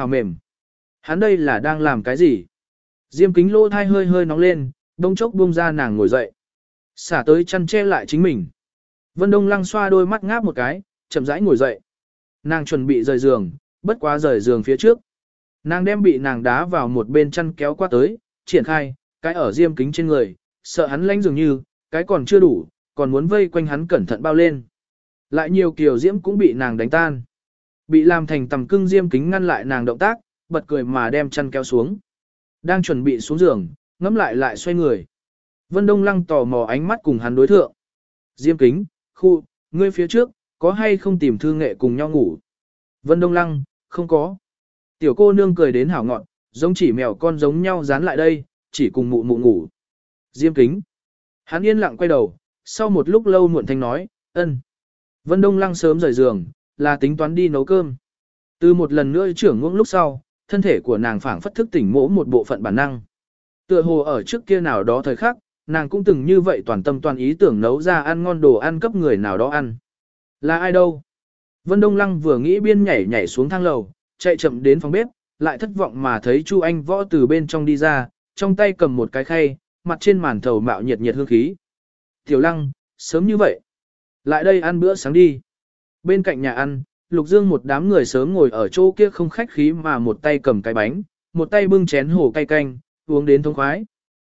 hào mềm. Hắn đây là đang làm cái gì? Diêm kính lỗ thai hơi hơi nóng lên, đông chốc buông ra nàng ngồi dậy. Xả tới chăn che lại chính mình. Vân Đông lăng xoa đôi mắt ngáp một cái, chậm rãi ngồi dậy. Nàng chuẩn bị rời giường, bất quá rời giường phía trước. Nàng đem bị nàng đá vào một bên chăn kéo qua tới, triển khai, cái ở diêm kính trên người, sợ hắn lánh dường như, cái còn chưa đủ, còn muốn vây quanh hắn cẩn thận bao lên. Lại nhiều kiều diễm cũng bị nàng đánh tan. Bị làm thành tầm cưng diêm kính ngăn lại nàng động tác, bật cười mà đem chăn kéo xuống. Đang chuẩn bị xuống giường, ngắm lại lại xoay người. Vân Đông Lăng tò mò ánh mắt cùng hắn đối thượng. Diêm kính, khu, ngươi phía trước, có hay không tìm thư nghệ cùng nhau ngủ? Vân Đông Lăng, không có. Tiểu cô nương cười đến hảo ngọn, giống chỉ mèo con giống nhau dán lại đây, chỉ cùng mụ mụ ngủ. Diêm kính. Hắn yên lặng quay đầu, sau một lúc lâu muộn thanh nói, ân. Vân Đông Lăng sớm rời giường, là tính toán đi nấu cơm. Từ một lần nữa trưởng ngưỡng lúc sau, thân thể của nàng phảng phất thức tỉnh mỗ một bộ phận bản năng. Tựa hồ ở trước kia nào đó thời khắc, nàng cũng từng như vậy toàn tâm toàn ý tưởng nấu ra ăn ngon đồ ăn cấp người nào đó ăn. Là ai đâu? Vân Đông Lăng vừa nghĩ biên nhảy nhảy xuống thang lầu, chạy chậm đến phòng bếp, lại thất vọng mà thấy Chu Anh võ từ bên trong đi ra, trong tay cầm một cái khay, mặt trên màn thầu mạo nhiệt nhiệt hương khí. Tiểu Lăng, sớm như vậy. Lại đây ăn bữa sáng đi. Bên cạnh nhà ăn, Lục Dương một đám người sớm ngồi ở chỗ kia không khách khí mà một tay cầm cái bánh, một tay bưng chén hổ cay canh, uống đến thông khoái.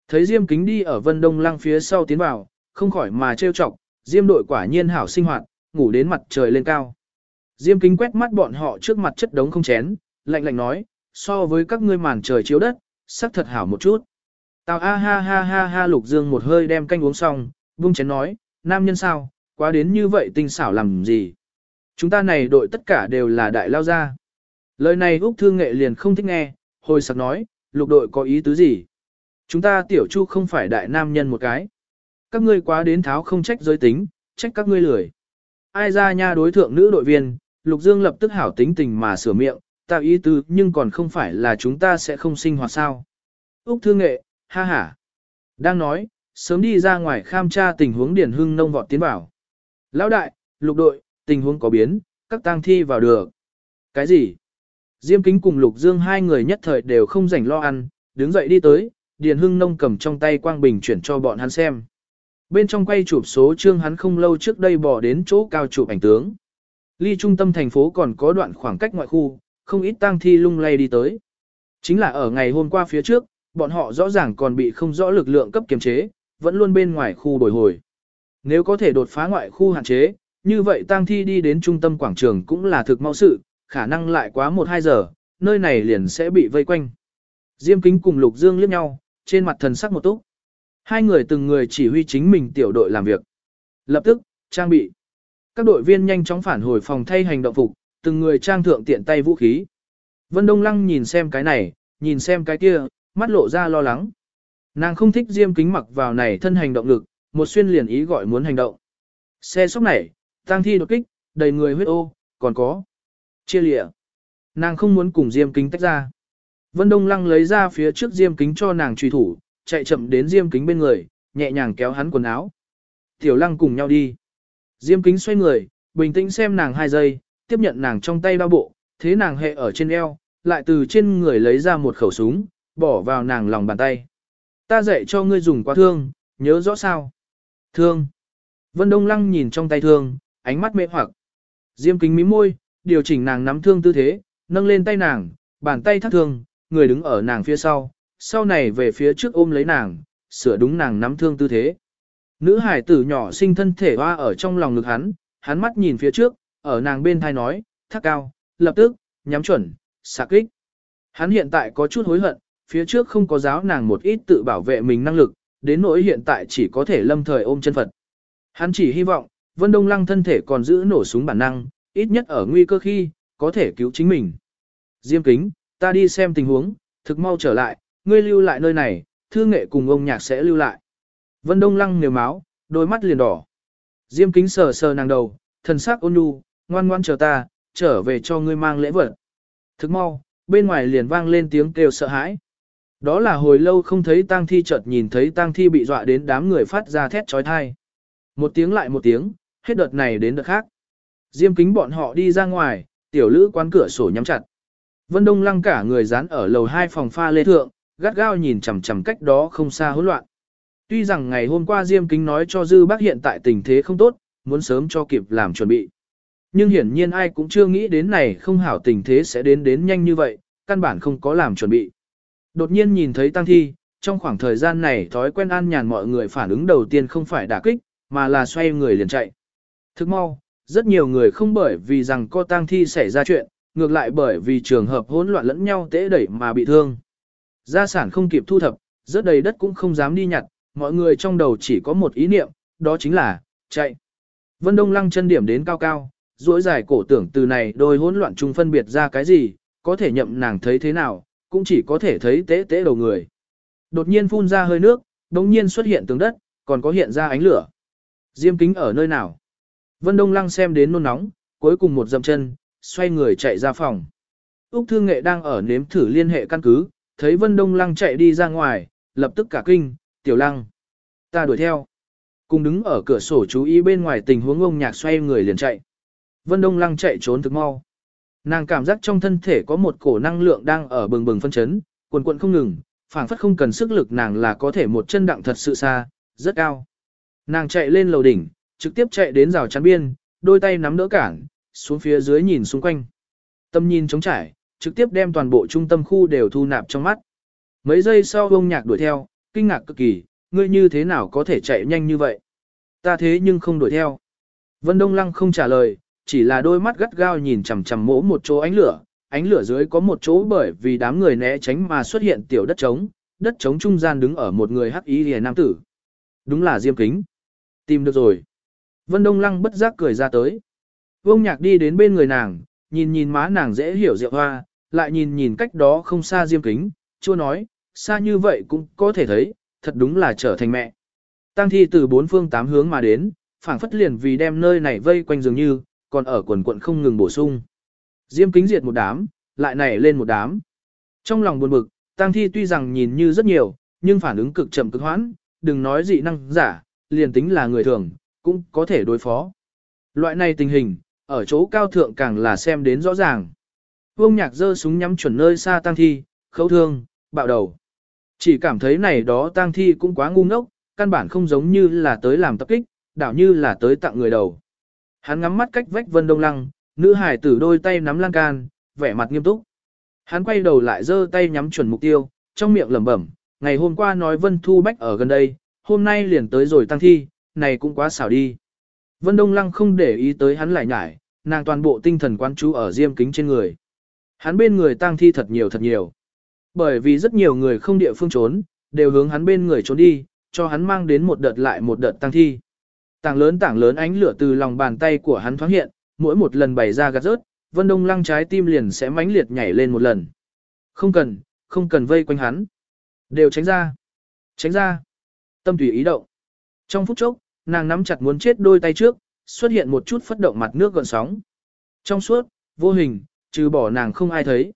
Thấy Diêm Kính đi ở Vân Đông Lăng phía sau tiến vào, không khỏi mà trêu chọc, Diêm đội quả nhiên hảo sinh hoạt, ngủ đến mặt trời lên cao. Diêm Kính quét mắt bọn họ trước mặt chất đống không chén, lạnh lạnh nói, so với các ngươi màn trời chiếu đất, sắc thật hảo một chút. Tào a ha ha ha ha Lục Dương một hơi đem canh uống xong, vung chén nói, nam nhân sao, quá đến như vậy tinh xảo làm gì. Chúng ta này đội tất cả đều là đại lao gia. Lời này Úc Thương Nghệ liền không thích nghe, hồi sặc nói, lục đội có ý tứ gì? Chúng ta tiểu chu không phải đại nam nhân một cái. Các ngươi quá đến tháo không trách giới tính, trách các ngươi lười. Ai ra nha đối thượng nữ đội viên, Lục Dương lập tức hảo tính tình mà sửa miệng, tạo ý tứ nhưng còn không phải là chúng ta sẽ không sinh hoạt sao. Úc Thương Nghệ, ha ha. Đang nói, sớm đi ra ngoài kham tra tình huống điển hưng nông vọt tiến bảo. Lão đại, lục đội, tình huống có biến, các tang thi vào được. Cái gì? Diêm kính cùng lục dương hai người nhất thời đều không rảnh lo ăn, đứng dậy đi tới, Điền Hưng Nông cầm trong tay quang bình chuyển cho bọn hắn xem. Bên trong quay chụp số chương hắn không lâu trước đây bỏ đến chỗ cao chụp ảnh tướng. Ly trung tâm thành phố còn có đoạn khoảng cách ngoại khu, không ít tang thi lung lay đi tới. Chính là ở ngày hôm qua phía trước, bọn họ rõ ràng còn bị không rõ lực lượng cấp kiềm chế, vẫn luôn bên ngoài khu bồi hồi. Nếu có thể đột phá ngoại khu hạn chế, như vậy tang thi đi đến trung tâm quảng trường cũng là thực mau sự, khả năng lại quá 1-2 giờ, nơi này liền sẽ bị vây quanh. Diêm kính cùng Lục Dương liếc nhau, trên mặt thần sắc một túc. Hai người từng người chỉ huy chính mình tiểu đội làm việc. Lập tức, trang bị. Các đội viên nhanh chóng phản hồi phòng thay hành động phục, từng người trang thượng tiện tay vũ khí. Vân Đông Lăng nhìn xem cái này, nhìn xem cái kia, mắt lộ ra lo lắng. Nàng không thích diêm kính mặc vào này thân hành động lực, một xuyên liền ý gọi muốn hành động. Xe sóc này, Tang thi đột kích, đầy người huyết ô, còn có. Chia lịa. Nàng không muốn cùng diêm kính tách ra. Vân Đông Lăng lấy ra phía trước diêm kính cho nàng truy thủ, chạy chậm đến diêm kính bên người, nhẹ nhàng kéo hắn quần áo. Tiểu Lăng cùng nhau đi. Diêm kính xoay người, bình tĩnh xem nàng hai giây, tiếp nhận nàng trong tay bao bộ, thế nàng hệ ở trên eo, lại từ trên người lấy ra một khẩu súng, bỏ vào nàng lòng bàn tay. Ta dạy cho ngươi dùng qua thương, nhớ rõ sao? Thương. Vân Đông Lăng nhìn trong tay thương, ánh mắt mê hoặc. Diêm kính mí môi, điều chỉnh nàng nắm thương tư thế, nâng lên tay nàng, bàn tay thắt thương, người đứng ở nàng phía sau, sau này về phía trước ôm lấy nàng, sửa đúng nàng nắm thương tư thế. Nữ hải tử nhỏ sinh thân thể hoa ở trong lòng ngực hắn, hắn mắt nhìn phía trước, ở nàng bên thai nói, thác cao, lập tức, nhắm chuẩn, xạ kích. Hắn hiện tại có chút hối hận, phía trước không có giáo nàng một ít tự bảo vệ mình năng lực, đến nỗi hiện tại chỉ có thể lâm thời ôm chân Phật. Hắn chỉ hy vọng, Vân Đông Lăng thân thể còn giữ nổ súng bản năng, ít nhất ở nguy cơ khi, có thể cứu chính mình. Diêm kính, ta đi xem tình huống, thực mau trở lại, ngươi lưu lại nơi này, thư nghệ cùng ông nhạc sẽ lưu lại. Vân Đông Lăng nếu máu, đôi mắt liền đỏ. Diêm kính sờ sờ nàng đầu, thần sắc ôn nhu, ngoan ngoan chờ ta, trở về cho ngươi mang lễ vật. Thực mau, bên ngoài liền vang lên tiếng kêu sợ hãi. Đó là hồi lâu không thấy tang thi chợt nhìn thấy tang thi bị dọa đến đám người phát ra thét trói thai. Một tiếng lại một tiếng, hết đợt này đến đợt khác. Diêm kính bọn họ đi ra ngoài, tiểu lữ quán cửa sổ nhắm chặt. Vân Đông Lăng cả người dán ở lầu hai phòng pha lê thượng, gắt gao nhìn chằm chằm cách đó không xa hỗn loạn. Tuy rằng ngày hôm qua Diêm Kính nói cho Dư Bác hiện tại tình thế không tốt, muốn sớm cho kịp làm chuẩn bị. Nhưng hiển nhiên ai cũng chưa nghĩ đến này không hảo tình thế sẽ đến đến nhanh như vậy, căn bản không có làm chuẩn bị. Đột nhiên nhìn thấy tăng thi, trong khoảng thời gian này thói quen an nhàn mọi người phản ứng đầu tiên không phải đả kích, mà là xoay người liền chạy. Thức mau, rất nhiều người không bởi vì rằng co tang thi xảy ra chuyện, ngược lại bởi vì trường hợp hỗn loạn lẫn nhau tễ đẩy mà bị thương. Gia sản không kịp thu thập, rớt đầy đất cũng không dám đi nhặt, mọi người trong đầu chỉ có một ý niệm, đó chính là, chạy. Vân Đông lăng chân điểm đến cao cao, duỗi dài cổ tưởng từ này đôi hỗn loạn chung phân biệt ra cái gì, có thể nhậm nàng thấy thế nào, cũng chỉ có thể thấy tế tế đầu người. Đột nhiên phun ra hơi nước, đống nhiên xuất hiện tường đất, còn có hiện ra ánh lửa. Diêm kính ở nơi nào? Vân Đông Lăng xem đến nôn nóng, cuối cùng một dậm chân, xoay người chạy ra phòng. Úc Thương Nghệ đang ở nếm thử liên hệ căn cứ, thấy Vân Đông Lăng chạy đi ra ngoài, lập tức cả kinh, tiểu lăng. Ta đuổi theo. Cùng đứng ở cửa sổ chú ý bên ngoài tình huống ông nhạc xoay người liền chạy. Vân Đông Lăng chạy trốn thực mau. Nàng cảm giác trong thân thể có một cổ năng lượng đang ở bừng bừng phân chấn, cuồn cuộn không ngừng, phảng phất không cần sức lực nàng là có thể một chân đặng thật sự xa, rất cao. Nàng chạy lên lầu đỉnh, trực tiếp chạy đến rào chắn biên, đôi tay nắm đỡ cản, xuống phía dưới nhìn xung quanh. Tâm nhìn trống trải, trực tiếp đem toàn bộ trung tâm khu đều thu nạp trong mắt. Mấy giây sau ông nhạc đuổi theo, kinh ngạc cực kỳ, ngươi như thế nào có thể chạy nhanh như vậy? Ta thế nhưng không đuổi theo. Vân Đông Lăng không trả lời, chỉ là đôi mắt gắt gao nhìn chằm chằm mỗ một chỗ ánh lửa, ánh lửa dưới có một chỗ bởi vì đám người né tránh mà xuất hiện tiểu đất trống, đất trống trung gian đứng ở một người hắc ý liề nam tử. Đúng là Diêm Kính. Tìm được rồi. Vân Đông Lăng bất giác cười ra tới. Vương Nhạc đi đến bên người nàng, nhìn nhìn má nàng dễ hiểu rượu hoa, lại nhìn nhìn cách đó không xa Diêm Kính, chua nói, xa như vậy cũng có thể thấy, thật đúng là trở thành mẹ. Tăng thi từ bốn phương tám hướng mà đến, phảng phất liền vì đem nơi này vây quanh dường như, còn ở quần quận không ngừng bổ sung. Diêm kính diệt một đám, lại nảy lên một đám. Trong lòng buồn bực, tang thi tuy rằng nhìn như rất nhiều, nhưng phản ứng cực chậm cực hoãn, đừng nói dị năng giả, liền tính là người thường, cũng có thể đối phó. Loại này tình hình, ở chỗ cao thượng càng là xem đến rõ ràng. Vương nhạc giơ súng nhắm chuẩn nơi xa tang thi, khấu thương, bạo đầu. Chỉ cảm thấy này đó tang thi cũng quá ngu ngốc, căn bản không giống như là tới làm tập kích, đảo như là tới tặng người đầu. Hắn ngắm mắt cách vách Vân Đông Lăng, nữ hải tử đôi tay nắm lan can, vẻ mặt nghiêm túc. Hắn quay đầu lại giơ tay nhắm chuẩn mục tiêu, trong miệng lẩm bẩm, ngày hôm qua nói Vân Thu Bách ở gần đây, hôm nay liền tới rồi tăng thi, này cũng quá xảo đi. Vân Đông Lăng không để ý tới hắn lại nhải, nàng toàn bộ tinh thần quan chú ở diêm kính trên người. Hắn bên người tang thi thật nhiều thật nhiều. Bởi vì rất nhiều người không địa phương trốn, đều hướng hắn bên người trốn đi, cho hắn mang đến một đợt lại một đợt tang thi. Tảng lớn tảng lớn ánh lửa từ lòng bàn tay của hắn thoáng hiện, mỗi một lần bày ra gạt rớt, Vân Đông Lăng trái tim liền sẽ mãnh liệt nhảy lên một lần. Không cần, không cần vây quanh hắn. Đều tránh ra. Tránh ra. Tâm tùy ý động. Trong phút chốc, nàng nắm chặt muốn chết đôi tay trước, xuất hiện một chút phất động mặt nước gợn sóng. Trong suốt, vô hình, trừ bỏ nàng không ai thấy.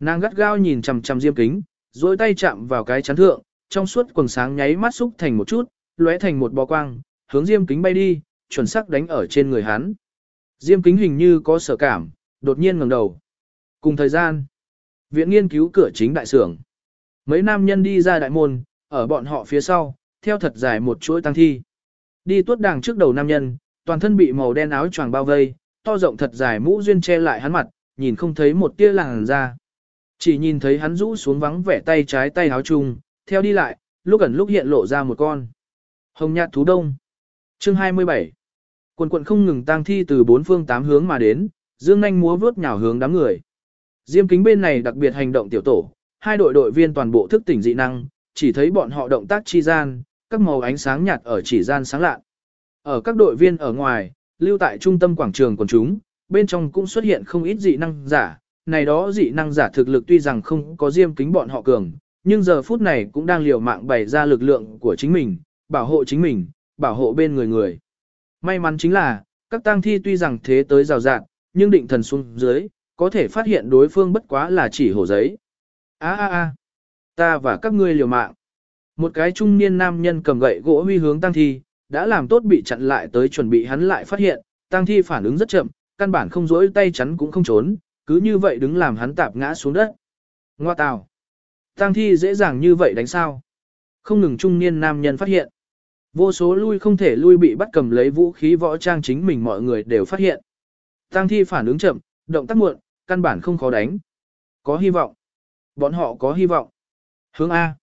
Nàng gắt gao nhìn chằm chằm diêm kính, duỗi tay chạm vào cái chắn thượng, trong suốt quần sáng nháy mắt xúc thành một chút, lóe thành một bó quang, hướng diêm kính bay đi, chuẩn xác đánh ở trên người hắn. Diêm kính hình như có sở cảm, đột nhiên ngẩng đầu. Cùng thời gian, viện nghiên cứu cửa chính đại sưởng. Mấy nam nhân đi ra đại môn, ở bọn họ phía sau, theo thật dài một chuỗi tăng thi. Đi tuốt đàng trước đầu nam nhân, toàn thân bị màu đen áo choàng bao vây, to rộng thật dài mũ duyên che lại hắn mặt, nhìn không thấy một tia làn da. Chỉ nhìn thấy hắn rũ xuống vắng vẻ tay trái tay áo chung, theo đi lại, lúc ẩn lúc hiện lộ ra một con. Hồng nhạt thú đông. Chương 27 Quần quận không ngừng tang thi từ bốn phương tám hướng mà đến, dương nhanh múa vướt nhào hướng đám người. Diêm kính bên này đặc biệt hành động tiểu tổ, hai đội đội viên toàn bộ thức tỉnh dị năng, chỉ thấy bọn họ động tác chi gian, các màu ánh sáng nhạt ở chỉ gian sáng lạ. Ở các đội viên ở ngoài, lưu tại trung tâm quảng trường quần chúng, bên trong cũng xuất hiện không ít dị năng giả, này đó dị năng giả thực lực tuy rằng không có diêm kính bọn họ cường, nhưng giờ phút này cũng đang liều mạng bày ra lực lượng của chính mình, bảo hộ chính mình, bảo hộ bên người người. May mắn chính là, các tang thi tuy rằng thế tới rào rạng, nhưng định thần xuống dưới, có thể phát hiện đối phương bất quá là chỉ hổ giấy. a a a ta và các ngươi liều mạng. Một cái trung niên nam nhân cầm gậy gỗ huy hướng tăng thi, đã làm tốt bị chặn lại tới chuẩn bị hắn lại phát hiện, tăng thi phản ứng rất chậm, căn bản không dỗi tay chắn cũng không trốn, cứ như vậy đứng làm hắn tạp ngã xuống đất. Ngoa tào. tăng thi dễ dàng như vậy đánh sao? Không ngừng trung niên nam nhân phát hiện. Vô số lui không thể lui bị bắt cầm lấy vũ khí võ trang chính mình mọi người đều phát hiện. tăng thi phản ứng chậm, động tác muộn, căn bản không khó đánh. Có hy vọng. Bọn họ có hy vọng. Hướng A.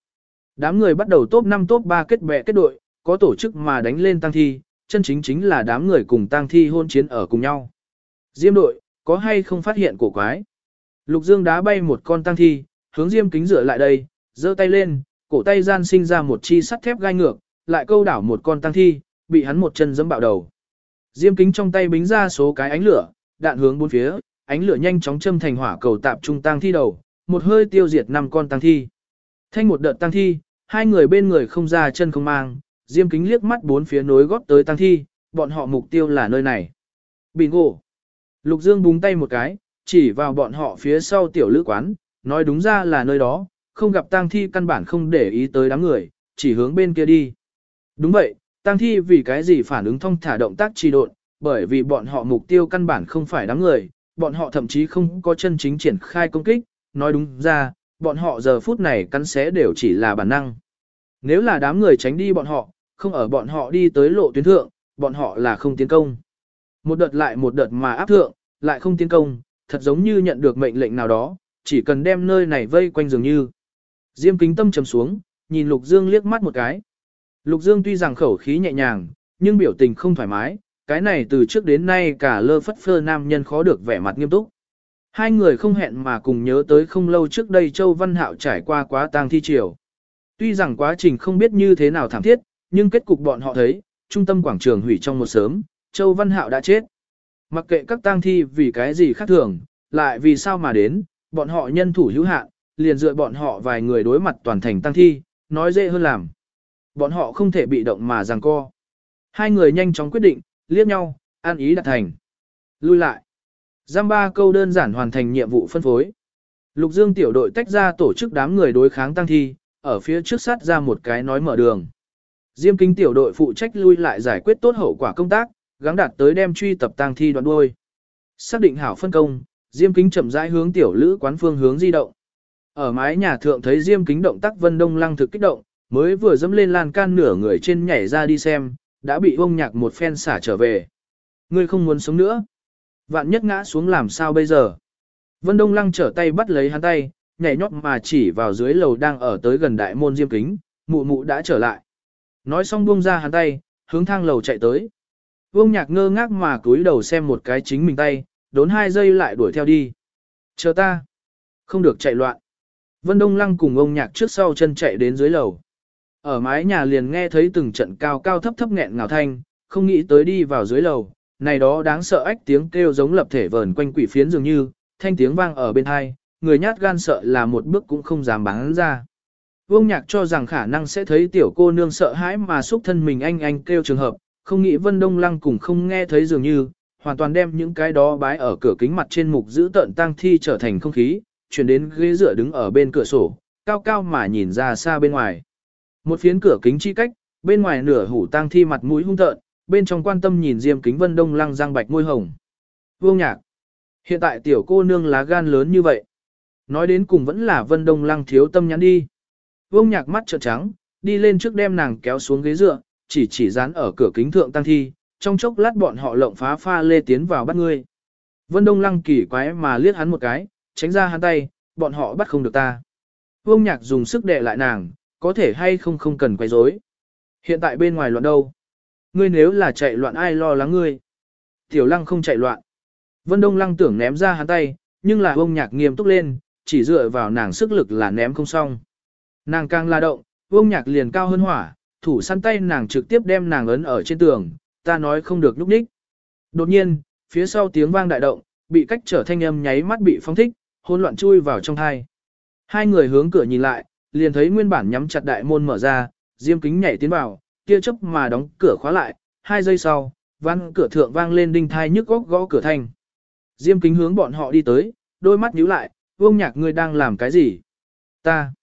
Đám người bắt đầu top 5 top 3 kết bè kết đội, có tổ chức mà đánh lên tăng thi, chân chính chính là đám người cùng tăng thi hôn chiến ở cùng nhau. Diêm đội, có hay không phát hiện cổ quái? Lục Dương đá bay một con tăng thi, hướng Diêm kính rửa lại đây, giơ tay lên, cổ tay gian sinh ra một chi sắt thép gai ngược, lại câu đảo một con tăng thi, bị hắn một chân giẫm bạo đầu. Diêm kính trong tay bính ra số cái ánh lửa, đạn hướng bốn phía, ánh lửa nhanh chóng châm thành hỏa cầu tạp trung tăng thi đầu, một hơi tiêu diệt năm con tăng thi. Thanh một đợt tăng thi, hai người bên người không ra chân không mang, Diêm kính liếc mắt bốn phía nối góp tới tăng thi, bọn họ mục tiêu là nơi này. Bingo! Lục Dương búng tay một cái, chỉ vào bọn họ phía sau tiểu lữ quán, nói đúng ra là nơi đó, không gặp tang thi căn bản không để ý tới đám người, chỉ hướng bên kia đi. Đúng vậy, tang thi vì cái gì phản ứng thông thả động tác trì độn, bởi vì bọn họ mục tiêu căn bản không phải đám người, bọn họ thậm chí không có chân chính triển khai công kích, nói đúng ra, bọn họ giờ phút này cắn xé đều chỉ là bản năng. Nếu là đám người tránh đi bọn họ, không ở bọn họ đi tới lộ tuyến thượng, bọn họ là không tiến công. Một đợt lại một đợt mà áp thượng, lại không tiến công, thật giống như nhận được mệnh lệnh nào đó, chỉ cần đem nơi này vây quanh dường như. Diêm kính tâm trầm xuống, nhìn Lục Dương liếc mắt một cái. Lục Dương tuy rằng khẩu khí nhẹ nhàng, nhưng biểu tình không thoải mái, cái này từ trước đến nay cả lơ phất phơ nam nhân khó được vẻ mặt nghiêm túc. Hai người không hẹn mà cùng nhớ tới không lâu trước đây Châu Văn Hạo trải qua quá tang thi triều. Tuy rằng quá trình không biết như thế nào thảm thiết, nhưng kết cục bọn họ thấy, trung tâm quảng trường hủy trong một sớm, Châu Văn Hạo đã chết. Mặc kệ các tang thi vì cái gì khác thường, lại vì sao mà đến, bọn họ nhân thủ hữu hạn, liền dựa bọn họ vài người đối mặt toàn thành tang thi, nói dễ hơn làm. Bọn họ không thể bị động mà giằng co. Hai người nhanh chóng quyết định, liếc nhau, an ý đạt thành. Lui lại. Giam ba câu đơn giản hoàn thành nhiệm vụ phân phối. Lục Dương tiểu đội tách ra tổ chức đám người đối kháng tăng thi, ở phía trước sát ra một cái nói mở đường. Diêm kính tiểu đội phụ trách lui lại giải quyết tốt hậu quả công tác, gắng đạt tới đem truy tập tang thi đoạn đuôi. Xác định hảo phân công, Diêm kính chậm rãi hướng tiểu lữ quán phương hướng di động. Ở mái nhà thượng thấy Diêm kính động tác Vân Đông Lăng thực kích động, mới vừa dẫm lên lan can nửa người trên nhảy ra đi xem, đã bị ông nhạc một phen xả trở về. Ngươi không muốn sống nữa. Vạn nhất ngã xuống làm sao bây giờ? Vân Đông Lăng trở tay bắt lấy hắn tay, nhảy nhót mà chỉ vào dưới lầu đang ở tới gần đại môn Diêm kính, mụ mụ đã trở lại. Nói xong buông ra hắn tay, hướng thang lầu chạy tới. Vương nhạc ngơ ngác mà cúi đầu xem một cái chính mình tay, đốn hai giây lại đuổi theo đi. Chờ ta. Không được chạy loạn. Vân Đông Lăng cùng ông nhạc trước sau chân chạy đến dưới lầu. Ở mái nhà liền nghe thấy từng trận cao cao thấp thấp nghẹn ngào thanh, không nghĩ tới đi vào dưới lầu. Này đó đáng sợ ách tiếng kêu giống lập thể vờn quanh quỷ phiến dường như, thanh tiếng vang ở bên hai, người nhát gan sợ là một bước cũng không dám bán ra. Vương Nhạc cho rằng khả năng sẽ thấy tiểu cô nương sợ hãi mà xúc thân mình anh anh kêu trường hợp, không nghĩ Vân Đông Lăng cũng không nghe thấy dường như, hoàn toàn đem những cái đó bái ở cửa kính mặt trên mục giữ tận tang thi trở thành không khí, chuyển đến ghế dựa đứng ở bên cửa sổ, cao cao mà nhìn ra xa bên ngoài. Một phiến cửa kính chi cách, bên ngoài nửa hủ tang thi mặt mũi hung tợn, bên trong quan tâm nhìn Diêm Kính Vân Đông Lăng giang bạch môi hồng. Vương Nhạc, hiện tại tiểu cô nương lá gan lớn như vậy. Nói đến cùng vẫn là Vân Đông Lăng thiếu tâm nhắn đi. Vương nhạc mắt trợn trắng, đi lên trước đem nàng kéo xuống ghế dựa, chỉ chỉ dán ở cửa kính thượng tăng thi, trong chốc lát bọn họ lộng phá pha lê tiến vào bắt ngươi. Vân Đông Lăng kỳ quái mà liếc hắn một cái, tránh ra hắn tay, bọn họ bắt không được ta. Vương nhạc dùng sức đè lại nàng, có thể hay không không cần quay rối. Hiện tại bên ngoài loạn đâu? Ngươi nếu là chạy loạn ai lo lắng ngươi? Tiểu Lăng không chạy loạn. Vân Đông Lăng tưởng ném ra hắn tay, nhưng là Vương nhạc nghiêm túc lên, chỉ dựa vào nàng sức lực là ném không xong. Nàng càng la động, vương nhạc liền cao hơn hỏa, thủ săn tay nàng trực tiếp đem nàng ấn ở trên tường, ta nói không được nhúc nhích. Đột nhiên, phía sau tiếng vang đại động, bị cách trở thanh âm nháy mắt bị phong thích, hỗn loạn chui vào trong thai. Hai người hướng cửa nhìn lại, liền thấy nguyên bản nhắm chặt đại môn mở ra, diêm kính nhảy tiến vào, kia chấp mà đóng cửa khóa lại, hai giây sau, văn cửa thượng vang lên đinh thai nhức góc gõ cửa thành. Diêm kính hướng bọn họ đi tới, đôi mắt nhíu lại, vương nhạc ngươi đang làm cái gì? Ta.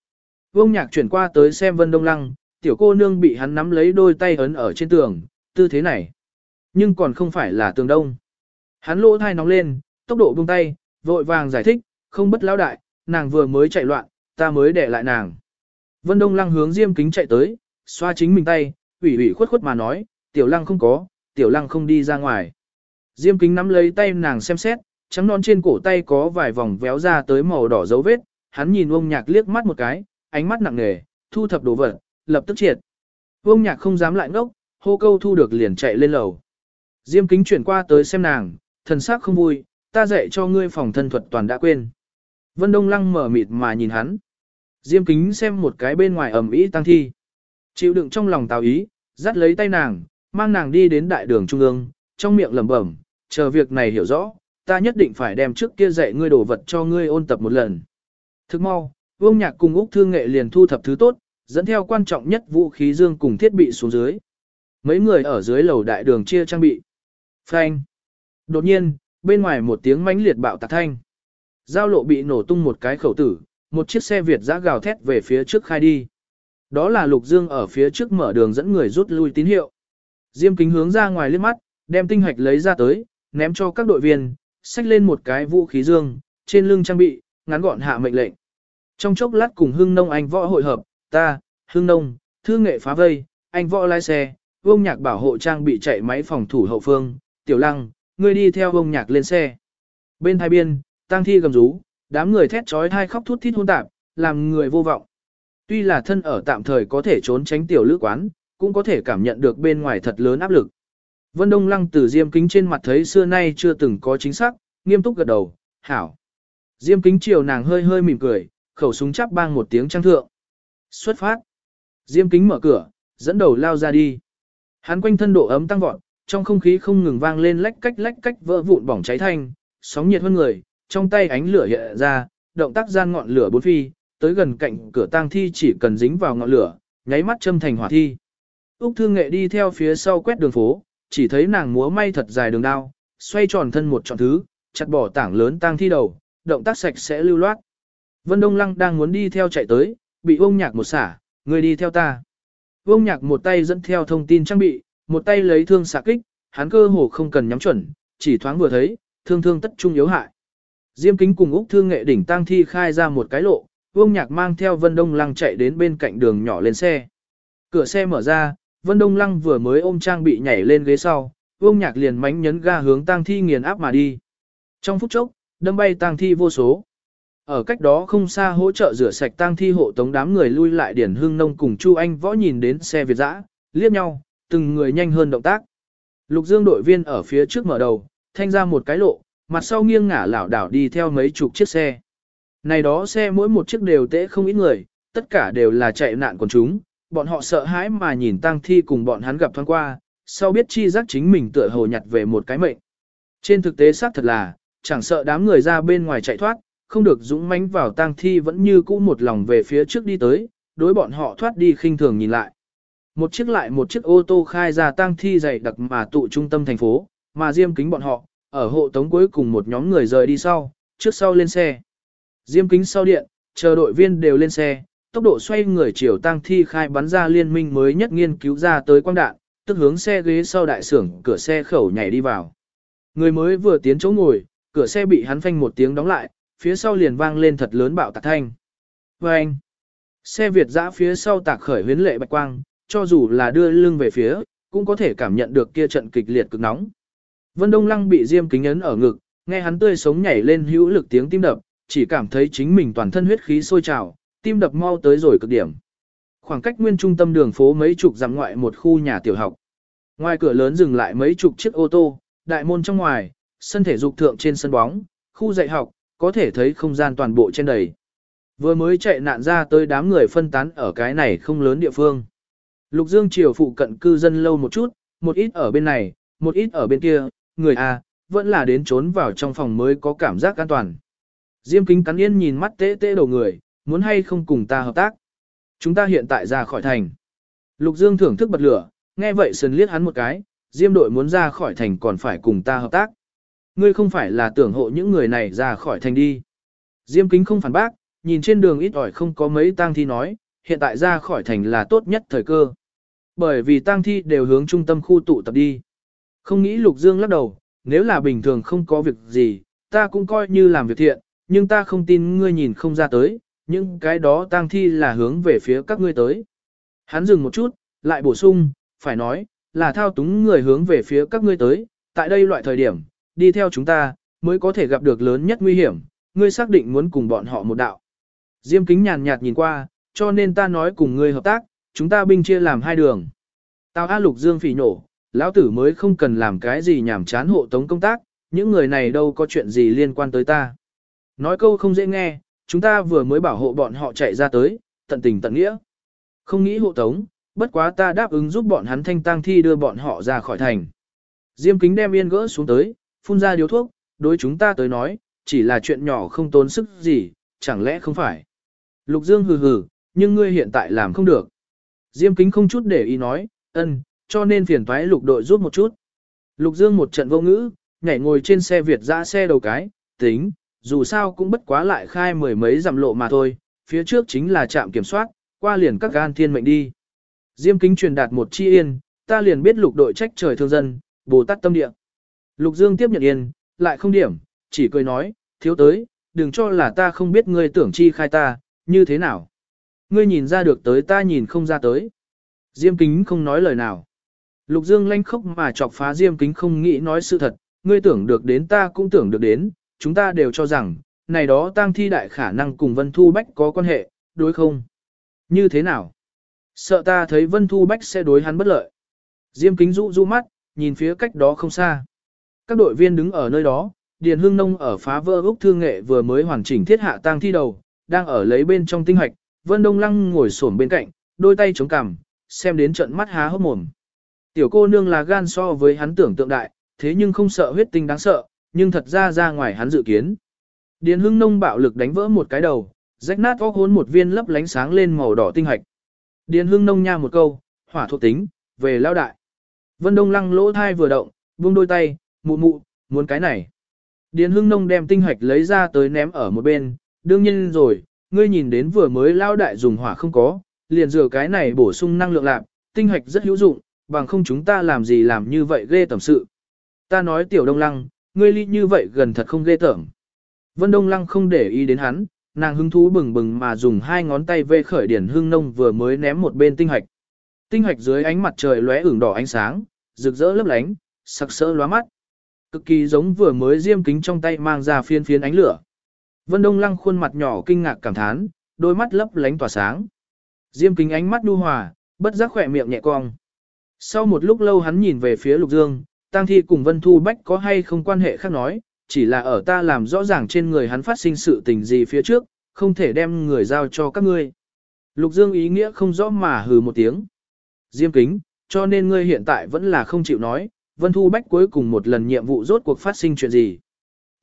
Vương nhạc chuyển qua tới xem Vân Đông Lăng, tiểu cô nương bị hắn nắm lấy đôi tay ấn ở trên tường, tư thế này. Nhưng còn không phải là tường đông. Hắn lỗ thai nóng lên, tốc độ buông tay, vội vàng giải thích, không bất lão đại, nàng vừa mới chạy loạn, ta mới để lại nàng. Vân Đông Lăng hướng Diêm Kính chạy tới, xoa chính mình tay, ủy ủy khuất khuất mà nói, tiểu lăng không có, tiểu lăng không đi ra ngoài. Diêm Kính nắm lấy tay nàng xem xét, trắng non trên cổ tay có vài vòng véo ra tới màu đỏ dấu vết, hắn nhìn ông nhạc liếc mắt một cái, ánh mắt nặng nề, thu thập đồ vật, lập tức triệt. Ông nhạc không dám lại ngốc, hô câu thu được liền chạy lên lầu. Diêm kính chuyển qua tới xem nàng, thần sắc không vui, ta dạy cho ngươi phòng thân thuật toàn đã quên. Vân Đông Lăng mở mịt mà nhìn hắn. Diêm kính xem một cái bên ngoài ẩm ý tăng thi. Chịu đựng trong lòng tào ý, dắt lấy tay nàng, mang nàng đi đến đại đường trung ương, trong miệng lẩm bẩm, chờ việc này hiểu rõ, ta nhất định phải đem trước kia dạy ngươi đồ vật cho ngươi ôn tập một lần. Thức mau, Vương Nhạc cùng Úc Thương Nghệ liền thu thập thứ tốt, dẫn theo quan trọng nhất vũ khí dương cùng thiết bị xuống dưới. Mấy người ở dưới lầu đại đường chia trang bị. Phanh. Đột nhiên, bên ngoài một tiếng mãnh liệt bạo tạc thanh. Giao lộ bị nổ tung một cái khẩu tử, một chiếc xe Việt giã gào thét về phía trước khai đi. Đó là Lục Dương ở phía trước mở đường dẫn người rút lui tín hiệu. Diêm kính hướng ra ngoài liếc mắt, đem tinh hạch lấy ra tới, ném cho các đội viên, xách lên một cái vũ khí dương, trên lưng trang bị, ngắn gọn hạ mệnh lệnh. Trong chốc lát cùng hưng nông anh võ hội hợp, ta, hưng nông, thư nghệ phá vây, anh võ lái xe, Vương nhạc bảo hộ trang bị chạy máy phòng thủ hậu phương, tiểu lăng, ngươi đi theo Vương nhạc lên xe. Bên hai biên, tang thi gầm rú, đám người thét trói thai khóc thút thít hôn tạp, làm người vô vọng. Tuy là thân ở tạm thời có thể trốn tránh tiểu lữ quán, cũng có thể cảm nhận được bên ngoài thật lớn áp lực. Vân Đông Lăng từ diêm kính trên mặt thấy xưa nay chưa từng có chính xác, nghiêm túc gật đầu, hảo. Diêm kính chiều nàng hơi hơi mỉm cười, khẩu súng chắp bang một tiếng trang thượng. Xuất phát. Diêm kính mở cửa, dẫn đầu lao ra đi. Hắn quanh thân độ ấm tăng vọt, trong không khí không ngừng vang lên lách cách lách cách vỡ vụn bỏng cháy thanh, sóng nhiệt hơn người, trong tay ánh lửa hiện ra, động tác gian ngọn lửa bốn phi, tới gần cạnh cửa tang thi chỉ cần dính vào ngọn lửa, nháy mắt châm thành hỏa thi. Úc Thương Nghệ đi theo phía sau quét đường phố, chỉ thấy nàng múa may thật dài đường đao, xoay tròn thân một trọn thứ, chặt bỏ tảng lớn tang thi đầu, động tác sạch sẽ lưu loát. Vân Đông Lăng đang muốn đi theo chạy tới, bị ông nhạc một xả, người đi theo ta. Ông nhạc một tay dẫn theo thông tin trang bị, một tay lấy thương xạ kích, hắn cơ hồ không cần nhắm chuẩn, chỉ thoáng vừa thấy, thương thương tất trung yếu hại. Diêm kính cùng Úc Thương Nghệ đỉnh tang thi khai ra một cái lộ, Vương Nhạc mang theo Vân Đông Lăng chạy đến bên cạnh đường nhỏ lên xe. Cửa xe mở ra, Vân Đông Lăng vừa mới ôm trang bị nhảy lên ghế sau, Vương Nhạc liền mánh nhấn ga hướng tang thi nghiền áp mà đi. Trong phút chốc, đâm bay tang thi vô số. Ở cách đó không xa hỗ trợ rửa sạch tang thi hộ tống đám người lui lại điển hương nông cùng Chu Anh võ nhìn đến xe Việt dã, liếc nhau, từng người nhanh hơn động tác. Lục Dương đội viên ở phía trước mở đầu, thanh ra một cái lộ, mặt sau nghiêng ngả lảo đảo đi theo mấy chục chiếc xe. Này đó xe mỗi một chiếc đều tễ không ít người, tất cả đều là chạy nạn của chúng, bọn họ sợ hãi mà nhìn tang thi cùng bọn hắn gặp thoáng qua, sau biết chi giác chính mình tựa hồ nhặt về một cái mệnh. Trên thực tế xác thật là, chẳng sợ đám người ra bên ngoài chạy thoát, không được dũng mãnh vào tang thi vẫn như cũ một lòng về phía trước đi tới, đối bọn họ thoát đi khinh thường nhìn lại. Một chiếc lại một chiếc ô tô khai ra tang thi dày đặc mà tụ trung tâm thành phố, mà diêm kính bọn họ, ở hộ tống cuối cùng một nhóm người rời đi sau, trước sau lên xe. Diêm kính sau điện, chờ đội viên đều lên xe, tốc độ xoay người chiều tăng thi khai bắn ra liên minh mới nhất nghiên cứu ra tới quang đạn, tức hướng xe ghế sau đại sưởng cửa xe khẩu nhảy đi vào. Người mới vừa tiến chỗ ngồi, cửa xe bị hắn phanh một tiếng đóng lại, phía sau liền vang lên thật lớn bạo tạc thanh. Và anh, xe Việt dã phía sau tạc khởi huyến lệ bạch quang, cho dù là đưa lưng về phía, cũng có thể cảm nhận được kia trận kịch liệt cực nóng. Vân Đông Lăng bị diêm kính ấn ở ngực, nghe hắn tươi sống nhảy lên hữu lực tiếng tim đập, chỉ cảm thấy chính mình toàn thân huyết khí sôi trào, tim đập mau tới rồi cực điểm. Khoảng cách nguyên trung tâm đường phố mấy chục dặm ngoại một khu nhà tiểu học. Ngoài cửa lớn dừng lại mấy chục chiếc ô tô, đại môn trong ngoài, sân thể dục thượng trên sân bóng, khu dạy học, có thể thấy không gian toàn bộ trên đầy. Vừa mới chạy nạn ra tới đám người phân tán ở cái này không lớn địa phương. Lục Dương Triều phụ cận cư dân lâu một chút, một ít ở bên này, một ít ở bên kia, người à, vẫn là đến trốn vào trong phòng mới có cảm giác an toàn. Diêm kính cắn yên nhìn mắt tê tê đầu người, muốn hay không cùng ta hợp tác. Chúng ta hiện tại ra khỏi thành. Lục Dương thưởng thức bật lửa, nghe vậy sần liếc hắn một cái, Diêm đội muốn ra khỏi thành còn phải cùng ta hợp tác. Ngươi không phải là tưởng hộ những người này ra khỏi thành đi. Diêm kính không phản bác, nhìn trên đường ít ỏi không có mấy tang thi nói, hiện tại ra khỏi thành là tốt nhất thời cơ. Bởi vì tang thi đều hướng trung tâm khu tụ tập đi. Không nghĩ Lục Dương lắc đầu, nếu là bình thường không có việc gì, ta cũng coi như làm việc thiện, nhưng ta không tin ngươi nhìn không ra tới, những cái đó tang thi là hướng về phía các ngươi tới. Hắn dừng một chút, lại bổ sung, phải nói, là thao túng người hướng về phía các ngươi tới, tại đây loại thời điểm, đi theo chúng ta, mới có thể gặp được lớn nhất nguy hiểm, ngươi xác định muốn cùng bọn họ một đạo. Diêm kính nhàn nhạt nhìn qua, cho nên ta nói cùng ngươi hợp tác, chúng ta binh chia làm hai đường. Tào A Lục Dương phỉ nổ, lão tử mới không cần làm cái gì nhảm chán hộ tống công tác, những người này đâu có chuyện gì liên quan tới ta. Nói câu không dễ nghe, chúng ta vừa mới bảo hộ bọn họ chạy ra tới, tận tình tận nghĩa. Không nghĩ hộ tống, bất quá ta đáp ứng giúp bọn hắn thanh tang thi đưa bọn họ ra khỏi thành. Diêm kính đem yên gỡ xuống tới, phun ra điếu thuốc, đối chúng ta tới nói, chỉ là chuyện nhỏ không tốn sức gì, chẳng lẽ không phải. Lục Dương hừ hừ, nhưng ngươi hiện tại làm không được. Diêm kính không chút để ý nói, ân, cho nên phiền toái lục đội giúp một chút. Lục Dương một trận vô ngữ, nhảy ngồi trên xe Việt ra xe đầu cái, tính, dù sao cũng bất quá lại khai mười mấy dặm lộ mà thôi, phía trước chính là trạm kiểm soát, qua liền các gan thiên mệnh đi. Diêm kính truyền đạt một chi yên, ta liền biết lục đội trách trời thương dân, bồ tát tâm địa. Lục Dương tiếp nhận yên, lại không điểm, chỉ cười nói, thiếu tới, đừng cho là ta không biết ngươi tưởng chi khai ta, như thế nào. Ngươi nhìn ra được tới ta nhìn không ra tới. Diêm kính không nói lời nào. Lục Dương lanh khốc mà chọc phá Diêm kính không nghĩ nói sự thật, ngươi tưởng được đến ta cũng tưởng được đến, chúng ta đều cho rằng, này đó tang thi đại khả năng cùng Vân Thu Bách có quan hệ, đối không? Như thế nào? Sợ ta thấy Vân Thu Bách sẽ đối hắn bất lợi. Diêm kính rũ rũ mắt, nhìn phía cách đó không xa. Các đội viên đứng ở nơi đó, Điền Hưng Nông ở phá vỡ ốc Thương Nghệ vừa mới hoàn chỉnh thiết hạ tang thi đầu, đang ở lấy bên trong tinh hoạch, Vân Đông Lăng ngồi xổm bên cạnh, đôi tay chống cằm, xem đến trận mắt há hốc mồm. Tiểu cô nương là gan so với hắn tưởng tượng đại, thế nhưng không sợ huyết tinh đáng sợ, nhưng thật ra ra ngoài hắn dự kiến. Điền Hưng Nông bạo lực đánh vỡ một cái đầu, rách nát óc hốn một viên lấp lánh sáng lên màu đỏ tinh hạch. Điền Hưng Nông nha một câu, hỏa thuộc tính, về lao đại. Vân Đông Lăng lỗ thai vừa động, buông đôi tay, mụ mụ, muốn cái này. Điền Hưng Nông đem tinh hạch lấy ra tới ném ở một bên, đương nhiên rồi, ngươi nhìn đến vừa mới lao đại dùng hỏa không có, liền rửa cái này bổ sung năng lượng lạc, tinh hạch rất hữu dụng, bằng không chúng ta làm gì làm như vậy ghê tẩm sự. Ta nói tiểu đông lăng, ngươi ly như vậy gần thật không ghê tởm. Vân Đông Lăng không để ý đến hắn, nàng hứng thú bừng bừng mà dùng hai ngón tay vê khởi điển hương nông vừa mới ném một bên tinh hạch. Tinh hạch dưới ánh mặt trời lóe ửng đỏ ánh sáng, rực rỡ lấp lánh, sặc sỡ lóa mắt. Cực kỳ giống vừa mới diêm kính trong tay mang ra phiên phiến ánh lửa. Vân Đông Lăng khuôn mặt nhỏ kinh ngạc cảm thán, đôi mắt lấp lánh tỏa sáng. Diêm kính ánh mắt nhu hòa, bất giác khỏe miệng nhẹ cong. Sau một lúc lâu hắn nhìn về phía Lục Dương, Tang Thi cùng Vân Thu Bách có hay không quan hệ khác nói, chỉ là ở ta làm rõ ràng trên người hắn phát sinh sự tình gì phía trước, không thể đem người giao cho các ngươi. Lục Dương ý nghĩa không rõ mà hừ một tiếng. Diêm kính, cho nên ngươi hiện tại vẫn là không chịu nói, Vân Thu Bách cuối cùng một lần nhiệm vụ rốt cuộc phát sinh chuyện gì.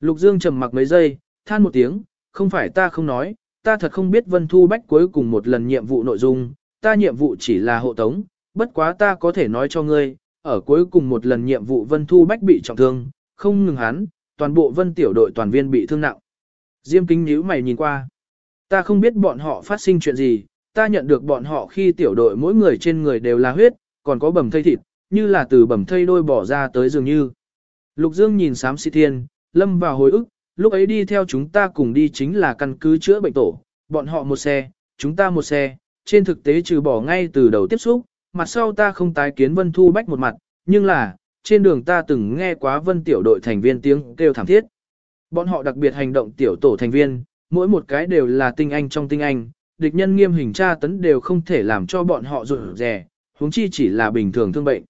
Lục Dương trầm mặc mấy giây, than một tiếng, không phải ta không nói, ta thật không biết Vân Thu Bách cuối cùng một lần nhiệm vụ nội dung, ta nhiệm vụ chỉ là hộ tống, bất quá ta có thể nói cho ngươi, ở cuối cùng một lần nhiệm vụ Vân Thu Bách bị trọng thương, không ngừng hắn, toàn bộ Vân tiểu đội toàn viên bị thương nặng. Diêm kính nhíu mày nhìn qua. Ta không biết bọn họ phát sinh chuyện gì, ta nhận được bọn họ khi tiểu đội mỗi người trên người đều là huyết, còn có bầm thây thịt, như là từ bầm thây đôi bỏ ra tới dường như. Lục Dương nhìn sám si thiên, lâm vào hồi ức, lúc ấy đi theo chúng ta cùng đi chính là căn cứ chữa bệnh tổ, bọn họ một xe, chúng ta một xe, trên thực tế trừ bỏ ngay từ đầu tiếp xúc, mặt sau ta không tái kiến Vân Thu Bách một mặt, nhưng là, trên đường ta từng nghe quá Vân tiểu đội thành viên tiếng kêu thảm thiết. Bọn họ đặc biệt hành động tiểu tổ thành viên, mỗi một cái đều là tinh anh trong tinh anh, địch nhân nghiêm hình tra tấn đều không thể làm cho bọn họ rụt rè, huống chi chỉ là bình thường thương bệnh.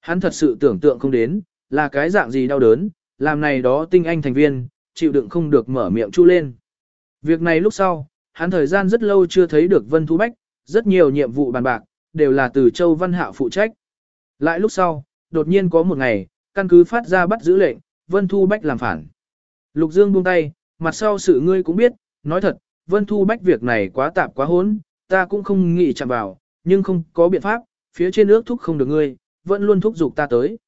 Hắn thật sự tưởng tượng không đến, là cái dạng gì đau đớn, làm này đó tinh anh thành viên, chịu đựng không được mở miệng chu lên. Việc này lúc sau, hắn thời gian rất lâu chưa thấy được Vân Thu Bách, rất nhiều nhiệm vụ bàn bạc, đều là từ Châu Văn Hạo phụ trách. Lại lúc sau, đột nhiên có một ngày, căn cứ phát ra bắt giữ lệnh, Vân Thu Bách làm phản. Lục Dương buông tay, mặt sau sự ngươi cũng biết, nói thật, Vân Thu Bách việc này quá tạp quá hỗn, ta cũng không nghĩ chạm vào, nhưng không có biện pháp, phía trên ước thúc không được ngươi, vẫn luôn thúc giục ta tới.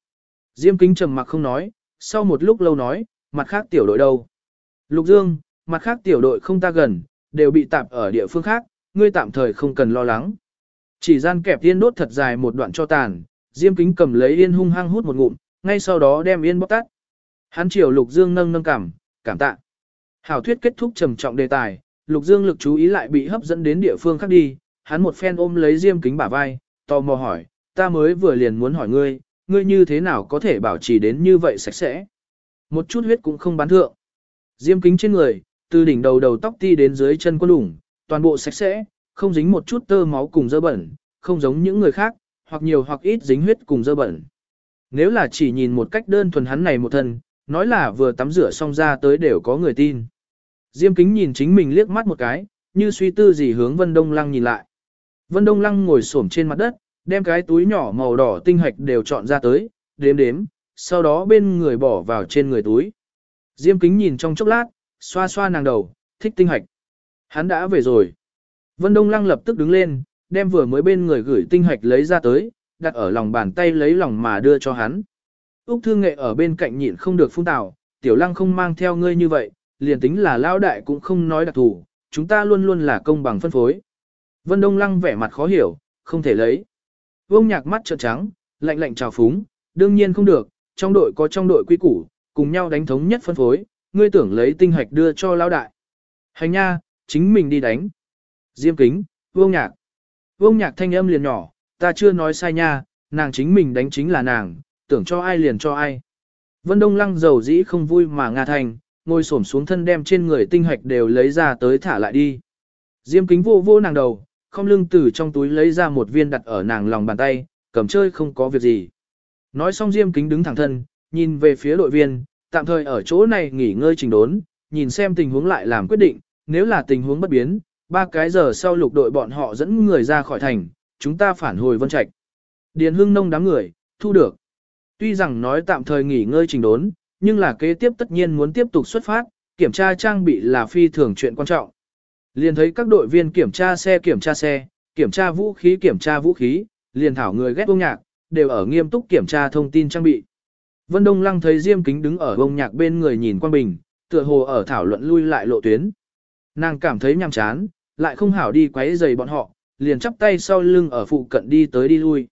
Diêm kính trầm mặc không nói, sau một lúc lâu nói, mặt khác tiểu đội đâu. Lục Dương, mặt khác tiểu đội không ta gần, đều bị tạp ở địa phương khác, ngươi tạm thời không cần lo lắng. Chỉ gian kẹp yên đốt thật dài một đoạn cho tàn, Diêm Kính cầm lấy yên hung hăng hút một ngụm, ngay sau đó đem yên bóc tắt. Hắn chiều Lục Dương nâng nâng cằm, cảm tạ. Hảo thuyết kết thúc trầm trọng đề tài, Lục Dương lực chú ý lại bị hấp dẫn đến địa phương khác đi, hắn một phen ôm lấy Diêm Kính bả vai, tò mò hỏi, ta mới vừa liền muốn hỏi ngươi, ngươi như thế nào có thể bảo trì đến như vậy sạch sẽ. Một chút huyết cũng không bán thượng. Diêm Kính trên người, từ đỉnh đầu đầu tóc ti đến dưới chân quân ủng, toàn bộ sạch sẽ, không dính một chút tơ máu cùng dơ bẩn, không giống những người khác, hoặc nhiều hoặc ít dính huyết cùng dơ bẩn. Nếu là chỉ nhìn một cách đơn thuần hắn này một thân, nói là vừa tắm rửa xong ra tới đều có người tin. Diêm kính nhìn chính mình liếc mắt một cái, như suy tư gì hướng Vân Đông Lăng nhìn lại. Vân Đông Lăng ngồi xổm trên mặt đất, đem cái túi nhỏ màu đỏ tinh hạch đều chọn ra tới, đếm đếm, sau đó bên người bỏ vào trên người túi. Diêm kính nhìn trong chốc lát, xoa xoa nàng đầu, thích tinh hạch. Hắn đã về rồi. Vân Đông Lăng lập tức đứng lên, đem vừa mới bên người gửi tinh hạch lấy ra tới, đặt ở lòng bàn tay lấy lòng mà đưa cho hắn. Úc Thương Nghệ ở bên cạnh nhịn không được phun tào, tiểu lăng không mang theo ngươi như vậy, liền tính là lao đại cũng không nói đặc thù, chúng ta luôn luôn là công bằng phân phối. Vân Đông Lăng vẻ mặt khó hiểu, không thể lấy. Vương nhạc mắt trợn trắng, lạnh lạnh chào phúng, đương nhiên không được, trong đội có trong đội quy củ, cùng nhau đánh thống nhất phân phối, ngươi tưởng lấy tinh hạch đưa cho lao đại. Hành nha, chính mình đi đánh. Diêm kính, vương nhạc. Vương nhạc thanh âm liền nhỏ, ta chưa nói sai nha, nàng chính mình đánh chính là nàng, tưởng cho ai liền cho ai. Vân Đông Lăng dầu dĩ không vui mà Nga Thành, ngồi xổm xuống thân đem trên người tinh hạch đều lấy ra tới thả lại đi. Diêm kính vô vô nàng đầu, không lưng từ trong túi lấy ra một viên đặt ở nàng lòng bàn tay, cầm chơi không có việc gì. Nói xong Diêm kính đứng thẳng thân, nhìn về phía đội viên, tạm thời ở chỗ này nghỉ ngơi trình đốn, nhìn xem tình huống lại làm quyết định, nếu là tình huống bất biến, ba cái giờ sau lục đội bọn họ dẫn người ra khỏi thành, chúng ta phản hồi vân trạch. Điền hưng nông đám người, thu được. Tuy rằng nói tạm thời nghỉ ngơi trình đốn, nhưng là kế tiếp tất nhiên muốn tiếp tục xuất phát, kiểm tra trang bị là phi thường chuyện quan trọng. Liền thấy các đội viên kiểm tra xe kiểm tra xe, kiểm tra vũ khí kiểm tra vũ khí, liền thảo người ghét bông nhạc, đều ở nghiêm túc kiểm tra thông tin trang bị. Vân Đông Lăng thấy Diêm Kính đứng ở bông nhạc bên người nhìn quan bình, tựa hồ ở thảo luận lui lại lộ tuyến. Nàng cảm thấy nhàm chán, lại không hảo đi quấy rầy bọn họ, liền chắp tay sau lưng ở phụ cận đi tới đi lui.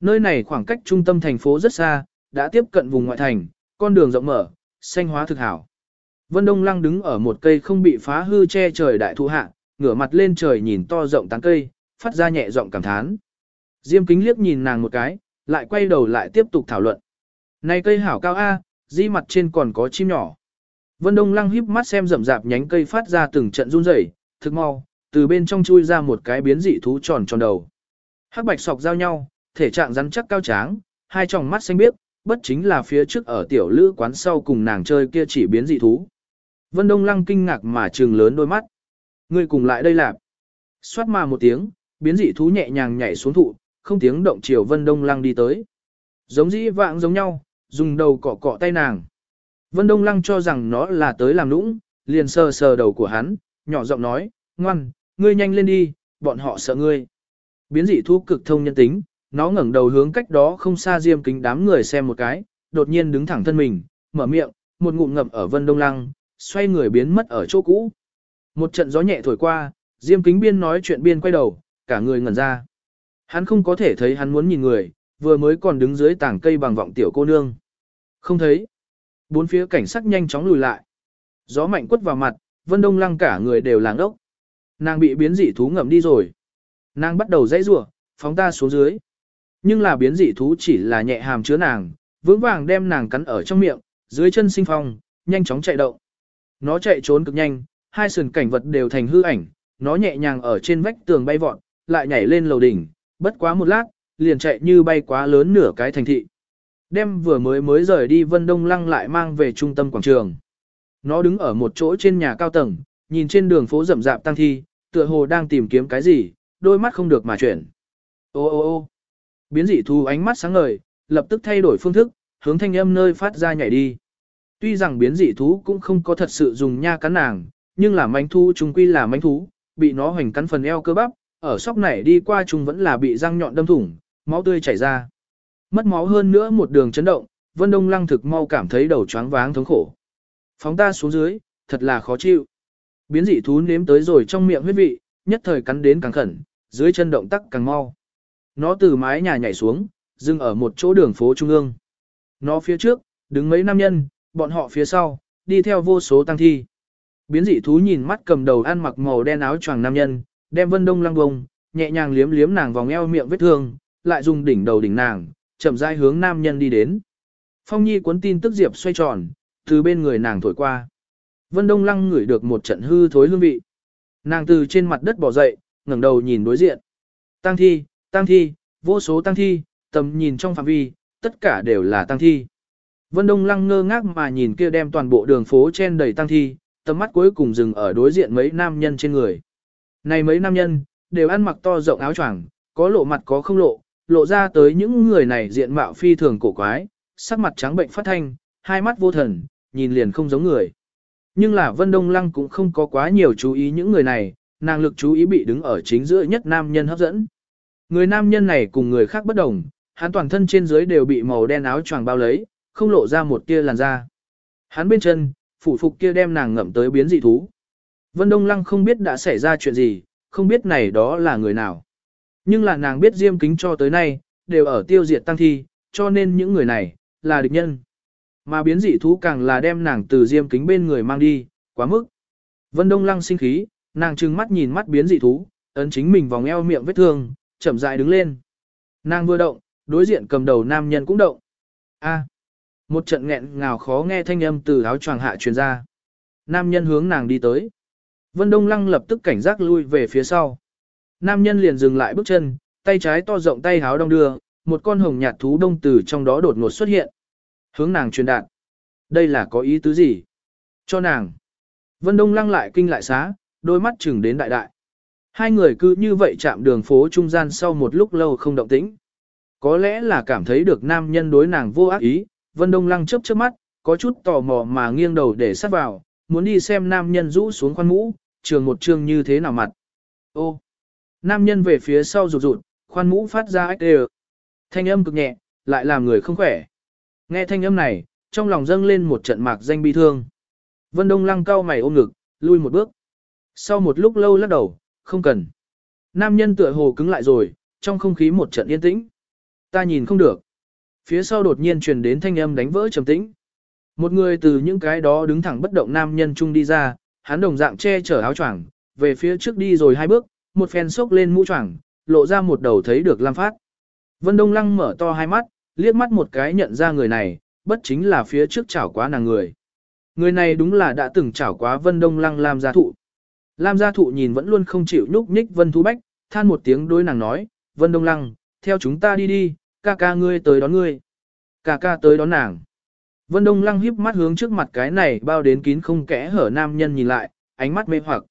Nơi này khoảng cách trung tâm thành phố rất xa, đã tiếp cận vùng ngoại thành, con đường rộng mở, xanh hóa thực hảo. Vân Đông Lăng đứng ở một cây không bị phá hư che trời đại thụ hạ, ngửa mặt lên trời nhìn to rộng tán cây, phát ra nhẹ giọng cảm thán. Diêm kính liếc nhìn nàng một cái, lại quay đầu lại tiếp tục thảo luận. Này cây hảo cao A, di mặt trên còn có chim nhỏ. Vân Đông Lăng híp mắt xem rậm rạp nhánh cây phát ra từng trận run rẩy, thực mau, từ bên trong chui ra một cái biến dị thú tròn tròn đầu. Hắc bạch sọc giao nhau, thể trạng rắn chắc cao tráng, hai tròng mắt xanh biếc, bất chính là phía trước ở tiểu lữ quán sau cùng nàng chơi kia chỉ biến dị thú. Vân Đông Lăng kinh ngạc mà trừng lớn đôi mắt. Ngươi cùng lại đây lạp. Xoát mà một tiếng, biến dị thú nhẹ nhàng nhảy xuống thụ, không tiếng động chiều Vân Đông Lăng đi tới. Giống dĩ vạng giống nhau, dùng đầu cọ cọ tay nàng. Vân Đông Lăng cho rằng nó là tới làm nũng, liền sờ sờ đầu của hắn, nhỏ giọng nói, ngoan, ngươi nhanh lên đi, bọn họ sợ ngươi. Biến dị thú cực thông nhân tính, nó ngẩng đầu hướng cách đó không xa diêm kính đám người xem một cái, đột nhiên đứng thẳng thân mình, mở miệng, một ngụm ngậm ở vân đông lăng, xoay người biến mất ở chỗ cũ. Một trận gió nhẹ thổi qua, diêm kính biên nói chuyện biên quay đầu, cả người ngẩn ra. Hắn không có thể thấy hắn muốn nhìn người, vừa mới còn đứng dưới tảng cây bằng vọng tiểu cô nương. Không thấy. Bốn phía cảnh sắc nhanh chóng lùi lại. Gió mạnh quất vào mặt, vân đông lăng cả người đều làng ốc. Nàng bị biến dị thú ngậm đi rồi. Nàng bắt đầu dãy rủa, phóng ta xuống dưới. Nhưng là biến dị thú chỉ là nhẹ hàm chứa nàng, vững vàng đem nàng cắn ở trong miệng, dưới chân sinh phong, nhanh chóng chạy động. Nó chạy trốn cực nhanh, hai sườn cảnh vật đều thành hư ảnh, nó nhẹ nhàng ở trên vách tường bay vọt, lại nhảy lên lầu đỉnh, bất quá một lát, liền chạy như bay quá lớn nửa cái thành thị. Đem vừa mới mới rời đi Vân Đông Lăng lại mang về trung tâm quảng trường. Nó đứng ở một chỗ trên nhà cao tầng, nhìn trên đường phố rậm rạp tăng thi, tựa hồ đang tìm kiếm cái gì, đôi mắt không được mà chuyển. Ô ô ô biến dị thú ánh mắt sáng ngời, lập tức thay đổi phương thức, hướng thanh âm nơi phát ra nhảy đi. Tuy rằng biến dị thú cũng không có thật sự dùng nha cắn nàng, nhưng là manh thú trùng quy là manh thú, bị nó hoành cắn phần eo cơ bắp, ở sóc này đi qua chúng vẫn là bị răng nhọn đâm thủng, máu tươi chảy ra. Mất máu hơn nữa một đường chấn động, Vân Đông Lăng thực mau cảm thấy đầu choáng váng thống khổ. Phóng ta xuống dưới, thật là khó chịu. Biến dị thú nếm tới rồi trong miệng huyết vị, nhất thời cắn đến càng khẩn, dưới chân động tác càng mau. Nó từ mái nhà nhảy xuống, dừng ở một chỗ đường phố trung ương. Nó phía trước, đứng mấy nam nhân, bọn họ phía sau, đi theo vô số tăng thi. Biến dị thú nhìn mắt cầm đầu ăn mặc màu đen áo choàng nam nhân, đem Vân Đông lăng bông, nhẹ nhàng liếm liếm nàng vòng eo miệng vết thương, lại dùng đỉnh đầu đỉnh nàng, chậm rãi hướng nam nhân đi đến. Phong Nhi cuốn tin tức diệp xoay tròn, từ bên người nàng thổi qua. Vân Đông lăng ngửi được một trận hư thối hương vị. Nàng từ trên mặt đất bỏ dậy, ngẩng đầu nhìn đối diện. Tăng thi, tăng thi, vô số tăng thi, tầm nhìn trong phạm vi, tất cả đều là tăng thi. Vân Đông lăng ngơ ngác mà nhìn kia đem toàn bộ đường phố chen đầy tăng thi, tầm mắt cuối cùng dừng ở đối diện mấy nam nhân trên người. Này mấy nam nhân, đều ăn mặc to rộng áo choàng, có lộ mặt có không lộ, lộ ra tới những người này diện mạo phi thường cổ quái, sắc mặt trắng bệnh phát thanh, hai mắt vô thần, nhìn liền không giống người. Nhưng là Vân Đông Lăng cũng không có quá nhiều chú ý những người này, nàng lực chú ý bị đứng ở chính giữa nhất nam nhân hấp dẫn. Người nam nhân này cùng người khác bất đồng, hắn toàn thân trên dưới đều bị màu đen áo choàng bao lấy, không lộ ra một tia làn da. Hắn bên chân, phủ phục kia đem nàng ngậm tới biến dị thú. Vân Đông Lăng không biết đã xảy ra chuyện gì, không biết này đó là người nào. Nhưng là nàng biết Diêm Kính cho tới nay, đều ở tiêu diệt tăng thi, cho nên những người này, là địch nhân. Mà biến dị thú càng là đem nàng từ Diêm Kính bên người mang đi, quá mức. Vân Đông Lăng sinh khí, nàng trừng mắt nhìn mắt biến dị thú, ấn chính mình vòng eo miệng vết thương, chậm rãi đứng lên. Nàng vừa động, đối diện cầm đầu nam nhân cũng động. A. một trận nghẹn ngào khó nghe thanh âm từ áo choàng hạ truyền ra. Nam nhân hướng nàng đi tới. Vân Đông Lăng lập tức cảnh giác lui về phía sau. Nam nhân liền dừng lại bước chân, tay trái to rộng tay háo đông đưa, một con hồng nhạt thú đông từ trong đó đột ngột xuất hiện. Hướng nàng truyền đạt. Đây là có ý tứ gì? Cho nàng. Vân Đông Lăng lại kinh lại xá, đôi mắt chừng đến đại đại. Hai người cứ như vậy chạm đường phố trung gian sau một lúc lâu không động tĩnh. Có lẽ là cảm thấy được nam nhân đối nàng vô ác ý, Vân Đông Lăng chớp chớp mắt, có chút tò mò mà nghiêng đầu để sát vào, muốn đi xem nam nhân rũ xuống khoan mũ, trường một trường như thế nào mặt. Ô! Nam nhân về phía sau rụt rụt, khoan mũ phát ra ếch đều. Thanh âm cực nhẹ, lại làm người không khỏe. Nghe thanh âm này, trong lòng dâng lên một trận mạc danh bi thương. Vân Đông lăng cao mày ôm ngực, lui một bước. Sau một lúc lâu lắc đầu, không cần. Nam nhân tựa hồ cứng lại rồi, trong không khí một trận yên tĩnh. Ta nhìn không được. Phía sau đột nhiên truyền đến thanh âm đánh vỡ trầm tĩnh. Một người từ những cái đó đứng thẳng bất động nam nhân trung đi ra, hắn đồng dạng che chở áo choàng, về phía trước đi rồi hai bước, một phen sốc lên mũ choàng, lộ ra một đầu thấy được Lam Phát. Vân Đông Lăng mở to hai mắt, liếc mắt một cái nhận ra người này, bất chính là phía trước chảo quá nàng người. Người này đúng là đã từng chảo quá Vân Đông Lăng Lam gia thụ. Lam gia thụ nhìn vẫn luôn không chịu nhúc nhích Vân Thu Bách, than một tiếng đối nàng nói, Vân Đông Lăng, theo chúng ta đi đi, ca ca ngươi tới đón ngươi. Ca ca tới đón nàng. Vân Đông Lăng híp mắt hướng trước mặt cái này bao đến kín không kẽ hở nam nhân nhìn lại, ánh mắt mê hoặc.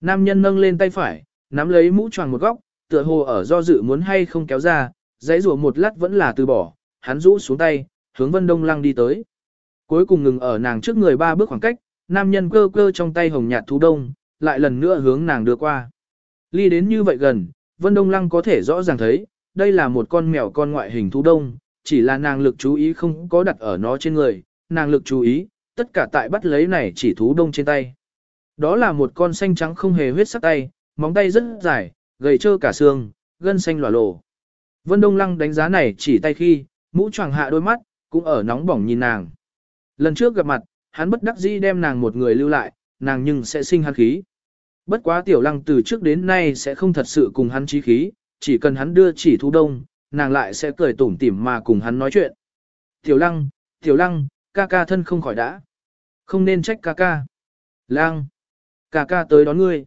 Nam nhân nâng lên tay phải, nắm lấy mũ choàng một góc, tựa hồ ở do dự muốn hay không kéo ra, dãy rủa một lát vẫn là từ bỏ, hắn rũ xuống tay, hướng Vân Đông Lăng đi tới. Cuối cùng ngừng ở nàng trước người ba bước khoảng cách, nam nhân cơ cơ trong tay hồng nhạt thú đông, lại lần nữa hướng nàng đưa qua. Ly đến như vậy gần, Vân Đông Lăng có thể rõ ràng thấy, đây là một con mèo con ngoại hình thú đông, chỉ là nàng lực chú ý không có đặt ở nó trên người, nàng lực chú ý, tất cả tại bắt lấy này chỉ thú đông trên tay. Đó là một con xanh trắng không hề huyết sắc tay, móng tay rất dài, gầy trơ cả xương, gân xanh lòa lổ. Vân Đông Lăng đánh giá này chỉ tay khi, mũ choàng hạ đôi mắt, cũng ở nóng bỏng nhìn nàng. Lần trước gặp mặt, hắn bất đắc dĩ đem nàng một người lưu lại, nàng nhưng sẽ sinh hắn khí. Bất quá tiểu lăng từ trước đến nay sẽ không thật sự cùng hắn chí khí, chỉ cần hắn đưa chỉ thu đông, nàng lại sẽ cười tủm tỉm mà cùng hắn nói chuyện. Tiểu lăng, tiểu lăng, ca ca thân không khỏi đã. Không nên trách ca ca. Lăng, ca ca tới đón ngươi.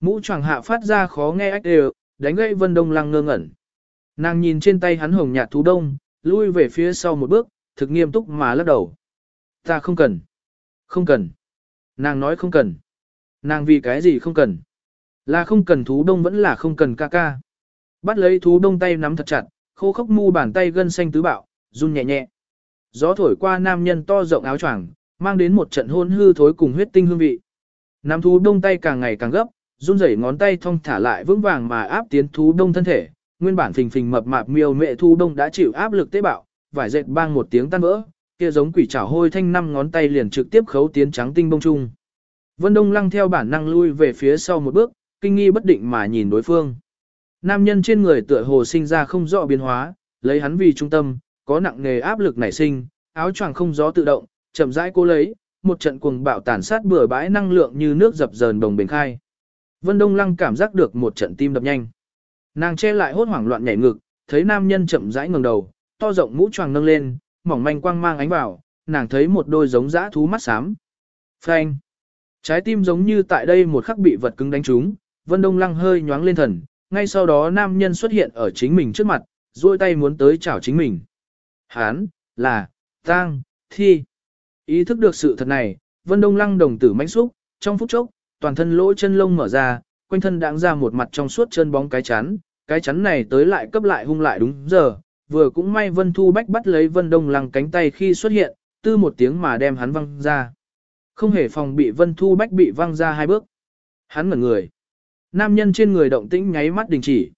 Mũ choàng hạ phát ra khó nghe ách đều, đánh gãy vân đông lăng ngơ ngẩn. Nàng nhìn trên tay hắn hồng nhạt thú đông, lui về phía sau một bước, thực nghiêm túc mà lắc đầu. Ta không cần. Không cần. Nàng nói không cần. Nàng vì cái gì không cần. Là không cần thú đông vẫn là không cần ca ca. Bắt lấy thú đông tay nắm thật chặt, khô khốc mu bàn tay gân xanh tứ bạo, run nhẹ nhẹ. Gió thổi qua nam nhân to rộng áo choàng, mang đến một trận hôn hư thối cùng huyết tinh hương vị. Nam thú đông tay càng ngày càng gấp, run rẩy ngón tay thong thả lại vững vàng mà áp tiến thú đông thân thể, nguyên bản phình phình mập mạp miêu mẹ thu đông đã chịu áp lực tế bạo, vải dệt bang một tiếng tan vỡ, kia giống quỷ chảo hôi thanh năm ngón tay liền trực tiếp khấu tiến trắng tinh bông trung. Vân Đông Lăng theo bản năng lui về phía sau một bước, kinh nghi bất định mà nhìn đối phương. Nam nhân trên người tựa hồ sinh ra không rõ biến hóa, lấy hắn vì trung tâm, có nặng nề áp lực nảy sinh, áo choàng không gió tự động, chậm rãi cố lấy, một trận cuồng bạo tàn sát bừa bãi năng lượng như nước dập dờn đồng bình khai. Vân Đông Lăng cảm giác được một trận tim đập nhanh. Nàng che lại hốt hoảng loạn nhảy ngực, thấy nam nhân chậm rãi ngẩng đầu, to rộng mũ choàng nâng lên, mỏng manh quang mang ánh vào, nàng thấy một đôi giống dã thú mắt xám. Phanh! Trái tim giống như tại đây một khắc bị vật cứng đánh trúng, Vân Đông Lăng hơi nhoáng lên thần, ngay sau đó nam nhân xuất hiện ở chính mình trước mặt, duỗi tay muốn tới chảo chính mình. Hán, là, tang, thi. Ý thức được sự thật này, Vân Đông Lăng đồng tử mãnh xúc, trong phút chốc, toàn thân lỗ chân lông mở ra, quanh thân đãng ra một mặt trong suốt chân bóng cái chắn, cái chắn này tới lại cấp lại hung lại đúng giờ, vừa cũng may Vân Thu Bách bắt lấy Vân Đông Lăng cánh tay khi xuất hiện, tư một tiếng mà đem hắn văng ra. Không hề phòng bị Vân Thu Bách bị văng ra hai bước. Hắn mở người. Nam nhân trên người động tĩnh nháy mắt đình chỉ.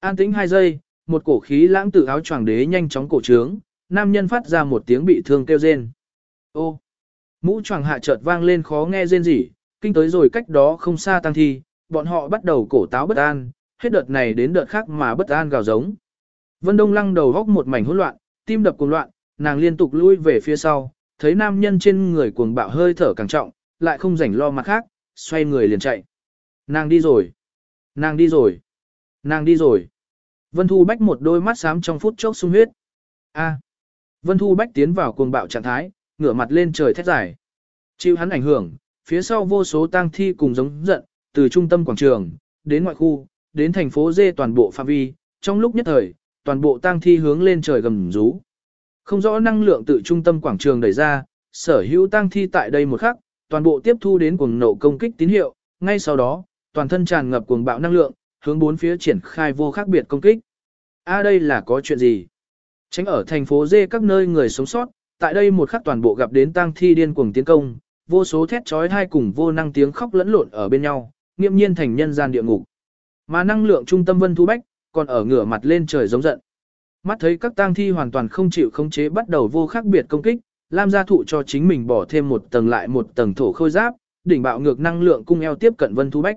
An tĩnh hai giây, một cổ khí lãng tự áo choàng đế nhanh chóng cổ trướng, nam nhân phát ra một tiếng bị thương kêu rên. Ô! Mũ choàng hạ chợt vang lên khó nghe rên rỉ, kinh tới rồi cách đó không xa tăng thi, bọn họ bắt đầu cổ táo bất an, hết đợt này đến đợt khác mà bất an gào giống. Vân Đông lăng đầu góc một mảnh hỗn loạn, tim đập cuồng loạn, nàng liên tục lui về phía sau, thấy nam nhân trên người cuồng bạo hơi thở càng trọng, lại không rảnh lo mặt khác, xoay người liền chạy. Nàng đi rồi. Nàng đi rồi. Nàng đi rồi. Vân Thu Bách một đôi mắt xám trong phút chốc sung huyết. A. Vân Thu Bách tiến vào cuồng bạo trạng thái, ngửa mặt lên trời thét dài. Chịu hắn ảnh hưởng, phía sau vô số tang thi cùng giống giận, từ trung tâm quảng trường, đến ngoại khu, đến thành phố dê toàn bộ phạm vi, trong lúc nhất thời, toàn bộ tang thi hướng lên trời gầm rú. Không rõ năng lượng từ trung tâm quảng trường đẩy ra, sở hữu tang thi tại đây một khắc, toàn bộ tiếp thu đến cuồng nộ công kích tín hiệu, ngay sau đó, toàn thân tràn ngập cuồng bạo năng lượng, hướng bốn phía triển khai vô khác biệt công kích. A đây là có chuyện gì? Tránh ở thành phố dê các nơi người sống sót, tại đây một khắc toàn bộ gặp đến tang thi điên cuồng tiến công, vô số thét chói hai cùng vô năng tiếng khóc lẫn lộn ở bên nhau, nghiêm nhiên thành nhân gian địa ngục. Mà năng lượng trung tâm Vân Thu Bách, còn ở ngửa mặt lên trời giống giận. Mắt thấy các tang thi hoàn toàn không chịu khống chế bắt đầu vô khác biệt công kích, Lam gia thụ cho chính mình bỏ thêm một tầng lại một tầng thổ khôi giáp, đỉnh bạo ngược năng lượng cung eo tiếp cận Vân Thu Bách.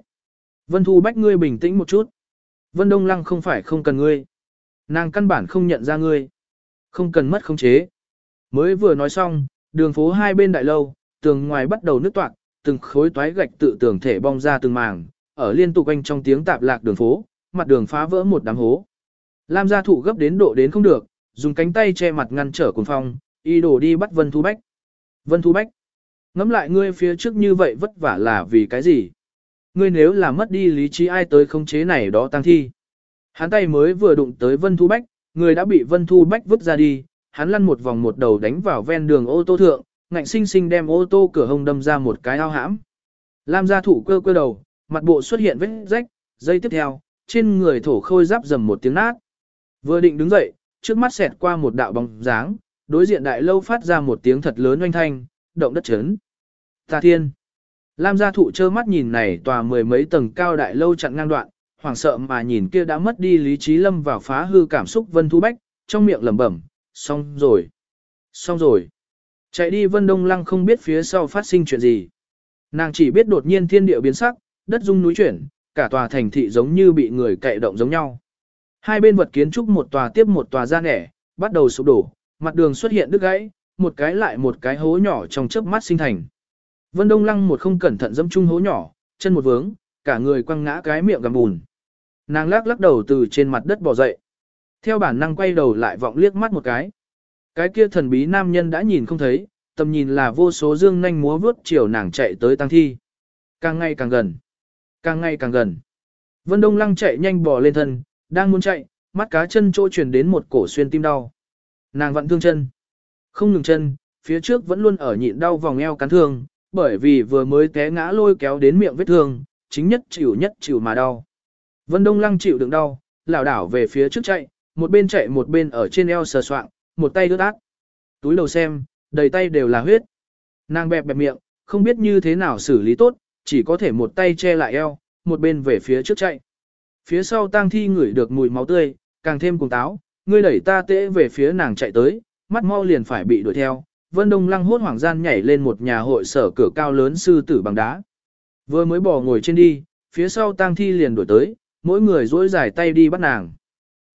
Vân Thu Bách ngươi bình tĩnh một chút. Vân Đông Lăng không phải không cần ngươi. Nàng căn bản không nhận ra ngươi. Không cần mất khống chế. Mới vừa nói xong, đường phố hai bên đại lâu, tường ngoài bắt đầu nứt toạc, từng khối toái gạch tự tường thể bong ra từng màng, ở liên tục anh trong tiếng tạp lạc đường phố, mặt đường phá vỡ một đám hố. Lam gia thụ gấp đến độ đến không được, dùng cánh tay che mặt ngăn trở cuồng phong, y đổ đi bắt Vân Thu Bách. Vân Thu Bách, ngắm lại ngươi phía trước như vậy vất vả là vì cái gì? Ngươi nếu là mất đi lý trí ai tới khống chế này đó tăng thi. Hắn tay mới vừa đụng tới Vân Thu Bách, người đã bị Vân Thu Bách vứt ra đi, hắn lăn một vòng một đầu đánh vào ven đường ô tô thượng, ngạnh sinh sinh đem ô tô cửa hông đâm ra một cái ao hãm. Lam gia thủ cơ cơ đầu, mặt bộ xuất hiện vết rách, dây tiếp theo, trên người thổ khôi giáp dầm một tiếng nát. Vừa định đứng dậy, trước mắt xẹt qua một đạo bóng dáng, đối diện đại lâu phát ra một tiếng thật lớn oanh thanh, động đất chấn. Tà thiên. Lam gia thụ trơ mắt nhìn này tòa mười mấy tầng cao đại lâu chặn ngang đoạn, hoảng sợ mà nhìn kia đã mất đi lý trí lâm vào phá hư cảm xúc Vân Thu Bách, trong miệng lẩm bẩm, xong rồi, xong rồi. Chạy đi Vân Đông Lăng không biết phía sau phát sinh chuyện gì. Nàng chỉ biết đột nhiên thiên địa biến sắc, đất rung núi chuyển, cả tòa thành thị giống như bị người cậy động giống nhau. Hai bên vật kiến trúc một tòa tiếp một tòa ra nẻ, bắt đầu sụp đổ, mặt đường xuất hiện đứt gãy, một cái lại một cái hố nhỏ trong chớp mắt sinh thành. Vân Đông Lăng một không cẩn thận dẫm chung hố nhỏ, chân một vướng, cả người quăng ngã cái miệng gầm bùn. Nàng lắc lắc đầu từ trên mặt đất bò dậy. Theo bản năng quay đầu lại vọng liếc mắt một cái. Cái kia thần bí nam nhân đã nhìn không thấy, tầm nhìn là vô số dương nhanh múa vướt chiều nàng chạy tới tăng thi. Càng ngày càng gần. Càng ngày càng gần. Vân Đông Lăng chạy nhanh bò lên thân, đang muốn chạy, mắt cá chân chỗ truyền đến một cổ xuyên tim đau. Nàng vặn thương chân. Không ngừng chân, phía trước vẫn luôn ở nhịn đau vòng eo cắn thương, bởi vì vừa mới té ngã lôi kéo đến miệng vết thương, chính nhất chịu nhất chịu mà đau. Vân Đông Lăng chịu đựng đau, lảo đảo về phía trước chạy, một bên chạy một bên ở trên eo sờ soạng, một tay đứt ác. Túi đầu xem, đầy tay đều là huyết. Nàng bẹp bẹp miệng, không biết như thế nào xử lý tốt, chỉ có thể một tay che lại eo, một bên về phía trước chạy. Phía sau tang thi ngửi được mùi máu tươi, càng thêm cùng táo, ngươi đẩy ta tễ về phía nàng chạy tới, mắt mau liền phải bị đuổi theo. Vân Đông Lăng hốt hoảng gian nhảy lên một nhà hội sở cửa cao lớn sư tử bằng đá. Vừa mới bỏ ngồi trên đi, phía sau tang thi liền đuổi tới, mỗi người duỗi dài tay đi bắt nàng.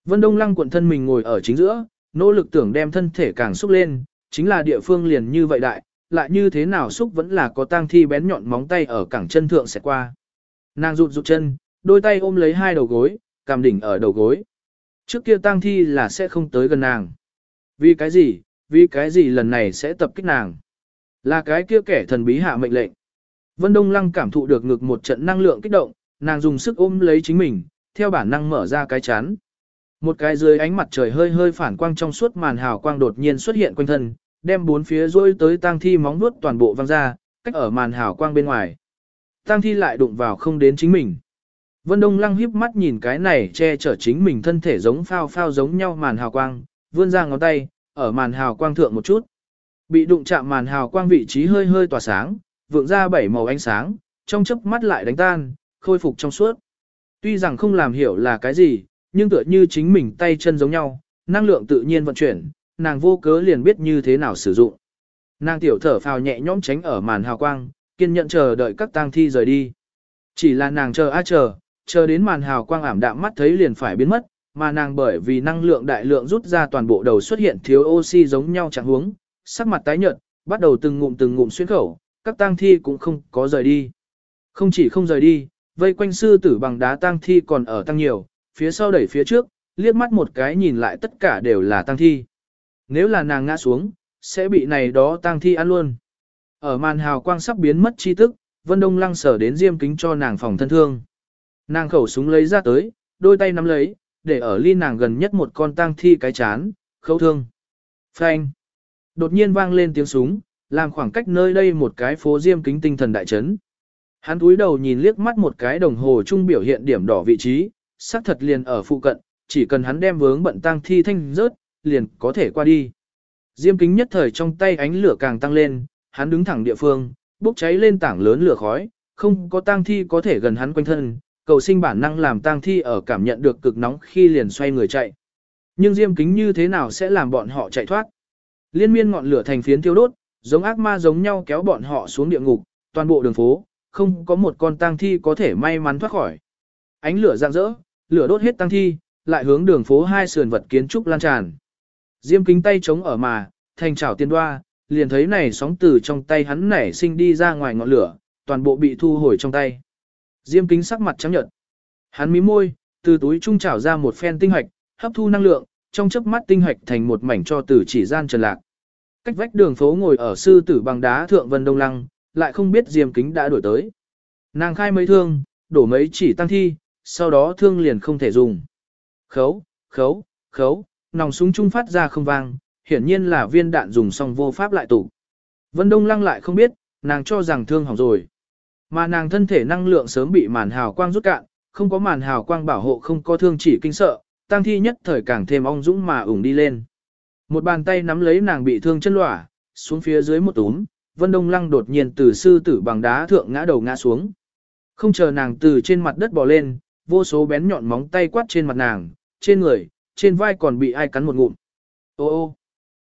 Vân Đông Lăng cuộn thân mình ngồi ở chính giữa, nỗ lực tưởng đem thân thể càng xúc lên, chính là địa phương liền như vậy đại, lại như thế nào xúc vẫn là có tang thi bén nhọn móng tay ở cẳng chân thượng sẽ qua. Nàng rụt rụt chân, đôi tay ôm lấy hai đầu gối, cằm đỉnh ở đầu gối. Trước kia tang thi là sẽ không tới gần nàng. Vì cái gì, vì cái gì lần này sẽ tập kích nàng. Là cái kia kẻ thần bí hạ mệnh lệnh. Vân Đông Lăng cảm thụ được ngực một trận năng lượng kích động, nàng dùng sức ôm lấy chính mình, theo bản năng mở ra cái chán. Một cái dưới ánh mặt trời hơi hơi phản quang trong suốt màn hào quang đột nhiên xuất hiện quanh thân, đem bốn phía rôi tới tang thi móng nuốt toàn bộ văng ra, cách ở màn hào quang bên ngoài. Tang thi lại đụng vào không đến chính mình. Vân Đông Lăng híp mắt nhìn cái này che chở chính mình thân thể giống phao phao giống nhau màn hào quang, vươn ra ngón tay, ở màn hào quang thượng một chút. Bị đụng chạm màn hào quang vị trí hơi hơi tỏa sáng, vượng ra bảy màu ánh sáng, trong chớp mắt lại đánh tan, khôi phục trong suốt. Tuy rằng không làm hiểu là cái gì, nhưng tựa như chính mình tay chân giống nhau, năng lượng tự nhiên vận chuyển, nàng vô cớ liền biết như thế nào sử dụng. Nàng tiểu thở phào nhẹ nhõm tránh ở màn hào quang, kiên nhẫn chờ đợi các tang thi rời đi. Chỉ là nàng chờ a à chờ, chờ đến màn hào quang ảm đạm mắt thấy liền phải biến mất, mà nàng bởi vì năng lượng đại lượng rút ra toàn bộ đầu xuất hiện thiếu oxy giống nhau chẳng huống, sắc mặt tái nhợt, bắt đầu từng ngụm từng ngụm xuyên khẩu, các tang thi cũng không có rời đi. Không chỉ không rời đi, vây quanh sư tử bằng đá tang thi còn ở tăng nhiều, phía sau đẩy phía trước, liếc mắt một cái nhìn lại tất cả đều là tang thi. Nếu là nàng ngã xuống, sẽ bị này đó tang thi ăn luôn. Ở màn hào quang sắp biến mất chi tức, Vân Đông lăng sở đến diêm kính cho nàng phòng thân thương. Nàng khẩu súng lấy ra tới, đôi tay nắm lấy, để ở ly nàng gần nhất một con tang thi cái chán, khâu thương. Phanh. Đột nhiên vang lên tiếng súng, làm khoảng cách nơi đây một cái phố diêm kính tinh thần đại chấn. Hắn túi đầu nhìn liếc mắt một cái đồng hồ trung biểu hiện điểm đỏ vị trí, xác thật liền ở phụ cận, chỉ cần hắn đem vướng bận tang thi thanh rớt, liền có thể qua đi. Diêm kính nhất thời trong tay ánh lửa càng tăng lên, hắn đứng thẳng địa phương, bốc cháy lên tảng lớn lửa khói, không có tang thi có thể gần hắn quanh thân, cầu sinh bản năng làm tang thi ở cảm nhận được cực nóng khi liền xoay người chạy. Nhưng diêm kính như thế nào sẽ làm bọn họ chạy thoát? Liên miên ngọn lửa thành phiến thiêu đốt, giống ác ma giống nhau kéo bọn họ xuống địa ngục, toàn bộ đường phố, không có một con tang thi có thể may mắn thoát khỏi. Ánh lửa rạng rỡ, lửa đốt hết tang thi, lại hướng đường phố hai sườn vật kiến trúc lan tràn. Diêm kính tay chống ở mà, thành trảo tiên đoa, liền thấy này sóng từ trong tay hắn nảy sinh đi ra ngoài ngọn lửa, toàn bộ bị thu hồi trong tay. Diêm kính sắc mặt trắng nhợt. Hắn mím môi, từ túi trung trảo ra một phen tinh hạch, hấp thu năng lượng, trong chớp mắt tinh hạch thành một mảnh cho tử chỉ gian trần lạc. Cách vách đường phố ngồi ở sư tử bằng đá thượng vân đông lăng, lại không biết diêm kính đã đổi tới. Nàng khai mấy thương, đổ mấy chỉ tăng thi, sau đó thương liền không thể dùng. Khấu, khấu, khấu, nòng súng trung phát ra không vang, hiển nhiên là viên đạn dùng xong vô pháp lại tụ. Vân Đông Lăng lại không biết, nàng cho rằng thương hỏng rồi. Mà nàng thân thể năng lượng sớm bị màn hào quang rút cạn, không có màn hào quang bảo hộ không có thương chỉ kinh sợ, tăng thi nhất thời càng thêm ong dũng mà ủng đi lên. Một bàn tay nắm lấy nàng bị thương chân lỏa, xuống phía dưới một túm, Vân Đông Lăng đột nhiên từ sư tử bằng đá thượng ngã đầu ngã xuống. Không chờ nàng từ trên mặt đất bò lên, vô số bén nhọn móng tay quát trên mặt nàng, trên người, trên vai còn bị ai cắn một ngụm. Ô ô,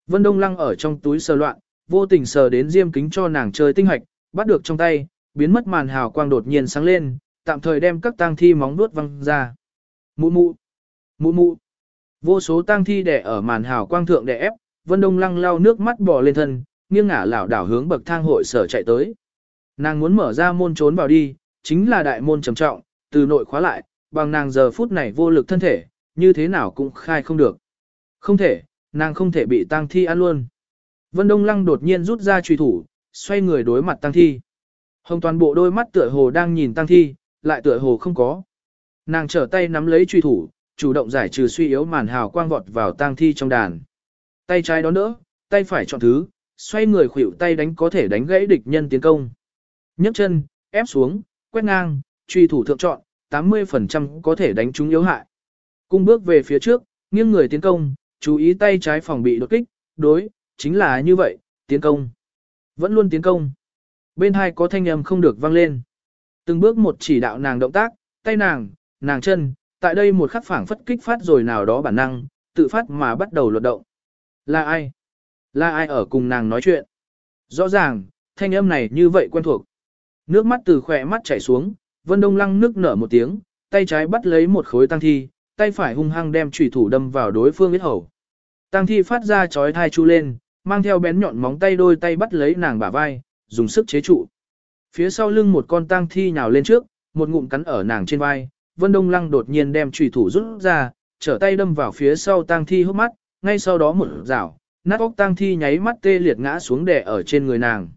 Vân Đông Lăng ở trong túi sờ loạn, vô tình sờ đến diêm kính cho nàng chơi tinh hạch, bắt được trong tay, biến mất màn hào quang đột nhiên sáng lên, tạm thời đem các tang thi móng nuốt văng ra. Mụ mụ, mụ mụ, vô số tang thi đè ở màn hào quang thượng đè ép, Vân Đông Lăng lau nước mắt bò lên thân, nghiêng ngả lảo đảo hướng bậc thang hội sở chạy tới. Nàng muốn mở ra môn trốn vào đi, chính là đại môn trầm trọng, từ nội khóa lại, bằng nàng giờ phút này vô lực thân thể, như thế nào cũng khai không được. Không thể, nàng không thể bị tang thi ăn luôn. Vân Đông Lăng đột nhiên rút ra truy thủ, xoay người đối mặt tang thi. Hồng toàn bộ đôi mắt tựa hồ đang nhìn tang thi, lại tựa hồ không có. Nàng trở tay nắm lấy truy thủ, chủ động giải trừ suy yếu màn hào quang vọt vào tang thi trong đàn. Tay trái đón đỡ, tay phải chọn thứ, xoay người khuỷu tay đánh có thể đánh gãy địch nhân tiến công. nhấc chân, ép xuống, quét ngang, truy thủ thượng chọn, 80% có thể đánh trúng yếu hại. Cung bước về phía trước, nghiêng người tiến công, chú ý tay trái phòng bị đột kích, đối, chính là như vậy, tiến công. Vẫn luôn tiến công. Bên hai có thanh âm không được vang lên. Từng bước một chỉ đạo nàng động tác, tay nàng, nàng chân, tại đây một khắc phảng phất kích phát rồi nào đó bản năng, tự phát mà bắt đầu luật động. Là ai? Là ai ở cùng nàng nói chuyện? Rõ ràng, thanh âm này như vậy quen thuộc. Nước mắt từ khỏe mắt chảy xuống, Vân Đông Lăng nước nở một tiếng, tay trái bắt lấy một khối tăng thi, tay phải hung hăng đem chủy thủ đâm vào đối phương huyết hầu. Tang thi phát ra chói thai chu lên, mang theo bén nhọn móng tay đôi tay bắt lấy nàng bả vai, dùng sức chế trụ. Phía sau lưng một con tang thi nhào lên trước, một ngụm cắn ở nàng trên vai, Vân Đông Lăng đột nhiên đem chủy thủ rút ra, trở tay đâm vào phía sau tang thi hốc mắt, ngay sau đó một rảo, nát óc tang thi nháy mắt tê liệt ngã xuống đè ở trên người nàng.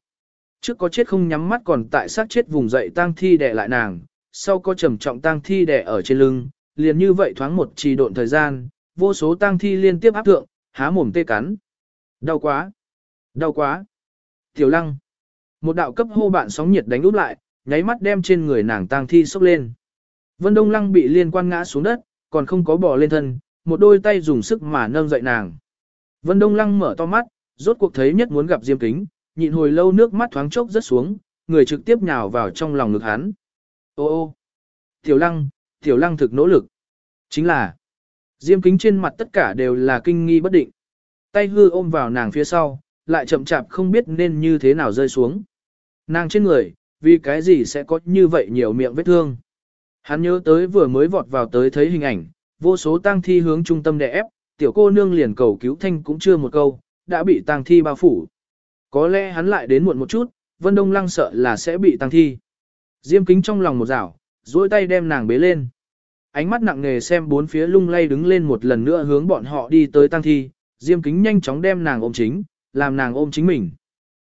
Trước có chết không nhắm mắt còn tại sát chết vùng dậy tang thi đè lại nàng, sau có trầm trọng tang thi đè ở trên lưng, liền như vậy thoáng một trì độn thời gian, vô số tang thi liên tiếp áp thượng, há mồm tê cắn. Đau quá! Đau quá! Tiểu lăng! Một đạo cấp hô bạn sóng nhiệt đánh úp lại, nháy mắt đem trên người nàng tang thi sốc lên. Vân Đông Lăng bị liên quan ngã xuống đất, còn không có bò lên thân, một đôi tay dùng sức mà nâng dậy nàng. Vân Đông Lăng mở to mắt, rốt cuộc thấy nhất muốn gặp Diêm Kính, nhịn hồi lâu nước mắt thoáng chốc rớt xuống, người trực tiếp nhào vào trong lòng ngực hắn. Ô ô! Tiểu Lăng, Tiểu Lăng thực nỗ lực. Chính là, Diêm Kính trên mặt tất cả đều là kinh nghi bất định. Tay hư ôm vào nàng phía sau, lại chậm chạp không biết nên như thế nào rơi xuống. Nàng trên người, vì cái gì sẽ có như vậy nhiều miệng vết thương. Hắn nhớ tới vừa mới vọt vào tới thấy hình ảnh, vô số tang thi hướng trung tâm đè ép, tiểu cô nương liền cầu cứu thanh cũng chưa một câu, đã bị tang thi bao phủ. Có lẽ hắn lại đến muộn một chút, Vân Đông Lăng sợ là sẽ bị tang thi. Diêm kính trong lòng một rảo, duỗi tay đem nàng bế lên. Ánh mắt nặng nề xem bốn phía lung lay đứng lên một lần nữa hướng bọn họ đi tới tang thi, Diêm kính nhanh chóng đem nàng ôm chính, làm nàng ôm chính mình.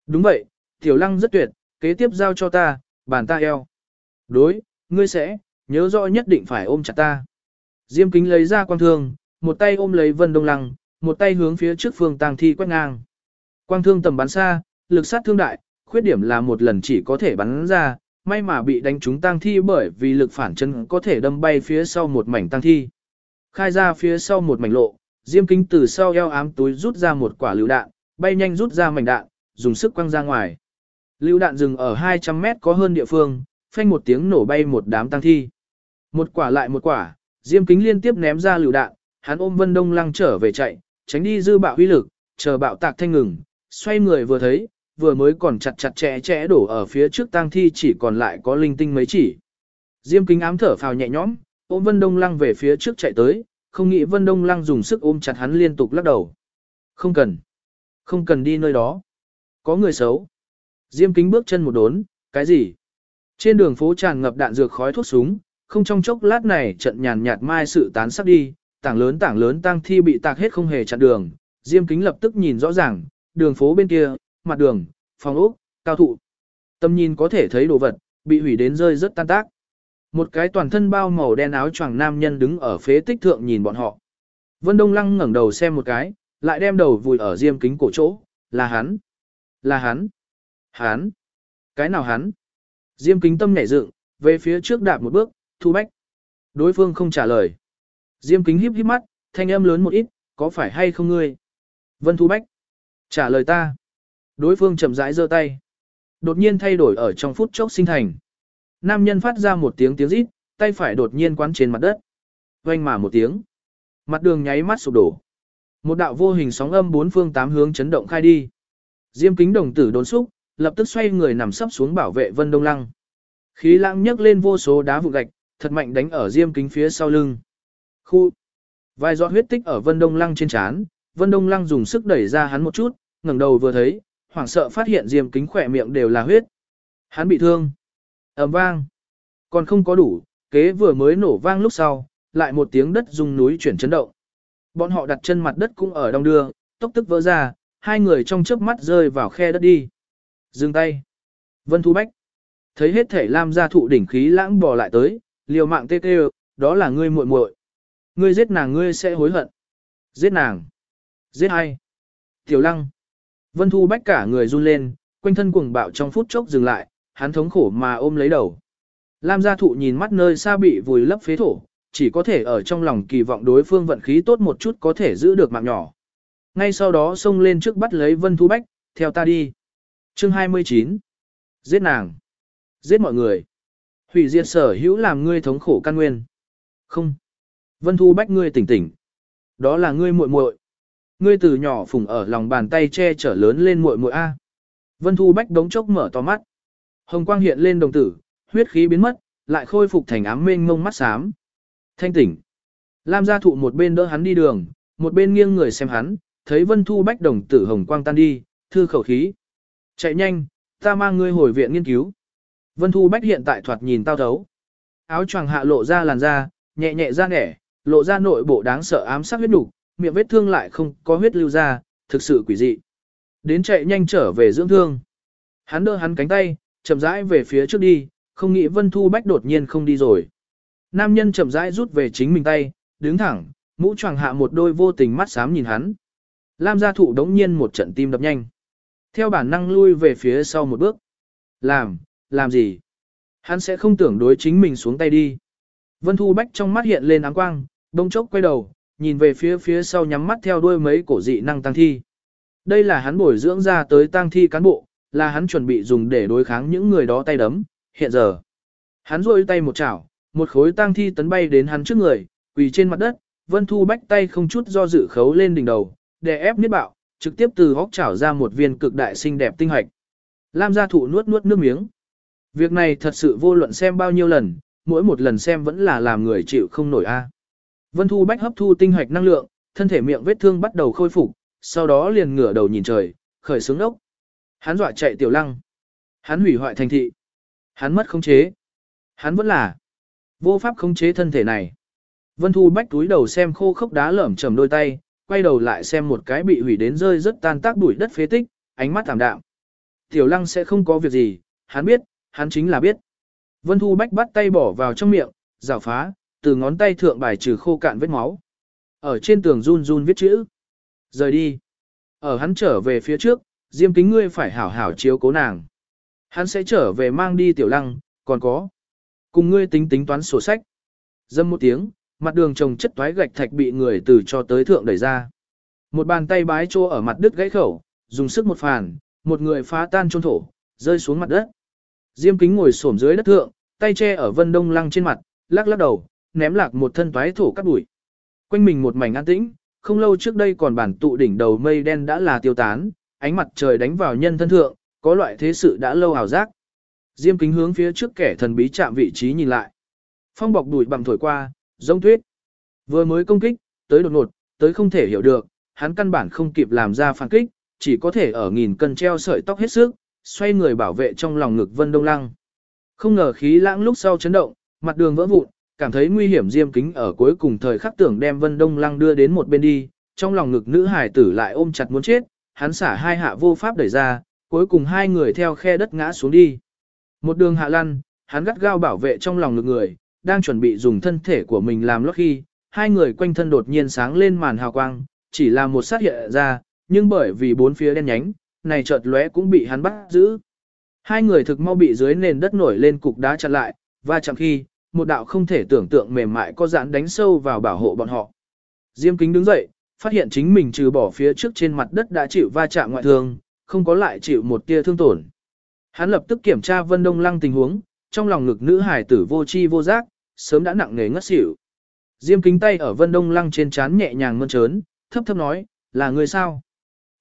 Đúng vậy, tiểu lăng rất tuyệt, kế tiếp giao cho ta, bàn ta eo. Đối, ngươi sẽ, nhớ rõ nhất định phải ôm chặt ta. Diêm kính lấy ra quang thương, một tay ôm lấy Vân Đông Lăng, một tay hướng phía trước phương tang thi quét ngang. Quang thương tầm bắn xa, lực sát thương đại, khuyết điểm là một lần chỉ có thể bắn ra, may mà bị đánh trúng tang thi bởi vì lực phản chân có thể đâm bay phía sau một mảnh tang thi. Khai ra phía sau một mảnh lộ, Diêm kính từ sau eo ám túi rút ra một quả lựu đạn, bay nhanh rút ra mảnh đạn, dùng sức quăng ra ngoài. lựu đạn dừng ở 200 mét có hơn địa phương, phanh một tiếng nổ bay một đám tăng thi. Một quả lại một quả, Diêm Kính liên tiếp ném ra lựu đạn, hắn ôm Vân Đông Lăng trở về chạy, tránh đi dư bạo uy lực, chờ bạo tạc thanh ngừng, xoay người vừa thấy, vừa mới còn chặt chặt chẽ chẽ đổ ở phía trước tang thi chỉ còn lại có linh tinh mấy chỉ. Diêm Kính ám thở phào nhẹ nhõm, ôm Vân Đông Lăng về phía trước chạy tới, không nghĩ Vân Đông Lăng dùng sức ôm chặt hắn liên tục lắc đầu. Không cần. Không cần đi nơi đó. Có người xấu. Diêm kính bước chân một đốn, cái gì? Trên đường phố tràn ngập đạn dược khói thuốc súng, không trong chốc lát này trận nhàn nhạt mai sự tán sắp đi, tảng lớn tảng lớn tang thi bị tạc hết không hề chặn đường. Diêm kính lập tức nhìn rõ ràng, đường phố bên kia, mặt đường, phòng ốc, cao thụ. Tâm nhìn có thể thấy đồ vật, bị hủy đến rơi rất tan tác. Một cái toàn thân bao màu đen áo choàng nam nhân đứng ở phế tích thượng nhìn bọn họ. Vân Đông Lăng ngẩng đầu xem một cái, lại đem đầu vùi ở diêm kính cổ chỗ, là hắn, là hắn, hắn, cái nào hắn. Diêm kính tâm nhảy dựng, về phía trước đạp một bước, thu bách. Đối phương không trả lời. Diêm kính híp híp mắt, thanh âm lớn một ít, có phải hay không ngươi? Vân Thu Bách. Trả lời ta. Đối phương chậm rãi giơ tay. Đột nhiên thay đổi ở trong phút chốc sinh thành. Nam nhân phát ra một tiếng tiếng rít, tay phải đột nhiên quán trên mặt đất. Vang mà một tiếng. Mặt đường nháy mắt sụp đổ. Một đạo vô hình sóng âm bốn phương tám hướng chấn động khai đi. Diêm kính đồng tử đốn xúc, lập tức xoay người nằm sấp xuống bảo vệ Vân Đông Lăng. Khí lãng nhấc lên vô số đá vụ gạch, thật mạnh đánh ở diêm kính phía sau lưng. Khu. Vài giọt huyết tích ở Vân Đông Lăng trên trán, Vân Đông Lăng dùng sức đẩy ra hắn một chút, ngẩng đầu vừa thấy, hoảng sợ phát hiện diêm kính khỏe miệng đều là huyết. Hắn bị thương. ầm vang. Còn không có đủ, kế vừa mới nổ vang lúc sau, lại một tiếng đất rung núi chuyển chấn động. Bọn họ đặt chân mặt đất cũng ở đông đưa, tốc tức vỡ ra, hai người trong chớp mắt rơi vào khe đất đi. Dừng tay. Vân Thu Bách. Thấy hết thể Lam gia thụ đỉnh khí lãng bò lại tới, liều mạng tê tê, đó là ngươi muội muội. Ngươi giết nàng ngươi sẽ hối hận. Giết nàng. Giết ai? Tiểu Lăng. Vân Thu Bách cả người run lên, quanh thân cuồng bạo trong phút chốc dừng lại, hắn thống khổ mà ôm lấy đầu. Lam gia thụ nhìn mắt nơi xa bị vùi lấp phế thổ, chỉ có thể ở trong lòng kỳ vọng đối phương vận khí tốt một chút có thể giữ được mạng nhỏ. Ngay sau đó xông lên trước bắt lấy Vân Thu Bách, theo ta đi. Chương 29. Giết nàng. Giết mọi người. Hủy diệt sở hữu làm ngươi thống khổ căn nguyên. Không. Vân Thu Bách ngươi tỉnh tỉnh. Đó là ngươi muội muội. Ngươi từ nhỏ phùng ở lòng bàn tay che chở lớn lên muội muội a. Vân Thu Bách đống chốc mở to mắt. Hồng quang hiện lên đồng tử, huyết khí biến mất, lại khôi phục thành ám mênh ngông mắt xám. Thanh tỉnh. Lam gia thụ một bên đỡ hắn đi đường, một bên nghiêng người xem hắn, thấy Vân Thu Bách đồng tử hồng quang tan đi, thư khẩu khí. Chạy nhanh, ta mang ngươi hồi viện nghiên cứu. Vân Thu Bách hiện tại thoạt nhìn tao thấu. Áo choàng hạ lộ ra làn da, nhẹ nhẹ ra nẻ, lộ ra nội bộ đáng sợ ám sát huyết đủ, miệng vết thương lại không có huyết lưu ra, thực sự quỷ dị. Đến chạy nhanh trở về dưỡng thương. Hắn đỡ hắn cánh tay, chậm rãi về phía trước đi, không nghĩ Vân Thu Bách đột nhiên không đi rồi. Nam nhân chậm rãi rút về chính mình tay, đứng thẳng, mũ choàng hạ một đôi vô tình mắt xám nhìn hắn. Lam gia thụ đống nhiên một trận tim đập nhanh. Theo bản năng lui về phía sau một bước. Làm, làm gì? Hắn sẽ không tưởng đối chính mình xuống tay đi. Vân Thu Bách trong mắt hiện lên áng quang, đông chốc quay đầu, nhìn về phía phía sau nhắm mắt theo đuôi mấy cổ dị năng tăng thi. Đây là hắn bồi dưỡng ra tới tăng thi cán bộ, là hắn chuẩn bị dùng để đối kháng những người đó tay đấm, hiện giờ. Hắn rôi tay một chảo, một khối tăng thi tấn bay đến hắn trước người, quỳ trên mặt đất, Vân Thu Bách tay không chút do dự khấu lên đỉnh đầu, đè ép niết bạo, trực tiếp từ hốc chảo ra một viên cực đại xinh đẹp tinh hạch. Lam gia thụ nuốt nuốt nước miếng. Việc này thật sự vô luận xem bao nhiêu lần, mỗi một lần xem vẫn là làm người chịu không nổi a. Vân Thu Bách hấp thu tinh hạch năng lượng, thân thể miệng vết thương bắt đầu khôi phục, sau đó liền ngửa đầu nhìn trời, khởi sướng ốc. Hắn dọa chạy tiểu lăng. Hắn hủy hoại thành thị. Hắn mất khống chế. Hắn vẫn là vô pháp khống chế thân thể này. Vân Thu Bách túi đầu xem khô khốc đá lởm chầm đôi tay, quay đầu lại xem một cái bị hủy đến rơi rất tan tác bụi đất phế tích, ánh mắt thảm đạm. Tiểu lăng sẽ không có việc gì, hắn biết, hắn chính là biết. Vân Thu Bách bắt tay bỏ vào trong miệng, rào phá, từ ngón tay thượng bài trừ khô cạn vết máu. Ở trên tường run run viết chữ. Rời đi. Ở hắn trở về phía trước, Diêm kính ngươi phải hảo hảo chiếu cố nàng. Hắn sẽ trở về mang đi tiểu lăng, còn có. Cùng ngươi tính tính toán sổ sách. Dâm một tiếng, mặt đường trồng chất toái gạch thạch bị người từ cho tới thượng đẩy ra. Một bàn tay bái trô ở mặt đứt gãy khẩu, dùng sức một phàn, một người phá tan trôn thổ, rơi xuống mặt đất. Diêm kính ngồi xổm dưới đất thượng, tay che ở vân đông lăng trên mặt, lắc lắc đầu, ném lạc một thân toái thổ cắt bụi. Quanh mình một mảnh an tĩnh, không lâu trước đây còn bản tụ đỉnh đầu mây đen đã là tiêu tán, ánh mặt trời đánh vào nhân thân thượng, có loại thế sự đã lâu ảo giác. Diêm kính hướng phía trước kẻ thần bí chạm vị trí nhìn lại. Phong bọc đuổi bằng thổi qua, giống tuyết. Vừa mới công kích, tới đột ngột, tới không thể hiểu được, hắn căn bản không kịp làm ra phản kích, chỉ có thể ở nghìn cân treo sợi tóc hết sức, xoay người bảo vệ trong lòng ngực Vân Đông Lăng. Không ngờ khí lãng lúc sau chấn động, mặt đường vỡ vụn, cảm thấy nguy hiểm diêm kính ở cuối cùng thời khắc tưởng đem Vân Đông Lăng đưa đến một bên đi, trong lòng ngực nữ hải tử lại ôm chặt muốn chết, hắn xả hai hạ vô pháp đẩy ra, cuối cùng hai người theo khe đất ngã xuống đi. Một đường hạ lăn, hắn gắt gao bảo vệ trong lòng ngực người, đang chuẩn bị dùng thân thể của mình làm lót khi, hai người quanh thân đột nhiên sáng lên màn hào quang, chỉ là một sát hiện ra, nhưng bởi vì bốn phía đen nhánh, này chợt lóe cũng bị hắn bắt giữ. Hai người thực mau bị dưới nền đất nổi lên cục đá chặn lại, và chẳng khi, một đạo không thể tưởng tượng mềm mại có dạn đánh sâu vào bảo hộ bọn họ. Diêm kính đứng dậy, phát hiện chính mình trừ bỏ phía trước trên mặt đất đã chịu va chạm ngoại thương, không có lại chịu một tia thương tổn. Hắn lập tức kiểm tra Vân Đông Lăng tình huống, trong lòng ngực nữ hải tử vô chi vô giác, sớm đã nặng nề ngất xỉu. Diêm kính tay ở Vân Đông Lăng trên trán nhẹ nhàng mơn trớn, thấp thấp nói, là người sao?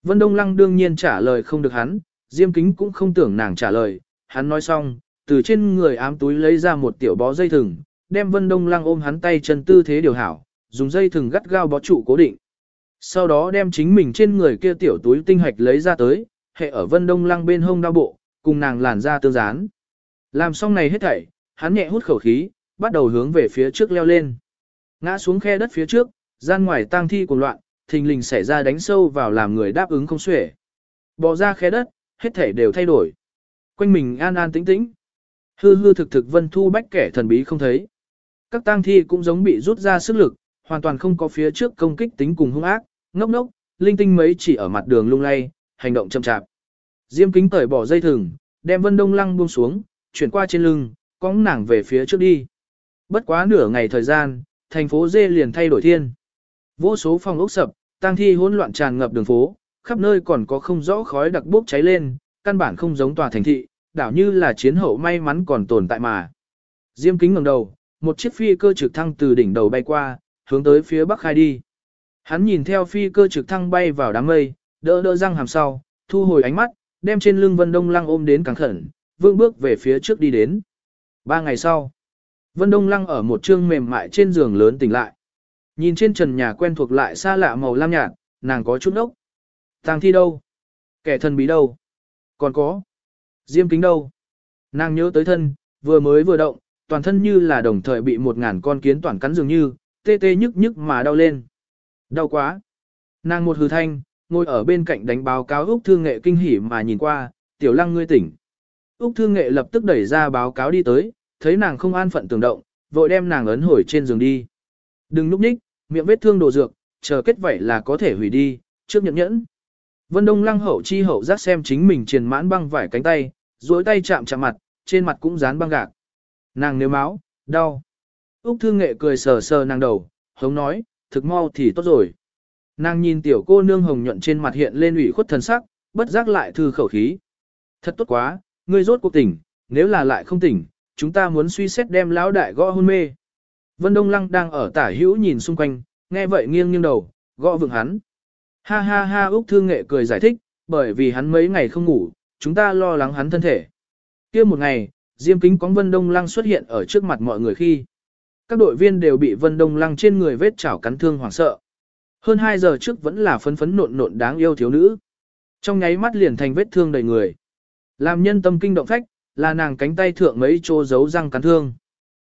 Vân Đông Lăng đương nhiên trả lời không được hắn, Diêm kính cũng không tưởng nàng trả lời, hắn nói xong, từ trên người ám túi lấy ra một tiểu bó dây thừng, đem Vân Đông Lăng ôm hắn tay chân tư thế điều hảo, dùng dây thừng gắt gao bó trụ cố định. Sau đó đem chính mình trên người kia tiểu túi tinh hạch lấy ra tới, hệ ở Vân Đông Lăng bên hông đao bộ, cùng nàng làn ra tương dán. Làm xong này hết thảy, hắn nhẹ hút khẩu khí, bắt đầu hướng về phía trước leo lên. Ngã xuống khe đất phía trước, gian ngoài tang thi cuồng loạn, thình lình xảy ra đánh sâu vào làm người đáp ứng không xuể. Bỏ ra khe đất, hết thảy đều thay đổi. Quanh mình an an tĩnh tĩnh. Hư hư thực thực vân thu bách kẻ thần bí không thấy. Các tang thi cũng giống bị rút ra sức lực, hoàn toàn không có phía trước công kích tính cùng hung ác, ngốc ngốc, linh tinh mấy chỉ ở mặt đường lung lay, hành động chậm chạp. Diêm kính cởi bỏ dây thừng, đem vân đông lăng buông xuống, chuyển qua trên lưng, cõng nàng về phía trước đi. Bất quá nửa ngày thời gian, thành phố dê liền thay đổi thiên. Vô số phòng ốc sập, tang thi hỗn loạn tràn ngập đường phố, khắp nơi còn có không rõ khói đặc bốc cháy lên, căn bản không giống tòa thành thị, đảo như là chiến hậu may mắn còn tồn tại mà. Diêm kính ngẩng đầu, một chiếc phi cơ trực thăng từ đỉnh đầu bay qua, hướng tới phía bắc khai đi. Hắn nhìn theo phi cơ trực thăng bay vào đám mây, đỡ đỡ răng hàm sau, thu hồi ánh mắt, đem trên lưng Vân Đông Lăng ôm đến càng khẩn, vương bước về phía trước đi đến. Ba ngày sau, Vân Đông Lăng ở một trương mềm mại trên giường lớn tỉnh lại. Nhìn trên trần nhà quen thuộc lại xa lạ màu lam nhạt, nàng có chút ốc. Tang thi đâu? Kẻ thần bí đâu? Còn có. Diêm kính đâu? Nàng nhớ tới thân, vừa mới vừa động, toàn thân như là đồng thời bị một ngàn con kiến toàn cắn dường như, tê tê nhức nhức mà đau lên. Đau quá. Nàng một hừ thanh, ngồi ở bên cạnh đánh báo cáo Úc Thương Nghệ kinh hỉ mà nhìn qua, tiểu lăng ngươi tỉnh. Úc Thương Nghệ lập tức đẩy ra báo cáo đi tới, thấy nàng không an phận tưởng động, vội đem nàng ấn hồi trên giường đi. Đừng núp ních, miệng vết thương đồ dược, chờ kết vậy là có thể hủy đi, trước nhẫn nhẫn. Vân Đông lăng hậu chi hậu giác xem chính mình triền mãn băng vải cánh tay, duỗi tay chạm chạm mặt, trên mặt cũng dán băng gạc. Nàng nếu máu, đau. Úc Thương Nghệ cười sờ sờ nàng đầu, hống nói, thực mau thì tốt rồi. Nàng nhìn tiểu cô nương hồng nhuận trên mặt hiện lên ủy khuất thần sắc, bất giác lại thư khẩu khí. Thật tốt quá, ngươi rốt cuộc tỉnh, nếu là lại không tỉnh, chúng ta muốn suy xét đem lão đại gõ hôn mê. Vân Đông Lăng đang ở tả hữu nhìn xung quanh, nghe vậy nghiêng nghiêng đầu, gõ vượng hắn. Ha ha ha Úc Thương Nghệ cười giải thích, bởi vì hắn mấy ngày không ngủ, chúng ta lo lắng hắn thân thể. kia một ngày, Diêm kính có Vân Đông Lăng xuất hiện ở trước mặt mọi người khi. Các đội viên đều bị Vân Đông Lăng trên người vết chảo cắn thương hoảng sợ. Hơn 2 giờ trước vẫn là phấn phấn nộn nộn đáng yêu thiếu nữ. Trong nháy mắt liền thành vết thương đầy người. Làm nhân tâm kinh động phách, là nàng cánh tay thượng mấy chỗ giấu răng cắn thương.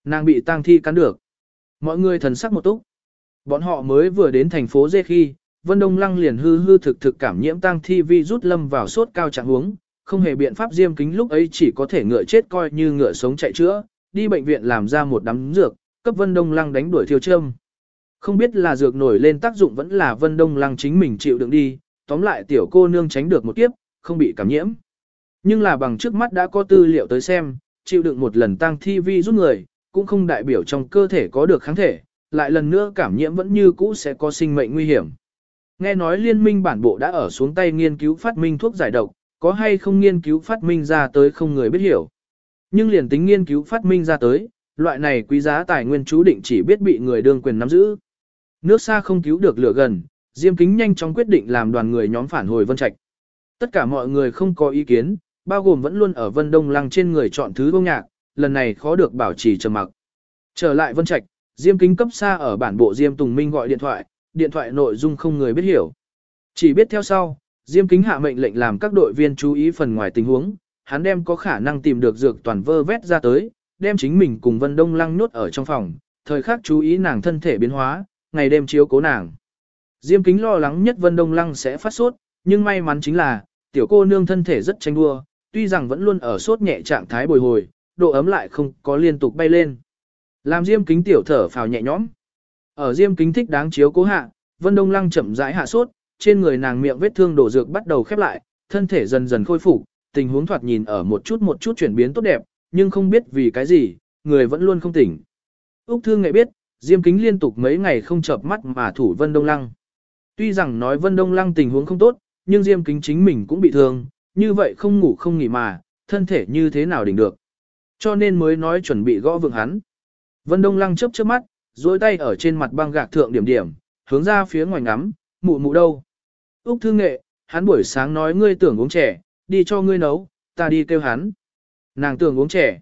Nàng bị tang thi cắn được. Mọi người thần sắc một túc. Bọn họ mới vừa đến thành phố Dê khi, Vân Đông Lăng liền hư hư thực thực cảm nhiễm tang thi vi rút lâm vào sốt cao trạng huống, không hề biện pháp diêm kính lúc ấy chỉ có thể ngựa chết coi như ngựa sống chạy chữa, đi bệnh viện làm ra một đám dược, cấp Vân Đông Lăng đánh đuổi thiêu châm. Không biết là dược nổi lên tác dụng vẫn là Vân Đông Lăng chính mình chịu đựng đi, tóm lại tiểu cô nương tránh được một kiếp, không bị cảm nhiễm. Nhưng là bằng trước mắt đã có tư liệu tới xem, chịu đựng một lần tăng thi vi rút người, cũng không đại biểu trong cơ thể có được kháng thể, lại lần nữa cảm nhiễm vẫn như cũ sẽ có sinh mệnh nguy hiểm. Nghe nói liên minh bản bộ đã ở xuống tay nghiên cứu phát minh thuốc giải độc, có hay không nghiên cứu phát minh ra tới không người biết hiểu. Nhưng liền tính nghiên cứu phát minh ra tới, loại này quý giá tài nguyên chú định chỉ biết bị người đương quyền nắm giữ. Nước xa không cứu được lửa gần, Diêm Kính nhanh chóng quyết định làm đoàn người nhóm phản hồi Vân Trạch. Tất cả mọi người không có ý kiến, bao gồm vẫn luôn ở Vân Đông Lăng trên người chọn thứ bông nhạc, lần này khó được bảo trì trầm mặc. Trở lại Vân Trạch, Diêm Kính cấp xa ở bản bộ Diêm Tùng Minh gọi điện thoại, điện thoại nội dung không người biết hiểu. Chỉ biết theo sau, Diêm Kính hạ mệnh lệnh làm các đội viên chú ý phần ngoài tình huống, hắn đem có khả năng tìm được dược toàn vơ vét ra tới, đem chính mình cùng Vân Đông Lăng nhốt ở trong phòng, thời khắc chú ý nàng thân thể biến hóa, ngày đêm chiếu cố nàng. Diêm Kính lo lắng nhất Vân Đông Lăng sẽ phát sốt, nhưng may mắn chính là, tiểu cô nương thân thể rất tranh đua, tuy rằng vẫn luôn ở sốt nhẹ trạng thái bồi hồi, độ ấm lại không có liên tục bay lên. Làm Diêm Kính tiểu thở phào nhẹ nhõm. Ở Diêm Kính thích đáng chiếu cố hạ, Vân Đông Lăng chậm rãi hạ sốt, trên người nàng miệng vết thương đổ dược bắt đầu khép lại, thân thể dần dần khôi phục, tình huống thoạt nhìn ở một chút một chút chuyển biến tốt đẹp, nhưng không biết vì cái gì, người vẫn luôn không tỉnh. Úc Thương Nghệ biết, Diêm Kính liên tục mấy ngày không chợp mắt mà thủ Vân Đông Lăng. Tuy rằng nói Vân Đông Lăng tình huống không tốt, nhưng Diêm Kính chính mình cũng bị thương, như vậy không ngủ không nghỉ mà, thân thể như thế nào đỉnh được. Cho nên mới nói chuẩn bị gõ vượng hắn. Vân Đông Lăng chớp chớp mắt, duỗi tay ở trên mặt băng gạc thượng điểm điểm, hướng ra phía ngoài ngắm, mụ mụ đâu. Úc thư Nghệ, hắn buổi sáng nói ngươi tưởng uống trẻ, đi cho ngươi nấu, ta đi kêu hắn. Nàng tưởng uống trẻ.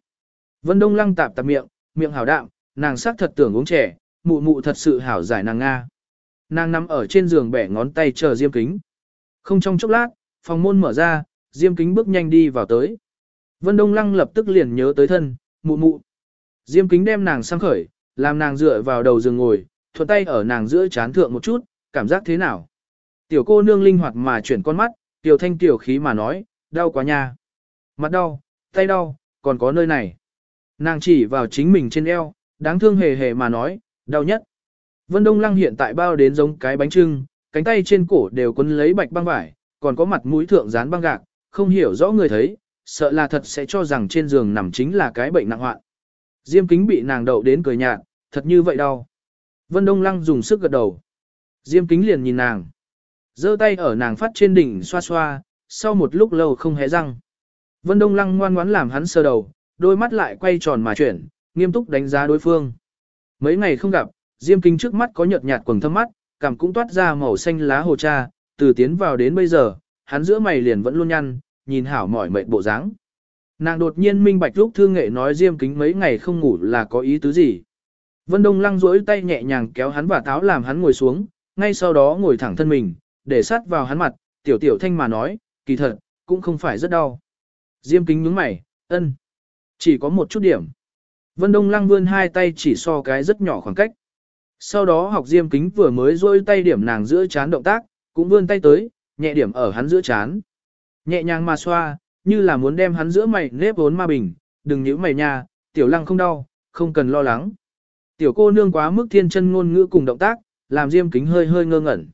Vân Đông Lăng tạp tạp miệng, miệng hảo đạm, nàng xác thật tưởng uống trẻ, mụ mụ thật sự hảo giải nàng Nga. Nàng nằm ở trên giường bẻ ngón tay chờ Diêm Kính. Không trong chốc lát, phòng môn mở ra, Diêm Kính bước nhanh đi vào tới. Vân Đông Lăng lập tức liền nhớ tới thân, mụ mụ. Diêm Kính đem nàng sang khởi, làm nàng dựa vào đầu giường ngồi, thuận tay ở nàng giữa chán thượng một chút, cảm giác thế nào. Tiểu cô nương linh hoạt mà chuyển con mắt, tiểu thanh tiểu khí mà nói, đau quá nha. Mặt đau, tay đau, còn có nơi này. Nàng chỉ vào chính mình trên eo, đáng thương hề hề mà nói, đau nhất. Vân Đông Lăng hiện tại bao đến giống cái bánh trưng, cánh tay trên cổ đều quấn lấy bạch băng vải, còn có mặt mũi thượng dán băng gạc, không hiểu rõ người thấy, sợ là thật sẽ cho rằng trên giường nằm chính là cái bệnh nặng hoạn. Diêm kính bị nàng đậu đến cười nhạt, thật như vậy đau. Vân Đông Lăng dùng sức gật đầu. Diêm kính liền nhìn nàng. giơ tay ở nàng phát trên đỉnh xoa xoa, sau một lúc lâu không hé răng. Vân Đông Lăng ngoan ngoãn làm hắn sơ đầu, đôi mắt lại quay tròn mà chuyển, nghiêm túc đánh giá đối phương. Mấy ngày không gặp, Diêm Kính trước mắt có nhợt nhạt quầng thâm mắt, cảm cũng toát ra màu xanh lá hồ cha, từ tiến vào đến bây giờ, hắn giữa mày liền vẫn luôn nhăn, nhìn hảo mỏi mệt bộ dáng. Nàng đột nhiên minh bạch lúc thương nghệ nói Diêm Kính mấy ngày không ngủ là có ý tứ gì. Vân Đông lăng duỗi tay nhẹ nhàng kéo hắn và táo làm hắn ngồi xuống, ngay sau đó ngồi thẳng thân mình, để sát vào hắn mặt, tiểu tiểu thanh mà nói, kỳ thật, cũng không phải rất đau. Diêm kính nhướng mày, ân, chỉ có một chút điểm. Vân Đông Lăng vươn hai tay chỉ so cái rất nhỏ khoảng cách. Sau đó học Diêm kính vừa mới rôi tay điểm nàng giữa chán động tác, cũng vươn tay tới, nhẹ điểm ở hắn giữa chán. Nhẹ nhàng mà xoa, như là muốn đem hắn giữa mày nếp vốn ma bình, đừng nhíu mày nha, tiểu lăng không đau, không cần lo lắng. Tiểu cô nương quá mức thiên chân ngôn ngữ cùng động tác, làm Diêm kính hơi hơi ngơ ngẩn.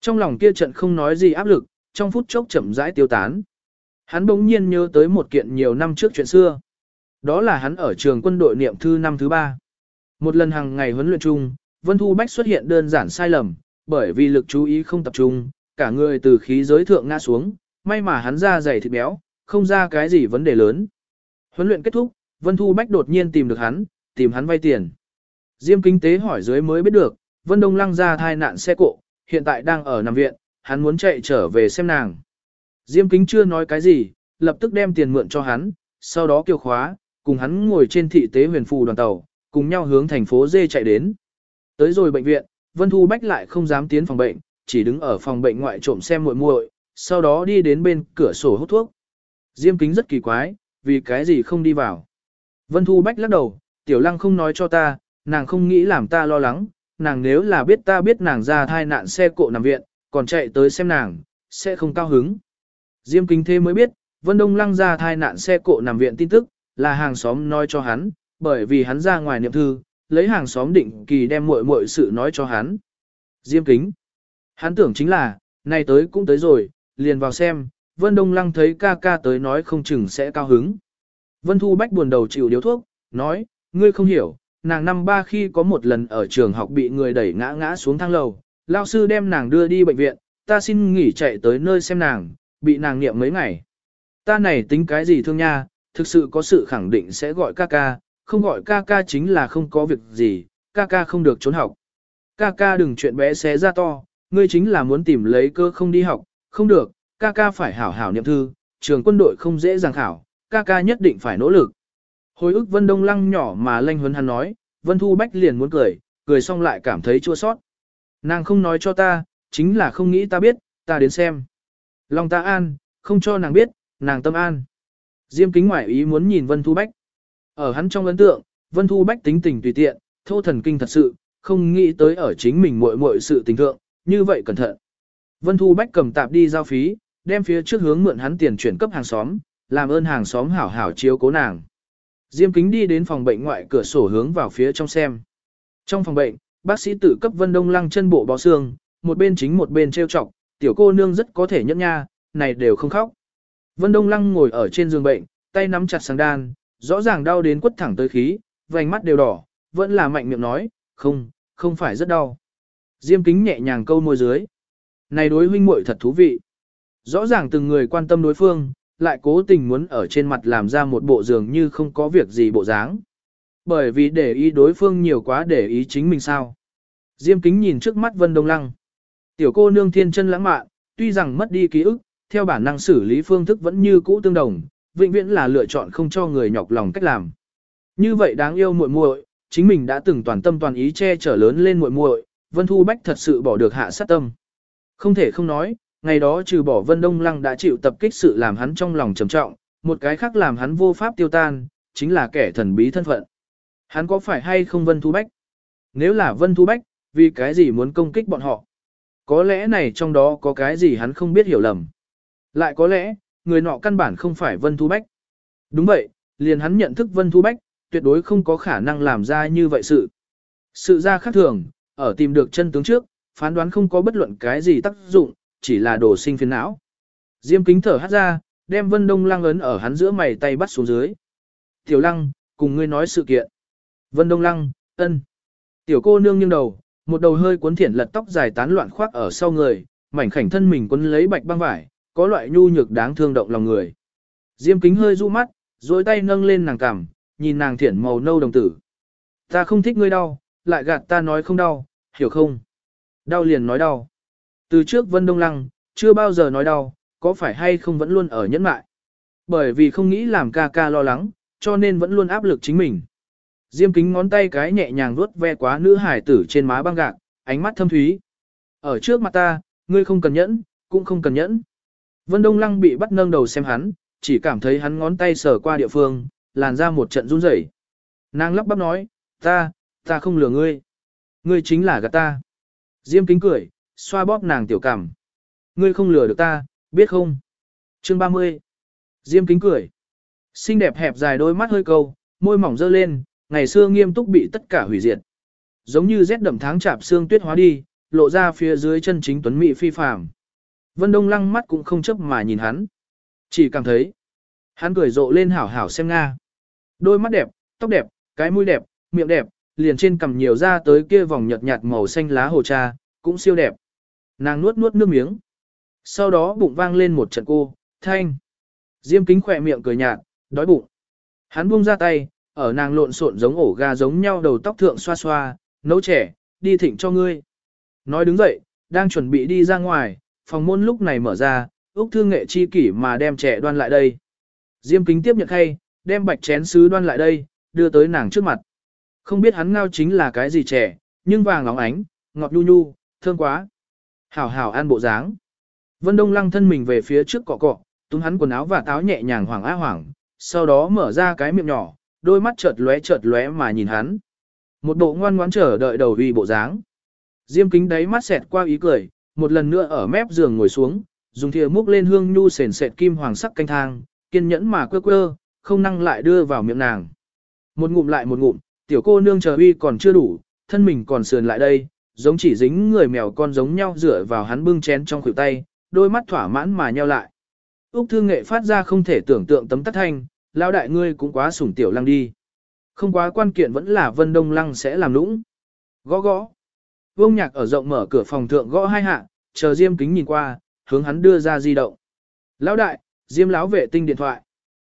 Trong lòng kia trận không nói gì áp lực, trong phút chốc chậm rãi tiêu tán. Hắn bỗng nhiên nhớ tới một kiện nhiều năm trước chuyện xưa. Đó là hắn ở trường quân đội niệm thư năm thứ ba. Một lần hàng ngày huấn luyện chung, Vân Thu Bách xuất hiện đơn giản sai lầm, bởi vì lực chú ý không tập trung, cả người từ khí giới thượng ngã xuống, may mà hắn ra dày thịt béo, không ra cái gì vấn đề lớn. Huấn luyện kết thúc, Vân Thu Bách đột nhiên tìm được hắn, tìm hắn vay tiền. Diêm kinh tế hỏi dưới mới biết được, Vân Đông Lăng ra thai nạn xe cộ, hiện tại đang ở nằm viện, hắn muốn chạy trở về xem nàng. Diêm kính chưa nói cái gì, lập tức đem tiền mượn cho hắn, sau đó kêu khóa, cùng hắn ngồi trên thị tế huyền phù đoàn tàu, cùng nhau hướng thành phố Dê chạy đến. Tới rồi bệnh viện, Vân Thu Bách lại không dám tiến phòng bệnh, chỉ đứng ở phòng bệnh ngoại trộm xem muội muội, sau đó đi đến bên cửa sổ hút thuốc. Diêm kính rất kỳ quái, vì cái gì không đi vào. Vân Thu Bách lắc đầu, tiểu lăng không nói cho ta, nàng không nghĩ làm ta lo lắng, nàng nếu là biết ta biết nàng ra thai nạn xe cộ nằm viện, còn chạy tới xem nàng, sẽ không cao hứng. Diêm kính thế mới biết, Vân Đông lăng ra thai nạn xe cộ nằm viện tin tức, là hàng xóm nói cho hắn, bởi vì hắn ra ngoài niệm thư, lấy hàng xóm định kỳ đem muội muội sự nói cho hắn. Diêm kính. Hắn tưởng chính là, nay tới cũng tới rồi, liền vào xem, Vân Đông Lăng thấy ca ca tới nói không chừng sẽ cao hứng. Vân Thu Bách buồn đầu chịu điếu thuốc, nói, ngươi không hiểu, nàng năm ba khi có một lần ở trường học bị người đẩy ngã ngã xuống thang lầu, lao sư đem nàng đưa đi bệnh viện, ta xin nghỉ chạy tới nơi xem nàng, bị nàng niệm mấy ngày. Ta này tính cái gì thương nha, thực sự có sự khẳng định sẽ gọi ca ca, không gọi ca ca chính là không có việc gì, ca ca không được trốn học. Ca ca đừng chuyện bé xé ra to, ngươi chính là muốn tìm lấy cơ không đi học, không được, ca ca phải hảo hảo niệm thư, trường quân đội không dễ dàng khảo, ca ca nhất định phải nỗ lực. Hồi ức Vân Đông Lăng nhỏ mà lanh huấn hắn nói, Vân Thu Bách liền muốn cười, cười xong lại cảm thấy chua sót. Nàng không nói cho ta, chính là không nghĩ ta biết, ta đến xem. Lòng ta an, không cho nàng biết, nàng tâm an. Diêm kính ngoại ý muốn nhìn Vân Thu Bách. Ở hắn trong ấn tượng, Vân Thu Bách tính tình tùy tiện, thô thần kinh thật sự, không nghĩ tới ở chính mình muội muội sự tình thượng, như vậy cẩn thận. Vân Thu Bách cầm tạp đi giao phí, đem phía trước hướng mượn hắn tiền chuyển cấp hàng xóm, làm ơn hàng xóm hảo hảo chiếu cố nàng. Diêm kính đi đến phòng bệnh ngoại cửa sổ hướng vào phía trong xem. Trong phòng bệnh, bác sĩ tự cấp Vân Đông Lăng chân bộ bó xương, một bên chính một bên treo chọc, tiểu cô nương rất có thể nhẫn nha, này đều không khóc. Vân Đông Lăng ngồi ở trên giường bệnh, tay nắm chặt sang đan, rõ ràng đau đến quất thẳng tới khí, vành mắt đều đỏ, vẫn là mạnh miệng nói, không, không phải rất đau. Diêm kính nhẹ nhàng câu môi dưới. Này đối huynh muội thật thú vị. Rõ ràng từng người quan tâm đối phương, lại cố tình muốn ở trên mặt làm ra một bộ dường như không có việc gì bộ dáng. Bởi vì để ý đối phương nhiều quá để ý chính mình sao. Diêm kính nhìn trước mắt Vân Đông Lăng. Tiểu cô nương thiên chân lãng mạn, tuy rằng mất đi ký ức, theo bản năng xử lý phương thức vẫn như cũ tương đồng, vĩnh viễn là lựa chọn không cho người nhọc lòng cách làm. Như vậy đáng yêu muội muội, chính mình đã từng toàn tâm toàn ý che chở lớn lên muội muội, Vân Thu Bách thật sự bỏ được hạ sát tâm. Không thể không nói, ngày đó trừ bỏ Vân Đông Lăng đã chịu tập kích sự làm hắn trong lòng trầm trọng, một cái khác làm hắn vô pháp tiêu tan, chính là kẻ thần bí thân phận. Hắn có phải hay không Vân Thu Bách? Nếu là Vân Thu Bách, vì cái gì muốn công kích bọn họ? Có lẽ này trong đó có cái gì hắn không biết hiểu lầm. Lại có lẽ, người nọ căn bản không phải Vân Thu Bách. Đúng vậy, liền hắn nhận thức Vân Thu Bách, tuyệt đối không có khả năng làm ra như vậy sự. Sự ra khác thường, ở tìm được chân tướng trước, phán đoán không có bất luận cái gì tác dụng, chỉ là đồ sinh phiền não. Diêm kính thở hát ra, đem Vân Đông Lăng ấn ở hắn giữa mày tay bắt xuống dưới. Tiểu Lăng, cùng ngươi nói sự kiện. Vân Đông Lăng, ân. Tiểu cô nương nghiêng đầu, một đầu hơi cuốn thiển lật tóc dài tán loạn khoác ở sau người, mảnh khảnh thân mình quấn lấy bạch băng vải, có loại nhu nhược đáng thương động lòng người. Diêm kính hơi du mắt, dối tay nâng lên nàng cằm, nhìn nàng thiển màu nâu đồng tử. Ta không thích ngươi đau, lại gạt ta nói không đau, hiểu không? Đau liền nói đau. Từ trước Vân Đông Lăng, chưa bao giờ nói đau, có phải hay không vẫn luôn ở nhẫn mại. Bởi vì không nghĩ làm ca ca lo lắng, cho nên vẫn luôn áp lực chính mình. Diêm kính ngón tay cái nhẹ nhàng vuốt ve quá nữ hải tử trên má băng gạc, ánh mắt thâm thúy. Ở trước mặt ta, ngươi không cần nhẫn, cũng không cần nhẫn. Vân Đông Lăng bị bắt nâng đầu xem hắn, chỉ cảm thấy hắn ngón tay sờ qua địa phương, làn ra một trận run rẩy. Nàng lắp bắp nói, ta, ta không lừa ngươi. Ngươi chính là gạt ta. Diêm kính cười, xoa bóp nàng tiểu cảm. Ngươi không lừa được ta, biết không? Chương 30. Diêm kính cười. Xinh đẹp hẹp dài đôi mắt hơi câu, môi mỏng dơ lên, ngày xưa nghiêm túc bị tất cả hủy diệt. Giống như rét đậm tháng chạp xương tuyết hóa đi, lộ ra phía dưới chân chính tuấn mỹ phi phàm. Vân Đông lăng mắt cũng không chấp mà nhìn hắn. Chỉ cảm thấy, hắn cười rộ lên hảo hảo xem Nga. Đôi mắt đẹp, tóc đẹp, cái mũi đẹp, miệng đẹp, liền trên cằm nhiều ra tới kia vòng nhợt nhạt màu xanh lá hồ cha, cũng siêu đẹp. Nàng nuốt nuốt nước miếng. Sau đó bụng vang lên một trận cô, thanh. Diêm kính khỏe miệng cười nhạt, đói bụng. Hắn buông ra tay, ở nàng lộn xộn giống ổ gà giống nhau đầu tóc thượng xoa xoa, nấu trẻ, đi thịnh cho ngươi. Nói đứng dậy, đang chuẩn bị đi ra ngoài, phòng môn lúc này mở ra, Úc Thương Nghệ chi kỷ mà đem trẻ đoan lại đây. Diêm kính tiếp nhận khay, đem bạch chén sứ đoan lại đây, đưa tới nàng trước mặt. Không biết hắn ngao chính là cái gì trẻ, nhưng vàng óng ánh, ngọt nhu nhu, thơm quá. Hảo hảo an bộ dáng. Vân Đông lăng thân mình về phía trước cọ cọ, túm hắn quần áo và táo nhẹ nhàng hoảng á hoảng, sau đó mở ra cái miệng nhỏ, đôi mắt chợt lóe chợt lóe mà nhìn hắn. Một bộ ngoan ngoãn chờ đợi đầu uy bộ dáng. Diêm kính đáy mắt xẹt qua ý cười, một lần nữa ở mép giường ngồi xuống, dùng thìa múc lên hương nhu sền sệt kim hoàng sắc canh thang, kiên nhẫn mà quơ quơ, không năng lại đưa vào miệng nàng. Một ngụm lại một ngụm, tiểu cô nương chờ uy còn chưa đủ, thân mình còn sườn lại đây, giống chỉ dính người mèo con giống nhau dựa vào hắn bưng chén trong khuỷu tay, đôi mắt thỏa mãn mà nheo lại. Úc Thương Nghệ phát ra không thể tưởng tượng tấm tắt thanh, lão đại ngươi cũng quá sủng tiểu lăng đi. Không quá quan kiện vẫn là Vân Đông Lăng sẽ làm lũng Gõ gõ. Vương nhạc ở rộng mở cửa phòng thượng gõ hai hạ, chờ Diêm kính nhìn qua, hướng hắn đưa ra di động. Lão đại, Diêm lão vệ tinh điện thoại.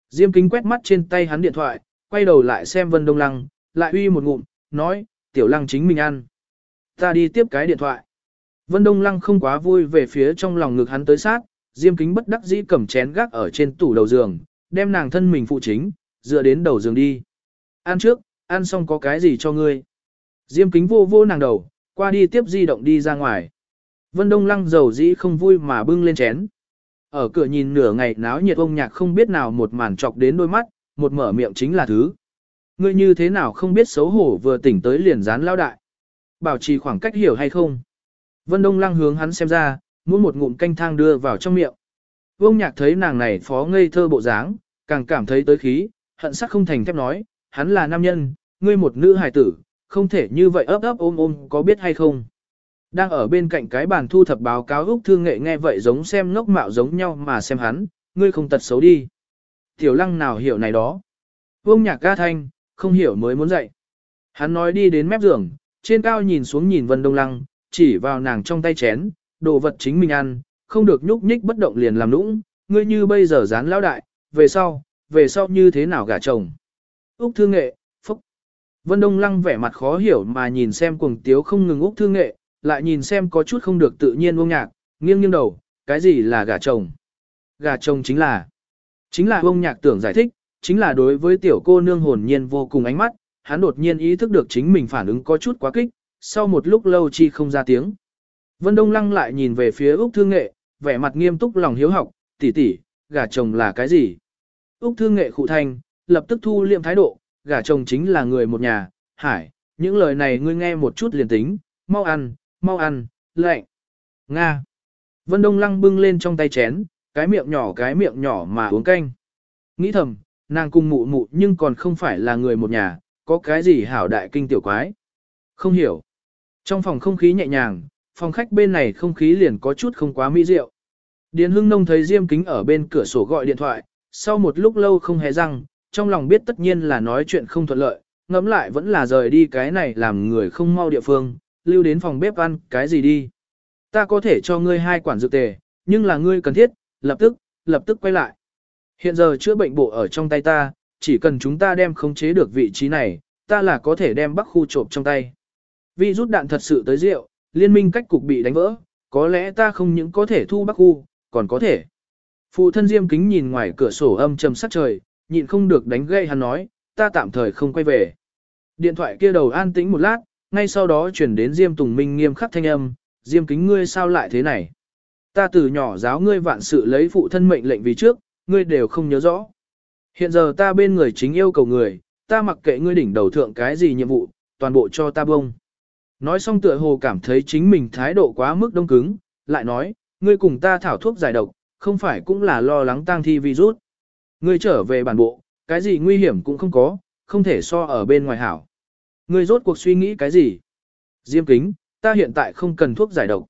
Diêm kính quét mắt trên tay hắn điện thoại, quay đầu lại xem Vân Đông Lăng, lại uy một ngụm, nói, tiểu lăng chính mình ăn. Ta đi tiếp cái điện thoại. Vân Đông Lăng không quá vui về phía trong lòng ngực hắn tới sát, Diêm kính bất đắc dĩ cầm chén gác ở trên tủ đầu giường, đem nàng thân mình phụ chính, dựa đến đầu giường đi. Ăn trước, ăn xong có cái gì cho ngươi. Diêm kính vô vô nàng đầu, qua đi tiếp di động đi ra ngoài. Vân Đông Lăng dầu dĩ không vui mà bưng lên chén. Ở cửa nhìn nửa ngày náo nhiệt ông nhạc không biết nào một màn chọc đến đôi mắt, một mở miệng chính là thứ. Ngươi như thế nào không biết xấu hổ vừa tỉnh tới liền dán lao đại. Bảo trì khoảng cách hiểu hay không. Vân Đông Lăng hướng hắn xem ra, muốn một ngụm canh thang đưa vào trong miệng. Vương nhạc thấy nàng này phó ngây thơ bộ dáng, càng cảm thấy tới khí, hận sắc không thành thép nói, hắn là nam nhân, ngươi một nữ hài tử, không thể như vậy ấp ấp ôm ôm có biết hay không. Đang ở bên cạnh cái bàn thu thập báo cáo Úc Thương Nghệ nghe vậy giống xem ngốc mạo giống nhau mà xem hắn, ngươi không tật xấu đi. Tiểu lăng nào hiểu này đó. Vương nhạc ca thanh, không hiểu mới muốn dậy. Hắn nói đi đến mép giường, trên cao nhìn xuống nhìn Vân Đông Lăng, chỉ vào nàng trong tay chén, đồ vật chính mình ăn, không được nhúc nhích bất động liền làm nũng, ngươi như bây giờ dán lão đại, về sau, về sau như thế nào gả chồng. Úc Thương Nghệ, phúc. Vân Đông Lăng vẻ mặt khó hiểu mà nhìn xem cuồng tiếu không ngừng Úc Thương Nghệ, lại nhìn xem có chút không được tự nhiên uông nhạc, nghiêng nghiêng đầu, cái gì là gả chồng? Gả chồng chính là, chính là uông nhạc tưởng giải thích, chính là đối với tiểu cô nương hồn nhiên vô cùng ánh mắt, hắn đột nhiên ý thức được chính mình phản ứng có chút quá kích, sau một lúc lâu chi không ra tiếng. Vân Đông Lăng lại nhìn về phía Úc Thương Nghệ, vẻ mặt nghiêm túc lòng hiếu học, tỷ tỷ, gả chồng là cái gì? Úc Thương Nghệ khụ thanh, lập tức thu liệm thái độ, gả chồng chính là người một nhà, hải, những lời này ngươi nghe một chút liền tính, mau ăn, mau ăn, lệnh. Nga. Vân Đông Lăng bưng lên trong tay chén, cái miệng nhỏ cái miệng nhỏ mà uống canh. Nghĩ thầm, nàng cùng mụ mụ nhưng còn không phải là người một nhà, có cái gì hảo đại kinh tiểu quái. Không hiểu. Trong phòng không khí nhẹ nhàng, phòng khách bên này không khí liền có chút không quá mỹ diệu. Điền Hưng Nông thấy Diêm Kính ở bên cửa sổ gọi điện thoại, sau một lúc lâu không hề răng, trong lòng biết tất nhiên là nói chuyện không thuận lợi, ngẫm lại vẫn là rời đi cái này làm người không mau địa phương, lưu đến phòng bếp ăn cái gì đi. Ta có thể cho ngươi hai quản dược tề, nhưng là ngươi cần thiết, lập tức, lập tức quay lại. Hiện giờ chữa bệnh bộ ở trong tay ta, chỉ cần chúng ta đem khống chế được vị trí này, ta là có thể đem bắc khu trộm trong tay. Vì rút đạn thật sự tới rượu, liên minh cách cục bị đánh vỡ, có lẽ ta không những có thể thu bắc khu, còn có thể. Phụ thân Diêm Kính nhìn ngoài cửa sổ âm trầm sắc trời, nhịn không được đánh gây hắn nói, ta tạm thời không quay về. Điện thoại kia đầu an tĩnh một lát, ngay sau đó chuyển đến Diêm Tùng Minh nghiêm khắc thanh âm, Diêm Kính ngươi sao lại thế này? Ta từ nhỏ giáo ngươi vạn sự lấy phụ thân mệnh lệnh vì trước, ngươi đều không nhớ rõ. Hiện giờ ta bên người chính yêu cầu người, ta mặc kệ ngươi đỉnh đầu thượng cái gì nhiệm vụ, toàn bộ cho ta bông. Nói xong tựa hồ cảm thấy chính mình thái độ quá mức đông cứng, lại nói, ngươi cùng ta thảo thuốc giải độc, không phải cũng là lo lắng tang thi virus. Ngươi trở về bản bộ, cái gì nguy hiểm cũng không có, không thể so ở bên ngoài hảo. Ngươi rốt cuộc suy nghĩ cái gì? Diêm kính, ta hiện tại không cần thuốc giải độc.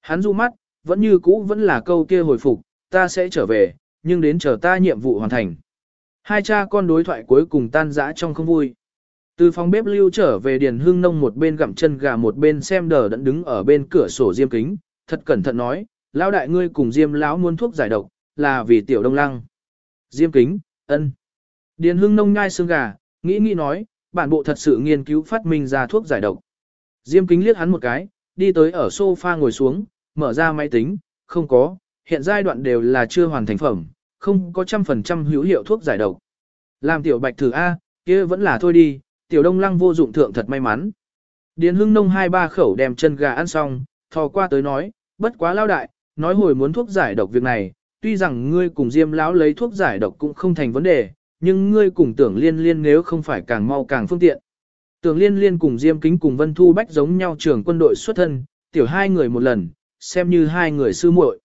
Hắn du mắt, vẫn như cũ vẫn là câu kia hồi phục, ta sẽ trở về, nhưng đến chờ ta nhiệm vụ hoàn thành. Hai cha con đối thoại cuối cùng tan rã trong không vui. Từ phòng bếp lưu trở về Điền Hưng Nông một bên gặm chân gà một bên xem đờ đẫn đứng ở bên cửa sổ Diêm Kính, thật cẩn thận nói, lão đại ngươi cùng Diêm lão muốn thuốc giải độc, là vì tiểu đông lăng. Diêm Kính, ân. Điền Hưng Nông nhai xương gà, nghĩ nghĩ nói, bản bộ thật sự nghiên cứu phát minh ra thuốc giải độc. Diêm Kính liếc hắn một cái, đi tới ở sofa ngồi xuống, mở ra máy tính, không có, hiện giai đoạn đều là chưa hoàn thành phẩm, không có trăm phần trăm hữu hiệu thuốc giải độc. Làm tiểu bạch thử A, kia vẫn là thôi đi, tiểu đông lăng vô dụng thượng thật may mắn. Điền hưng nông hai ba khẩu đem chân gà ăn xong, thò qua tới nói, bất quá lao đại, nói hồi muốn thuốc giải độc việc này, tuy rằng ngươi cùng diêm lão lấy thuốc giải độc cũng không thành vấn đề, nhưng ngươi cùng tưởng liên liên nếu không phải càng mau càng phương tiện. Tưởng liên liên cùng diêm kính cùng vân thu bách giống nhau trường quân đội xuất thân, tiểu hai người một lần, xem như hai người sư muội.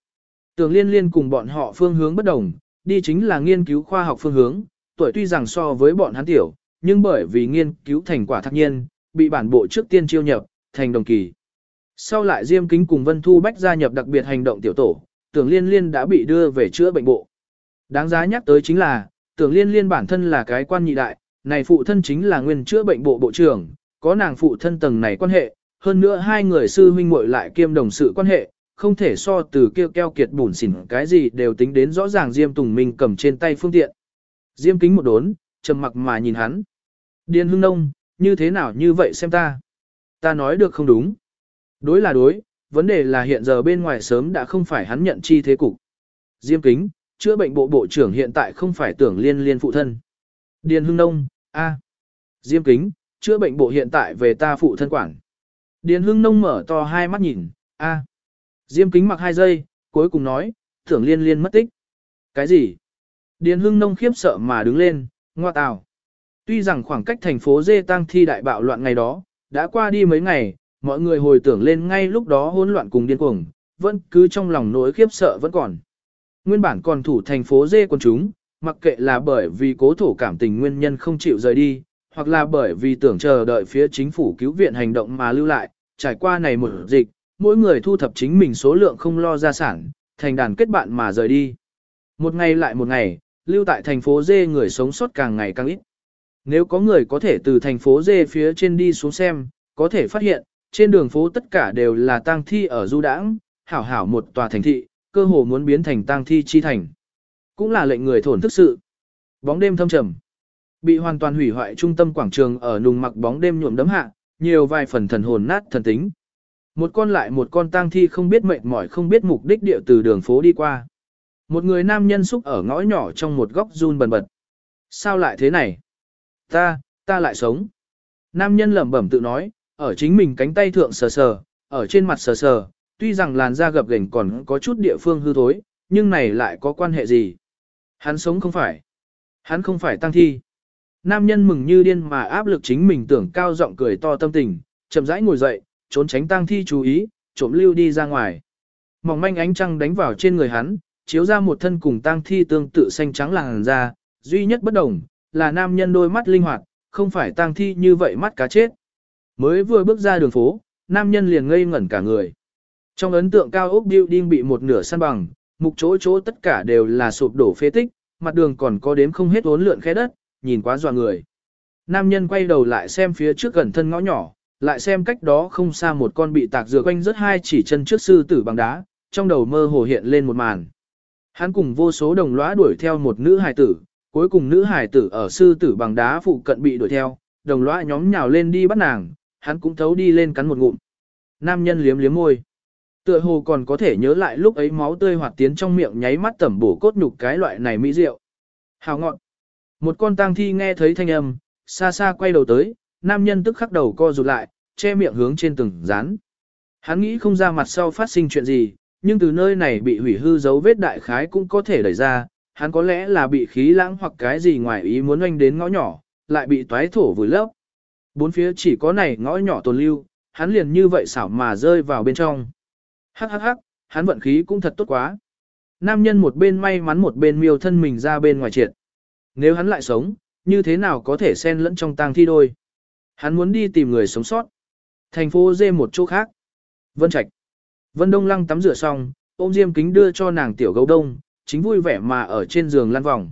Tưởng liên liên cùng bọn họ phương hướng bất đồng, đi chính là nghiên cứu khoa học phương hướng, tuổi tuy rằng so với bọn hắn tiểu, nhưng bởi vì nghiên cứu thành quả thạc nhiên, bị bản bộ trước tiên chiêu nhập, thành đồng kỳ. Sau lại Diêm Kính cùng Vân Thu Bách gia nhập đặc biệt hành động tiểu tổ, tưởng liên liên đã bị đưa về chữa bệnh bộ. Đáng giá nhắc tới chính là, tưởng liên liên bản thân là cái quan nhị đại, này phụ thân chính là nguyên chữa bệnh bộ bộ trưởng, có nàng phụ thân tầng này quan hệ, hơn nữa hai người sư huynh muội lại kiêm đồng sự quan hệ, không thể so từ kêu keo kiệt bùn xỉn cái gì đều tính đến rõ ràng Diêm Tùng Minh cầm trên tay phương tiện. Diêm kính một đốn, trầm mặc mà nhìn hắn. Điền hưng nông, như thế nào như vậy xem ta? Ta nói được không đúng. Đối là đối, vấn đề là hiện giờ bên ngoài sớm đã không phải hắn nhận chi thế cục. Diêm kính, chữa bệnh bộ bộ trưởng hiện tại không phải tưởng liên liên phụ thân. Điền hưng nông, a. Diêm kính, chữa bệnh bộ hiện tại về ta phụ thân quản. Điền hưng nông mở to hai mắt nhìn, a. Diêm kính mặc hai giây, cuối cùng nói, tưởng liên liên mất tích. Cái gì? Điền hưng nông khiếp sợ mà đứng lên, ngoa tào. Tuy rằng khoảng cách thành phố Dê Tăng thi đại bạo loạn ngày đó, đã qua đi mấy ngày, mọi người hồi tưởng lên ngay lúc đó hỗn loạn cùng điên cuồng, vẫn cứ trong lòng nỗi khiếp sợ vẫn còn. Nguyên bản còn thủ thành phố Dê quân chúng, mặc kệ là bởi vì cố thủ cảm tình nguyên nhân không chịu rời đi, hoặc là bởi vì tưởng chờ đợi phía chính phủ cứu viện hành động mà lưu lại, trải qua này một dịch, mỗi người thu thập chính mình số lượng không lo gia sản, thành đàn kết bạn mà rời đi. Một ngày lại một ngày, lưu tại thành phố Dê người sống sót càng ngày càng ít. Nếu có người có thể từ thành phố Dê phía trên đi xuống xem, có thể phát hiện, trên đường phố tất cả đều là tang thi ở du đãng, hảo hảo một tòa thành thị, cơ hồ muốn biến thành tang thi chi thành. Cũng là lệnh người thổn thức sự. Bóng đêm thâm trầm. Bị hoàn toàn hủy hoại trung tâm quảng trường ở nùng mặc bóng đêm nhuộm đấm hạ, nhiều vài phần thần hồn nát thần tính. Một con lại một con tang thi không biết mệt mỏi không biết mục đích địa từ đường phố đi qua. Một người nam nhân xúc ở ngõ nhỏ trong một góc run bần bật. Sao lại thế này? Ta, ta lại sống. Nam nhân lẩm bẩm tự nói, ở chính mình cánh tay thượng sờ sờ, ở trên mặt sờ sờ, tuy rằng làn da gập ghềnh còn có chút địa phương hư thối, nhưng này lại có quan hệ gì? Hắn sống không phải. Hắn không phải tăng thi. Nam nhân mừng như điên mà áp lực chính mình tưởng cao giọng cười to tâm tình, chậm rãi ngồi dậy, trốn tránh tang thi chú ý, trộm lưu đi ra ngoài. Mỏng manh ánh trăng đánh vào trên người hắn, chiếu ra một thân cùng tang thi tương tự xanh trắng làn da, duy nhất bất đồng, là nam nhân đôi mắt linh hoạt, không phải tang thi như vậy mắt cá chết. Mới vừa bước ra đường phố, nam nhân liền ngây ngẩn cả người. Trong ấn tượng cao ốc building bị một nửa săn bằng, mục chỗ chỗ tất cả đều là sụp đổ phế tích, mặt đường còn có đếm không hết uốn lượn khe đất, nhìn quá dọa người. Nam nhân quay đầu lại xem phía trước gần thân ngõ nhỏ, lại xem cách đó không xa một con bị tạc dừa quanh rất hai chỉ chân trước sư tử bằng đá, trong đầu mơ hồ hiện lên một màn. Hắn cùng vô số đồng lõa đuổi theo một nữ hài tử, cuối cùng nữ hài tử ở sư tử bằng đá phụ cận bị đuổi theo, đồng lõa nhóm nhào lên đi bắt nàng, hắn cũng thấu đi lên cắn một ngụm. Nam nhân liếm liếm môi. Tựa hồ còn có thể nhớ lại lúc ấy máu tươi hoạt tiến trong miệng nháy mắt tẩm bổ cốt nhục cái loại này mỹ rượu. Hào ngọn. Một con tang thi nghe thấy thanh âm, xa xa quay đầu tới, nam nhân tức khắc đầu co rụt lại, che miệng hướng trên từng dán. Hắn nghĩ không ra mặt sau phát sinh chuyện gì, nhưng từ nơi này bị hủy hư dấu vết đại khái cũng có thể đẩy ra, hắn có lẽ là bị khí lãng hoặc cái gì ngoài ý muốn oanh đến ngõ nhỏ, lại bị toái thổ vùi lấp. Bốn phía chỉ có này ngõ nhỏ tồn lưu, hắn liền như vậy xảo mà rơi vào bên trong. Hắc hắc hắc, hắn vận khí cũng thật tốt quá. Nam nhân một bên may mắn một bên miêu thân mình ra bên ngoài triệt. Nếu hắn lại sống, như thế nào có thể xen lẫn trong tang thi đôi. Hắn muốn đi tìm người sống sót. Thành phố dê một chỗ khác. Vân Trạch. Vân Đông Lăng tắm rửa xong, ôm Diêm Kính đưa cho nàng tiểu gấu đông, chính vui vẻ mà ở trên giường lăn vòng.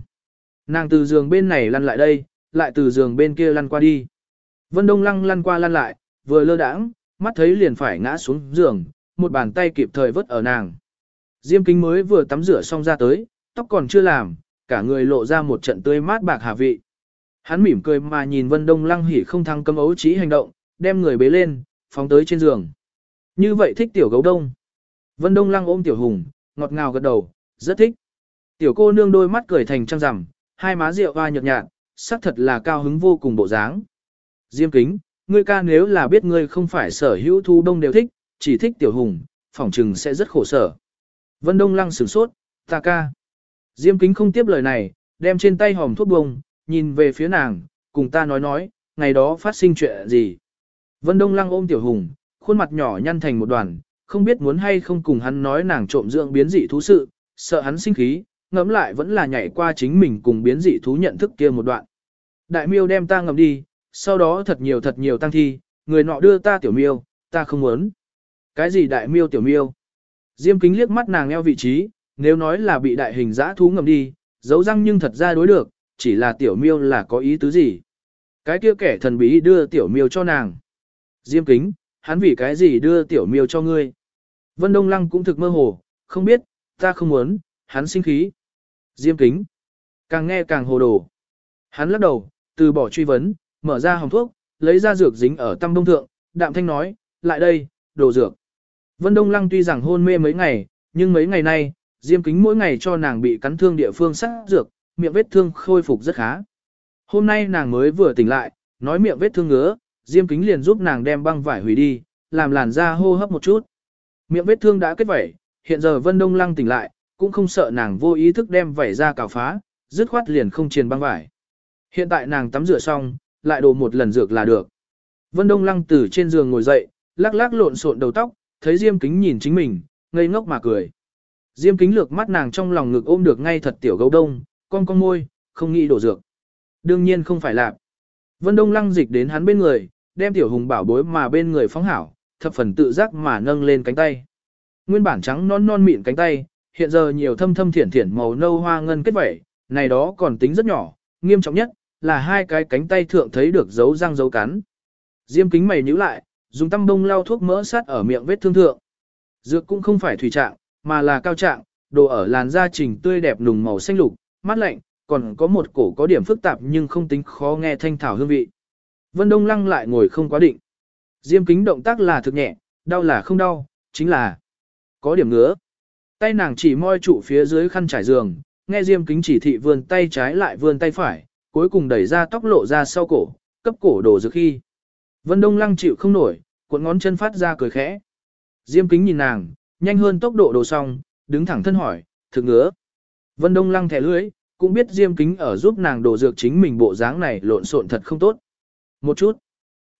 Nàng từ giường bên này lăn lại đây, lại từ giường bên kia lăn qua đi. Vân Đông Lăng lăn qua lăn lại, vừa lơ đãng, mắt thấy liền phải ngã xuống giường, một bàn tay kịp thời vớt ở nàng. Diêm Kính mới vừa tắm rửa xong ra tới, tóc còn chưa làm, cả người lộ ra một trận tươi mát bạc hà vị. Hắn mỉm cười mà nhìn Vân Đông Lăng hỉ không thăng cấm ấu trí hành động, đem người bế lên, phóng tới trên giường. Như vậy thích tiểu gấu đông. Vân Đông Lăng ôm tiểu hùng, ngọt ngào gật đầu, rất thích. Tiểu cô nương đôi mắt cười thành trăng rằm, hai má rượu hoa nhợt nhạt, sắc thật là cao hứng vô cùng bộ dáng. Diêm kính, ngươi ca nếu là biết ngươi không phải sở hữu thu đông đều thích, chỉ thích tiểu hùng, phỏng trừng sẽ rất khổ sở. Vân Đông Lăng sửng sốt, ta ca. Diêm kính không tiếp lời này, đem trên tay hòm thuốc bông, nhìn về phía nàng, cùng ta nói nói, ngày đó phát sinh chuyện gì. Vân Đông Lăng ôm tiểu hùng, khuôn mặt nhỏ nhăn thành một đoàn, không biết muốn hay không cùng hắn nói nàng trộm dưỡng biến dị thú sự, sợ hắn sinh khí, ngẫm lại vẫn là nhảy qua chính mình cùng biến dị thú nhận thức kia một đoạn. Đại miêu đem ta ngầm đi, sau đó thật nhiều thật nhiều tăng thi, người nọ đưa ta tiểu miêu, ta không muốn. Cái gì đại miêu tiểu miêu? Diêm kính liếc mắt nàng eo vị trí, nếu nói là bị đại hình dã thú ngầm đi, dấu răng nhưng thật ra đối được, chỉ là tiểu miêu là có ý tứ gì. Cái kia kẻ thần bí đưa tiểu miêu cho nàng. Diêm kính, hắn vì cái gì đưa tiểu miêu cho ngươi? Vân Đông Lăng cũng thực mơ hồ, không biết, ta không muốn, hắn sinh khí. Diêm kính, càng nghe càng hồ đồ. Hắn lắc đầu, từ bỏ truy vấn, mở ra hồng thuốc, lấy ra dược dính ở tâm đông thượng, đạm thanh nói, lại đây, đồ dược. Vân Đông Lăng tuy rằng hôn mê mấy ngày, nhưng mấy ngày nay, Diêm Kính mỗi ngày cho nàng bị cắn thương địa phương sát dược, miệng vết thương khôi phục rất khá. Hôm nay nàng mới vừa tỉnh lại, nói miệng vết thương ngứa, Diêm Kính liền giúp nàng đem băng vải hủy đi, làm làn da hô hấp một chút. Miệng vết thương đã kết vảy, hiện giờ Vân Đông Lăng tỉnh lại, cũng không sợ nàng vô ý thức đem vảy ra cào phá, dứt khoát liền không truyền băng vải. Hiện tại nàng tắm rửa xong, lại đổ một lần dược là được. Vân Đông Lăng từ trên giường ngồi dậy, lắc lắc lộn xộn đầu tóc, thấy Diêm Kính nhìn chính mình, ngây ngốc mà cười. Diêm Kính lược mắt nàng trong lòng ngực ôm được ngay thật tiểu gấu đông, con con môi, không nghĩ đổ dược. Đương nhiên không phải lạp. Vân Đông Lăng dịch đến hắn bên người, đem tiểu hùng bảo bối mà bên người phóng hảo, thập phần tự giác mà nâng lên cánh tay. Nguyên bản trắng non non mịn cánh tay, hiện giờ nhiều thâm thâm thiển thiển màu nâu hoa ngân kết vẩy, này đó còn tính rất nhỏ, nghiêm trọng nhất là hai cái cánh tay thượng thấy được dấu răng dấu cắn. Diêm kính mày nhíu lại, dùng tăm bông lau thuốc mỡ sát ở miệng vết thương thượng. Dược cũng không phải thủy trạng, mà là cao trạng, đồ ở làn da trình tươi đẹp nùng màu xanh lục, mát lạnh, còn có một cổ có điểm phức tạp nhưng không tính khó nghe thanh thảo hương vị. Vân Đông Lăng lại ngồi không quá định. Diêm kính động tác là thực nhẹ, đau là không đau, chính là có điểm ngứa. Tay nàng chỉ moi trụ phía dưới khăn trải giường, nghe Diêm kính chỉ thị vươn tay trái lại vươn tay phải, cuối cùng đẩy ra tóc lộ ra sau cổ, cấp cổ đổ dược khi. Vân Đông Lăng chịu không nổi, cuộn ngón chân phát ra cười khẽ. Diêm kính nhìn nàng, nhanh hơn tốc độ đồ xong, đứng thẳng thân hỏi, thực ngứa. Vân Đông Lăng thẻ lưới, cũng biết Diêm kính ở giúp nàng đổ dược chính mình bộ dáng này lộn xộn thật không tốt. Một chút.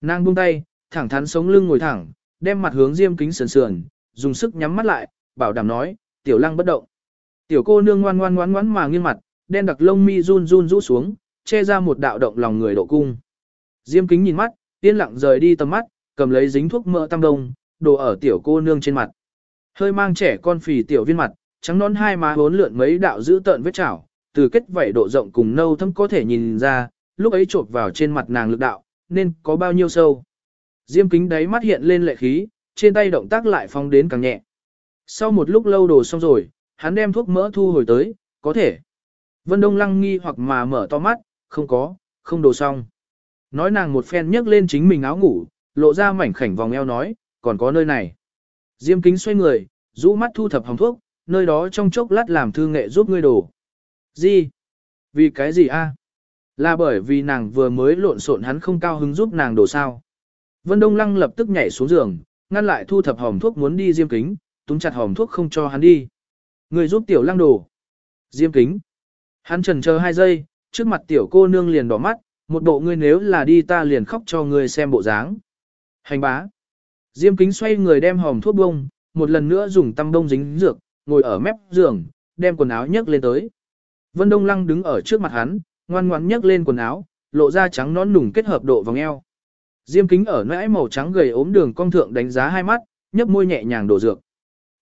Nàng buông tay, thẳng thắn sống lưng ngồi thẳng, đem mặt hướng Diêm kính sườn sườn, dùng sức nhắm mắt lại, bảo đảm nói, tiểu lăng bất động. Tiểu cô nương ngoan ngoan ngoan ngoãn mà nghiêng mặt, đen đặc lông mi run run rũ xuống, che ra một đạo động lòng người độ cung. Diêm kính nhìn mắt, yên lặng rời đi tầm mắt, cầm lấy dính thuốc mỡ tam đông, đổ ở tiểu cô nương trên mặt. Hơi mang trẻ con phì tiểu viên mặt, trắng nón hai má hốn lượn mấy đạo giữ tợn vết chảo, từ kết vảy độ rộng cùng nâu thâm có thể nhìn ra, lúc ấy chộp vào trên mặt nàng lực đạo, nên có bao nhiêu sâu. Diêm kính đáy mắt hiện lên lệ khí, trên tay động tác lại phong đến càng nhẹ. Sau một lúc lâu đồ xong rồi, hắn đem thuốc mỡ thu hồi tới, có thể. Vân Đông lăng nghi hoặc mà mở to mắt, không có, không đồ xong. Nói nàng một phen nhấc lên chính mình áo ngủ, lộ ra mảnh khảnh vòng eo nói, còn có nơi này. Diêm kính xoay người, rũ mắt thu thập hồng thuốc, nơi đó trong chốc lát làm thư nghệ giúp ngươi đổ. Gì? Vì cái gì a? Là bởi vì nàng vừa mới lộn xộn hắn không cao hứng giúp nàng đổ sao. Vân Đông Lăng lập tức nhảy xuống giường, ngăn lại thu thập hòm thuốc muốn đi diêm kính, túm chặt hòm thuốc không cho hắn đi. Người giúp tiểu lăng đổ Diêm kính. Hắn trần chờ hai giây, trước mặt tiểu cô nương liền đỏ mắt, một bộ ngươi nếu là đi ta liền khóc cho ngươi xem bộ dáng. Hành bá. Diêm kính xoay người đem hòm thuốc bông, một lần nữa dùng tăm bông dính dược, ngồi ở mép giường, đem quần áo nhấc lên tới. Vân Đông Lăng đứng ở trước mặt hắn, ngoan ngoãn nhấc lên quần áo, lộ ra trắng nón nùng kết hợp độ vòng eo. Diêm kính ở nãi màu trắng gầy ốm đường cong thượng đánh giá hai mắt, nhấp môi nhẹ nhàng đổ dược.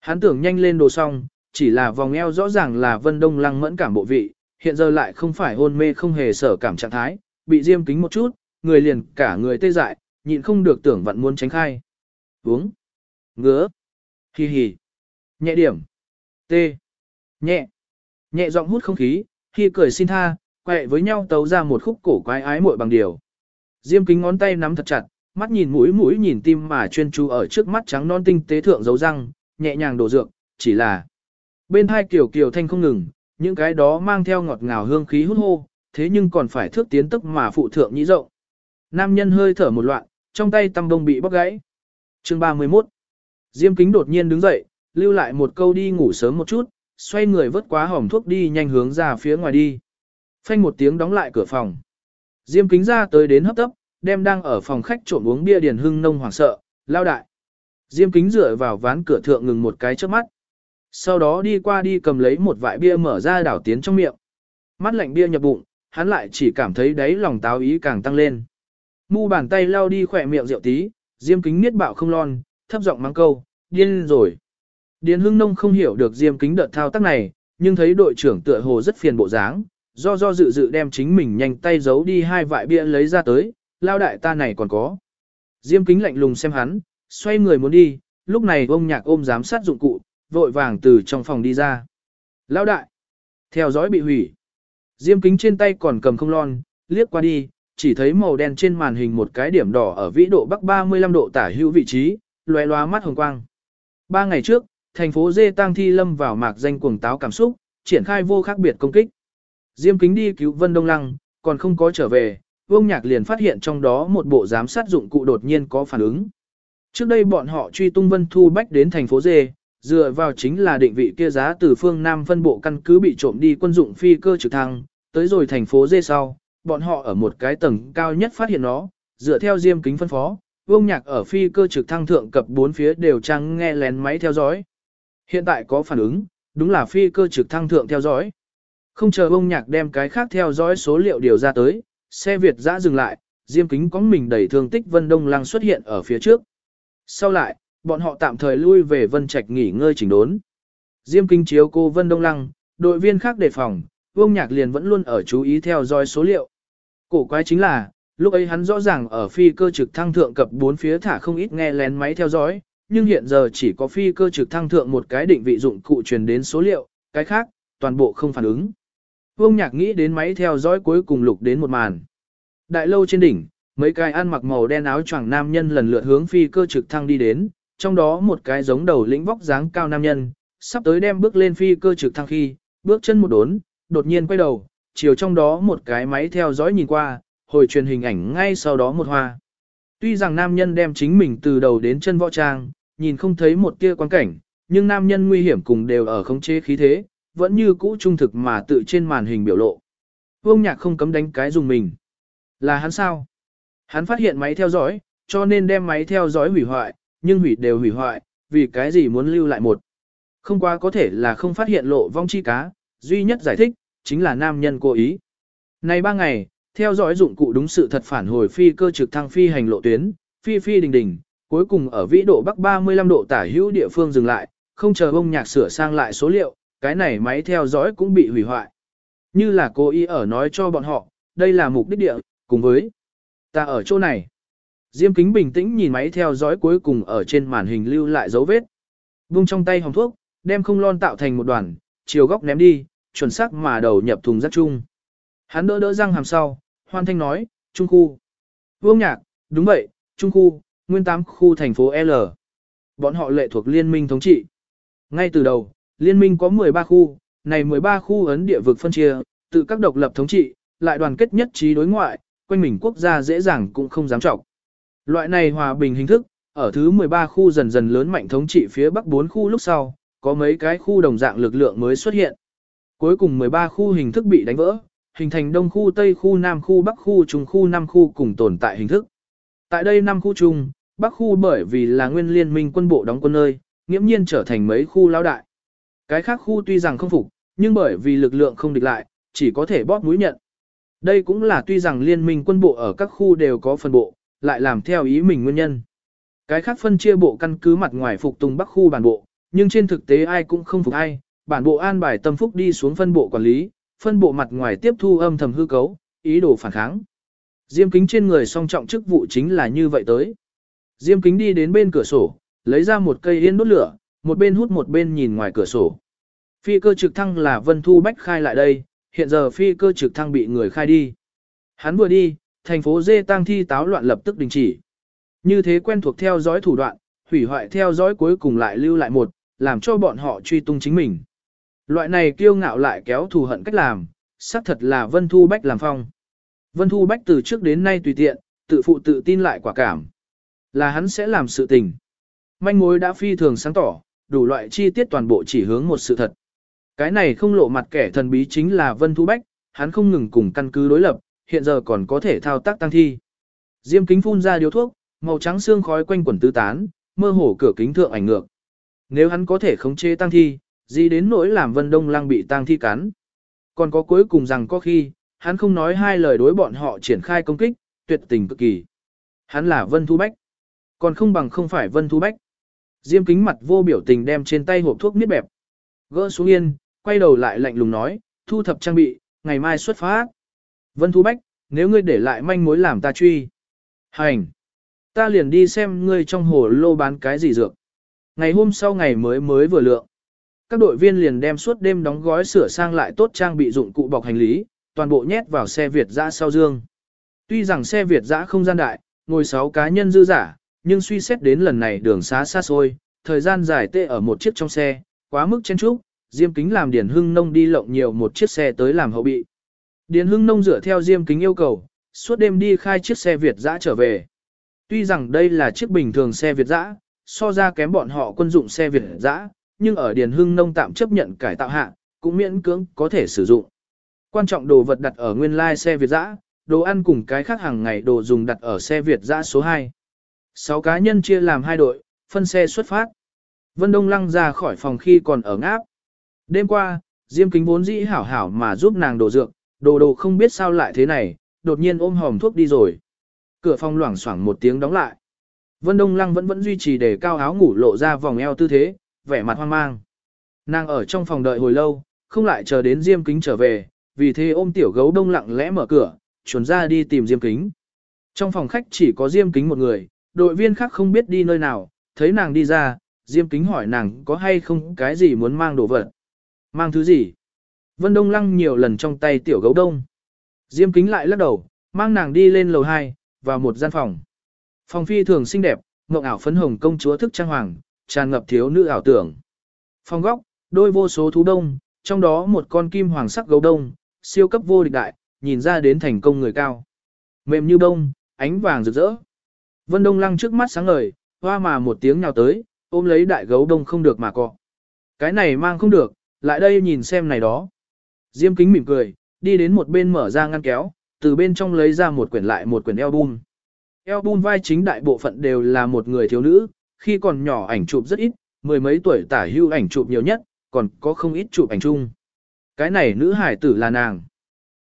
Hắn tưởng nhanh lên đồ xong, chỉ là vòng eo rõ ràng là Vân Đông Lăng mẫn cảm bộ vị, hiện giờ lại không phải hôn mê không hề sở cảm trạng thái, bị diêm kính một chút, người liền cả người tê dại, nhịn không được tưởng vặn muốn tránh khai. Uống. Ngứa. Hi hi. Nhẹ điểm t Nhẹ. Nhẹ giọng hút không khí, khi cười xin tha, quẹ với nhau tấu ra một khúc cổ quái ái muội bằng điều. Diêm kính ngón tay nắm thật chặt, mắt nhìn mũi mũi nhìn tim mà chuyên chú ở trước mắt trắng non tinh tế thượng dấu răng, nhẹ nhàng đổ dược, chỉ là bên hai kiểu kiểu thanh không ngừng, những cái đó mang theo ngọt ngào hương khí hút hô, thế nhưng còn phải thước tiến tức mà phụ thượng nhĩ rộng. Nam nhân hơi thở một loạn, trong tay tăm đông bị bóc gãy. Chương 31 Diêm kính đột nhiên đứng dậy, lưu lại một câu đi ngủ sớm một chút, xoay người vớt quá hỏng thuốc đi nhanh hướng ra phía ngoài đi. Phanh một tiếng đóng lại cửa phòng. Diêm kính ra tới đến hấp tấp, đem đang ở phòng khách trộm uống bia điền hưng nông hoảng sợ, lao đại. Diêm kính dựa vào ván cửa thượng ngừng một cái trước mắt. Sau đó đi qua đi cầm lấy một vại bia mở ra đảo tiến trong miệng. Mắt lạnh bia nhập bụng, hắn lại chỉ cảm thấy đáy lòng táo ý càng tăng lên. Mu bàn tay lao đi khỏe miệng rượu tí, diêm kính niết bạo không lon, thấp giọng mang câu, điên rồi. Điền hưng nông không hiểu được diêm kính đợt thao tác này, nhưng thấy đội trưởng tựa hồ rất phiền bộ dáng, do do dự dự đem chính mình nhanh tay giấu đi hai vại bia lấy ra tới, lao đại ta này còn có. Diêm kính lạnh lùng xem hắn, xoay người muốn đi, lúc này ông nhạc ôm giám sát dụng cụ, vội vàng từ trong phòng đi ra. Lao đại, theo dõi bị hủy. Diêm kính trên tay còn cầm không lon, liếc qua đi, chỉ thấy màu đen trên màn hình một cái điểm đỏ ở vĩ độ bắc 35 độ tả hữu vị trí, loé loá mắt hồng quang. Ba ngày trước, thành phố Dê Tăng Thi lâm vào mạc danh cuồng táo cảm xúc, triển khai vô khác biệt công kích. Diêm kính đi cứu Vân Đông Lăng, còn không có trở về, Vương Nhạc liền phát hiện trong đó một bộ giám sát dụng cụ đột nhiên có phản ứng. Trước đây bọn họ truy tung Vân Thu Bách đến thành phố Dê, dựa vào chính là định vị kia giá từ phương Nam phân bộ căn cứ bị trộm đi quân dụng phi cơ trực thăng, tới rồi thành phố Dê sau, bọn họ ở một cái tầng cao nhất phát hiện nó, dựa theo diêm kính phân phó, Vương Nhạc ở phi cơ trực thăng thượng cập bốn phía đều trang nghe lén máy theo dõi. Hiện tại có phản ứng, đúng là phi cơ trực thăng thượng theo dõi. Không chờ ông nhạc đem cái khác theo dõi số liệu điều ra tới, xe Việt dã dừng lại, diêm kính có mình đẩy thương tích Vân Đông Lăng xuất hiện ở phía trước. Sau lại, bọn họ tạm thời lui về Vân Trạch nghỉ ngơi chỉnh đốn. Diêm kính chiếu cô Vân Đông Lăng, đội viên khác đề phòng, ông nhạc liền vẫn luôn ở chú ý theo dõi số liệu. Cổ quái chính là, lúc ấy hắn rõ ràng ở phi cơ trực thăng thượng cập bốn phía thả không ít nghe lén máy theo dõi, nhưng hiện giờ chỉ có phi cơ trực thăng thượng một cái định vị dụng cụ truyền đến số liệu, cái khác, toàn bộ không phản ứng. Vương Nhạc nghĩ đến máy theo dõi cuối cùng lục đến một màn. Đại lâu trên đỉnh, mấy cái ăn mặc màu đen áo choàng nam nhân lần lượt hướng phi cơ trực thăng đi đến, trong đó một cái giống đầu lĩnh vóc dáng cao nam nhân, sắp tới đem bước lên phi cơ trực thăng khi, bước chân một đốn, đột nhiên quay đầu, chiều trong đó một cái máy theo dõi nhìn qua, hồi truyền hình ảnh ngay sau đó một hoa. Tuy rằng nam nhân đem chính mình từ đầu đến chân võ trang, nhìn không thấy một tia quan cảnh, nhưng nam nhân nguy hiểm cùng đều ở khống chế khí thế, vẫn như cũ trung thực mà tự trên màn hình biểu lộ. Vương Nhạc không cấm đánh cái dùng mình. Là hắn sao? Hắn phát hiện máy theo dõi, cho nên đem máy theo dõi hủy hoại, nhưng hủy đều hủy hoại, vì cái gì muốn lưu lại một. Không qua có thể là không phát hiện lộ vong chi cá, duy nhất giải thích, chính là nam nhân cố ý. Này ba ngày, theo dõi dụng cụ đúng sự thật phản hồi phi cơ trực thăng phi hành lộ tuyến, phi phi đình đình, cuối cùng ở vĩ độ bắc 35 độ tả hữu địa phương dừng lại, không chờ bông nhạc sửa sang lại số liệu, cái này máy theo dõi cũng bị hủy hoại. Như là cô ý ở nói cho bọn họ, đây là mục đích địa, cùng với ta ở chỗ này. Diêm kính bình tĩnh nhìn máy theo dõi cuối cùng ở trên màn hình lưu lại dấu vết. Vung trong tay hồng thuốc, đem không lon tạo thành một đoàn, chiều góc ném đi, chuẩn xác mà đầu nhập thùng rác chung. Hắn đỡ đỡ răng hàm sau, hoan thanh nói, trung khu. Vương nhạc, đúng vậy, trung khu, nguyên tám khu thành phố L. Bọn họ lệ thuộc liên minh thống trị. Ngay từ đầu, liên minh có 13 khu, này 13 khu ấn địa vực phân chia, tự các độc lập thống trị, lại đoàn kết nhất trí đối ngoại, quanh mình quốc gia dễ dàng cũng không dám trọng. Loại này hòa bình hình thức, ở thứ 13 khu dần dần lớn mạnh thống trị phía bắc 4 khu lúc sau, có mấy cái khu đồng dạng lực lượng mới xuất hiện. Cuối cùng 13 khu hình thức bị đánh vỡ, hình thành đông khu tây khu nam khu bắc khu trung khu năm khu cùng tồn tại hình thức. Tại đây năm khu chung, bắc khu bởi vì là nguyên liên minh quân bộ đóng quân nơi, nghiễm nhiên trở thành mấy khu lao đại. Cái khác khu tuy rằng không phục, nhưng bởi vì lực lượng không địch lại, chỉ có thể bóp mũi nhận. Đây cũng là tuy rằng liên minh quân bộ ở các khu đều có phân bộ, lại làm theo ý mình nguyên nhân. Cái khác phân chia bộ căn cứ mặt ngoài phục tùng bắc khu bản bộ, nhưng trên thực tế ai cũng không phục ai, bản bộ an bài tâm phúc đi xuống phân bộ quản lý, phân bộ mặt ngoài tiếp thu âm thầm hư cấu, ý đồ phản kháng. Diêm kính trên người song trọng chức vụ chính là như vậy tới. Diêm kính đi đến bên cửa sổ, lấy ra một cây yên đốt lửa, một bên hút một bên nhìn ngoài cửa sổ. Phi cơ trực thăng là Vân Thu Bách khai lại đây, hiện giờ phi cơ trực thăng bị người khai đi. Hắn vừa đi, thành phố Dê Tăng thi táo loạn lập tức đình chỉ. Như thế quen thuộc theo dõi thủ đoạn, hủy hoại theo dõi cuối cùng lại lưu lại một, làm cho bọn họ truy tung chính mình. Loại này kiêu ngạo lại kéo thù hận cách làm, xác thật là Vân Thu Bách làm phong. Vân Thu Bách từ trước đến nay tùy tiện, tự phụ tự tin lại quả cảm. Là hắn sẽ làm sự tình. Manh mối đã phi thường sáng tỏ, đủ loại chi tiết toàn bộ chỉ hướng một sự thật. Cái này không lộ mặt kẻ thần bí chính là Vân Thu Bách, hắn không ngừng cùng căn cứ đối lập, hiện giờ còn có thể thao tác tăng thi. Diêm kính phun ra điếu thuốc, màu trắng xương khói quanh quần tứ tán, mơ hồ cửa kính thượng ảnh ngược. Nếu hắn có thể khống chế tăng thi, gì đến nỗi làm Vân Đông Lăng bị tang thi cắn. Còn có cuối cùng rằng có khi, hắn không nói hai lời đối bọn họ triển khai công kích, tuyệt tình cực kỳ. Hắn là Vân Thu Bách. Còn không bằng không phải Vân Thu Bách. Diêm kính mặt vô biểu tình đem trên tay hộp thuốc miết bẹp. Gỡ xuống yên, quay đầu lại lạnh lùng nói, thu thập trang bị, ngày mai xuất phát. Vân Thu Bách, nếu ngươi để lại manh mối làm ta truy. Hành. Ta liền đi xem ngươi trong hồ lô bán cái gì dược. Ngày hôm sau ngày mới mới vừa lượng. Các đội viên liền đem suốt đêm đóng gói sửa sang lại tốt trang bị dụng cụ bọc hành lý, toàn bộ nhét vào xe Việt dã sau dương. Tuy rằng xe Việt dã không gian đại, ngồi 6 cá nhân dư giả, nhưng suy xét đến lần này đường xá xa xôi, thời gian dài tê ở một chiếc trong xe, quá mức chen chúc, Diêm Kính làm Điền Hưng Nông đi lộng nhiều một chiếc xe tới làm hậu bị. Điền Hưng Nông dựa theo Diêm Kính yêu cầu, suốt đêm đi khai chiếc xe Việt dã trở về. Tuy rằng đây là chiếc bình thường xe Việt dã, so ra kém bọn họ quân dụng xe Việt dã, nhưng ở Điền Hưng Nông tạm chấp nhận cải tạo hạ, cũng miễn cưỡng có thể sử dụng. Quan trọng đồ vật đặt ở nguyên lai xe Việt dã, đồ ăn cùng cái khác hàng ngày đồ dùng đặt ở xe Việt dã số 2. 6 cá nhân chia làm hai đội, phân xe xuất phát. Vân Đông Lăng ra khỏi phòng khi còn ở ngáp. Đêm qua, Diêm Kính vốn dĩ hảo hảo mà giúp nàng đổ dược, đồ đồ không biết sao lại thế này, đột nhiên ôm hòm thuốc đi rồi. Cửa phòng loảng xoảng một tiếng đóng lại. Vân Đông Lăng vẫn vẫn duy trì để cao áo ngủ lộ ra vòng eo tư thế, vẻ mặt hoang mang. Nàng ở trong phòng đợi hồi lâu, không lại chờ đến Diêm Kính trở về, vì thế ôm tiểu gấu đông lặng lẽ mở cửa, chuẩn ra đi tìm Diêm Kính. Trong phòng khách chỉ có Diêm Kính một người, đội viên khác không biết đi nơi nào, thấy nàng đi ra, Diêm Kính hỏi nàng có hay không cái gì muốn mang đồ vật. Mang thứ gì? Vân Đông lăng nhiều lần trong tay tiểu gấu đông. Diêm Kính lại lắc đầu, mang nàng đi lên lầu 2, vào một gian phòng. Phòng phi thường xinh đẹp, ngọc ảo phấn hồng công chúa thức trang hoàng, tràn ngập thiếu nữ ảo tưởng. phong góc, đôi vô số thú đông, trong đó một con kim hoàng sắc gấu đông, siêu cấp vô địch đại, nhìn ra đến thành công người cao. Mềm như bông, ánh vàng rực rỡ. Vân Đông Lăng trước mắt sáng ngời, hoa mà một tiếng nhào tới, ôm lấy đại gấu đông không được mà cọ. Cái này mang không được, lại đây nhìn xem này đó. Diêm kính mỉm cười, đi đến một bên mở ra ngăn kéo, từ bên trong lấy ra một quyển lại một quyển album. Album vai chính đại bộ phận đều là một người thiếu nữ, khi còn nhỏ ảnh chụp rất ít, mười mấy tuổi tả hưu ảnh chụp nhiều nhất, còn có không ít chụp ảnh chung. Cái này nữ hải tử là nàng.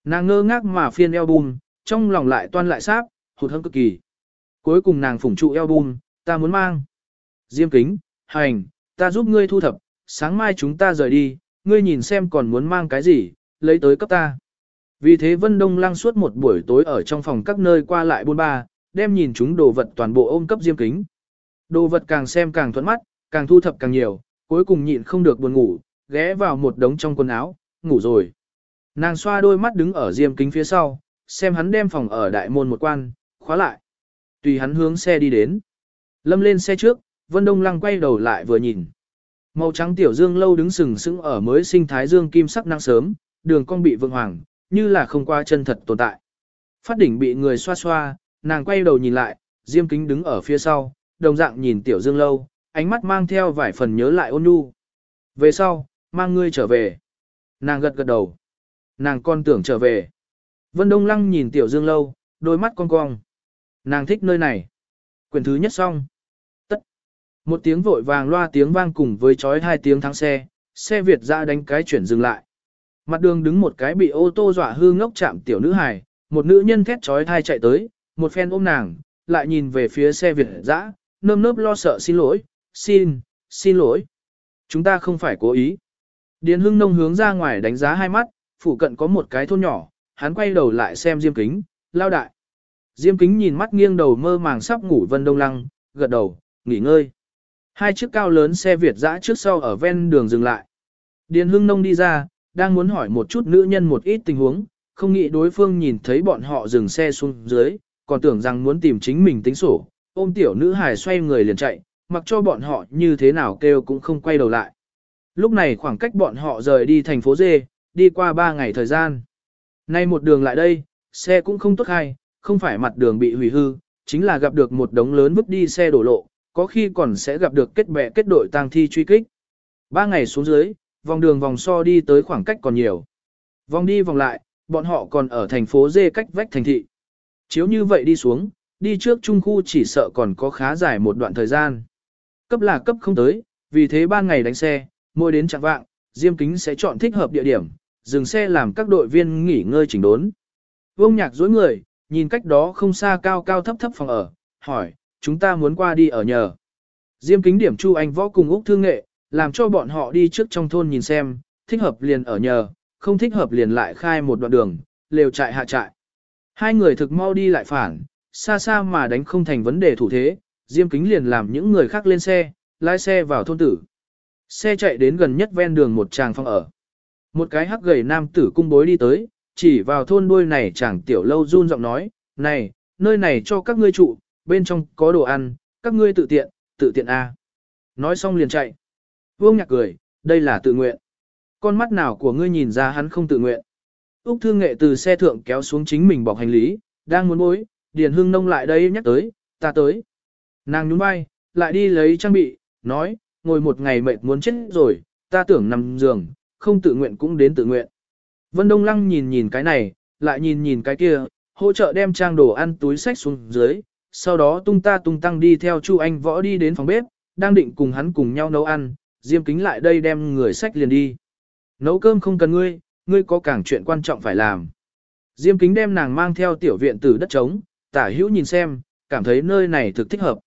Nàng ngơ ngác mà phiên album, trong lòng lại toan lại sáp, hụt hẫng cực kỳ. Cuối cùng nàng phủng trụ album, ta muốn mang. Diêm kính, hành, ta giúp ngươi thu thập, sáng mai chúng ta rời đi, ngươi nhìn xem còn muốn mang cái gì, lấy tới cấp ta. Vì thế Vân Đông Lăng suốt một buổi tối ở trong phòng các nơi qua lại buôn ba, đem nhìn chúng đồ vật toàn bộ ôm cấp diêm kính. Đồ vật càng xem càng thuẫn mắt, càng thu thập càng nhiều, cuối cùng nhịn không được buồn ngủ, ghé vào một đống trong quần áo, ngủ rồi. Nàng xoa đôi mắt đứng ở diêm kính phía sau, xem hắn đem phòng ở đại môn một quan, khóa lại. Tùy hắn hướng xe đi đến. Lâm lên xe trước, Vân Đông Lăng quay đầu lại vừa nhìn. Màu trắng tiểu dương lâu đứng sừng sững ở mới sinh thái dương kim sắc năng sớm, đường cong bị vượng hoàng, như là không qua chân thật tồn tại. Phát đỉnh bị người xoa xoa, nàng quay đầu nhìn lại, Diêm Kính đứng ở phía sau, đồng dạng nhìn Tiểu Dương Lâu, ánh mắt mang theo vài phần nhớ lại ôn nhu. Về sau, mang ngươi trở về. Nàng gật gật đầu. Nàng con tưởng trở về. Vân Đông Lăng nhìn Tiểu Dương Lâu, đôi mắt cong cong. Nàng thích nơi này. quyền thứ nhất xong. Tất. Một tiếng vội vàng loa tiếng vang cùng với chói hai tiếng thắng xe, xe Việt ra đánh cái chuyển dừng lại. Mặt đường đứng một cái bị ô tô dọa hư ngốc chạm tiểu nữ hài, một nữ nhân thét chói thai chạy tới, một phen ôm nàng, lại nhìn về phía xe Việt dã, nơm nớp lo sợ xin lỗi, xin, xin lỗi. Chúng ta không phải cố ý. Điền hưng nông hướng ra ngoài đánh giá hai mắt, phủ cận có một cái thôn nhỏ, hắn quay đầu lại xem Diêm Kính, lao đại. Diêm Kính nhìn mắt nghiêng đầu mơ màng sắp ngủ Vân Đông Lăng, gật đầu, nghỉ ngơi. Hai chiếc cao lớn xe Việt dã trước sau ở ven đường dừng lại. Điền hưng nông đi ra, đang muốn hỏi một chút nữ nhân một ít tình huống, không nghĩ đối phương nhìn thấy bọn họ dừng xe xuống dưới, còn tưởng rằng muốn tìm chính mình tính sổ, ôm tiểu nữ hài xoay người liền chạy, mặc cho bọn họ như thế nào kêu cũng không quay đầu lại. Lúc này khoảng cách bọn họ rời đi thành phố Dê, đi qua 3 ngày thời gian. Nay một đường lại đây, xe cũng không tốt hay, không phải mặt đường bị hủy hư, chính là gặp được một đống lớn vứt đi xe đổ lộ, có khi còn sẽ gặp được kết bè kết đội tang thi truy kích. Ba ngày xuống dưới, vòng đường vòng so đi tới khoảng cách còn nhiều. Vòng đi vòng lại, bọn họ còn ở thành phố Dê cách vách thành thị. Chiếu như vậy đi xuống, đi trước trung khu chỉ sợ còn có khá dài một đoạn thời gian. Cấp là cấp không tới, vì thế ban ngày đánh xe, mỗi đến trạng vạng, Diêm Kính sẽ chọn thích hợp địa điểm, dừng xe làm các đội viên nghỉ ngơi chỉnh đốn. Vương nhạc dối người, nhìn cách đó không xa cao cao thấp thấp phòng ở, hỏi, chúng ta muốn qua đi ở nhờ. Diêm Kính điểm Chu Anh võ cùng Úc Thương Nghệ, làm cho bọn họ đi trước trong thôn nhìn xem, thích hợp liền ở nhờ, không thích hợp liền lại khai một đoạn đường, lều trại hạ trại. Hai người thực mau đi lại phản, xa xa mà đánh không thành vấn đề thủ thế, Diêm Kính liền làm những người khác lên xe, lái xe vào thôn tử. Xe chạy đến gần nhất ven đường một tràng phòng ở. Một cái hắc gầy nam tử cung bối đi tới, chỉ vào thôn đuôi này chàng tiểu lâu run giọng nói, này, nơi này cho các ngươi trụ, bên trong có đồ ăn, các ngươi tự tiện, tự tiện A. Nói xong liền chạy. Vương nhạc cười, đây là tự nguyện. Con mắt nào của ngươi nhìn ra hắn không tự nguyện. Úc thương nghệ từ xe thượng kéo xuống chính mình bọc hành lý, đang muốn bối, Điền Hưng Nông lại đây nhắc tới, ta tới. Nàng nhún vai, lại đi lấy trang bị, nói, ngồi một ngày mệt muốn chết rồi, ta tưởng nằm giường, không tự nguyện cũng đến tự nguyện. Vân Đông Lăng nhìn nhìn cái này, lại nhìn nhìn cái kia, hỗ trợ đem trang đồ ăn túi sách xuống dưới, sau đó tung ta tung tăng đi theo Chu Anh Võ đi đến phòng bếp, đang định cùng hắn cùng nhau nấu ăn, Diêm Kính lại đây đem người sách liền đi. Nấu cơm không cần ngươi, ngươi có càng chuyện quan trọng phải làm. Diêm Kính đem nàng mang theo tiểu viện từ đất trống, tả hữu nhìn xem, cảm thấy nơi này thực thích hợp.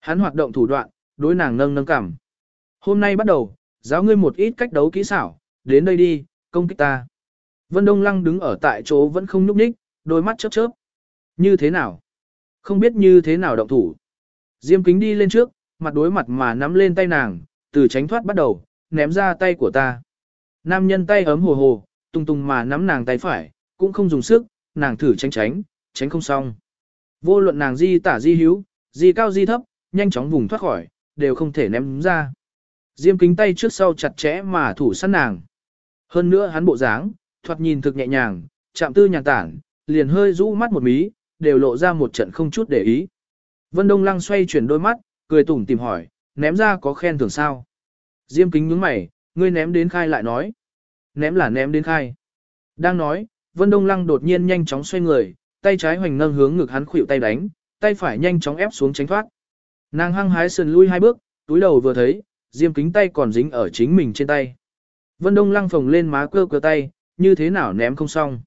Hắn hoạt động thủ đoạn, đối nàng nâng nâng cảm. Hôm nay bắt đầu, giáo ngươi một ít cách đấu kỹ xảo, đến đây đi, công kích ta. Vân Đông Lăng đứng ở tại chỗ vẫn không nhúc nhích, đôi mắt chớp chớp. Như thế nào? Không biết như thế nào động thủ. Diêm kính đi lên trước, mặt đối mặt mà nắm lên tay nàng, từ tránh thoát bắt đầu, ném ra tay của ta. Nam nhân tay ấm hồ hồ, tung tung mà nắm nàng tay phải, cũng không dùng sức, nàng thử tránh tránh, tránh không xong. Vô luận nàng di tả di hữu, di cao di thấp, nhanh chóng vùng thoát khỏi, đều không thể ném ra. Diêm kính tay trước sau chặt chẽ mà thủ săn nàng. Hơn nữa hắn bộ dáng, thoạt nhìn thực nhẹ nhàng, chạm tư nhàn tản, liền hơi rũ mắt một mí, đều lộ ra một trận không chút để ý. Vân Đông Lăng xoay chuyển đôi mắt, cười tủm tìm hỏi, ném ra có khen thưởng sao? Diêm kính nhướng mày, ngươi ném đến khai lại nói. Ném là ném đến khai. Đang nói, Vân Đông Lăng đột nhiên nhanh chóng xoay người, tay trái hoành nâng hướng ngực hắn khuỵu tay đánh, tay phải nhanh chóng ép xuống tránh thoát. Nàng hăng hái sườn lui hai bước, túi đầu vừa thấy, diêm kính tay còn dính ở chính mình trên tay. Vân Đông lăng phồng lên má cơ cơ tay, như thế nào ném không xong.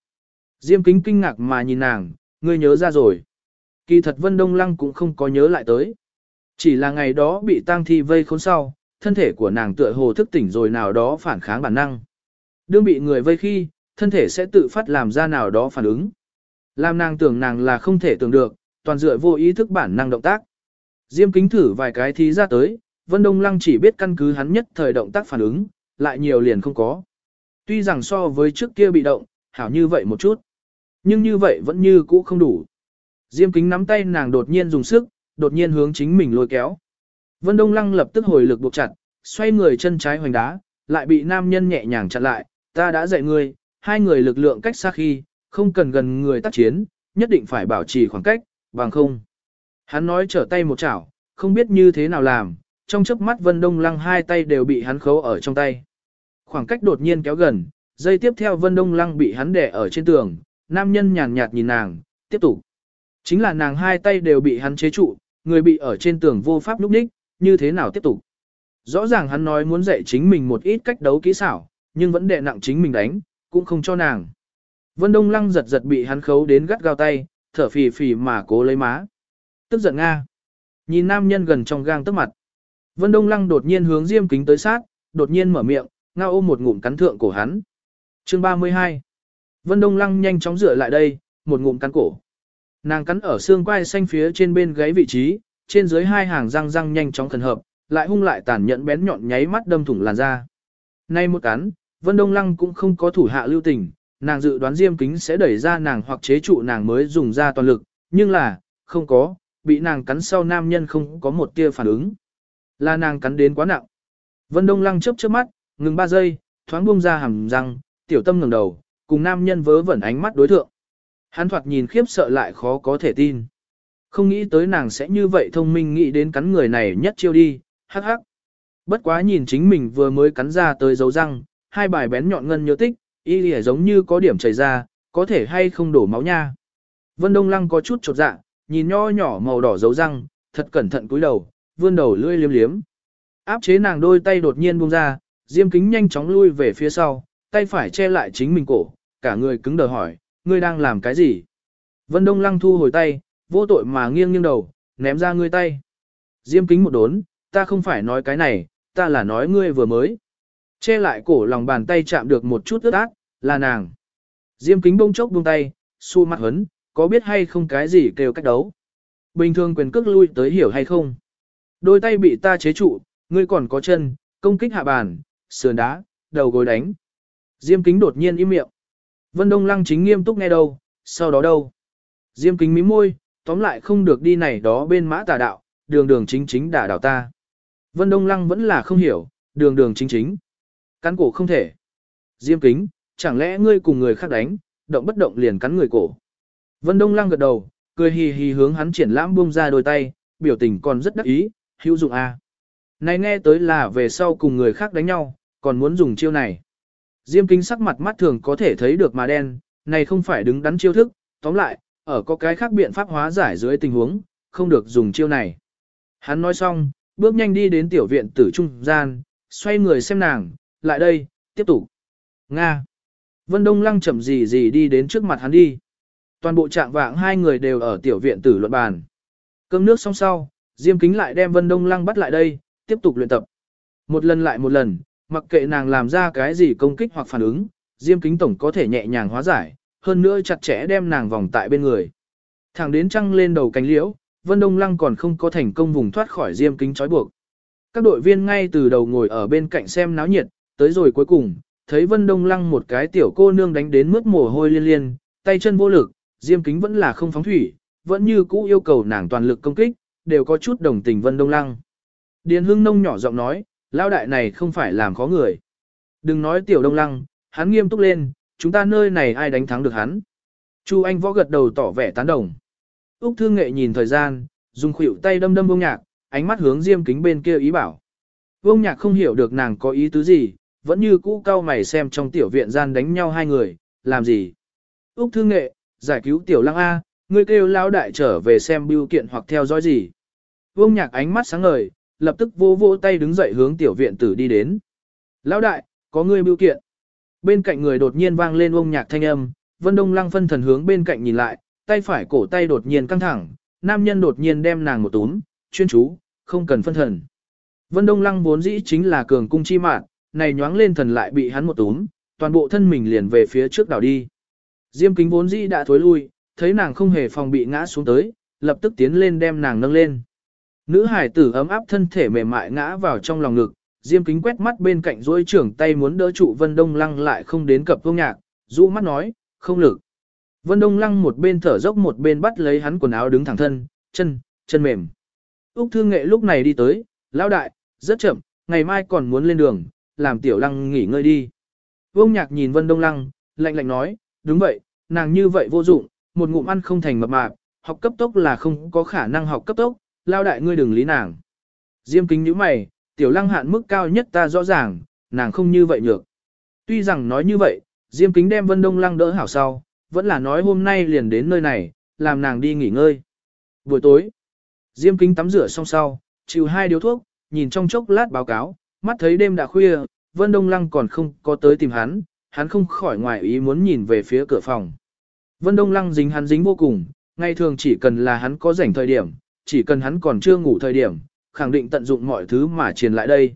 Diêm kính kinh ngạc mà nhìn nàng, ngươi nhớ ra rồi. Kỳ thật Vân Đông lăng cũng không có nhớ lại tới. Chỉ là ngày đó bị tang thi vây khốn sau, thân thể của nàng tựa hồ thức tỉnh rồi nào đó phản kháng bản năng. Đương bị người vây khi, thân thể sẽ tự phát làm ra nào đó phản ứng. Làm nàng tưởng nàng là không thể tưởng được, toàn dựa vô ý thức bản năng động tác. Diêm kính thử vài cái thí ra tới, Vân Đông Lăng chỉ biết căn cứ hắn nhất thời động tác phản ứng, lại nhiều liền không có. Tuy rằng so với trước kia bị động, hảo như vậy một chút. Nhưng như vậy vẫn như cũ không đủ. Diêm kính nắm tay nàng đột nhiên dùng sức, đột nhiên hướng chính mình lôi kéo. Vân Đông Lăng lập tức hồi lực buộc chặt, xoay người chân trái hoành đá, lại bị nam nhân nhẹ nhàng chặn lại. Ta đã dạy ngươi, hai người lực lượng cách xa khi, không cần gần người tác chiến, nhất định phải bảo trì khoảng cách, bằng không. Hắn nói trở tay một chảo, không biết như thế nào làm, trong chớp mắt Vân Đông Lăng hai tay đều bị hắn khấu ở trong tay. Khoảng cách đột nhiên kéo gần, dây tiếp theo Vân Đông Lăng bị hắn đè ở trên tường, nam nhân nhàn nhạt nhìn nàng, tiếp tục. Chính là nàng hai tay đều bị hắn chế trụ, người bị ở trên tường vô pháp lúc đích, như thế nào tiếp tục. Rõ ràng hắn nói muốn dạy chính mình một ít cách đấu kỹ xảo, nhưng vẫn đè nặng chính mình đánh, cũng không cho nàng. Vân Đông Lăng giật giật bị hắn khấu đến gắt gao tay, thở phì phì mà cố lấy má. Tức giận Nga. Nhìn nam nhân gần trong gang tức mặt. Vân Đông Lăng đột nhiên hướng Diêm Kính tới sát, đột nhiên mở miệng, ngao ôm một ngụm cắn thượng cổ hắn. Chương 32. Vân Đông Lăng nhanh chóng rửa lại đây, một ngụm cắn cổ. Nàng cắn ở xương quai xanh phía trên bên gáy vị trí, trên dưới hai hàng răng răng nhanh chóng thần hợp, lại hung lại tàn nhẫn bén nhọn nháy mắt đâm thủng làn da. Nay một cắn, Vân Đông Lăng cũng không có thủ hạ lưu tình, nàng dự đoán Diêm Kính sẽ đẩy ra nàng hoặc chế trụ nàng mới dùng ra toàn lực, nhưng là, không có, bị nàng cắn sau nam nhân không có một tia phản ứng. Là nàng cắn đến quá nặng. Vân Đông Lăng chớp chớp mắt, ngừng 3 giây, thoáng buông ra hàm răng, tiểu tâm ngẩng đầu, cùng nam nhân vớ vẩn ánh mắt đối thượng. Hắn thoạt nhìn khiếp sợ lại khó có thể tin. Không nghĩ tới nàng sẽ như vậy thông minh nghĩ đến cắn người này nhất chiêu đi, hắc hắc. Bất quá nhìn chính mình vừa mới cắn ra tới dấu răng, hai bài bén nhọn ngân nhớ tích, y lìa giống như có điểm chảy ra, có thể hay không đổ máu nha. Vân Đông Lăng có chút chột dạ, nhìn nho nhỏ màu đỏ dấu răng, thật cẩn thận cúi đầu, vươn đầu lưỡi liếm liếm. Áp chế nàng đôi tay đột nhiên buông ra, Diêm Kính nhanh chóng lui về phía sau, tay phải che lại chính mình cổ, cả người cứng đờ hỏi, ngươi đang làm cái gì? Vân Đông Lăng thu hồi tay, vô tội mà nghiêng nghiêng đầu, ném ra ngươi tay. Diêm Kính một đốn, ta không phải nói cái này, ta là nói ngươi vừa mới. Che lại cổ lòng bàn tay chạm được một chút ướt át, là nàng. Diêm Kính bông chốc buông tay, su mặt hấn, có biết hay không cái gì kêu cách đấu. Bình thường quyền cước lui tới hiểu hay không? Đôi tay bị ta chế trụ, ngươi còn có chân, công kích hạ bàn, sườn đá, đầu gối đánh. Diêm kính đột nhiên im miệng. Vân Đông Lăng chính nghiêm túc nghe đâu, sau đó đâu. Diêm kính mím môi, tóm lại không được đi này đó bên mã tà đạo, đường đường chính chính đả đảo ta. Vân Đông Lăng vẫn là không hiểu, đường đường chính chính. Cắn cổ không thể. Diêm kính, chẳng lẽ ngươi cùng người khác đánh, động bất động liền cắn người cổ. Vân Đông Lăng gật đầu, cười hì hì hướng hắn triển lãm buông ra đôi tay, biểu tình còn rất đắc ý, hữu dụng a. À. Này nghe tới là về sau cùng người khác đánh nhau, còn muốn dùng chiêu này. Diêm kính sắc mặt mắt thường có thể thấy được mà đen, này không phải đứng đắn chiêu thức, tóm lại, ở có cái khác biện pháp hóa giải dưới tình huống, không được dùng chiêu này. Hắn nói xong, bước nhanh đi đến tiểu viện tử trung gian, xoay người xem nàng, lại đây, tiếp tục. Nga. Vân Đông Lăng chậm gì gì đi đến trước mặt hắn đi. Toàn bộ trạng vạng hai người đều ở tiểu viện tử luận bàn. Cơm nước xong sau, Diêm Kính lại đem Vân Đông Lăng bắt lại đây, tiếp tục luyện tập. Một lần lại một lần, mặc kệ nàng làm ra cái gì công kích hoặc phản ứng, Diêm Kính tổng có thể nhẹ nhàng hóa giải, hơn nữa chặt chẽ đem nàng vòng tại bên người. Thẳng đến trăng lên đầu cánh liễu, Vân Đông Lăng còn không có thành công vùng thoát khỏi Diêm Kính trói buộc. Các đội viên ngay từ đầu ngồi ở bên cạnh xem náo nhiệt, tới rồi cuối cùng, thấy Vân Đông Lăng một cái tiểu cô nương đánh đến mướt mồ hôi liên liên, tay chân vô lực, Diêm Kính vẫn là không phóng thủy, vẫn như cũ yêu cầu nàng toàn lực công kích, đều có chút đồng tình Vân Đông Lăng. Điền Hưng Nông nhỏ giọng nói, lao đại này không phải làm khó người. Đừng nói tiểu Đông Lăng, hắn nghiêm túc lên, chúng ta nơi này ai đánh thắng được hắn. Chu Anh võ gật đầu tỏ vẻ tán đồng. Úc Thương Nghệ nhìn thời gian, dùng khuỷu tay đâm đâm bông nhạc, ánh mắt hướng Diêm Kính bên kia ý bảo. vương nhạc không hiểu được nàng có ý tứ gì, vẫn như cũ cao mày xem trong tiểu viện gian đánh nhau hai người, làm gì. Úc Thương Nghệ, giải cứu tiểu lăng A, ngươi kêu lão đại trở về xem bưu kiện hoặc theo dõi gì. Vương nhạc ánh mắt sáng ngời, lập tức vô vô tay đứng dậy hướng tiểu viện tử đi đến. Lão đại, có ngươi bưu kiện. Bên cạnh người đột nhiên vang lên ông nhạc thanh âm, Vân Đông Lăng phân thần hướng bên cạnh nhìn lại, tay phải cổ tay đột nhiên căng thẳng, nam nhân đột nhiên đem nàng một túm, chuyên chú, không cần phân thần. Vân Đông Lăng vốn dĩ chính là cường cung chi mạng, này nhoáng lên thần lại bị hắn một túm, toàn bộ thân mình liền về phía trước đảo đi. Diêm kính vốn dĩ đã thối lui, thấy nàng không hề phòng bị ngã xuống tới, lập tức tiến lên đem nàng nâng lên. Nữ hải tử ấm áp thân thể mềm mại ngã vào trong lòng ngực, Diêm kính quét mắt bên cạnh dối trưởng tay muốn đỡ trụ Vân Đông Lăng lại không đến cập vương nhạc, rũ mắt nói, không lực. Vân Đông Lăng một bên thở dốc một bên bắt lấy hắn quần áo đứng thẳng thân, chân, chân mềm. Úc Thương Nghệ lúc này đi tới, lão đại, rất chậm, ngày mai còn muốn lên đường, làm tiểu lăng nghỉ ngơi đi. Vương nhạc nhìn Vân Đông Lăng, lạnh lạnh nói, đúng vậy, nàng như vậy vô dụng, một ngụm ăn không thành mập mạp, học cấp tốc là không có khả năng học cấp tốc, lao đại ngươi đừng lý nàng. Diêm kính nhíu mày, tiểu lăng hạn mức cao nhất ta rõ ràng, nàng không như vậy nhược. Tuy rằng nói như vậy, Diêm kính đem Vân Đông lăng đỡ hảo sau, vẫn là nói hôm nay liền đến nơi này, làm nàng đi nghỉ ngơi. Buổi tối, Diêm kính tắm rửa xong sau, chịu hai điếu thuốc, nhìn trong chốc lát báo cáo, mắt thấy đêm đã khuya, Vân Đông Lăng còn không có tới tìm hắn, hắn không khỏi ngoài ý muốn nhìn về phía cửa phòng. Vân Đông Lăng dính hắn dính vô cùng, ngày thường chỉ cần là hắn có rảnh thời điểm, chỉ cần hắn còn chưa ngủ thời điểm, khẳng định tận dụng mọi thứ mà truyền lại đây.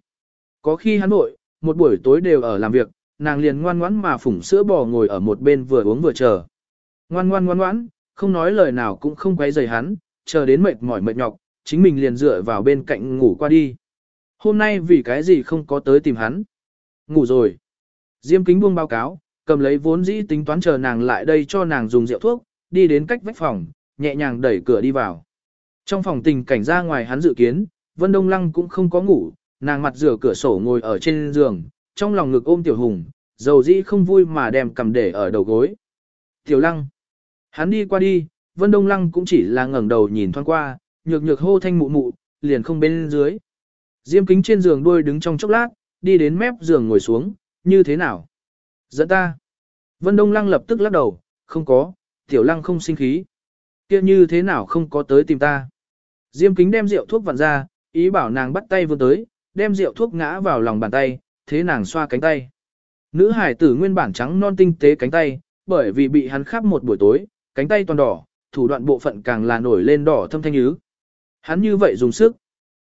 Có khi hắn nội, một buổi tối đều ở làm việc, nàng liền ngoan ngoãn mà phủng sữa bò ngồi ở một bên vừa uống vừa chờ. Ngoan ngoan ngoan ngoãn, không nói lời nào cũng không quấy rầy hắn, chờ đến mệt mỏi mệt nhọc, chính mình liền dựa vào bên cạnh ngủ qua đi. Hôm nay vì cái gì không có tới tìm hắn? Ngủ rồi. Diêm kính buông báo cáo, cầm lấy vốn dĩ tính toán chờ nàng lại đây cho nàng dùng rượu thuốc, đi đến cách vách phòng, nhẹ nhàng đẩy cửa đi vào. Trong phòng tình cảnh ra ngoài hắn dự kiến, Vân Đông Lăng cũng không có ngủ, nàng mặt rửa cửa sổ ngồi ở trên giường, trong lòng ngực ôm Tiểu Hùng, dầu dĩ không vui mà đem cầm để ở đầu gối. Tiểu Lăng. Hắn đi qua đi, Vân Đông Lăng cũng chỉ là ngẩng đầu nhìn thoáng qua, nhược nhược hô thanh mụ mụ, liền không bên dưới. Diêm kính trên giường đuôi đứng trong chốc lát, đi đến mép giường ngồi xuống, như thế nào? Dẫn ta. Vân Đông Lăng lập tức lắc đầu, không có, Tiểu Lăng không sinh khí. kia như thế nào không có tới tìm ta? Diêm kính đem rượu thuốc vặn ra, ý bảo nàng bắt tay vươn tới, đem rượu thuốc ngã vào lòng bàn tay, thế nàng xoa cánh tay. Nữ hải tử nguyên bản trắng non tinh tế cánh tay, bởi vì bị hắn khắp một buổi tối, cánh tay toàn đỏ, thủ đoạn bộ phận càng là nổi lên đỏ thâm thanh nhứ. Hắn như vậy dùng sức.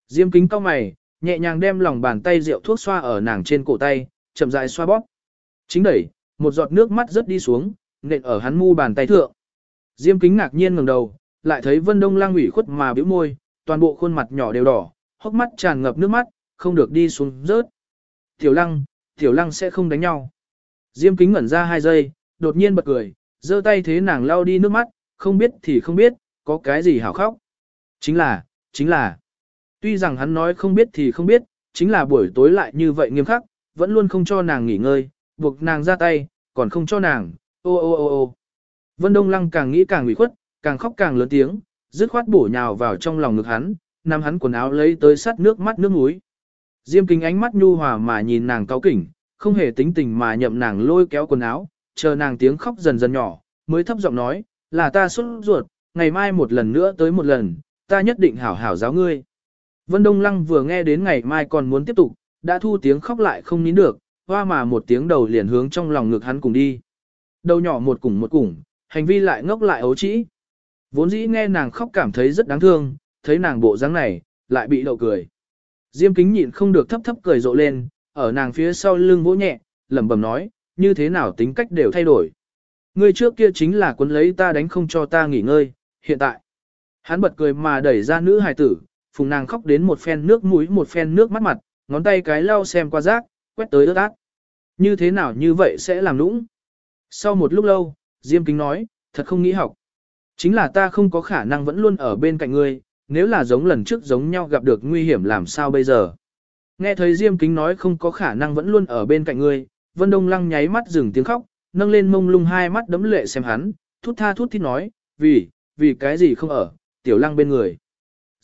Diêm kính cao mày, nhẹ nhàng đem lòng bàn tay rượu thuốc xoa ở nàng trên cổ tay, chậm rãi xoa bóp. Chính đẩy, một giọt nước mắt rớt đi xuống, nện ở hắn mu bàn tay thượng. Diêm kính ngạc nhiên ngẩng đầu, lại thấy Vân Đông Lang ủy khuất mà bĩu môi, toàn bộ khuôn mặt nhỏ đều đỏ, hốc mắt tràn ngập nước mắt, không được đi xuống rớt. Tiểu Lăng, Tiểu Lăng sẽ không đánh nhau. Diêm kính ngẩn ra hai giây, đột nhiên bật cười, giơ tay thế nàng lau đi nước mắt, không biết thì không biết, có cái gì hảo khóc. Chính là, chính là. Tuy rằng hắn nói không biết thì không biết, chính là buổi tối lại như vậy nghiêm khắc, vẫn luôn không cho nàng nghỉ ngơi, buộc nàng ra tay, còn không cho nàng, ô ô ô ô. Vân Đông Lăng càng nghĩ càng ủy khuất, càng khóc càng lớn tiếng, dứt khoát bổ nhào vào trong lòng ngực hắn, nắm hắn quần áo lấy tới sắt nước mắt nước mũi. Diêm kính ánh mắt nhu hòa mà nhìn nàng cao kỉnh, không hề tính tình mà nhậm nàng lôi kéo quần áo, chờ nàng tiếng khóc dần dần nhỏ, mới thấp giọng nói, là ta xuất ruột, ngày mai một lần nữa tới một lần, ta nhất định hảo hảo giáo ngươi. Vân Đông Lăng vừa nghe đến ngày mai còn muốn tiếp tục, đã thu tiếng khóc lại không nín được, hoa mà một tiếng đầu liền hướng trong lòng ngực hắn cùng đi. Đầu nhỏ một cùng một cùng, hành vi lại ngốc lại ấu trĩ. Vốn dĩ nghe nàng khóc cảm thấy rất đáng thương, thấy nàng bộ dáng này, lại bị đậu cười. Diêm kính nhịn không được thấp thấp cười rộ lên, ở nàng phía sau lưng vỗ nhẹ, lẩm bẩm nói, như thế nào tính cách đều thay đổi. Người trước kia chính là cuốn lấy ta đánh không cho ta nghỉ ngơi, hiện tại. Hắn bật cười mà đẩy ra nữ hài tử, phùng nàng khóc đến một phen nước mũi một phen nước mắt mặt, ngón tay cái lau xem qua rác, quét tới ướt át. Như thế nào như vậy sẽ làm lũng. Sau một lúc lâu, Diêm Kính nói, thật không nghĩ học. Chính là ta không có khả năng vẫn luôn ở bên cạnh ngươi, nếu là giống lần trước giống nhau gặp được nguy hiểm làm sao bây giờ. Nghe thấy Diêm Kính nói không có khả năng vẫn luôn ở bên cạnh ngươi, Vân Đông Lăng nháy mắt dừng tiếng khóc, nâng lên mông lung hai mắt đấm lệ xem hắn, thút tha thút thít nói, vì, vì cái gì không ở, tiểu lăng bên người.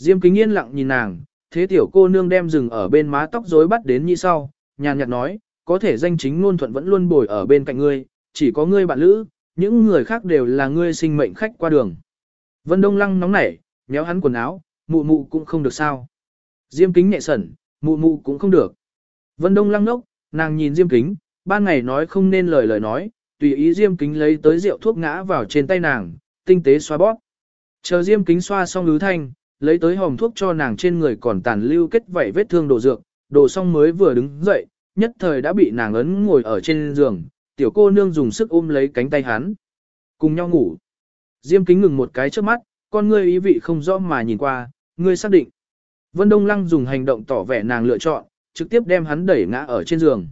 Diêm kính yên lặng nhìn nàng, thế tiểu cô nương đem rừng ở bên má tóc rối bắt đến như sau, nhàn nhạt nói, có thể danh chính ngôn thuận vẫn luôn bồi ở bên cạnh ngươi, chỉ có ngươi bạn lữ, những người khác đều là ngươi sinh mệnh khách qua đường. Vân Đông Lăng nóng nảy, méo hắn quần áo, mụ mụ cũng không được sao. Diêm kính nhẹ sẩn, mụ mụ cũng không được. Vân Đông Lăng nốc, nàng nhìn Diêm kính, ban ngày nói không nên lời lời nói, tùy ý Diêm kính lấy tới rượu thuốc ngã vào trên tay nàng, tinh tế xoa bóp. Chờ Diêm kính xoa xong lứ thanh, lấy tới hòm thuốc cho nàng trên người còn tàn lưu kết vảy vết thương đồ dược, đồ xong mới vừa đứng dậy, nhất thời đã bị nàng ấn ngồi ở trên giường, tiểu cô nương dùng sức ôm lấy cánh tay hắn. Cùng nhau ngủ. Diêm kính ngừng một cái trước mắt, con ngươi ý vị không rõ mà nhìn qua, ngươi xác định. Vân Đông Lăng dùng hành động tỏ vẻ nàng lựa chọn, trực tiếp đem hắn đẩy ngã ở trên giường.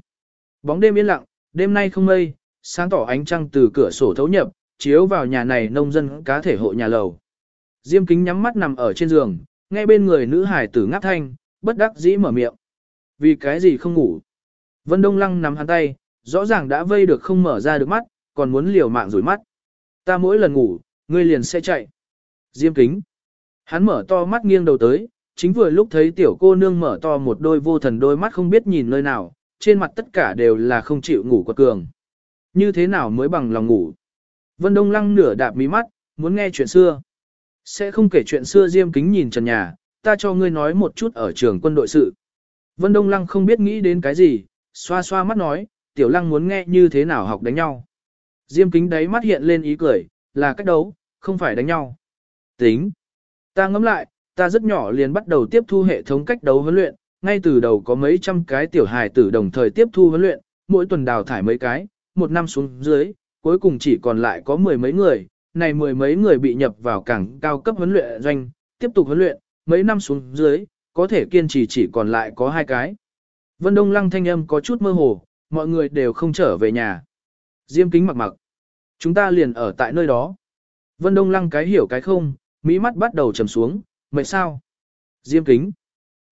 Bóng đêm yên lặng, đêm nay không mây, sáng tỏ ánh trăng từ cửa sổ thấu nhập, chiếu vào nhà này nông dân cá thể hộ nhà lầu. Diêm kính nhắm mắt nằm ở trên giường, nghe bên người nữ hải tử ngáp thanh, bất đắc dĩ mở miệng. Vì cái gì không ngủ? Vân Đông Lăng nắm hắn tay, rõ ràng đã vây được không mở ra được mắt, còn muốn liều mạng rủi mắt. Ta mỗi lần ngủ, ngươi liền sẽ chạy. Diêm kính. Hắn mở to mắt nghiêng đầu tới, chính vừa lúc thấy tiểu cô nương mở to một đôi vô thần đôi mắt không biết nhìn nơi nào, trên mặt tất cả đều là không chịu ngủ quật cường. Như thế nào mới bằng lòng ngủ? Vân Đông Lăng nửa đạp mí mắt, muốn nghe chuyện xưa. Sẽ không kể chuyện xưa Diêm Kính nhìn trần nhà, ta cho ngươi nói một chút ở trường quân đội sự. Vân Đông Lăng không biết nghĩ đến cái gì, xoa xoa mắt nói, Tiểu Lăng muốn nghe như thế nào học đánh nhau. Diêm Kính đáy mắt hiện lên ý cười, là cách đấu, không phải đánh nhau. Tính. Ta ngẫm lại, ta rất nhỏ liền bắt đầu tiếp thu hệ thống cách đấu huấn luyện, ngay từ đầu có mấy trăm cái tiểu hài tử đồng thời tiếp thu huấn luyện, mỗi tuần đào thải mấy cái, một năm xuống dưới, cuối cùng chỉ còn lại có mười mấy người, này mười mấy người bị nhập vào cảng cao cấp huấn luyện doanh, tiếp tục huấn luyện, mấy năm xuống dưới, có thể kiên trì chỉ còn lại có hai cái. Vân Đông Lăng thanh âm có chút mơ hồ, mọi người đều không trở về nhà. Diêm kính mặc mặc. Chúng ta liền ở tại nơi đó. Vân Đông Lăng cái hiểu cái không, mỹ mắt bắt đầu trầm xuống, mệt sao? Diêm kính.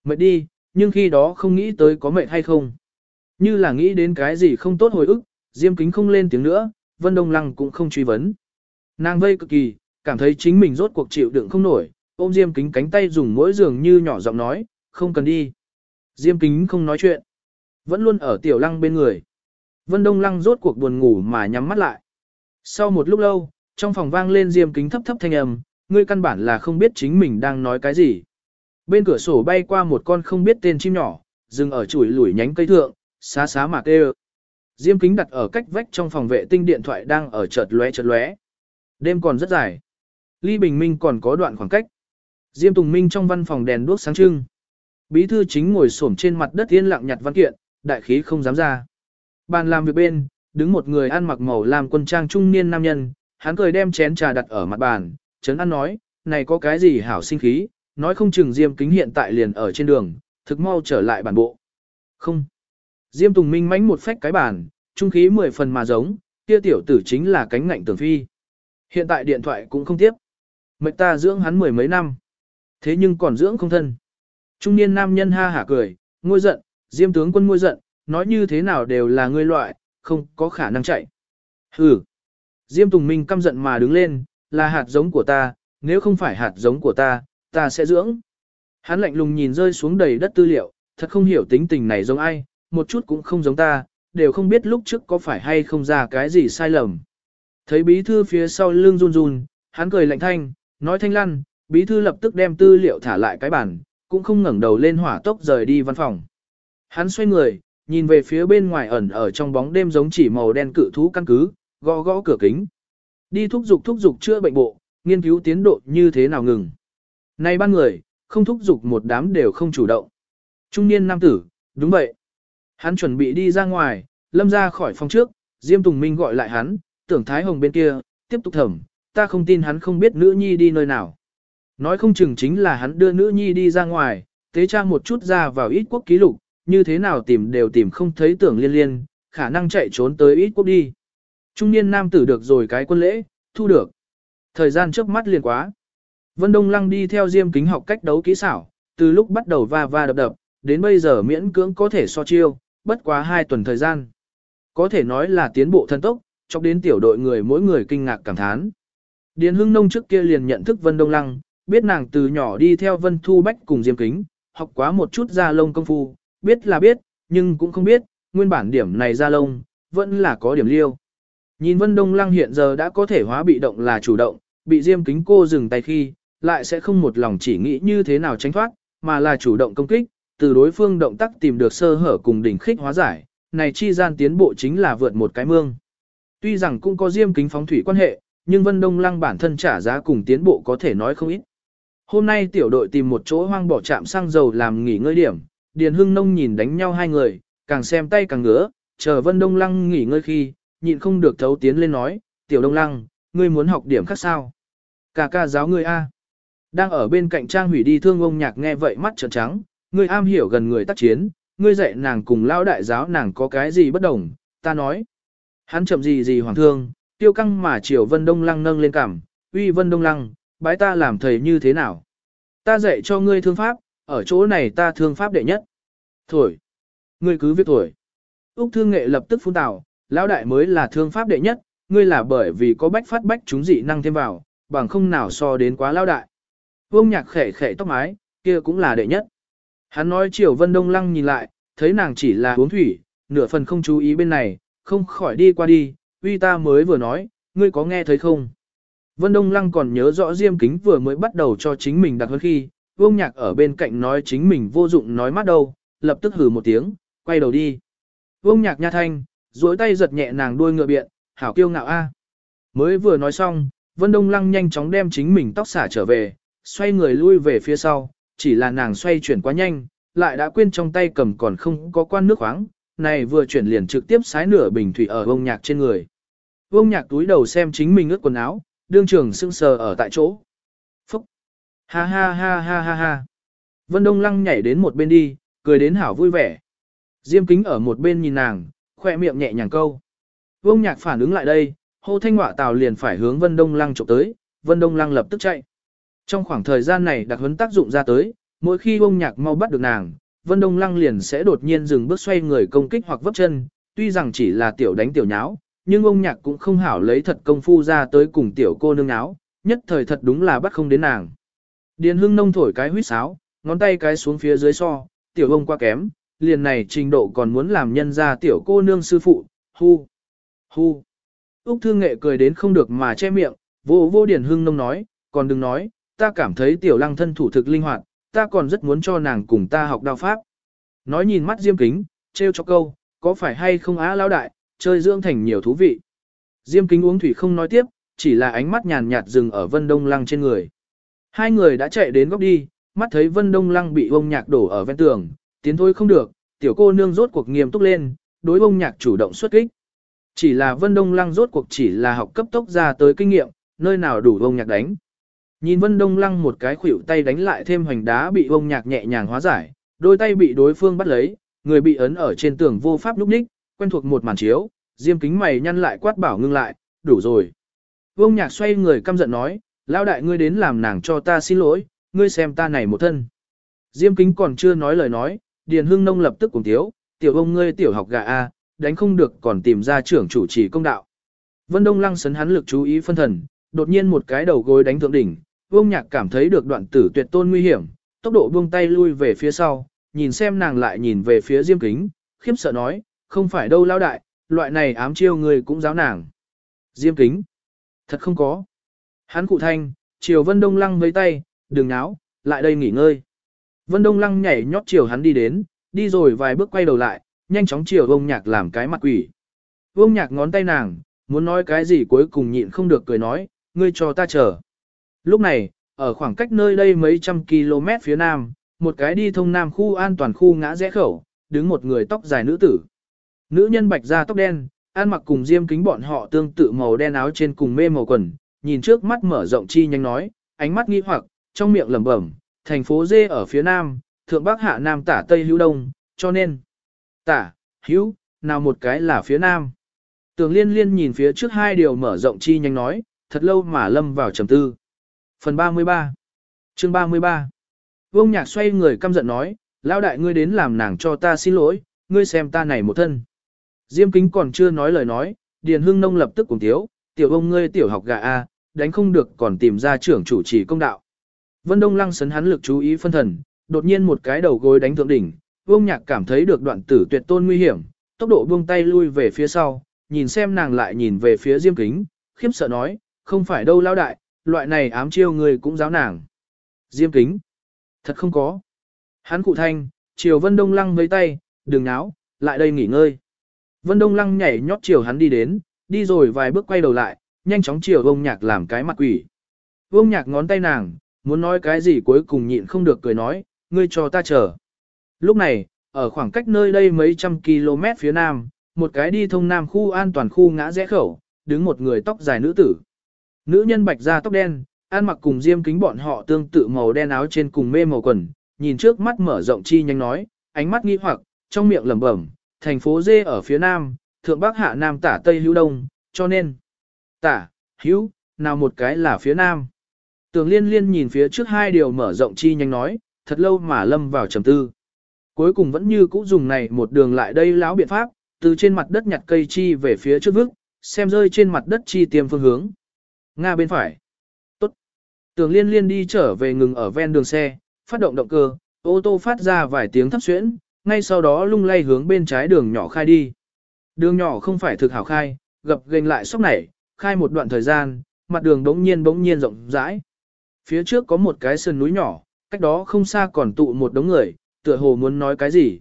Mệt đi, nhưng khi đó không nghĩ tới có mệt hay không. Như là nghĩ đến cái gì không tốt hồi ức, Diêm kính không lên tiếng nữa, Vân Đông Lăng cũng không truy vấn. Nàng vây cực kỳ, cảm thấy chính mình rốt cuộc chịu đựng không nổi, ôm Diêm kính cánh tay dùng mỗi giường như nhỏ giọng nói, không cần đi. Diêm kính không nói chuyện, vẫn luôn ở tiểu lăng bên người. Vân Đông Lăng rốt cuộc buồn ngủ mà nhắm mắt lại. Sau một lúc lâu, trong phòng vang lên Diêm kính thấp thấp thanh âm, ngươi căn bản là không biết chính mình đang nói cái gì. Bên cửa sổ bay qua một con không biết tên chim nhỏ, dừng ở chuỗi lủi nhánh cây thượng, xá xá mà kêu. Diêm kính đặt ở cách vách trong phòng vệ tinh điện thoại đang ở chợt lóe chợt lóe. Đêm còn rất dài. Ly Bình Minh còn có đoạn khoảng cách. Diêm Tùng Minh trong văn phòng đèn đuốc sáng trưng. Bí thư chính ngồi xổm trên mặt đất yên lặng nhặt văn kiện, đại khí không dám ra. Bàn làm việc bên, đứng một người ăn mặc màu làm quân trang trung niên nam nhân, hắn cười đem chén trà đặt ở mặt bàn, chấn ăn nói, này có cái gì hảo sinh khí, nói không chừng Diêm Kính hiện tại liền ở trên đường, thực mau trở lại bản bộ. Không. Diêm Tùng Minh mánh một phách cái bàn, trung khí mười phần mà giống, kia tiểu tử chính là cánh ngạnh tường phi. Hiện tại điện thoại cũng không tiếp. Mệnh ta dưỡng hắn mười mấy năm. Thế nhưng còn dưỡng không thân. Trung niên nam nhân ha hả cười, ngôi giận, diêm tướng quân ngôi giận, nói như thế nào đều là ngươi loại, không có khả năng chạy. Hừ. Diêm Tùng Minh căm giận mà đứng lên, là hạt giống của ta, nếu không phải hạt giống của ta, ta sẽ dưỡng. Hắn lạnh lùng nhìn rơi xuống đầy đất tư liệu, thật không hiểu tính tình này giống ai, một chút cũng không giống ta, đều không biết lúc trước có phải hay không ra cái gì sai lầm. Thấy bí thư phía sau lưng run run, hắn cười lạnh thanh, nói thanh lăn, bí thư lập tức đem tư liệu thả lại cái bàn, cũng không ngẩng đầu lên hỏa tốc rời đi văn phòng. Hắn xoay người, nhìn về phía bên ngoài ẩn ở trong bóng đêm giống chỉ màu đen cự thú căn cứ, gõ gõ cửa kính. Đi thúc dục thúc dục chữa bệnh bộ, nghiên cứu tiến độ như thế nào ngừng. Này ban người, không thúc dục một đám đều không chủ động. Trung niên nam tử, đúng vậy. Hắn chuẩn bị đi ra ngoài, lâm ra khỏi phòng trước, Diêm Tùng Minh gọi lại hắn, tưởng Thái Hồng bên kia, tiếp tục thẩm, ta không tin hắn không biết nữ nhi đi nơi nào. Nói không chừng chính là hắn đưa nữ nhi đi ra ngoài, tế tra một chút ra vào ít quốc ký lục, như thế nào tìm đều tìm không thấy tưởng liên liên, khả năng chạy trốn tới ít quốc đi. Trung niên nam tử được rồi cái quân lễ, thu được. Thời gian trước mắt liền quá. Vân Đông Lăng đi theo Diêm Kính học cách đấu kỹ xảo, từ lúc bắt đầu va va đập đập, đến bây giờ miễn cưỡng có thể so chiêu, bất quá hai tuần thời gian. Có thể nói là tiến bộ thân tốc, chọc đến tiểu đội người mỗi người kinh ngạc cảm thán. Điền Hưng Nông trước kia liền nhận thức Vân Đông Lăng, biết nàng từ nhỏ đi theo Vân Thu Bách cùng Diêm Kính, học quá một chút ra lông công phu, biết là biết, nhưng cũng không biết, nguyên bản điểm này ra lông, vẫn là có điểm liêu. Nhìn Vân Đông Lăng hiện giờ đã có thể hóa bị động là chủ động, bị Diêm Kính cô dừng tay khi, lại sẽ không một lòng chỉ nghĩ như thế nào tránh thoát, mà là chủ động công kích, từ đối phương động tác tìm được sơ hở cùng đỉnh khích hóa giải, này chi gian tiến bộ chính là vượt một cái mương. Tuy rằng cũng có diêm kính phóng thủy quan hệ, nhưng Vân Đông Lăng bản thân trả giá cùng tiến bộ có thể nói không ít. Hôm nay tiểu đội tìm một chỗ hoang bỏ trạm xăng dầu làm nghỉ ngơi điểm, Điền Hưng Nông nhìn đánh nhau hai người, càng xem tay càng ngứa, chờ Vân Đông Lăng nghỉ ngơi khi, nhịn không được thấu tiến lên nói, tiểu Đông Lăng, ngươi muốn học điểm khác sao? Cả ca giáo ngươi A. Đang ở bên cạnh trang hủy đi thương ông nhạc nghe vậy mắt trợn trắng, ngươi am hiểu gần người tác chiến, ngươi dạy nàng cùng lao đại giáo nàng có cái gì bất đồng, ta nói. Hắn chậm gì gì hoàng thương, tiêu căng mà chiều Vân Đông Lăng nâng lên cảm, uy Vân Đông Lăng, bái ta làm thầy như thế nào. Ta dạy cho ngươi thương pháp, ở chỗ này ta thương pháp đệ nhất. Thổi. Ngươi cứ viết thổi. Úc thương nghệ lập tức phun tào, lão đại mới là thương pháp đệ nhất, ngươi là bởi vì có bách phát bách chúng dị năng thêm vào, bằng không nào so đến quá lão đại. Vương nhạc khẽ khẽ tóc mái, kia cũng là đệ nhất. Hắn nói chiều Vân Đông Lăng nhìn lại, thấy nàng chỉ là uống thủy, nửa phần không chú ý bên này, không khỏi đi qua đi, uy ta mới vừa nói, ngươi có nghe thấy không? Vân Đông Lăng còn nhớ rõ Diêm Kính vừa mới bắt đầu cho chính mình đặt hơn khi, Vương Nhạc ở bên cạnh nói chính mình vô dụng nói mắt đâu, lập tức hừ một tiếng, quay đầu đi. Vương Nhạc nha thanh, duỗi tay giật nhẹ nàng đuôi ngựa biện, hảo kiêu ngạo a. Mới vừa nói xong, Vân Đông Lăng nhanh chóng đem chính mình tóc xả trở về, xoay người lui về phía sau, chỉ là nàng xoay chuyển quá nhanh, lại đã quên trong tay cầm còn không có quan nước khoáng, này vừa chuyển liền trực tiếp sái nửa bình thủy ở vông nhạc trên người. Vông nhạc túi đầu xem chính mình ướt quần áo, đương trường sưng sờ ở tại chỗ. Phúc! Ha ha ha ha ha ha! Vân Đông Lăng nhảy đến một bên đi, cười đến hảo vui vẻ. Diêm kính ở một bên nhìn nàng, khoe miệng nhẹ nhàng câu. Vông nhạc phản ứng lại đây, hô thanh họa tào liền phải hướng Vân Đông Lăng chụp tới, Vân Đông Lăng lập tức chạy. Trong khoảng thời gian này đặc huấn tác dụng ra tới, mỗi khi vông nhạc mau bắt được nàng, Vân Đông Lăng liền sẽ đột nhiên dừng bước xoay người công kích hoặc vấp chân, tuy rằng chỉ là tiểu đánh tiểu nháo, nhưng ông nhạc cũng không hảo lấy thật công phu ra tới cùng tiểu cô nương nháo, nhất thời thật đúng là bắt không đến nàng. Điền hưng nông thổi cái huýt sáo, ngón tay cái xuống phía dưới so, tiểu ông qua kém, liền này trình độ còn muốn làm nhân ra tiểu cô nương sư phụ, hu, hu. Úc thương nghệ cười đến không được mà che miệng, vô vô điền hưng nông nói, còn đừng nói, ta cảm thấy tiểu lăng thân thủ thực linh hoạt, ta còn rất muốn cho nàng cùng ta học đao pháp. Nói nhìn mắt Diêm Kính, trêu cho câu, có phải hay không á lão đại, chơi dưỡng thành nhiều thú vị. Diêm Kính uống thủy không nói tiếp, chỉ là ánh mắt nhàn nhạt dừng ở Vân Đông Lăng trên người. Hai người đã chạy đến góc đi, mắt thấy Vân Đông Lăng bị ông nhạc đổ ở ven tường, tiến thôi không được, tiểu cô nương rốt cuộc nghiêm túc lên, đối ông nhạc chủ động xuất kích. Chỉ là Vân Đông Lăng rốt cuộc chỉ là học cấp tốc ra tới kinh nghiệm, nơi nào đủ ông nhạc đánh. Nhìn Vân Đông Lăng một cái khuỷu tay đánh lại thêm hoành đá bị ông nhạc nhẹ nhàng hóa giải, đôi tay bị đối phương bắt lấy, người bị ấn ở trên tường vô pháp lúc ních, quen thuộc một màn chiếu, diêm kính mày nhăn lại quát bảo ngưng lại, đủ rồi. Vương nhạc xoay người căm giận nói, lão đại ngươi đến làm nàng cho ta xin lỗi, ngươi xem ta này một thân. Diêm kính còn chưa nói lời nói, Điền Hưng Nông lập tức cùng tiếu, tiểu ông ngươi tiểu học gà A, đánh không được còn tìm ra trưởng chủ trì công đạo. Vân Đông Lăng sấn hắn lực chú ý phân thần, đột nhiên một cái đầu gối đánh thượng đỉnh, Vương Nhạc cảm thấy được đoạn tử tuyệt tôn nguy hiểm, tốc độ buông tay lui về phía sau, nhìn xem nàng lại nhìn về phía Diêm Kính, khiếp sợ nói, không phải đâu lao đại, loại này ám chiêu người cũng giáo nàng. Diêm Kính, thật không có. Hắn cụ thanh, chiều Vân Đông Lăng với tay, đừng náo, lại đây nghỉ ngơi. Vân Đông Lăng nhảy nhót chiều hắn đi đến, đi rồi vài bước quay đầu lại, nhanh chóng chiều Vương Nhạc làm cái mặt quỷ. Vương Nhạc ngón tay nàng, muốn nói cái gì cuối cùng nhịn không được cười nói, ngươi cho ta chờ. Lúc này, ở khoảng cách nơi đây mấy trăm km phía nam, một cái đi thông nam khu an toàn khu ngã rẽ khẩu, đứng một người tóc dài nữ tử. Nữ nhân bạch da tóc đen, ăn mặc cùng diêm kính bọn họ tương tự màu đen áo trên cùng mê màu quần, nhìn trước mắt mở rộng chi nhanh nói, ánh mắt nghi hoặc, trong miệng lẩm bẩm, thành phố dê ở phía nam, thượng bắc hạ nam tả tây hữu đông, cho nên, tả, hữu, nào một cái là phía nam. Tường liên liên nhìn phía trước hai điều mở rộng chi nhanh nói, thật lâu mà lâm vào trầm tư. Phần 33 chương 33 Vương Nhạc xoay người căm giận nói, lão đại ngươi đến làm nàng cho ta xin lỗi, ngươi xem ta này một thân. Diêm kính còn chưa nói lời nói, Điền Hưng Nông lập tức cùng thiếu tiểu ông ngươi tiểu học gà A, đánh không được còn tìm ra trưởng chủ trì công đạo. Vân Đông Lăng sấn hắn lực chú ý phân thần, đột nhiên một cái đầu gối đánh thượng đỉnh, Vương Nhạc cảm thấy được đoạn tử tuyệt tôn nguy hiểm, tốc độ buông tay lui về phía sau, nhìn xem nàng lại nhìn về phía Diêm Kính, khiếp sợ nói, không phải đâu lao đại, loại này ám chiêu người cũng giáo nàng. Diêm kính. Thật không có. Hắn cụ thanh, chiều Vân Đông Lăng với tay, đừng náo, lại đây nghỉ ngơi. Vân Đông Lăng nhảy nhót chiều hắn đi đến, đi rồi vài bước quay đầu lại, nhanh chóng chiều vông nhạc làm cái mặt quỷ. Vông nhạc ngón tay nàng, muốn nói cái gì cuối cùng nhịn không được cười nói, ngươi cho ta chờ. Lúc này, ở khoảng cách nơi đây mấy trăm km phía nam, một cái đi thông nam khu an toàn khu ngã rẽ khẩu, đứng một người tóc dài nữ tử. Nữ nhân bạch da tóc đen, ăn mặc cùng diêm kính bọn họ tương tự màu đen áo trên cùng mê màu quần, nhìn trước mắt mở rộng chi nhanh nói, ánh mắt nghi hoặc, trong miệng lẩm bẩm, thành phố dê ở phía nam, thượng bắc hạ nam tả tây hữu đông, cho nên, tả, hữu, nào một cái là phía nam. Tường liên liên nhìn phía trước hai điều mở rộng chi nhanh nói, thật lâu mà lâm vào trầm tư. Cuối cùng vẫn như cũ dùng này một đường lại đây láo biện pháp, từ trên mặt đất nhặt cây chi về phía trước vức, xem rơi trên mặt đất chi tiêm phương hướng. Nga bên phải. Tốt. tường liên liên đi trở về ngừng ở ven đường xe, phát động động cơ, ô tô phát ra vài tiếng thấp xuyễn, ngay sau đó lung lay hướng bên trái đường nhỏ khai đi. Đường nhỏ không phải thực hảo khai, gập gành lại sóc nảy, khai một đoạn thời gian, mặt đường bỗng nhiên bỗng nhiên rộng rãi. Phía trước có một cái sườn núi nhỏ, cách đó không xa còn tụ một đống người, tựa hồ muốn nói cái gì.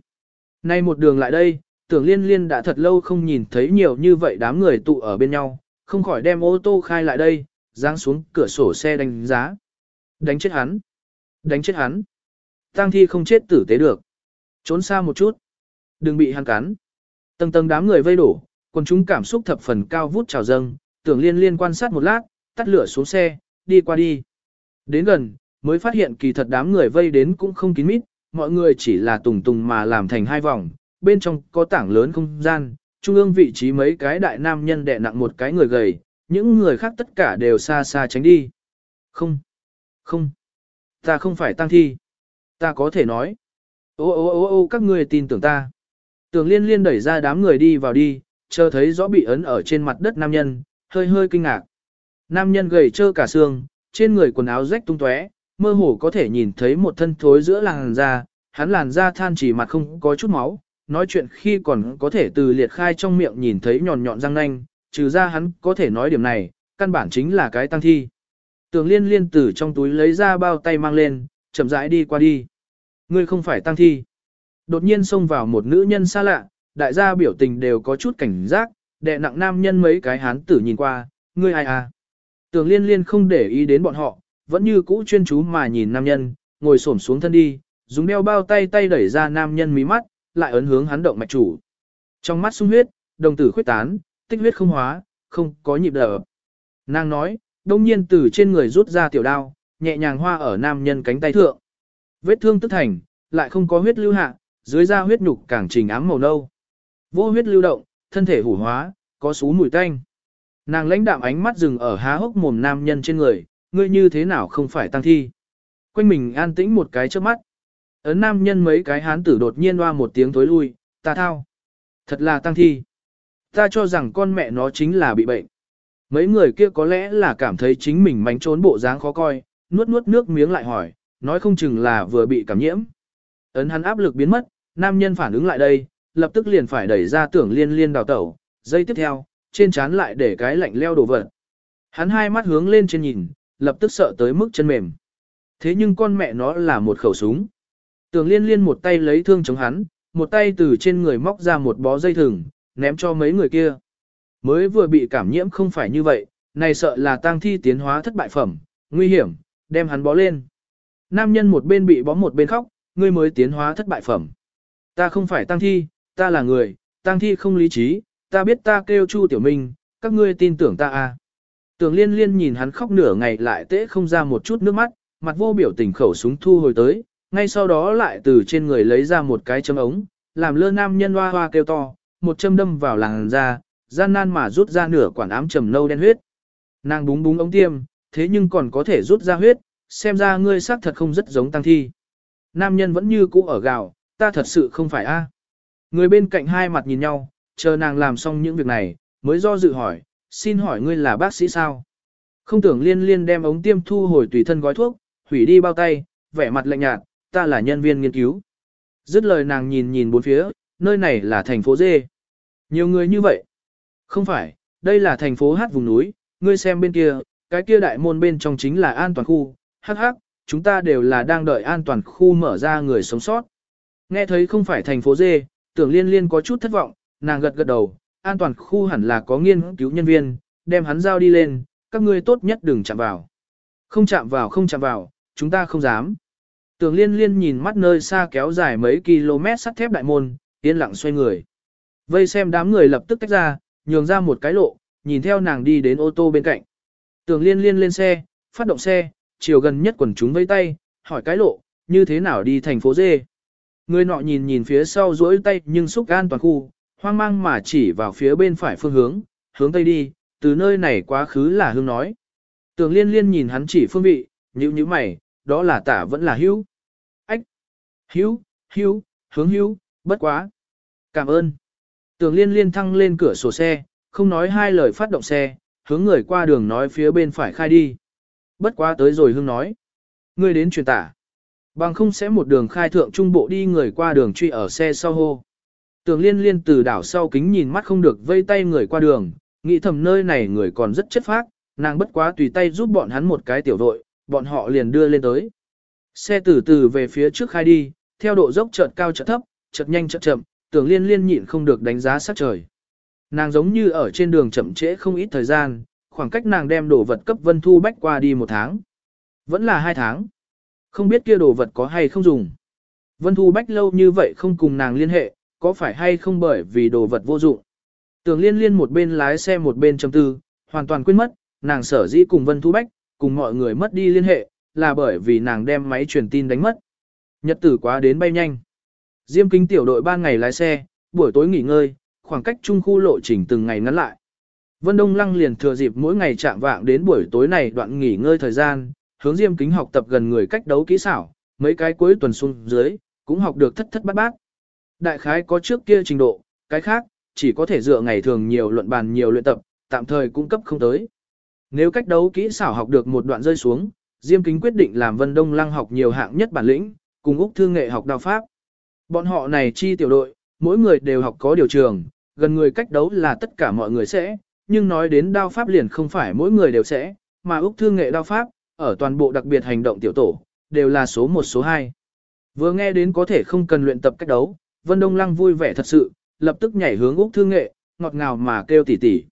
Nay một đường lại đây, tưởng liên liên đã thật lâu không nhìn thấy nhiều như vậy đám người tụ ở bên nhau, không khỏi đem ô tô khai lại đây, giáng xuống cửa sổ xe đánh giá. Đánh chết hắn. Đánh chết hắn. Tăng thi không chết tử tế được. Trốn xa một chút. Đừng bị hắn cắn. Tầng tầng đám người vây đổ, còn chúng cảm xúc thập phần cao vút trào dâng, tưởng liên liên quan sát một lát, tắt lửa xuống xe, đi qua đi. Đến gần, mới phát hiện kỳ thật đám người vây đến cũng không kín mít, mọi người chỉ là tùng tùng mà làm thành hai vòng, bên trong có tảng lớn không gian, trung ương vị trí mấy cái đại nam nhân đè nặng một cái người gầy, những người khác tất cả đều xa xa tránh đi. Không, không, ta không phải tăng thi. Ta có thể nói. Ô ô ô ô các ngươi tin tưởng ta. Tưởng liên liên đẩy ra đám người đi vào đi, chờ thấy rõ bị ấn ở trên mặt đất nam nhân, hơi hơi kinh ngạc. Nam nhân gầy trơ cả xương, trên người quần áo rách tung tóe, mơ hồ có thể nhìn thấy một thân thối giữa làn da, hắn làn da than chỉ mặt không có chút máu, nói chuyện khi còn có thể từ liệt khai trong miệng nhìn thấy nhọn nhọn răng nanh, trừ ra hắn có thể nói điểm này, căn bản chính là cái tăng thi. Tường liên liên từ trong túi lấy ra bao tay mang lên, chậm rãi đi qua đi. Ngươi không phải tăng thi. Đột nhiên xông vào một nữ nhân xa lạ, đại gia biểu tình đều có chút cảnh giác, đệ nặng nam nhân mấy cái hán tử nhìn qua, ngươi ai à. Tường liên liên không để ý đến bọn họ, vẫn như cũ chuyên chú mà nhìn nam nhân, ngồi xổm xuống thân đi, dùng đeo bao tay tay đẩy ra nam nhân mí mắt, lại ấn hướng hắn động mạch chủ. Trong mắt sung huyết, đồng tử khuyết tán, tích huyết không hóa, không có nhịp đập. Nàng nói, đông nhiên từ trên người rút ra tiểu đao, nhẹ nhàng hoa ở nam nhân cánh tay thượng. Vết thương tức thành, lại không có huyết lưu hạ, dưới da huyết nhục càng trình ám màu nâu. Vô huyết lưu động, thân thể hủ hóa, có sú mùi tanh. Nàng lãnh đạm ánh mắt dừng ở há hốc mồm nam nhân trên người, ngươi như thế nào không phải tăng thi. Quanh mình an tĩnh một cái trước mắt. Ấn nam nhân mấy cái hán tử đột nhiên hoa một tiếng tối lui, ta thao. Thật là tăng thi. Ta cho rằng con mẹ nó chính là bị bệnh. Mấy người kia có lẽ là cảm thấy chính mình mánh trốn bộ dáng khó coi, nuốt nuốt nước miếng lại hỏi, nói không chừng là vừa bị cảm nhiễm. Ấn hắn áp lực biến mất, nam nhân phản ứng lại đây, lập tức liền phải đẩy ra tưởng liên liên đào tẩu, giây tiếp theo, trên trán lại để cái lạnh leo đổ vật. Hắn hai mắt hướng lên trên nhìn, lập tức sợ tới mức chân mềm. Thế nhưng con mẹ nó là một khẩu súng. Tường liên liên một tay lấy thương chống hắn, một tay từ trên người móc ra một bó dây thừng, ném cho mấy người kia. Mới vừa bị cảm nhiễm không phải như vậy, này sợ là tang thi tiến hóa thất bại phẩm, nguy hiểm, đem hắn bó lên. Nam nhân một bên bị bó một bên khóc, ngươi mới tiến hóa thất bại phẩm. Ta không phải tang thi, ta là người, tang thi không lý trí, ta biết ta kêu Chu Tiểu Minh, các ngươi tin tưởng ta à. Tưởng liên liên nhìn hắn khóc nửa ngày lại tễ không ra một chút nước mắt, mặt vô biểu tình khẩu súng thu hồi tới, ngay sau đó lại từ trên người lấy ra một cái châm ống, làm lơ nam nhân hoa hoa kêu to, một châm đâm vào làng da, gian nan mà rút ra nửa quản ám trầm nâu đen huyết. Nàng búng búng ống tiêm, thế nhưng còn có thể rút ra huyết, xem ra ngươi xác thật không rất giống tăng thi. Nam nhân vẫn như cũ ở gạo, ta thật sự không phải a. À. Người bên cạnh hai mặt nhìn nhau, chờ nàng làm xong những việc này, mới do dự hỏi, xin hỏi ngươi là bác sĩ sao? Không tưởng liên liên đem ống tiêm thu hồi tùy thân gói thuốc, hủy đi bao tay, vẻ mặt lạnh nhạt, ta là nhân viên nghiên cứu. Dứt lời nàng nhìn nhìn bốn phía, nơi này là thành phố Dê. Nhiều người như vậy. Không phải, đây là thành phố hát vùng núi, ngươi xem bên kia, cái kia đại môn bên trong chính là an toàn khu, hắc hắc, chúng ta đều là đang đợi an toàn khu mở ra người sống sót. Nghe thấy không phải thành phố Dê, tưởng liên liên có chút thất vọng, nàng gật gật đầu, an toàn khu hẳn là có nghiên cứu nhân viên, đem hắn giao đi lên, các ngươi tốt nhất đừng chạm vào. Không chạm vào không chạm vào, chúng ta không dám. Tường liên liên nhìn mắt nơi xa kéo dài mấy km sắt thép đại môn, yên lặng xoay người. Vây xem đám người lập tức tách ra, nhường ra một cái lộ, nhìn theo nàng đi đến ô tô bên cạnh. Tường liên liên lên xe, phát động xe, chiều gần nhất quần chúng vây tay, hỏi cái lộ, như thế nào đi thành phố dê. Người nọ nhìn nhìn phía sau duỗi tay nhưng xúc an toàn khu, hoang mang mà chỉ vào phía bên phải phương hướng, hướng tây đi, từ nơi này quá khứ là hương nói. Tường liên liên nhìn hắn chỉ phương vị, nhíu như mày, đó là tả vẫn là hữu. Ách! Hữu, hữu, hướng hữu, bất quá. Cảm ơn. tường liên liên thăng lên cửa sổ xe, không nói hai lời phát động xe, hướng người qua đường nói phía bên phải khai đi. bất quá tới rồi hương nói. Ngươi đến truyền tả. Bằng không sẽ một đường khai thượng trung bộ đi người qua đường truy ở xe sau hô. Tường liên liên từ đảo sau kính nhìn mắt không được vây tay người qua đường, nghĩ thầm nơi này người còn rất chất phác, nàng bất quá tùy tay giúp bọn hắn một cái tiểu đội, bọn họ liền đưa lên tới. Xe từ từ về phía trước khai đi, theo độ dốc chợt cao chợt thấp, chợt nhanh chợt chậm, tưởng liên liên nhịn không được đánh giá sắc trời. Nàng giống như ở trên đường chậm trễ không ít thời gian, khoảng cách nàng đem đồ vật cấp Vân Thu Bách qua đi một tháng. Vẫn là hai tháng. Không biết kia đồ vật có hay không dùng. Vân Thu Bách lâu như vậy không cùng nàng liên hệ, có phải hay không bởi vì đồ vật vô dụng. Tưởng liên liên một bên lái xe một bên châm tư, hoàn toàn quên mất, nàng sở dĩ cùng Vân Thu Bách, cùng mọi người mất đi liên hệ, là bởi vì nàng đem máy truyền tin đánh mất. Nhật tử quá đến bay nhanh. Diêm kính tiểu đội ban ngày lái xe, buổi tối nghỉ ngơi, khoảng cách trung khu lộ trình từng ngày ngắn lại. Vân Đông Lăng liền thừa dịp mỗi ngày chạm vạng đến buổi tối này đoạn nghỉ ngơi thời gian, hướng Diêm Kính học tập gần người cách đấu kỹ xảo, mấy cái cuối tuần xuống dưới, cũng học được thất thất bát bát. Đại khái có trước kia trình độ, cái khác, chỉ có thể dựa ngày thường nhiều luận bàn nhiều luyện tập, tạm thời cung cấp không tới. Nếu cách đấu kỹ xảo học được một đoạn rơi xuống, Diêm Kính quyết định làm Vân Đông Lăng học nhiều hạng nhất bản lĩnh, cùng Úc Thương Nghệ học đao pháp. Bọn họ này chi tiểu đội, mỗi người đều học có điều trường, gần người cách đấu là tất cả mọi người sẽ, nhưng nói đến đao pháp liền không phải mỗi người đều sẽ, mà Úc Thương Nghệ đao pháp, ở toàn bộ đặc biệt hành động tiểu tổ, đều là số 1 số 2. Vừa nghe đến có thể không cần luyện tập cách đấu, Vân Đông Lăng vui vẻ thật sự, lập tức nhảy hướng Úc Thương Nghệ, ngọt ngào mà kêu tỉ tỉ.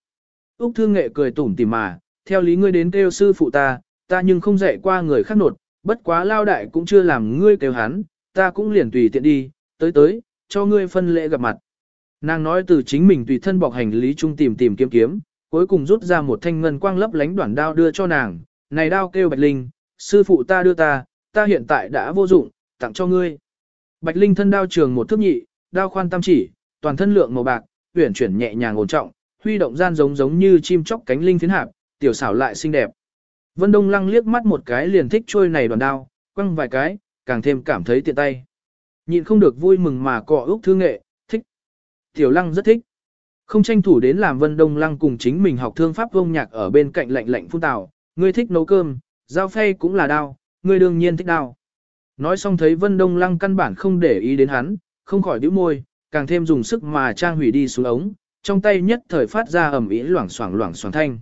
Úc Thương Nghệ cười tủm tỉm mà, theo lý ngươi đến kêu sư phụ ta, ta nhưng không dạy qua người khác nột, bất quá lao đại cũng chưa làm ngươi kêu hắn, ta cũng liền tùy tiện đi, tới tới, cho ngươi phân lễ gặp mặt. Nàng nói từ chính mình tùy thân bọc hành lý chung tìm tìm kiếm kiếm, cuối cùng rút ra một thanh ngân quang lấp lánh đoạn đao đưa cho nàng, này đao kêu Bạch Linh, sư phụ ta đưa ta, ta hiện tại đã vô dụng, tặng cho ngươi. Bạch Linh thân đao trường một thước nhị, đao khoan tam chỉ, toàn thân lượng màu bạc, uyển chuyển nhẹ nhàng ổn trọng, huy động gian giống giống như chim chóc cánh linh phiến hạp, tiểu xảo lại xinh đẹp. Vân Đông Lăng liếc mắt một cái liền thích trôi này đoàn đao, quăng vài cái, càng thêm cảm thấy tiện tay. Nhịn không được vui mừng mà cọ ước thương nghệ, thích. Tiểu Lăng rất thích. Không tranh thủ đến làm Vân Đông Lăng cùng chính mình học thương pháp vông nhạc ở bên cạnh lạnh lạnh phun tào, ngươi thích nấu cơm, dao phay cũng là đao, ngươi đương nhiên thích đao. Nói xong thấy Vân Đông Lăng căn bản không để ý đến hắn, không khỏi đĩu môi, càng thêm dùng sức mà trang hủy đi xuống ống, trong tay nhất thời phát ra ầm ĩ loảng xoảng loảng xoảng thanh.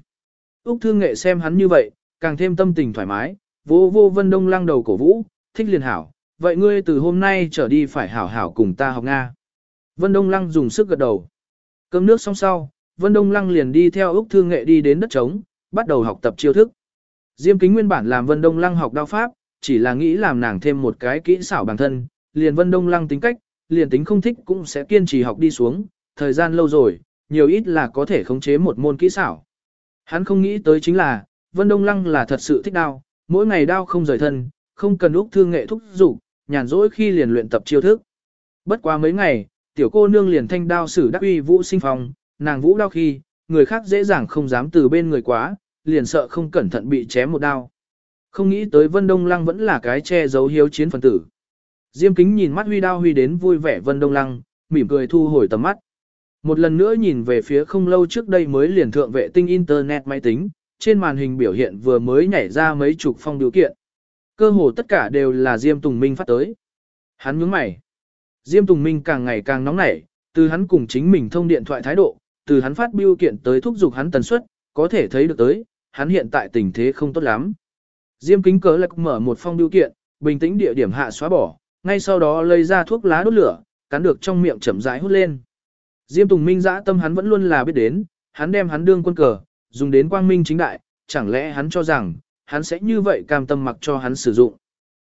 Úc Thương Nghệ xem hắn như vậy, càng thêm tâm tình thoải mái, vô vô Vân Đông Lăng đầu cổ vũ, thích liền hảo, vậy ngươi từ hôm nay trở đi phải hảo hảo cùng ta học Nga. Vân Đông Lăng dùng sức gật đầu. Cơm nước xong sau, Vân Đông Lăng liền đi theo Úc Thương Nghệ đi đến đất trống, bắt đầu học tập chiêu thức. Diêm kính nguyên bản làm Vân Đông Lăng học đao pháp, chỉ là nghĩ làm nàng thêm một cái kỹ xảo bản thân, liền Vân Đông Lăng tính cách, liền tính không thích cũng sẽ kiên trì học đi xuống, thời gian lâu rồi, nhiều ít là có thể khống chế một môn kỹ xảo. Hắn không nghĩ tới chính là, Vân Đông Lăng là thật sự thích đao, mỗi ngày đao không rời thân, không cần lúc thương nghệ thúc dục nhàn rỗi khi liền luyện tập chiêu thức. Bất quá mấy ngày, tiểu cô nương liền thanh đao sử đắc uy vũ sinh phòng, nàng vũ đao khi, người khác dễ dàng không dám từ bên người quá, liền sợ không cẩn thận bị chém một đao. Không nghĩ tới Vân Đông Lăng vẫn là cái che giấu hiếu chiến phần tử. Diêm kính nhìn mắt huy đao huy đến vui vẻ Vân Đông Lăng, mỉm cười thu hồi tầm mắt. Một lần nữa nhìn về phía không lâu trước đây mới liền thượng vệ tinh Internet máy tính, trên màn hình biểu hiện vừa mới nhảy ra mấy chục phong điều kiện. Cơ hồ tất cả đều là Diêm Tùng Minh phát tới. Hắn nhướng mày. Diêm Tùng Minh càng ngày càng nóng nảy, từ hắn cùng chính mình thông điện thoại thái độ, từ hắn phát biểu kiện tới thúc giục hắn tần suất, có thể thấy được tới, hắn hiện tại tình thế không tốt lắm. Diêm kính cớ lạc mở một phong biểu kiện, bình tĩnh địa điểm hạ xóa bỏ, ngay sau đó lấy ra thuốc lá đốt lửa, cắn được trong miệng chậm rãi hút lên. Diêm Tùng Minh dã tâm hắn vẫn luôn là biết đến, hắn đem hắn đương quân cờ, dùng đến quang minh chính đại, chẳng lẽ hắn cho rằng, hắn sẽ như vậy cam tâm mặc cho hắn sử dụng.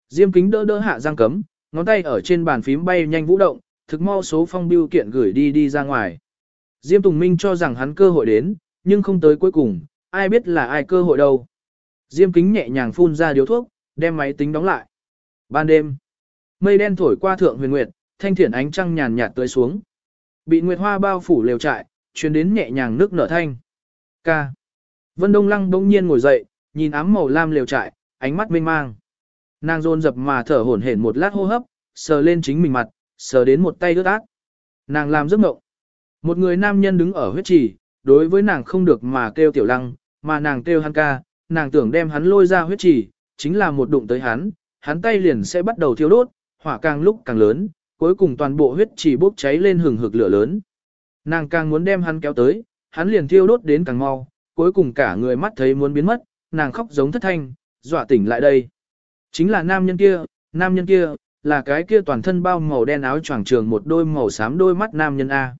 Diêm kính đỡ đỡ hạ giang cấm, ngón tay ở trên bàn phím bay nhanh vũ động, thực mau số phong biêu kiện gửi đi đi ra ngoài. Diêm Tùng Minh cho rằng hắn cơ hội đến, nhưng không tới cuối cùng, ai biết là ai cơ hội đâu. Diêm kính nhẹ nhàng phun ra điếu thuốc, đem máy tính đóng lại. Ban đêm, mây đen thổi qua thượng huyền nguyệt, thanh thiển ánh trăng nhàn nhạt tới xuống. Bị nguyệt hoa bao phủ lều trại, truyền đến nhẹ nhàng nước nở thanh. Ca. Vân Đông Lăng bỗng nhiên ngồi dậy, nhìn ám màu lam lều trại, ánh mắt mênh mang. Nàng rôn dập mà thở hổn hển một lát hô hấp, sờ lên chính mình mặt, sờ đến một tay ướt át. Nàng làm giấc mộng. Một người nam nhân đứng ở huyết trì, đối với nàng không được mà kêu tiểu lăng, mà nàng kêu hắn ca, nàng tưởng đem hắn lôi ra huyết trì, chính là một đụng tới hắn, hắn tay liền sẽ bắt đầu thiêu đốt, hỏa càng lúc càng lớn, cuối cùng toàn bộ huyết chỉ bốc cháy lên hừng hực lửa lớn. Nàng càng muốn đem hắn kéo tới, hắn liền thiêu đốt đến càng mau, cuối cùng cả người mắt thấy muốn biến mất, nàng khóc giống thất thanh, dọa tỉnh lại đây. Chính là nam nhân kia, nam nhân kia, là cái kia toàn thân bao màu đen áo choàng trường một đôi màu xám đôi mắt nam nhân A.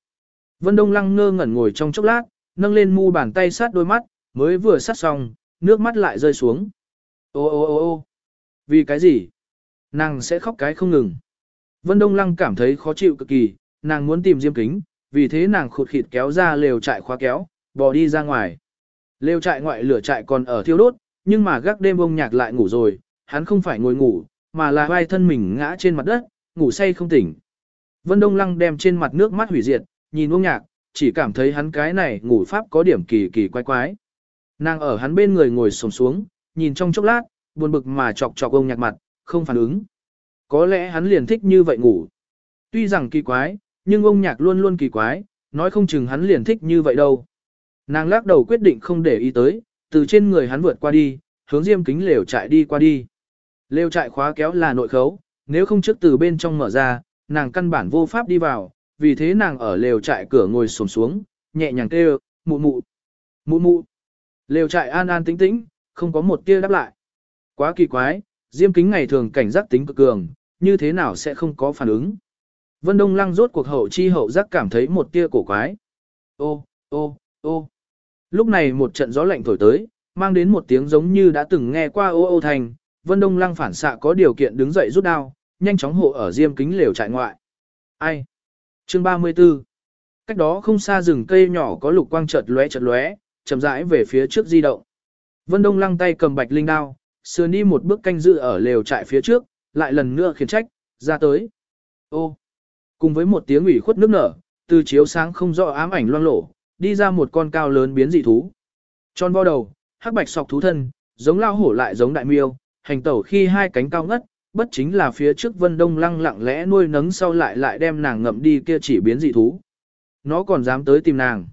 Vân Đông Lăng ngơ ngẩn ngồi trong chốc lát, nâng lên mu bàn tay sát đôi mắt, mới vừa sát xong, nước mắt lại rơi xuống. Ô ô ô ô vì cái gì? Nàng sẽ khóc cái không ngừng. Vân Đông Lăng cảm thấy khó chịu cực kỳ, nàng muốn tìm diêm kính, vì thế nàng khụt khịt kéo ra lều trại khóa kéo, bò đi ra ngoài. Lều trại ngoại lửa trại còn ở thiêu đốt, nhưng mà gác đêm ông nhạc lại ngủ rồi, hắn không phải ngồi ngủ, mà là vai thân mình ngã trên mặt đất, ngủ say không tỉnh. Vân Đông Lăng đem trên mặt nước mắt hủy diệt, nhìn ông nhạc, chỉ cảm thấy hắn cái này ngủ pháp có điểm kỳ kỳ quái quái. Nàng ở hắn bên người ngồi sồm xuống, nhìn trong chốc lát, buồn bực mà chọc chọc ông nhạc mặt, không phản ứng. Có lẽ hắn liền thích như vậy ngủ. Tuy rằng kỳ quái, nhưng ông nhạc luôn luôn kỳ quái, nói không chừng hắn liền thích như vậy đâu. Nàng lắc đầu quyết định không để ý tới, từ trên người hắn vượt qua đi, hướng diêm kính lều trại đi qua đi. Lều trại khóa kéo là nội khấu, nếu không trước từ bên trong mở ra, nàng căn bản vô pháp đi vào, vì thế nàng ở lều trại cửa ngồi xổm xuống, nhẹ nhàng kêu, mụ mụ, mụ mụ. Lều trại an an tĩnh tĩnh, không có một tia đáp lại. Quá kỳ quái, diêm kính ngày thường cảnh giác tính cực cường, như thế nào sẽ không có phản ứng. Vân Đông Lăng rốt cuộc hậu chi hậu giác cảm thấy một tia cổ quái. Ô, ô, ô. Lúc này một trận gió lạnh thổi tới, mang đến một tiếng giống như đã từng nghe qua ô ô thành, Vân Đông Lăng phản xạ có điều kiện đứng dậy rút đao, nhanh chóng hộ ở diêm kính lều trại ngoại. Ai? Chương 34 Cách đó không xa rừng cây nhỏ có lục quang chợt lóe chợt lóe, chậm rãi về phía trước di động. Vân Đông Lăng tay cầm bạch linh đao, sườn đi một bước canh dự ở lều trại phía trước, lại lần nữa khiển trách, ra tới. Ô! Cùng với một tiếng ủy khuất nước nở, từ chiếu sáng không rõ ám ảnh loang lổ, đi ra một con cao lớn biến dị thú. Tròn vo đầu, hắc bạch sọc thú thân, giống lao hổ lại giống đại miêu, hành tẩu khi hai cánh cao ngất, bất chính là phía trước Vân Đông Lăng lặng lẽ nuôi nấng sau lại lại đem nàng ngậm đi kia chỉ biến dị thú. Nó còn dám tới tìm nàng.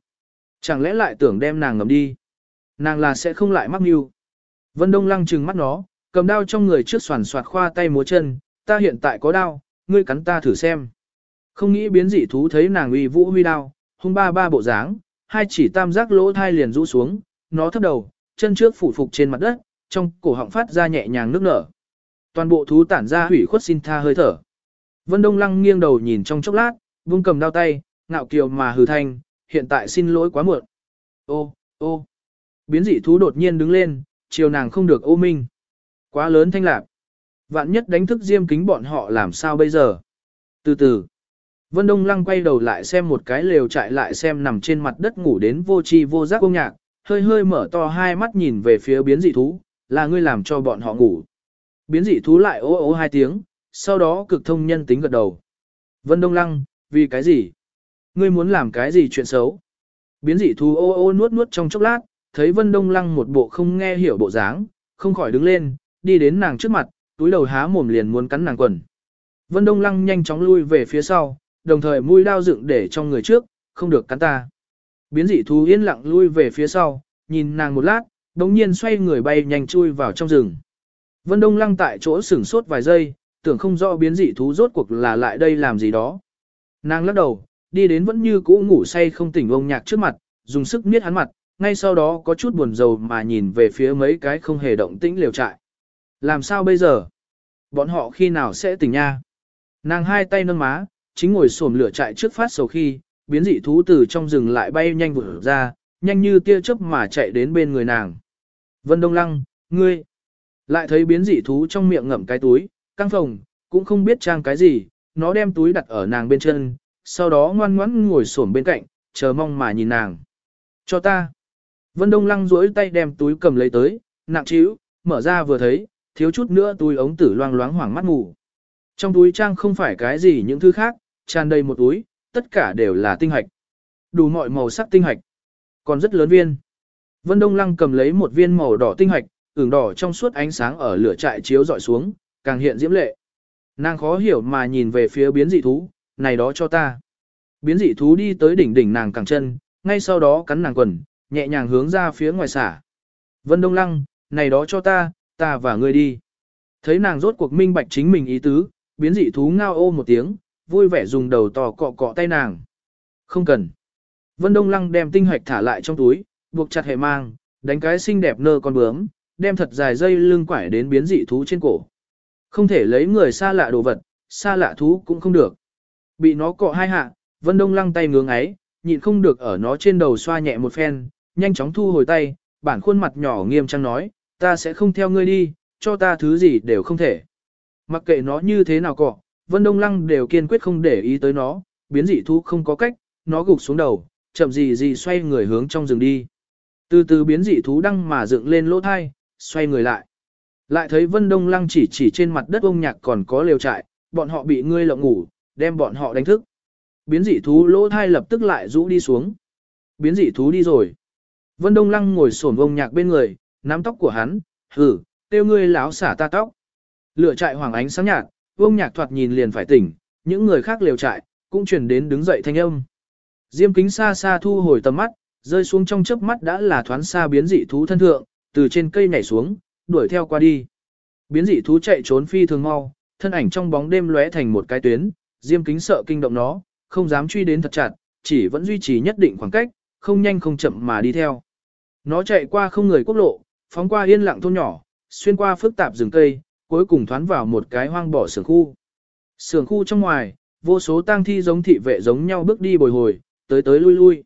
Chẳng lẽ lại tưởng đem nàng ngậm đi. Nàng là sẽ không lại mắc mưu. Vân Đông Lăng trừng mắt nó, cầm đao trong người trước soàn soạt khoa tay múa chân, ta hiện tại có đao, ngươi cắn ta thử xem. Không nghĩ biến dị thú thấy nàng uy vũ huy đao, hung ba ba bộ dáng, hai chỉ tam giác lỗ thai liền rũ xuống, nó thấp đầu, chân trước phủ phục trên mặt đất, trong cổ họng phát ra nhẹ nhàng nước nở. Toàn bộ thú tản ra hủy khuất xin tha hơi thở. Vân Đông Lăng nghiêng đầu nhìn trong chốc lát, vung cầm đao tay, ngạo kiều mà hừ thanh, hiện tại xin lỗi quá muộn. Ô, ô. Biến dị thú đột nhiên đứng lên, chiều nàng không được ô minh. Quá lớn thanh lạc. Vạn nhất đánh thức diêm kính bọn họ làm sao bây giờ. Từ từ. Vân Đông Lăng quay đầu lại xem một cái lều trại lại xem nằm trên mặt đất ngủ đến vô chi vô giác công nhạc, hơi hơi mở to hai mắt nhìn về phía biến dị thú, là ngươi làm cho bọn họ ngủ. Biến dị thú lại ố ố hai tiếng, sau đó cực thông nhân tính gật đầu. Vân Đông Lăng, vì cái gì? Ngươi muốn làm cái gì chuyện xấu? Biến dị thú ô ô nuốt nuốt trong chốc lát, thấy Vân Đông Lăng một bộ không nghe hiểu bộ dáng, không khỏi đứng lên, đi đến nàng trước mặt, túi đầu há mồm liền muốn cắn nàng quần. Vân Đông Lăng nhanh chóng lui về phía sau, đồng thời mũi đao dựng để trong người trước, không được cắn ta. Biến dị thú yên lặng lui về phía sau, nhìn nàng một lát, đồng nhiên xoay người bay nhanh chui vào trong rừng. Vân Đông Lăng tại chỗ sửng sốt vài giây, tưởng không rõ biến dị thú rốt cuộc là lại đây làm gì đó. Nàng lắc đầu, đi đến vẫn như cũ ngủ say không tỉnh ông nhạc trước mặt, dùng sức miết hắn mặt, ngay sau đó có chút buồn rầu mà nhìn về phía mấy cái không hề động tĩnh liều trại. Làm sao bây giờ? Bọn họ khi nào sẽ tỉnh nha? Nàng hai tay nâng má, chính ngồi xổm lửa trại trước phát sầu khi, biến dị thú từ trong rừng lại bay nhanh vụt ra, nhanh như tia chớp mà chạy đến bên người nàng. Vân Đông Lăng, ngươi, lại thấy biến dị thú trong miệng ngậm cái túi, căng phồng, cũng không biết trang cái gì, nó đem túi đặt ở nàng bên chân, sau đó ngoan ngoãn ngồi xổm bên cạnh, chờ mong mà nhìn nàng. Cho ta. Vân Đông Lăng duỗi tay đem túi cầm lấy tới, nặng trĩu, mở ra vừa thấy, thiếu chút nữa túi ống tử loang loáng hoảng mắt ngủ. Trong túi trang không phải cái gì những thứ khác, tràn đầy một túi, tất cả đều là tinh hạch. Đủ mọi màu sắc tinh hạch, còn rất lớn viên. Vân Đông Lăng cầm lấy một viên màu đỏ tinh hạch, ửng đỏ trong suốt ánh sáng ở lửa trại chiếu dọi xuống, càng hiện diễm lệ. Nàng khó hiểu mà nhìn về phía biến dị thú, này đó cho ta. Biến dị thú đi tới đỉnh đỉnh nàng càng chân, ngay sau đó cắn nàng quần, nhẹ nhàng hướng ra phía ngoài xả. Vân Đông Lăng, này đó cho ta, ta và ngươi đi. Thấy nàng rốt cuộc minh bạch chính mình ý tứ, biến dị thú ngao ô một tiếng, vui vẻ dùng đầu tò cọ cọ tay nàng. Không cần. Vân Đông Lăng đem tinh hoạch thả lại trong túi, buộc chặt hệ mang, đánh cái xinh đẹp nơ con bướm, đem thật dài dây lưng quải đến biến dị thú trên cổ. Không thể lấy người xa lạ đồ vật, xa lạ thú cũng không được. Bị nó cọ hai hạ, Vân Đông Lăng tay ngưỡng ấy, nhịn không được ở nó trên đầu xoa nhẹ một phen, nhanh chóng thu hồi tay, bản khuôn mặt nhỏ nghiêm trang nói, ta sẽ không theo ngươi đi, cho ta thứ gì đều không thể. Mặc kệ nó như thế nào cọ, Vân Đông Lăng đều kiên quyết không để ý tới nó, biến dị thú không có cách, nó gục xuống đầu, chậm gì gì xoay người hướng trong rừng đi. Từ từ biến dị thú đăng mà dựng lên lỗ thai, xoay người lại. Lại thấy Vân Đông Lăng chỉ chỉ trên mặt đất ông nhạc còn có lều trại, bọn họ bị ngươi lộng ngủ, đem bọn họ đánh thức. Biến dị thú lỗ thai lập tức lại rũ đi xuống. Biến dị thú đi rồi. Vân Đông Lăng ngồi xổm ông nhạc bên người, nắm tóc của hắn, hử, tiêu ngươi láo xả ta tóc. Lửa trại hoàng ánh sáng nhạt, ông nhạc thoạt nhìn liền phải tỉnh, những người khác lều trại, cũng chuyển đến đứng dậy thanh âm. Diêm kính xa xa thu hồi tầm mắt, rơi xuống trong chớp mắt đã là thoáng xa biến dị thú thân thượng, từ trên cây nhảy xuống, đuổi theo qua đi. Biến dị thú chạy trốn phi thường mau, thân ảnh trong bóng đêm lóe thành một cái tuyến, Diêm kính sợ kinh động nó, không dám truy đến thật chặt, chỉ vẫn duy trì nhất định khoảng cách, không nhanh không chậm mà đi theo. Nó chạy qua không người quốc lộ, phóng qua yên lặng thôn nhỏ, xuyên qua phức tạp rừng cây, cuối cùng thoán vào một cái hoang bỏ sườn khu. Sườn khu trong ngoài, vô số tang thi giống thị vệ giống nhau bước đi bồi hồi, tới tới lui lui.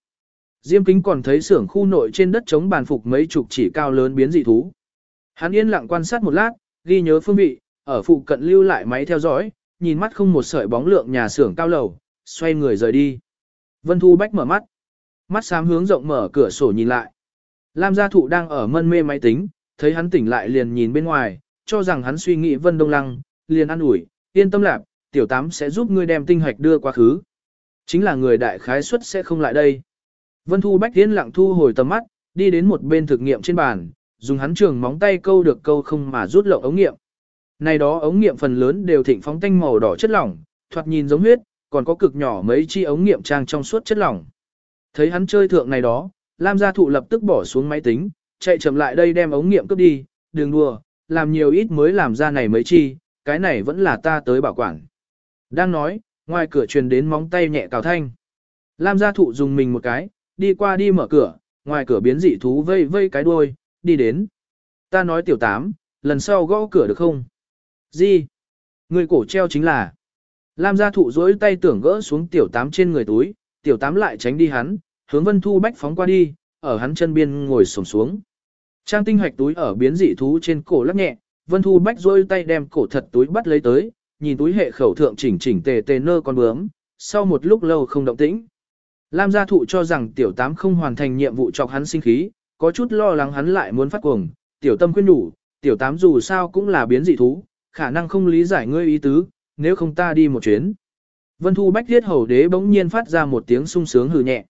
Diêm kính còn thấy sưởng khu nội trên đất chống bàn phục mấy chục chỉ cao lớn biến dị thú. Hắn yên lặng quan sát một lát, ghi nhớ phương vị, ở phụ cận lưu lại máy theo dõi, nhìn mắt không một sợi bóng lượng nhà xưởng cao lầu, xoay người rời đi. Vân Thu Bách mở mắt. Mắt xám hướng rộng mở cửa sổ nhìn lại. Lam gia thụ đang ở mân mê máy tính, thấy hắn tỉnh lại liền nhìn bên ngoài, cho rằng hắn suy nghĩ Vân Đông Lăng, liền ăn ủi, yên tâm lạc, tiểu tám sẽ giúp ngươi đem tinh hoạch đưa qua khứ. Chính là người đại khái suất sẽ không lại đây. Vân Thu Bách tiến lặng thu hồi tầm mắt, đi đến một bên thực nghiệm trên bàn, dùng hắn trường móng tay câu được câu không mà rút lậu ống nghiệm. Này đó ống nghiệm phần lớn đều thịnh phóng tanh màu đỏ chất lỏng, thoạt nhìn giống huyết, còn có cực nhỏ mấy chi ống nghiệm trang trong suốt chất lỏng. Thấy hắn chơi thượng này đó, Lam gia thụ lập tức bỏ xuống máy tính, chạy chậm lại đây đem ống nghiệm cướp đi, đừng đùa, làm nhiều ít mới làm ra này mới chi, cái này vẫn là ta tới bảo quản. Đang nói, ngoài cửa truyền đến móng tay nhẹ cào thanh. Lam gia thụ dùng mình một cái, đi qua đi mở cửa, ngoài cửa biến dị thú vây vây cái đuôi, đi đến. Ta nói tiểu tám, lần sau gõ cửa được không? Gì? Người cổ treo chính là. Lam gia thụ dối tay tưởng gỡ xuống tiểu tám trên người túi, tiểu tám lại tránh đi hắn, hướng vân thu bách phóng qua đi, ở hắn chân biên ngồi sổng xuống. Trang tinh hoạch túi ở biến dị thú trên cổ lắc nhẹ, vân thu bách rôi tay đem cổ thật túi bắt lấy tới, nhìn túi hệ khẩu thượng chỉnh chỉnh tề tề nơ con bướm, sau một lúc lâu không động tĩnh. Lam gia thụ cho rằng tiểu tám không hoàn thành nhiệm vụ chọc hắn sinh khí, có chút lo lắng hắn lại muốn phát cuồng, tiểu tâm khuyên đủ, tiểu tám dù sao cũng là biến dị thú, khả năng không lý giải ngươi ý tứ, nếu không ta đi một chuyến. Vân Thu Bách Thiết Hầu Đế bỗng nhiên phát ra một tiếng sung sướng hừ nhẹ.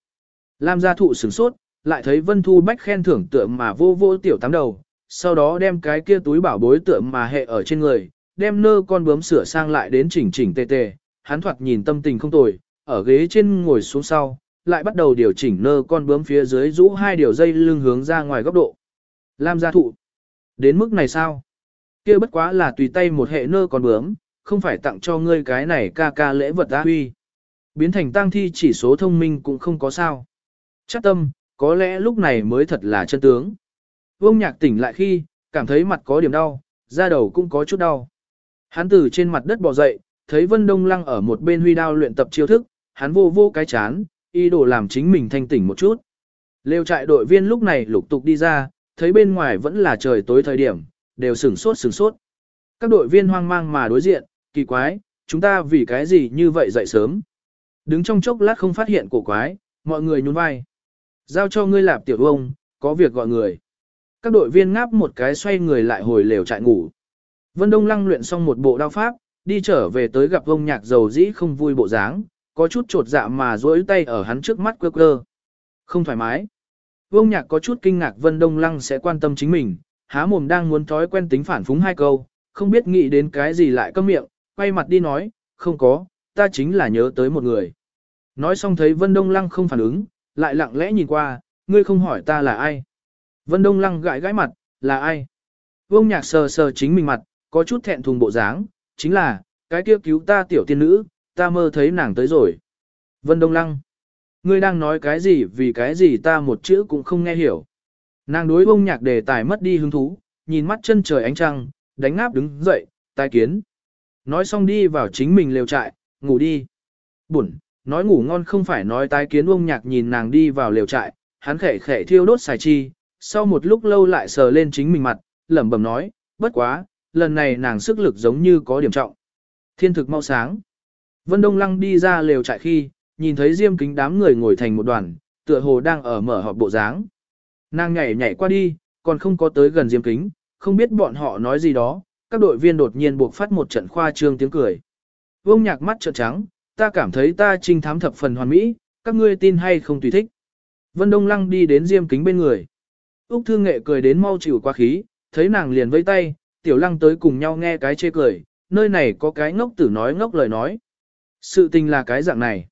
Lam gia thụ sửng sốt, lại thấy Vân Thu Bách khen thưởng tượng mà vô vô tiểu tám đầu, sau đó đem cái kia túi bảo bối tượng mà hệ ở trên người, đem nơ con bướm sửa sang lại đến chỉnh chỉnh tề tề, hắn thoạt nhìn tâm tình không tồi, ở ghế trên ngồi xuống sau, lại bắt đầu điều chỉnh nơ con bướm phía dưới rũ hai điều dây lưng hướng ra ngoài góc độ. Lam gia thụ. Đến mức này sao? kia bất quá là tùy tay một hệ nơ con bướm, không phải tặng cho ngươi cái này ca ca lễ vật á huy. Biến thành tang thi chỉ số thông minh cũng không có sao. Chắc tâm, có lẽ lúc này mới thật là chân tướng. Vương nhạc tỉnh lại khi, cảm thấy mặt có điểm đau, da đầu cũng có chút đau. Hắn từ trên mặt đất bò dậy, thấy Vân Đông Lăng ở một bên huy đao luyện tập chiêu thức, hắn vô vô cái chán, ý đồ làm chính mình thanh tỉnh một chút. Lêu trại đội viên lúc này lục tục đi ra, thấy bên ngoài vẫn là trời tối thời điểm, đều sửng sốt sửng sốt. Các đội viên hoang mang mà đối diện, kỳ quái, chúng ta vì cái gì như vậy dậy sớm. Đứng trong chốc lát không phát hiện cổ quái, mọi người nhún vai. Giao cho ngươi lạp tiểu ông, có việc gọi người. Các đội viên ngáp một cái xoay người lại hồi lều trại ngủ. Vân Đông Lăng luyện xong một bộ đao pháp, đi trở về tới gặp ông nhạc dầu dĩ không vui bộ dáng, có chút trột dạ mà duỗi tay ở hắn trước mắt quơ quơ. Không thoải mái. Vương nhạc có chút kinh ngạc Vân Đông Lăng sẽ quan tâm chính mình, há mồm đang muốn thói quen tính phản phúng hai câu, không biết nghĩ đến cái gì lại câm miệng, quay mặt đi nói, không có, ta chính là nhớ tới một người. Nói xong thấy Vân Đông Lăng không phản ứng, lại lặng lẽ nhìn qua, ngươi không hỏi ta là ai. Vân Đông Lăng gãi gãi mặt, là ai? Vương nhạc sờ sờ chính mình mặt, có chút thẹn thùng bộ dáng, chính là, cái kia cứu ta tiểu tiên nữ, ta mơ thấy nàng tới rồi. Vân Đông Lăng, ngươi đang nói cái gì vì cái gì ta một chữ cũng không nghe hiểu. Nàng đối bông nhạc đề tài mất đi hứng thú, nhìn mắt chân trời ánh trăng, đánh ngáp đứng dậy, tai kiến. Nói xong đi vào chính mình lều trại, ngủ đi. Buồn, nói ngủ ngon không phải nói tai kiến ông nhạc nhìn nàng đi vào lều trại, hắn khẽ khẽ thiêu đốt xài chi, sau một lúc lâu lại sờ lên chính mình mặt, lẩm bẩm nói, bất quá, lần này nàng sức lực giống như có điểm trọng. Thiên thực mau sáng. Vân Đông Lăng đi ra lều trại khi, nhìn thấy Diêm Kính đám người ngồi thành một đoàn, tựa hồ đang ở mở họp bộ dáng. Nàng nhảy nhảy qua đi, còn không có tới gần Diêm Kính, không biết bọn họ nói gì đó, các đội viên đột nhiên buộc phát một trận khoa trương tiếng cười. Vương nhạc mắt trợn trắng, ta cảm thấy ta trinh thám thập phần hoàn mỹ, các ngươi tin hay không tùy thích. Vân Đông Lăng đi đến Diêm Kính bên người. Úc Thương Nghệ cười đến mau chịu qua khí, thấy nàng liền vây tay, Tiểu Lăng tới cùng nhau nghe cái chê cười, nơi này có cái ngốc tử nói ngốc lời nói. Sự tình là cái dạng này.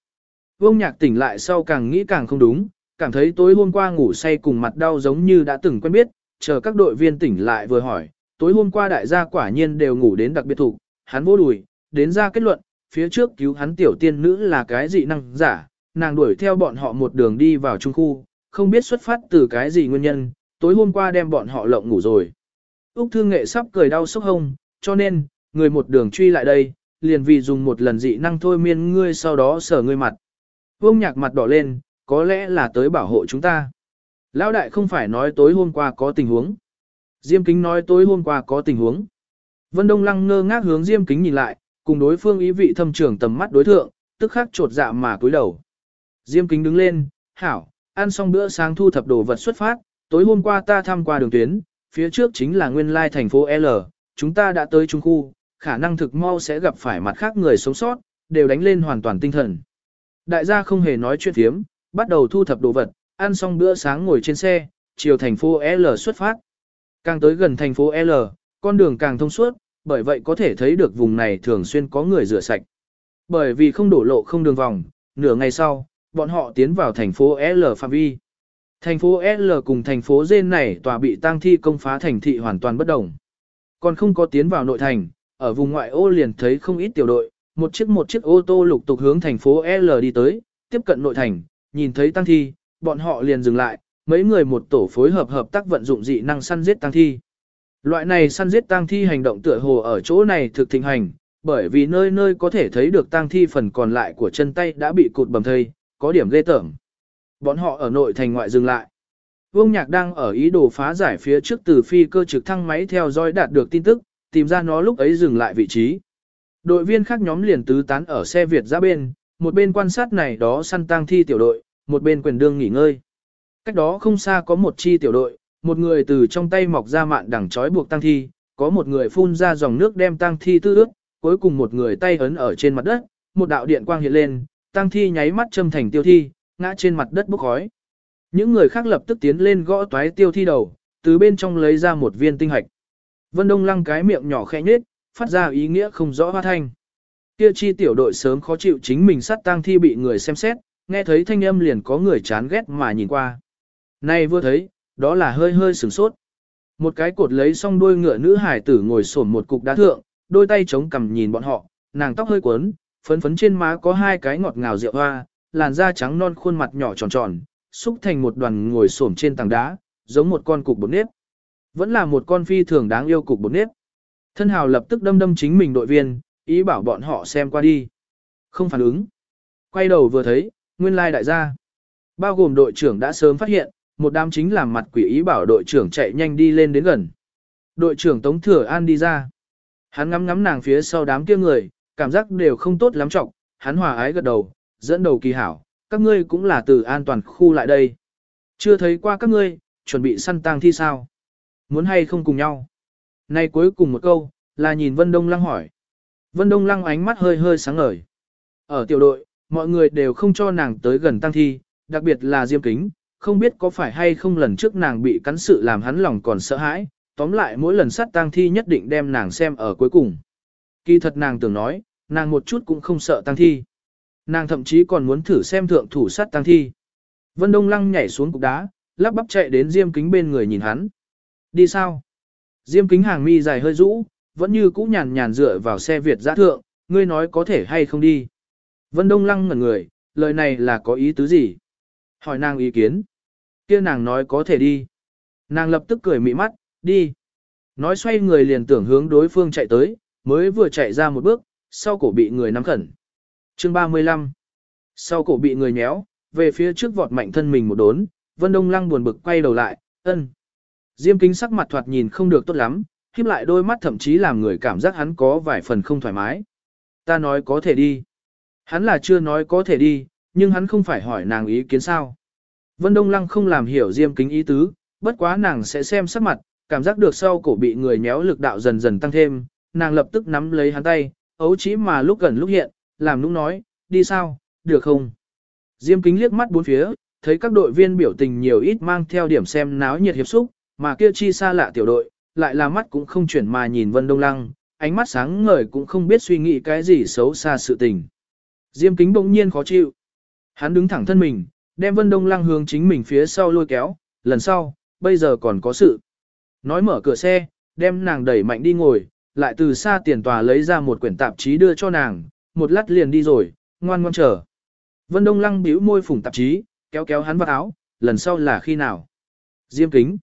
Vương Nhạc tỉnh lại sau càng nghĩ càng không đúng, cảm thấy tối hôm qua ngủ say cùng mặt đau giống như đã từng quen biết, chờ các đội viên tỉnh lại vừa hỏi, tối hôm qua đại gia quả nhiên đều ngủ đến đặc biệt thủ, hắn vô đùi, đến ra kết luận, phía trước cứu hắn tiểu tiên nữ là cái dị năng giả, nàng đuổi theo bọn họ một đường đi vào trung khu, không biết xuất phát từ cái gì nguyên nhân, tối hôm qua đem bọn họ lộng ngủ rồi. Úc Thương Nghệ sắp cười đau sốc hông, cho nên, người một đường truy lại đây, liền vì dùng một lần dị năng thôi miên ngươi sau đó sở ngươi mặt. Vương nhạc mặt đỏ lên, có lẽ là tới bảo hộ chúng ta. Lão đại không phải nói tối hôm qua có tình huống. Diêm kính nói tối hôm qua có tình huống. Vân Đông Lăng ngơ ngác hướng Diêm kính nhìn lại, cùng đối phương ý vị thâm trưởng tầm mắt đối thượng, tức khắc trột dạ mà cúi đầu. Diêm kính đứng lên, hảo, ăn xong bữa sáng thu thập đồ vật xuất phát, tối hôm qua ta tham qua đường tuyến, phía trước chính là nguyên lai thành phố L, chúng ta đã tới trung khu, khả năng thực mau sẽ gặp phải mặt khác người sống sót, đều đánh lên hoàn toàn tinh thần. Đại gia không hề nói chuyện thiếm, bắt đầu thu thập đồ vật, ăn xong bữa sáng ngồi trên xe, chiều thành phố L xuất phát. Càng tới gần thành phố L, con đường càng thông suốt, bởi vậy có thể thấy được vùng này thường xuyên có người rửa sạch. Bởi vì không đổ lộ không đường vòng, nửa ngày sau, bọn họ tiến vào thành phố L phạm vi. Thành phố L cùng thành phố D này tòa bị tang thi công phá thành thị hoàn toàn bất đồng. Còn không có tiến vào nội thành, ở vùng ngoại ô liền thấy không ít tiểu đội, một chiếc một chiếc ô tô lục tục hướng thành phố L đi tới, tiếp cận nội thành, nhìn thấy tăng thi, bọn họ liền dừng lại, mấy người một tổ phối hợp hợp tác vận dụng dị năng săn giết tăng thi. Loại này săn giết tang thi hành động tựa hồ ở chỗ này thực thịnh hành, bởi vì nơi nơi có thể thấy được tang thi phần còn lại của chân tay đã bị cụt bầm thây, có điểm ghê tởm. Bọn họ ở nội thành ngoại dừng lại. Vương Nhạc đang ở ý đồ phá giải phía trước từ phi cơ trực thăng máy theo dõi đạt được tin tức, tìm ra nó lúc ấy dừng lại vị trí. Đội viên khác nhóm liền tứ tán ở xe Việt ra bên, một bên quan sát này đó săn tang thi tiểu đội, một bên quyền đương nghỉ ngơi. Cách đó không xa có một chi tiểu đội, một người từ trong tay mọc ra mạn đằng trói buộc tang thi, có một người phun ra dòng nước đem tang thi tư ướt, cuối cùng một người tay ấn ở trên mặt đất, một đạo điện quang hiện lên, tang thi nháy mắt châm thành tiêu thi, ngã trên mặt đất bốc khói. Những người khác lập tức tiến lên gõ toái tiêu thi đầu, từ bên trong lấy ra một viên tinh hạch. Vân Đông lăng cái miệng nhỏ khẽ nhếch, phát ra ý nghĩa không rõ hoa thanh. Kia chi tiểu đội sớm khó chịu chính mình sát tang thi bị người xem xét, nghe thấy thanh âm liền có người chán ghét mà nhìn qua. Nay vừa thấy, đó là hơi hơi sửng sốt. Một cái cột lấy song đuôi ngựa nữ hải tử ngồi xổm một cục đá thượng, đôi tay chống cằm nhìn bọn họ, nàng tóc hơi cuốn, phấn phấn trên má có hai cái ngọt ngào rượu hoa, làn da trắng non khuôn mặt nhỏ tròn tròn, xúc thành một đoàn ngồi xổm trên tảng đá, giống một con cục bột nếp. Vẫn là một con phi thường đáng yêu cục bột nếp. Thân hào lập tức đâm đâm chính mình đội viên, ý bảo bọn họ xem qua đi. Không phản ứng. Quay đầu vừa thấy, nguyên lai đại gia. Bao gồm đội trưởng đã sớm phát hiện, một đám chính làm mặt quỷ ý bảo đội trưởng chạy nhanh đi lên đến gần. Đội trưởng Tống Thừa An đi ra. Hắn ngắm ngắm nàng phía sau đám kia người, cảm giác đều không tốt lắm trọng, hắn hòa ái gật đầu, dẫn đầu kỳ hảo, các ngươi cũng là từ an toàn khu lại đây. Chưa thấy qua các ngươi, chuẩn bị săn tang thi sao? Muốn hay không cùng nhau? Nay cuối cùng một câu, là nhìn Vân Đông Lăng hỏi. Vân Đông Lăng ánh mắt hơi hơi sáng ngời. Ở tiểu đội, mọi người đều không cho nàng tới gần tăng thi, đặc biệt là Diêm Kính, không biết có phải hay không lần trước nàng bị cắn sự làm hắn lòng còn sợ hãi, tóm lại mỗi lần sát tang thi nhất định đem nàng xem ở cuối cùng. Kỳ thật nàng tưởng nói, nàng một chút cũng không sợ tang thi. Nàng thậm chí còn muốn thử xem thượng thủ sát tang thi. Vân Đông Lăng nhảy xuống cục đá, lắp bắp chạy đến Diêm Kính bên người nhìn hắn. Đi sao? Diêm kính hàng mi dài hơi rũ, vẫn như cũ nhàn nhàn dựa vào xe Việt giã thượng, ngươi nói có thể hay không đi. Vân Đông Lăng ngẩn người, lời này là có ý tứ gì? Hỏi nàng ý kiến. kia nàng nói có thể đi. Nàng lập tức cười mị mắt, đi. Nói xoay người liền tưởng hướng đối phương chạy tới, mới vừa chạy ra một bước, sau cổ bị người nắm khẩn. Chương 35 Sau cổ bị người nhéo, về phía trước vọt mạnh thân mình một đốn, Vân Đông Lăng buồn bực quay đầu lại, ân. Diêm kính sắc mặt thoạt nhìn không được tốt lắm, khiếp lại đôi mắt thậm chí làm người cảm giác hắn có vài phần không thoải mái. Ta nói có thể đi. Hắn là chưa nói có thể đi, nhưng hắn không phải hỏi nàng ý kiến sao. Vân Đông Lăng không làm hiểu Diêm kính ý tứ, bất quá nàng sẽ xem sắc mặt, cảm giác được sau cổ bị người nhéo lực đạo dần dần tăng thêm, nàng lập tức nắm lấy hắn tay, ấu chỉ mà lúc gần lúc hiện, làm nũng nói, đi sao, được không? Diêm kính liếc mắt bốn phía, thấy các đội viên biểu tình nhiều ít mang theo điểm xem náo nhiệt hiệp xúc, mà kia chi xa lạ tiểu đội, lại là mắt cũng không chuyển mà nhìn Vân Đông Lăng, ánh mắt sáng ngời cũng không biết suy nghĩ cái gì xấu xa sự tình. Diêm kính bỗng nhiên khó chịu. Hắn đứng thẳng thân mình, đem Vân Đông Lăng hướng chính mình phía sau lôi kéo, lần sau, bây giờ còn có sự. Nói mở cửa xe, đem nàng đẩy mạnh đi ngồi, lại từ xa tiền tòa lấy ra một quyển tạp chí đưa cho nàng, một lát liền đi rồi, ngoan ngoan chờ. Vân Đông Lăng bĩu môi phủng tạp chí, kéo kéo hắn vào áo, lần sau là khi nào? Diêm kính.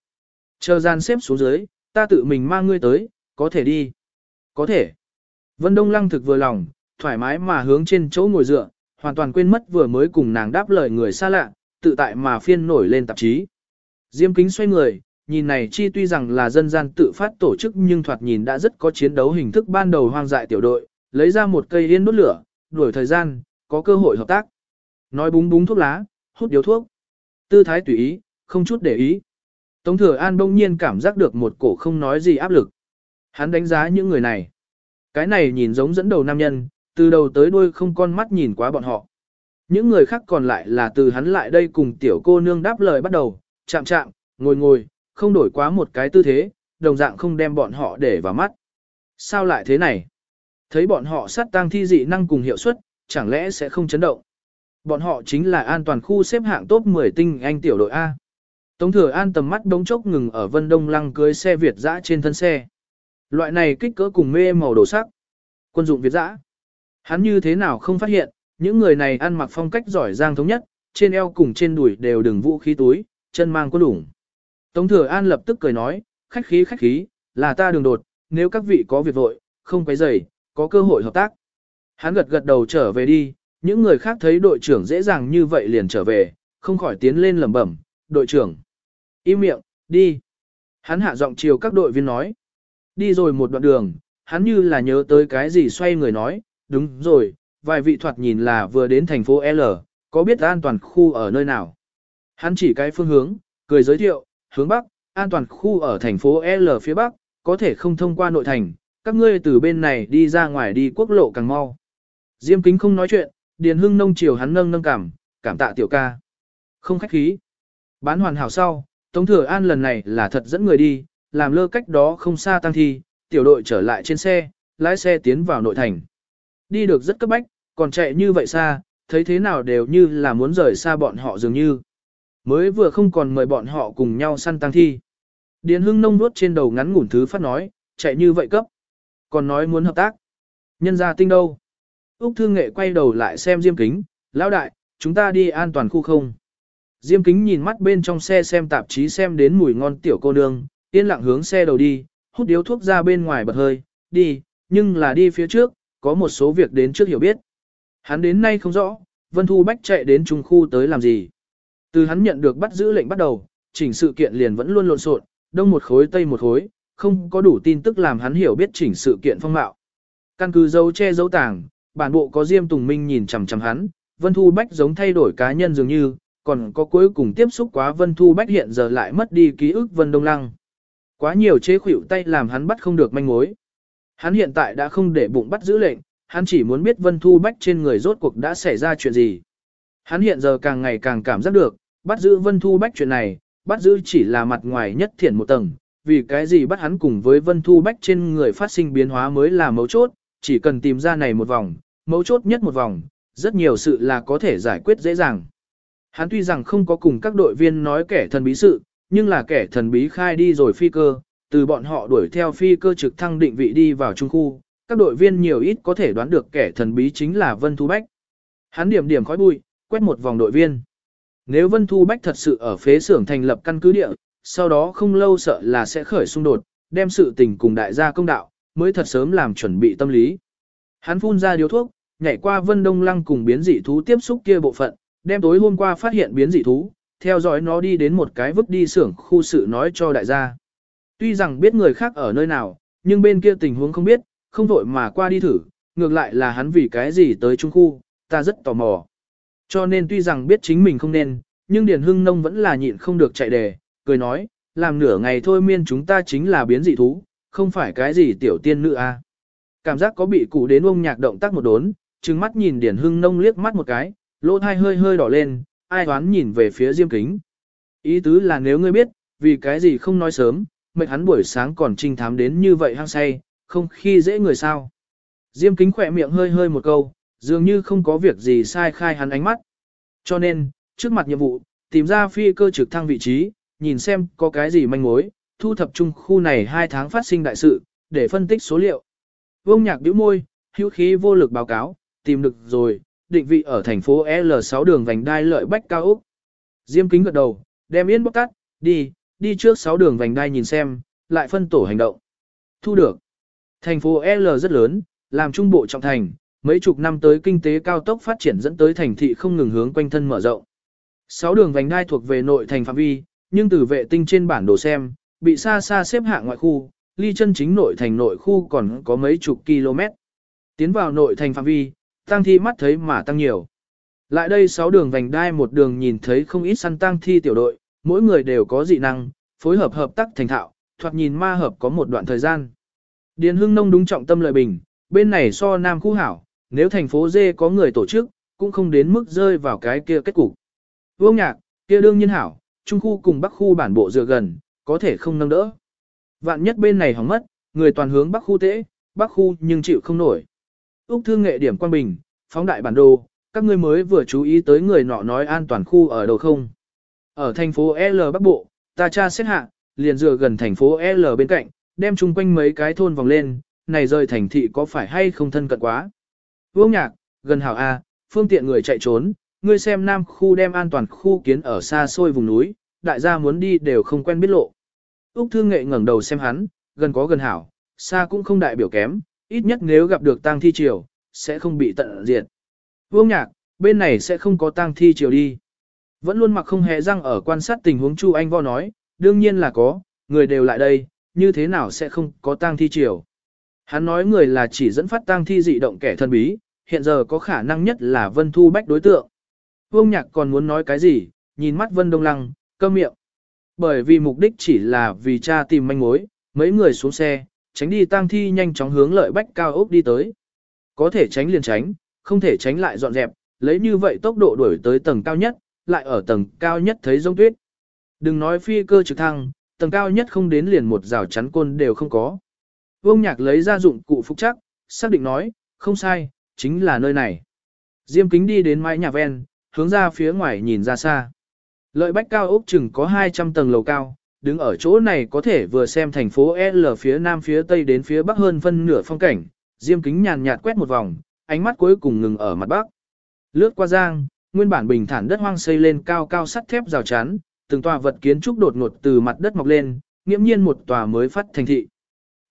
Chờ gian xếp xuống dưới, ta tự mình mang ngươi tới, có thể đi. Có thể. Vân Đông Lăng thực vừa lòng, thoải mái mà hướng trên chỗ ngồi dựa, hoàn toàn quên mất vừa mới cùng nàng đáp lời người xa lạ, tự tại mà phiên nổi lên tạp chí. Diêm kính xoay người, nhìn này chi tuy rằng là dân gian tự phát tổ chức nhưng thoạt nhìn đã rất có chiến đấu hình thức ban đầu hoang dại tiểu đội, lấy ra một cây yên đốt lửa, đuổi thời gian, có cơ hội hợp tác. Nói búng búng thuốc lá, hút điếu thuốc. Tư thái tùy ý, không chút để ý. Tống thừa an bỗng nhiên cảm giác được một cổ không nói gì áp lực. Hắn đánh giá những người này. Cái này nhìn giống dẫn đầu nam nhân, từ đầu tới đuôi không con mắt nhìn quá bọn họ. Những người khác còn lại là từ hắn lại đây cùng tiểu cô nương đáp lời bắt đầu, chạm chạm, ngồi ngồi, không đổi quá một cái tư thế, đồng dạng không đem bọn họ để vào mắt. Sao lại thế này? Thấy bọn họ sát tăng thi dị năng cùng hiệu suất, chẳng lẽ sẽ không chấn động? Bọn họ chính là an toàn khu xếp hạng top 10 tinh anh tiểu đội A. Tống thừa an tầm mắt đống chốc ngừng ở Vân Đông Lăng cưới xe Việt dã trên thân xe. Loại này kích cỡ cùng mê màu đồ sắc. Quân dụng Việt dã. Hắn như thế nào không phát hiện, những người này ăn mặc phong cách giỏi giang thống nhất, trên eo cùng trên đùi đều đừng vũ khí túi, chân mang có đủng. Tống thừa an lập tức cười nói, khách khí khách khí, là ta đường đột, nếu các vị có việc vội, không quấy rầy, có cơ hội hợp tác. Hắn gật gật đầu trở về đi, những người khác thấy đội trưởng dễ dàng như vậy liền trở về, không khỏi tiến lên lẩm bẩm, đội trưởng. Im miệng, đi. Hắn hạ giọng chiều các đội viên nói. Đi rồi một đoạn đường, hắn như là nhớ tới cái gì xoay người nói, đúng rồi, vài vị thoạt nhìn là vừa đến thành phố L, có biết an toàn khu ở nơi nào. Hắn chỉ cái phương hướng, cười giới thiệu, hướng Bắc, an toàn khu ở thành phố L phía Bắc, có thể không thông qua nội thành, các ngươi từ bên này đi ra ngoài đi quốc lộ càng mau. Diêm kính không nói chuyện, Điền Hưng nông chiều hắn nâng nâng cảm, cảm tạ tiểu ca. Không khách khí. Bán hoàn hảo sau, Tống Thừa An lần này là thật dẫn người đi, làm lơ cách đó không xa tăng thi, tiểu đội trở lại trên xe, lái xe tiến vào nội thành. Đi được rất cấp bách, còn chạy như vậy xa, thấy thế nào đều như là muốn rời xa bọn họ dường như. Mới vừa không còn mời bọn họ cùng nhau săn tăng thi. Điền Hưng nông nuốt trên đầu ngắn ngủn thứ phát nói, chạy như vậy cấp. Còn nói muốn hợp tác. Nhân gia tinh đâu? Úc Thương Nghệ quay đầu lại xem Diêm Kính, lão đại, chúng ta đi an toàn khu không? Diêm Kính nhìn mắt bên trong xe xem tạp chí xem đến mùi ngon tiểu cô nương, yên lặng hướng xe đầu đi, hút điếu thuốc ra bên ngoài bật hơi, đi, nhưng là đi phía trước, có một số việc đến trước hiểu biết. Hắn đến nay không rõ, Vân Thu Bách chạy đến trung khu tới làm gì. Từ hắn nhận được bắt giữ lệnh bắt đầu, chỉnh sự kiện liền vẫn luôn lộn xộn, đông một khối tây một khối, không có đủ tin tức làm hắn hiểu biết chỉnh sự kiện phong mạo. Căn cứ dấu che dấu tàng, bản bộ có Diêm Tùng Minh nhìn chằm chằm hắn, Vân Thu Bách giống thay đổi cá nhân dường như, còn có cuối cùng tiếp xúc quá Vân Thu Bách hiện giờ lại mất đi ký ức Vân Đông Lăng. Quá nhiều chế khuỷu tay làm hắn bắt không được manh mối. Hắn hiện tại đã không để bụng bắt giữ lệnh, hắn chỉ muốn biết Vân Thu Bách trên người rốt cuộc đã xảy ra chuyện gì. Hắn hiện giờ càng ngày càng cảm giác được, bắt giữ Vân Thu Bách chuyện này, bắt giữ chỉ là mặt ngoài nhất thiện một tầng, vì cái gì bắt hắn cùng với Vân Thu Bách trên người phát sinh biến hóa mới là mấu chốt, chỉ cần tìm ra này một vòng, mấu chốt nhất một vòng, rất nhiều sự là có thể giải quyết dễ dàng. Hắn tuy rằng không có cùng các đội viên nói kẻ thần bí sự, nhưng là kẻ thần bí khai đi rồi phi cơ, từ bọn họ đuổi theo phi cơ trực thăng định vị đi vào trung khu, các đội viên nhiều ít có thể đoán được kẻ thần bí chính là Vân Thu Bách. Hắn điểm điểm khói bụi, quét một vòng đội viên. Nếu Vân Thu Bách thật sự ở phế xưởng thành lập căn cứ địa, sau đó không lâu sợ là sẽ khởi xung đột, đem sự tình cùng đại gia công đạo, mới thật sớm làm chuẩn bị tâm lý. Hắn phun ra điếu thuốc, nhảy qua Vân Đông Lăng cùng biến dị thú tiếp xúc kia bộ phận, đem tối hôm qua phát hiện biến dị thú, theo dõi nó đi đến một cái vứt đi xưởng khu sự nói cho đại gia. Tuy rằng biết người khác ở nơi nào, nhưng bên kia tình huống không biết, không vội mà qua đi thử, ngược lại là hắn vì cái gì tới trung khu, ta rất tò mò. Cho nên tuy rằng biết chính mình không nên, nhưng Điền Hưng Nông vẫn là nhịn không được chạy đề, cười nói, làm nửa ngày thôi miên chúng ta chính là biến dị thú, không phải cái gì tiểu tiên nữ a. À. Cảm giác có bị cụ đến ông nhạc động tác một đốn, trừng mắt nhìn Điền Hưng Nông liếc mắt một cái, lỗ thai hơi hơi đỏ lên, ai đoán nhìn về phía Diêm Kính. Ý tứ là nếu ngươi biết, vì cái gì không nói sớm, mệt hắn buổi sáng còn trinh thám đến như vậy hăng say, không khi dễ người sao. Diêm Kính khỏe miệng hơi hơi một câu, dường như không có việc gì sai khai hắn ánh mắt. Cho nên, trước mặt nhiệm vụ, tìm ra phi cơ trực thăng vị trí, nhìn xem có cái gì manh mối, thu thập chung khu này 2 tháng phát sinh đại sự, để phân tích số liệu. Vông nhạc bĩu môi, hữu khí vô lực báo cáo, tìm được rồi, định vị ở thành phố L6 đường vành đai lợi bách cao Úc. Diêm kính gật đầu, đem yên bóc tắt, đi, đi trước 6 đường vành đai nhìn xem, lại phân tổ hành động. Thu được. Thành phố L rất lớn, làm trung bộ trọng thành, mấy chục năm tới kinh tế cao tốc phát triển dẫn tới thành thị không ngừng hướng quanh thân mở rộng. Sáu đường vành đai thuộc về nội thành phạm vi, nhưng từ vệ tinh trên bản đồ xem, bị xa xa xếp hạng ngoại khu, ly chân chính nội thành nội khu còn có mấy chục km. Tiến vào nội thành phạm vi, tăng thi mắt thấy mà tăng nhiều. Lại đây sáu đường vành đai một đường nhìn thấy không ít săn tăng thi tiểu đội, mỗi người đều có dị năng, phối hợp hợp tác thành thạo, thoạt nhìn ma hợp có một đoạn thời gian. Điền Hưng Nông đúng trọng tâm lợi bình, bên này so Nam khu hảo, nếu thành phố Dê có người tổ chức, cũng không đến mức rơi vào cái kia kết cục. Vương nhạc, kia đương nhiên hảo, trung khu cùng bắc khu bản bộ dựa gần, có thể không nâng đỡ. Vạn nhất bên này hỏng mất, người toàn hướng bắc khu tễ, bắc khu nhưng chịu không nổi. Úc thương nghệ điểm quan bình, phóng đại bản đồ, các ngươi mới vừa chú ý tới người nọ nói an toàn khu ở đâu không. Ở thành phố L Bắc Bộ, ta tra xét hạ, liền dựa gần thành phố L bên cạnh, đem chung quanh mấy cái thôn vòng lên, này rời thành thị có phải hay không thân cận quá. Vương nhạc, gần hảo A, phương tiện người chạy trốn, ngươi xem nam khu đem an toàn khu kiến ở xa xôi vùng núi, đại gia muốn đi đều không quen biết lộ. Úc Thương Nghệ ngẩng đầu xem hắn, gần có gần hảo, xa cũng không đại biểu kém, ít nhất nếu gặp được tang thi triều, sẽ không bị tận diệt. Vương Nhạc, bên này sẽ không có tang thi triều đi. Vẫn luôn mặc không hề răng ở quan sát tình huống Chu Anh Võ nói, đương nhiên là có, người đều lại đây, như thế nào sẽ không có tang thi triều. Hắn nói người là chỉ dẫn phát tang thi dị động kẻ thân bí, hiện giờ có khả năng nhất là Vân Thu Bách đối tượng. Vương Nhạc còn muốn nói cái gì, nhìn mắt Vân Đông Lăng, câm miệng. Bởi vì mục đích chỉ là vì cha tìm manh mối, mấy người xuống xe, tránh đi tang thi nhanh chóng hướng lợi bách cao ốc đi tới. Có thể tránh liền tránh, không thể tránh lại dọn dẹp, lấy như vậy tốc độ đuổi tới tầng cao nhất, lại ở tầng cao nhất thấy rông tuyết. Đừng nói phi cơ trực thăng, tầng cao nhất không đến liền một rào chắn côn đều không có. Vương Nhạc lấy ra dụng cụ phúc chắc, xác định nói, không sai, chính là nơi này. Diêm kính đi đến mái nhà ven, hướng ra phía ngoài nhìn ra xa. Lợi bách cao ốc chừng có 200 tầng lầu cao, đứng ở chỗ này có thể vừa xem thành phố L phía nam phía tây đến phía bắc hơn phân nửa phong cảnh, diêm kính nhàn nhạt quét một vòng, ánh mắt cuối cùng ngừng ở mặt bắc. Lướt qua giang, nguyên bản bình thản đất hoang xây lên cao cao sắt thép rào chắn, từng tòa vật kiến trúc đột ngột từ mặt đất mọc lên, nghiễm nhiên một tòa mới phát thành thị.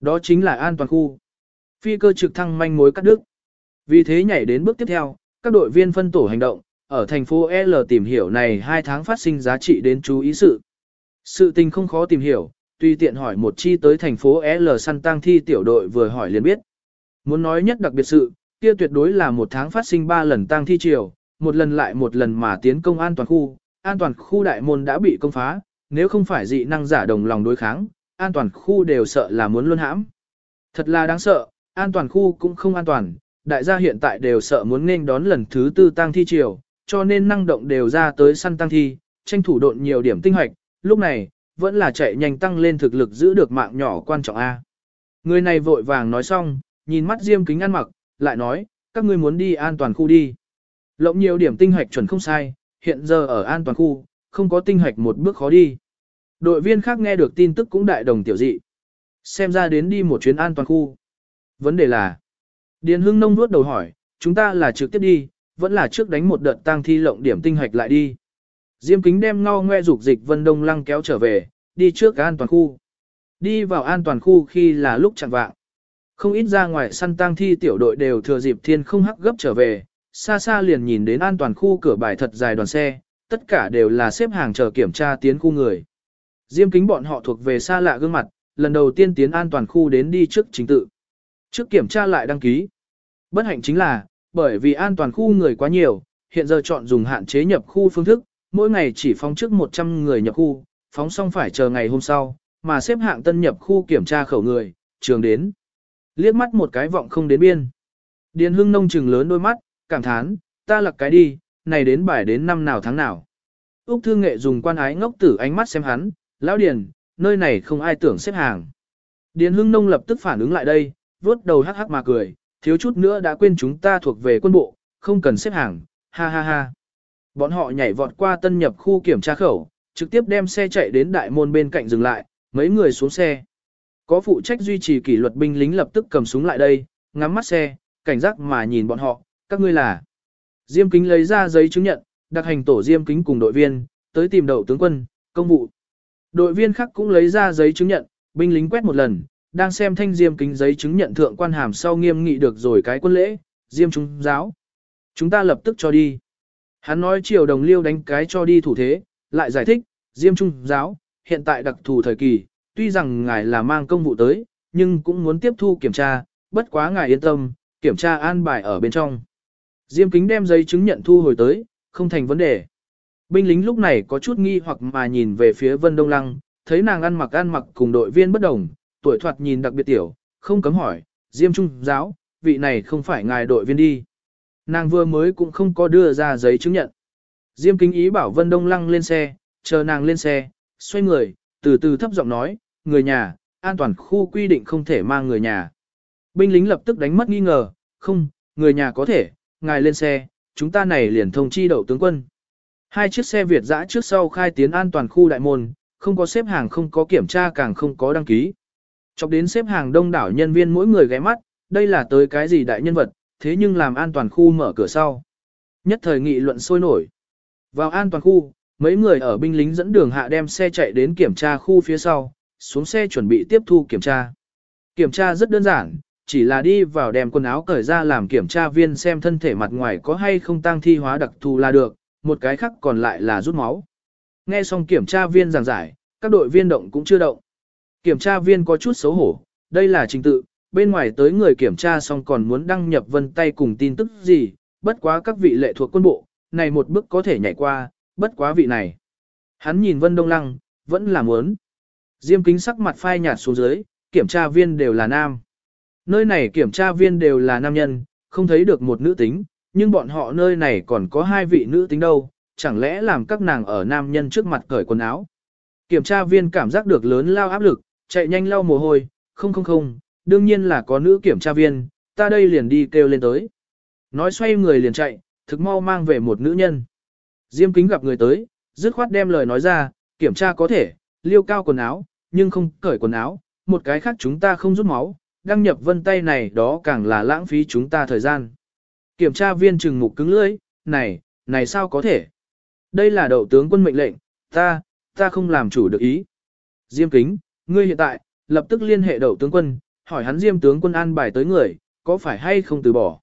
Đó chính là an toàn khu. Phi cơ trực thăng manh mối cắt đứt. Vì thế nhảy đến bước tiếp theo, các đội viên phân tổ hành động, ở thành phố L tìm hiểu này 2 tháng phát sinh giá trị đến chú ý sự. Sự tình không khó tìm hiểu, tùy tiện hỏi một chi tới thành phố L săn tang thi tiểu đội vừa hỏi liền biết. Muốn nói nhất đặc biệt sự, kia tuyệt đối là một tháng phát sinh 3 lần tang thi chiều một lần lại một lần mà tiến công an toàn khu, an toàn khu đại môn đã bị công phá, nếu không phải dị năng giả đồng lòng đối kháng, an toàn khu đều sợ là muốn luôn hãm. Thật là đáng sợ, an toàn khu cũng không an toàn, đại gia hiện tại đều sợ muốn nên đón lần thứ tư tang thi triều, cho nên năng động đều ra tới săn tang thi, tranh thủ độn nhiều điểm tinh hoạch, lúc này, vẫn là chạy nhanh tăng lên thực lực giữ được mạng nhỏ quan trọng A. Người này vội vàng nói xong, nhìn mắt diêm kính ăn mặc, lại nói, các ngươi muốn đi an toàn khu đi. Lộng nhiều điểm tinh hạch chuẩn không sai, hiện giờ ở an toàn khu, không có tinh hạch một bước khó đi. Đội viên khác nghe được tin tức cũng đại đồng tiểu dị. Xem ra đến đi một chuyến an toàn khu. Vấn đề là, Điền Hưng Nông nuốt đầu hỏi, chúng ta là trực tiếp đi, vẫn là trước đánh một đợt tang thi lộng điểm tinh hạch lại đi. Diêm kính đem ngao ngoe dục dịch Vân Đông Lăng kéo trở về, đi trước an toàn khu. Đi vào an toàn khu khi là lúc chẳng vạng. Không ít ra ngoài săn tang thi tiểu đội đều thừa dịp thiên không hắc gấp trở về, xa xa liền nhìn đến an toàn khu cửa bài thật dài đoàn xe, tất cả đều là xếp hàng chờ kiểm tra tiến khu người. Diêm kính bọn họ thuộc về xa lạ gương mặt, lần đầu tiên tiến an toàn khu đến đi trước chính tự. Trước kiểm tra lại đăng ký. Bất hạnh chính là, bởi vì an toàn khu người quá nhiều, hiện giờ chọn dùng hạn chế nhập khu phương thức, mỗi ngày chỉ phóng trước 100 người nhập khu, phóng xong phải chờ ngày hôm sau, mà xếp hạng tân nhập khu kiểm tra khẩu người, trường đến. Liếc mắt một cái vọng không đến biên. Điền hưng nông trừng lớn đôi mắt, cảm thán, ta lặc cái đi, này đến bài đến năm nào tháng nào. Úc Thương Nghệ dùng quan ái ngốc tử ánh mắt xem hắn, lão Điền, nơi này không ai tưởng xếp hàng. Điền Hưng Nông lập tức phản ứng lại đây, vuốt đầu hắc hắc mà cười, thiếu chút nữa đã quên chúng ta thuộc về quân bộ, không cần xếp hàng, ha ha ha. Bọn họ nhảy vọt qua tân nhập khu kiểm tra khẩu, trực tiếp đem xe chạy đến đại môn bên cạnh dừng lại, mấy người xuống xe. Có phụ trách duy trì kỷ luật binh lính lập tức cầm súng lại đây, ngắm mắt xe, cảnh giác mà nhìn bọn họ, các ngươi là. Diêm kính lấy ra giấy chứng nhận, đặc hành tổ diêm kính cùng đội viên, tới tìm đậu tướng quân, công vụ. Đội viên khác cũng lấy ra giấy chứng nhận, binh lính quét một lần, đang xem thanh diêm kính giấy chứng nhận thượng quan hàm sau nghiêm nghị được rồi cái quân lễ, diêm trung giáo. Chúng ta lập tức cho đi. Hắn nói triều đồng liêu đánh cái cho đi thủ thế, lại giải thích, diêm trung giáo, hiện tại đặc thù thời kỳ, tuy rằng ngài là mang công vụ tới, nhưng cũng muốn tiếp thu kiểm tra, bất quá ngài yên tâm, kiểm tra an bài ở bên trong. Diêm kính đem giấy chứng nhận thu hồi tới, không thành vấn đề. Binh lính lúc này có chút nghi hoặc mà nhìn về phía Vân Đông Lăng, thấy nàng ăn mặc ăn mặc cùng đội viên bất đồng, tuổi thoạt nhìn đặc biệt tiểu, không cấm hỏi, Diêm Trung giáo, vị này không phải ngài đội viên đi. Nàng vừa mới cũng không có đưa ra giấy chứng nhận. Diêm kính ý bảo Vân Đông Lăng lên xe, chờ nàng lên xe, xoay người, từ từ thấp giọng nói, người nhà, an toàn khu quy định không thể mang người nhà. Binh lính lập tức đánh mất nghi ngờ, không, người nhà có thể, ngài lên xe, chúng ta này liền thông chi đậu tướng quân. Hai chiếc xe Việt dã trước sau khai tiến an toàn khu đại môn, không có xếp hàng không có kiểm tra càng không có đăng ký. Chọc đến xếp hàng đông đảo nhân viên mỗi người ghé mắt, đây là tới cái gì đại nhân vật, thế nhưng làm an toàn khu mở cửa sau. Nhất thời nghị luận sôi nổi. Vào an toàn khu, mấy người ở binh lính dẫn đường hạ đem xe chạy đến kiểm tra khu phía sau, xuống xe chuẩn bị tiếp thu kiểm tra. Kiểm tra rất đơn giản, chỉ là đi vào đem quần áo cởi ra làm kiểm tra viên xem thân thể mặt ngoài có hay không tăng thi hóa đặc thù là được, một cái khác còn lại là rút máu. Nghe xong kiểm tra viên giảng giải, các đội viên động cũng chưa động. Kiểm tra viên có chút xấu hổ, đây là trình tự, bên ngoài tới người kiểm tra xong còn muốn đăng nhập vân tay cùng tin tức gì, bất quá các vị lệ thuộc quân bộ, này một bước có thể nhảy qua, bất quá vị này. Hắn nhìn Vân Đông Lăng, vẫn là muốn. Diêm kính sắc mặt phai nhạt xuống dưới, kiểm tra viên đều là nam. Nơi này kiểm tra viên đều là nam nhân, không thấy được một nữ tính, nhưng bọn họ nơi này còn có hai vị nữ tính đâu, chẳng lẽ làm các nàng ở nam nhân trước mặt cởi quần áo. Kiểm tra viên cảm giác được lớn lao áp lực, chạy nhanh lau mồ hôi, không không không, đương nhiên là có nữ kiểm tra viên, ta đây liền đi kêu lên tới. Nói xoay người liền chạy, thực mau mang về một nữ nhân. Diêm kính gặp người tới, dứt khoát đem lời nói ra, kiểm tra có thể, liêu cao quần áo, nhưng không cởi quần áo, một cái khác chúng ta không rút máu, đăng nhập vân tay này đó càng là lãng phí chúng ta thời gian. Kiểm tra viên trừng mục cứng lưỡi, này, này sao có thể? Đây là đậu tướng quân mệnh lệnh, ta, ta không làm chủ được ý. Diêm kính, ngươi hiện tại, lập tức liên hệ đậu tướng quân, hỏi hắn diêm tướng quân an bài tới người, có phải hay không từ bỏ.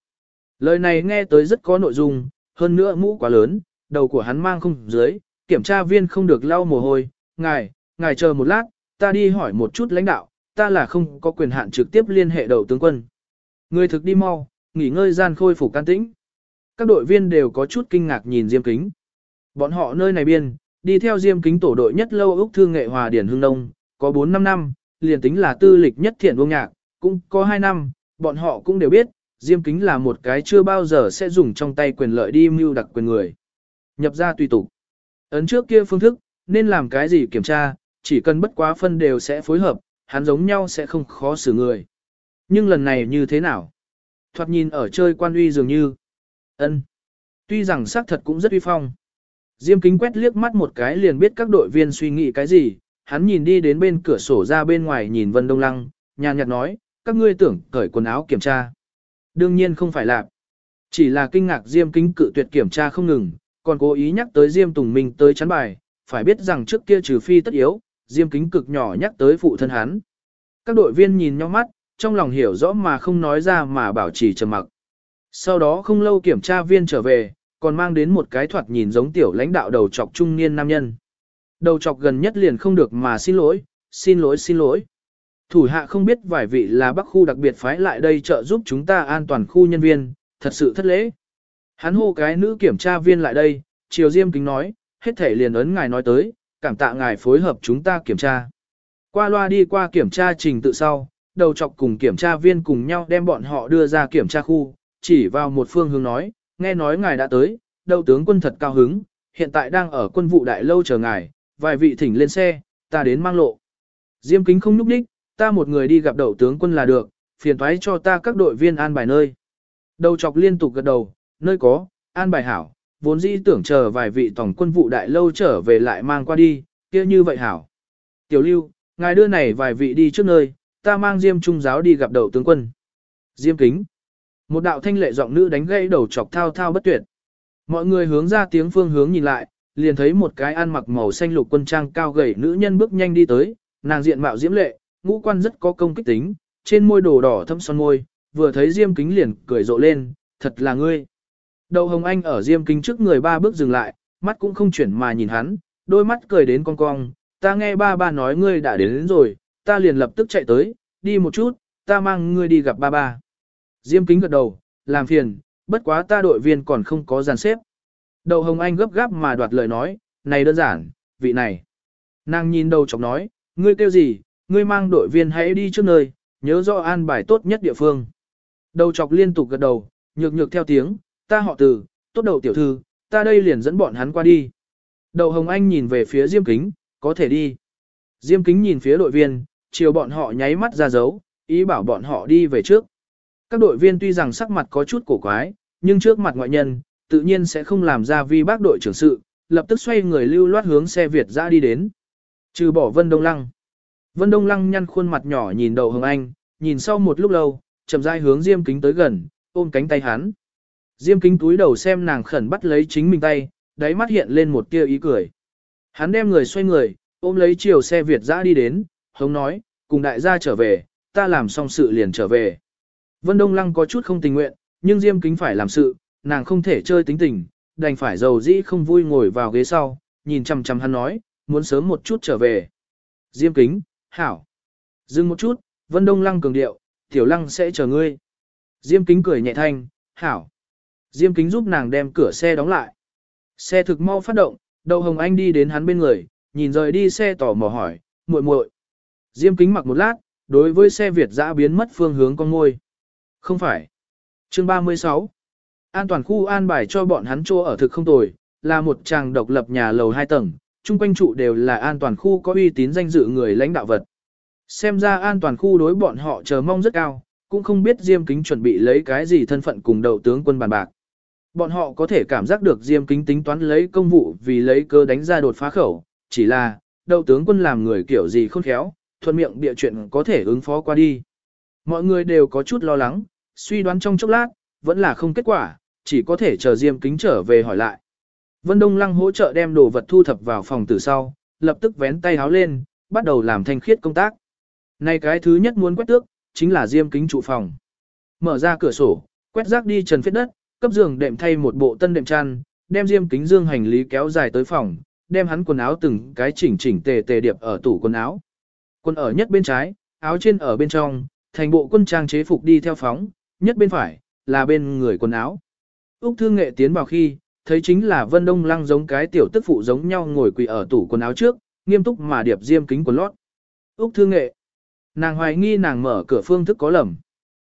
Lời này nghe tới rất có nội dung, hơn nữa mũ quá lớn, đầu của hắn mang không dưới, kiểm tra viên không được lau mồ hôi, ngài, ngài chờ một lát, ta đi hỏi một chút lãnh đạo, ta là không có quyền hạn trực tiếp liên hệ đầu tướng quân. Người thực đi mau, nghỉ ngơi gian khôi phục can tĩnh. Các đội viên đều có chút kinh ngạc nhìn Diêm Kính. Bọn họ nơi này biên, đi theo Diêm Kính tổ đội nhất lâu Úc Thương Nghệ Hòa Điển Hưng Đông, có 4-5 năm, liền tính là tư lịch nhất thiện vô nhạc, cũng có 2 năm, bọn họ cũng đều biết, Diêm Kính là một cái chưa bao giờ sẽ dùng trong tay quyền lợi đi mưu đặc quyền người. Nhập ra tùy tục. Ấn trước kia phương thức, nên làm cái gì kiểm tra, chỉ cần bất quá phân đều sẽ phối hợp, hắn giống nhau sẽ không khó xử người. Nhưng lần này như thế nào? Thoạt nhìn ở chơi quan uy dường như. ân, Tuy rằng xác thật cũng rất uy phong. Diêm kính quét liếc mắt một cái liền biết các đội viên suy nghĩ cái gì, hắn nhìn đi đến bên cửa sổ ra bên ngoài nhìn Vân Đông Lăng, nhàn nhạt nói, các ngươi tưởng cởi quần áo kiểm tra. Đương nhiên không phải là, chỉ là kinh ngạc Diêm Kính cự tuyệt kiểm tra không ngừng, còn cố ý nhắc tới Diêm Tùng Minh tới chắn bài, phải biết rằng trước kia trừ phi tất yếu, Diêm Kính cực nhỏ nhắc tới phụ thân hắn. Các đội viên nhìn nhau mắt, trong lòng hiểu rõ mà không nói ra mà bảo trì trầm mặc. Sau đó không lâu kiểm tra viên trở về, còn mang đến một cái thoạt nhìn giống tiểu lãnh đạo đầu chọc trung niên nam nhân. Đầu chọc gần nhất liền không được mà xin lỗi, xin lỗi xin lỗi. Thủ hạ không biết vài vị là bắc khu đặc biệt phái lại đây trợ giúp chúng ta an toàn khu nhân viên, thật sự thất lễ. Hắn hô cái nữ kiểm tra viên lại đây, Triều Diêm kính nói, hết thể liền ấn ngài nói tới, cảm tạ ngài phối hợp chúng ta kiểm tra. Qua loa đi qua kiểm tra trình tự sau, đầu chọc cùng kiểm tra viên cùng nhau đem bọn họ đưa ra kiểm tra khu, chỉ vào một phương hướng nói, nghe nói ngài đã tới, đầu tướng quân thật cao hứng, hiện tại đang ở quân vụ đại lâu chờ ngài, vài vị thỉnh lên xe, ta đến mang lộ. Diêm kính không nhúc đích, ta một người đi gặp đầu tướng quân là được, phiền thoái cho ta các đội viên an bài nơi. Đầu chọc liên tục gật đầu, nơi có, an bài hảo, vốn dĩ tưởng chờ vài vị tổng quân vụ đại lâu trở về lại mang qua đi, kia như vậy hảo. Tiểu lưu, ngài đưa này vài vị đi trước nơi, ta mang Diêm Trung giáo đi gặp đầu tướng quân. Diêm kính. Một đạo thanh lệ giọng nữ đánh gãy đầu chọc thao thao bất tuyệt. Mọi người hướng ra tiếng phương hướng nhìn lại, liền thấy một cái ăn mặc màu xanh lục quân trang cao gầy nữ nhân bước nhanh đi tới, nàng diện mạo diễm lệ, ngũ quan rất có công kích tính, trên môi đồ đỏ thâm son môi, vừa thấy Diêm Kính liền cười rộ lên, thật là ngươi. Đầu Hồng Anh ở Diêm Kính trước người ba bước dừng lại, mắt cũng không chuyển mà nhìn hắn, đôi mắt cười đến cong cong, ta nghe ba ba nói ngươi đã đến, đến rồi, ta liền lập tức chạy tới, đi một chút, ta mang ngươi đi gặp ba ba. Diêm Kính gật đầu, làm phiền, bất quá ta đội viên còn không có dàn xếp. Đầu Hồng Anh gấp gáp mà đoạt lời nói, này đơn giản, vị này. Nàng nhìn đầu chọc nói, ngươi kêu gì, ngươi mang đội viên hãy đi trước nơi, nhớ rõ an bài tốt nhất địa phương. Đầu chọc liên tục gật đầu, nhược nhược theo tiếng, ta họ từ, tốt đầu tiểu thư, ta đây liền dẫn bọn hắn qua đi. Đầu Hồng Anh nhìn về phía Diêm Kính, có thể đi. Diêm Kính nhìn phía đội viên, chiều bọn họ nháy mắt ra dấu, ý bảo bọn họ đi về trước. Các đội viên tuy rằng sắc mặt có chút cổ quái, nhưng trước mặt ngoại nhân, tự nhiên sẽ không làm ra vi bác đội trưởng sự, lập tức xoay người lưu loát hướng xe Việt ra đi đến. Trừ bỏ Vân Đông Lăng. Vân Đông Lăng nhăn khuôn mặt nhỏ nhìn đầu Hồng Anh, nhìn sau một lúc lâu, chậm rãi hướng Diêm Kính tới gần, ôm cánh tay hắn. Diêm Kính túi đầu xem nàng khẩn bắt lấy chính mình tay, đáy mắt hiện lên một tia ý cười. Hắn đem người xoay người, ôm lấy chiều xe Việt dã đi đến, hống nói, cùng đại gia trở về, ta làm xong sự liền trở về. Vân Đông Lăng có chút không tình nguyện, nhưng Diêm Kính phải làm sự, nàng không thể chơi tính tình, đành phải giàu dĩ không vui ngồi vào ghế sau, nhìn chằm chằm hắn nói, muốn sớm một chút trở về. Diêm Kính, hảo. Dừng một chút, Vân Đông Lăng cường điệu, Tiểu Lăng sẽ chờ ngươi. Diêm Kính cười nhẹ thanh, hảo. Diêm Kính giúp nàng đem cửa xe đóng lại. Xe thực mau phát động, Đậu Hồng Anh đi đến hắn bên người, nhìn rời đi xe tỏ mò hỏi, muội muội. Diêm Kính mặc một lát, đối với xe Việt dã biến mất phương hướng con ngôi. Không phải. Chương 36. An toàn khu an bài cho bọn hắn chỗ ở thực không tồi, là một tràng độc lập nhà lầu 2 tầng, chung quanh trụ đều là an toàn khu có uy tín danh dự người lãnh đạo vật. Xem ra an toàn khu đối bọn họ chờ mong rất cao, cũng không biết Diêm Kính chuẩn bị lấy cái gì thân phận cùng đầu tướng quân bàn bạc. Bọn họ có thể cảm giác được Diêm Kính tính toán lấy công vụ vì lấy cơ đánh ra đột phá khẩu, chỉ là, đầu tướng quân làm người kiểu gì khôn khéo, thuận miệng bịa chuyện có thể ứng phó qua đi. Mọi người đều có chút lo lắng, suy đoán trong chốc lát, vẫn là không kết quả, chỉ có thể chờ Diêm Kính trở về hỏi lại. Vân Đông Lăng hỗ trợ đem đồ vật thu thập vào phòng từ sau, lập tức vén tay háo lên, bắt đầu làm thanh khiết công tác. Này cái thứ nhất muốn quét tước, chính là Diêm Kính trụ phòng. Mở ra cửa sổ, quét rác đi trần phết đất, cấp giường đệm thay một bộ tân đệm chăn, đem Diêm Kính dương hành lý kéo dài tới phòng, đem hắn quần áo từng cái chỉnh chỉnh tề tề điệp ở tủ quần áo. Quần ở nhất bên trái, áo trên ở bên trong, thành bộ quân trang chế phục đi theo phóng, nhất bên phải, là bên người quần áo. Úc Thương Nghệ tiến vào khi, thấy chính là Vân Đông Lăng giống cái tiểu tức phụ giống nhau ngồi quỳ ở tủ quần áo trước, nghiêm túc mà điệp diêm kính quần lót. Úc Thương Nghệ. Nàng hoài nghi nàng mở cửa phương thức có lầm.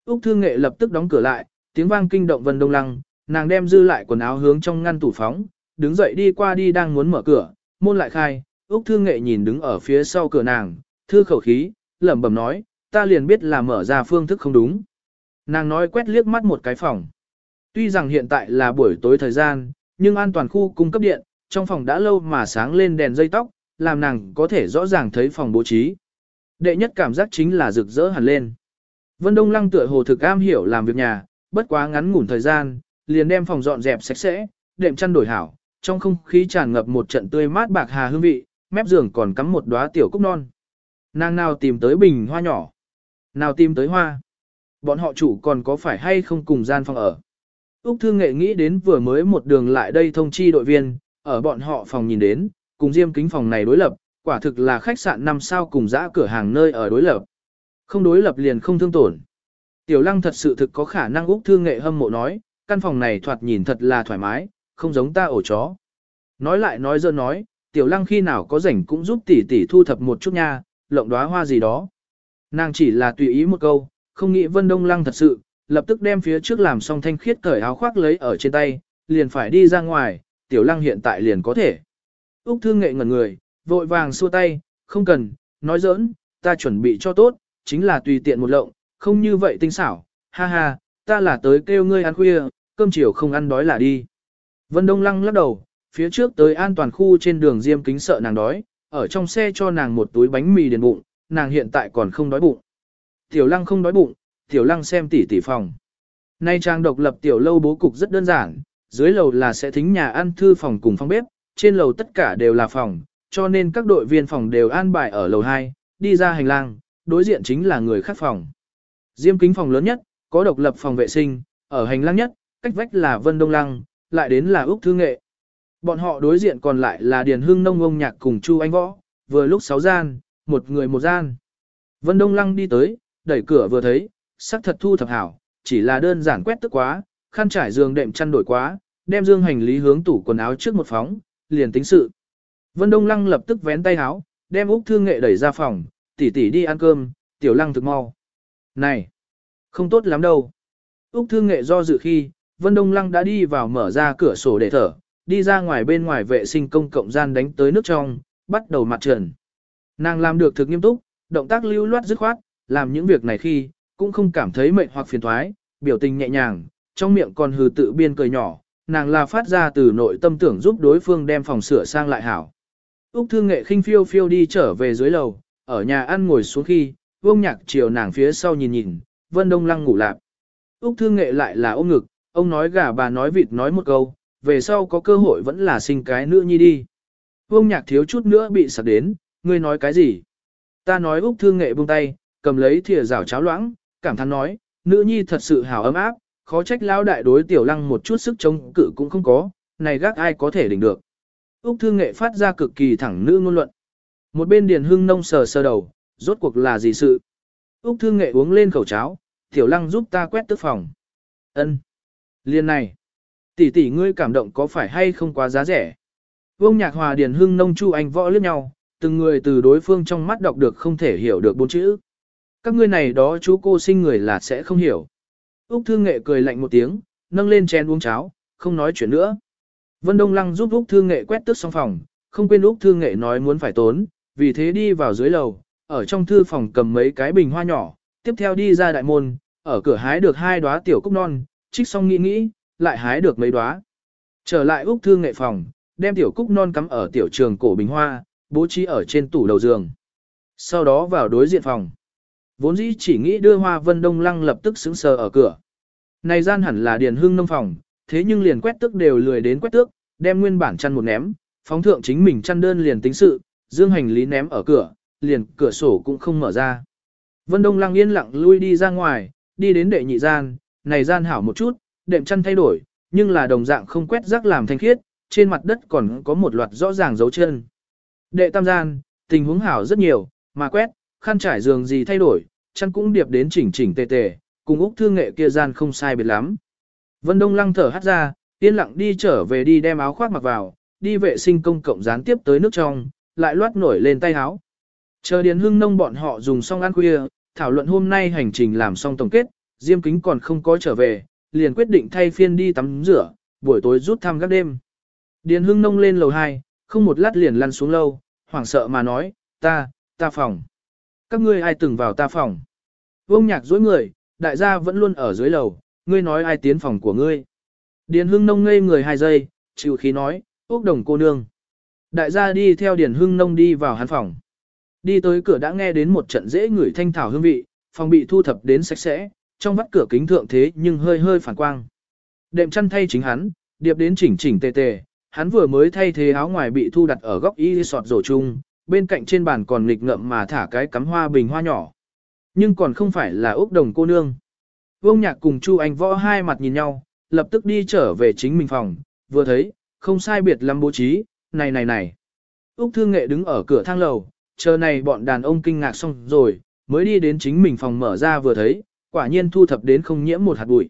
Úc Thương Nghệ lập tức đóng cửa lại, tiếng vang kinh động Vân Đông Lăng, nàng đem dư lại quần áo hướng trong ngăn tủ phóng, đứng dậy đi qua đi đang muốn mở cửa, môn lại khai, Úc Thương Nghệ nhìn đứng ở phía sau cửa nàng, thư khẩu khí, lẩm bẩm nói, ta liền biết là mở ra phương thức không đúng. Nàng nói quét liếc mắt một cái phòng. Tuy rằng hiện tại là buổi tối thời gian, nhưng an toàn khu cung cấp điện, trong phòng đã lâu mà sáng lên đèn dây tóc, làm nàng có thể rõ ràng thấy phòng bố trí. Đệ nhất cảm giác chính là rực rỡ hẳn lên. Vân Đông Lăng tựa hồ thực am hiểu làm việc nhà, bất quá ngắn ngủn thời gian, liền đem phòng dọn dẹp sạch sẽ, đệm chăn đổi hảo, trong không khí tràn ngập một trận tươi mát bạc hà hương vị, mép giường còn cắm một đóa tiểu cúc non. Nàng nào tìm tới bình hoa nhỏ, nào tìm tới hoa. Bọn họ chủ còn có phải hay không cùng gian phòng ở. Úc Thương Nghệ nghĩ đến vừa mới một đường lại đây thông chi đội viên, ở bọn họ phòng nhìn đến, cùng diêm kính phòng này đối lập, quả thực là khách sạn năm sao cùng dã cửa hàng nơi ở đối lập. Không đối lập liền không thương tổn. Tiểu lăng thật sự thực có khả năng Úc Thương Nghệ hâm mộ nói, căn phòng này thoạt nhìn thật là thoải mái, không giống ta ổ chó. Nói lại nói dơ nói, tiểu lăng khi nào có rảnh cũng giúp tỷ tỷ thu thập một chút nha, lộng đóa hoa gì đó. Nàng chỉ là tùy ý một câu, không nghĩ Vân Đông Lăng thật sự, lập tức đem phía trước làm xong thanh khiết cởi áo khoác lấy ở trên tay, liền phải đi ra ngoài, tiểu lăng hiện tại liền có thể. Úc thương nghệ ngẩn người, vội vàng xua tay, không cần, nói giỡn, ta chuẩn bị cho tốt, chính là tùy tiện một lộng, không như vậy tinh xảo, ha ha, ta là tới kêu ngươi ăn khuya, cơm chiều không ăn đói là đi. Vân Đông Lăng lắc đầu, phía trước tới an toàn khu trên đường Diêm Kính sợ nàng đói, ở trong xe cho nàng một túi bánh mì điền bụng, nàng hiện tại còn không đói bụng. Tiểu Lăng không đói bụng, Tiểu Lăng xem tỉ tỉ phòng. Nay trang độc lập tiểu lâu bố cục rất đơn giản, dưới lầu là sẽ thính nhà ăn thư phòng cùng phòng bếp, trên lầu tất cả đều là phòng, cho nên các đội viên phòng đều an bài ở lầu 2, đi ra hành lang, đối diện chính là người khác phòng. Diêm kính phòng lớn nhất, có độc lập phòng vệ sinh, ở hành lang nhất, cách vách là Vân Đông Lăng, lại đến là Úc Thư Nghệ. Bọn họ đối diện còn lại là Điền Hưng Nông ông nhạc cùng Chu Anh Võ, vừa lúc sáu gian, một người một gian. Vân Đông Lăng đi tới, đẩy cửa vừa thấy, sắc thật thu thập hảo, chỉ là đơn giản quét tức quá, khăn trải giường đệm chăn đổi quá, đem dương hành lý hướng tủ quần áo trước một phóng, liền tính sự. Vân Đông Lăng lập tức vén tay áo, đem Úc Thương Nghệ đẩy ra phòng, tỷ tỷ đi ăn cơm, tiểu lăng thực mau. Này, không tốt lắm đâu. Úc Thương Nghệ do dự khi, Vân Đông Lăng đã đi vào mở ra cửa sổ để thở, đi ra ngoài bên ngoài vệ sinh công cộng gian đánh tới nước trong, bắt đầu mặt trần. Nàng làm được thực nghiêm túc, động tác lưu loát dứt khoát, làm những việc này khi, cũng không cảm thấy mệt hoặc phiền thoái, biểu tình nhẹ nhàng, trong miệng còn hừ tự biên cười nhỏ, nàng là phát ra từ nội tâm tưởng giúp đối phương đem phòng sửa sang lại hảo. Úc Thương Nghệ khinh phiêu phiêu đi trở về dưới lầu, ở nhà ăn ngồi xuống khi, vương nhạc chiều nàng phía sau nhìn nhìn, Vân Đông Lăng ngủ lạp. Úc Thương Nghệ lại là ôm ngực, ông nói gà bà nói vịt nói một câu, về sau có cơ hội vẫn là sinh cái nữ nhi đi. Vương nhạc thiếu chút nữa bị sặc đến, ngươi nói cái gì? Ta nói Úc Thương Nghệ buông tay, cầm lấy thìa rào cháo loãng, cảm thán nói, nữ nhi thật sự hào ấm áp, khó trách lao đại đối tiểu lăng một chút sức chống cự cũng không có, này gác ai có thể đỉnh được. Úc Thương Nghệ phát ra cực kỳ thẳng nữ ngôn luận. Một bên Điền Hưng nông sờ sờ đầu, rốt cuộc là gì sự? Úc Thương Nghệ uống lên khẩu cháo, tiểu lăng giúp ta quét tức phòng. Ân, Liên này. Tỷ tỷ ngươi cảm động có phải hay không quá giá rẻ? Vương Nhạc Hòa Điền Hưng nông chu anh võ liếc nhau, từng người từ đối phương trong mắt đọc được không thể hiểu được bốn chữ. Các ngươi này đó chú cô sinh người là sẽ không hiểu. Úc Thương Nghệ cười lạnh một tiếng, nâng lên chén uống cháo, không nói chuyện nữa. Vân Đông Lăng giúp Úc Thương Nghệ quét tước xong phòng, không quên Úc Thương Nghệ nói muốn phải tốn, vì thế đi vào dưới lầu, ở trong thư phòng cầm mấy cái bình hoa nhỏ, tiếp theo đi ra đại môn, ở cửa hái được hai đóa tiểu cúc non, trích xong nghĩ nghĩ, lại hái được mấy đóa. Trở lại Úc Thương Nghệ phòng, đem tiểu cúc non cắm ở tiểu trường cổ bình hoa, bố trí ở trên tủ đầu giường. Sau đó vào đối diện phòng. Vốn dĩ chỉ nghĩ đưa hoa vân đông lăng lập tức sững sờ ở cửa. Này gian hẳn là điền hương nông phòng, thế nhưng liền quét tước đều lười đến quét tước, đem nguyên bản chăn một ném, phóng thượng chính mình chăn đơn liền tính sự, dương hành lý ném ở cửa, liền cửa sổ cũng không mở ra. Vân Đông Lăng yên lặng lui đi ra ngoài, đi đến đệ nhị gian, này gian hảo một chút, đệm chăn thay đổi, nhưng là đồng dạng không quét rác làm thanh khiết, trên mặt đất còn có một loạt rõ ràng dấu chân. Đệ tam gian, tình huống hảo rất nhiều, mà quét, khăn trải giường gì thay đổi, chăn cũng điệp đến chỉnh chỉnh tề tề, cùng Úc Thương Nghệ kia gian không sai biệt lắm. Vân Đông Lăng thở hắt ra, yên lặng đi trở về đi đem áo khoác mặc vào, đi vệ sinh công cộng gián tiếp tới nước trong, lại loát nổi lên tay áo. Chờ Điền Hưng Nông bọn họ dùng xong ăn khuya, thảo luận hôm nay hành trình làm xong tổng kết, Diêm Kính còn không có trở về, liền quyết định thay phiên đi tắm rửa, buổi tối rút thăm các đêm. Điền Hưng Nông lên lầu 2, không một lát liền lăn xuống lâu, hoảng sợ mà nói, ta, ta phòng. Các ngươi ai từng vào ta phòng? Vương nhạc dối người, đại gia vẫn luôn ở dưới lầu, ngươi nói ai tiến phòng của ngươi. Điền hưng nông ngây người hai giây, chịu khí nói, ốc đồng cô nương. Đại gia đi theo Điền Hưng Nông đi vào hắn phòng. Đi tới cửa đã nghe đến một trận dễ ngửi thanh thảo hương vị, phòng bị thu thập đến sạch sẽ, trong vắt cửa kính thượng thế nhưng hơi hơi phản quang. Đệm chăn thay chính hắn, điệp đến chỉnh chỉnh tề tề, hắn vừa mới thay thế áo ngoài bị thu đặt ở góc y sọt rổ chung, bên cạnh trên bàn còn nghịch ngậm mà thả cái cắm hoa bình hoa nhỏ. Nhưng còn không phải là ốc đồng cô nương. Vương Nhạc cùng Chu Anh Võ hai mặt nhìn nhau, lập tức đi trở về chính mình phòng, vừa thấy, không sai biệt lắm bố trí, này này này. Úc Thương Nghệ đứng ở cửa thang lầu, chờ này bọn đàn ông kinh ngạc xong rồi, mới đi đến chính mình phòng mở ra vừa thấy, quả nhiên thu thập đến không nhiễm một hạt bụi.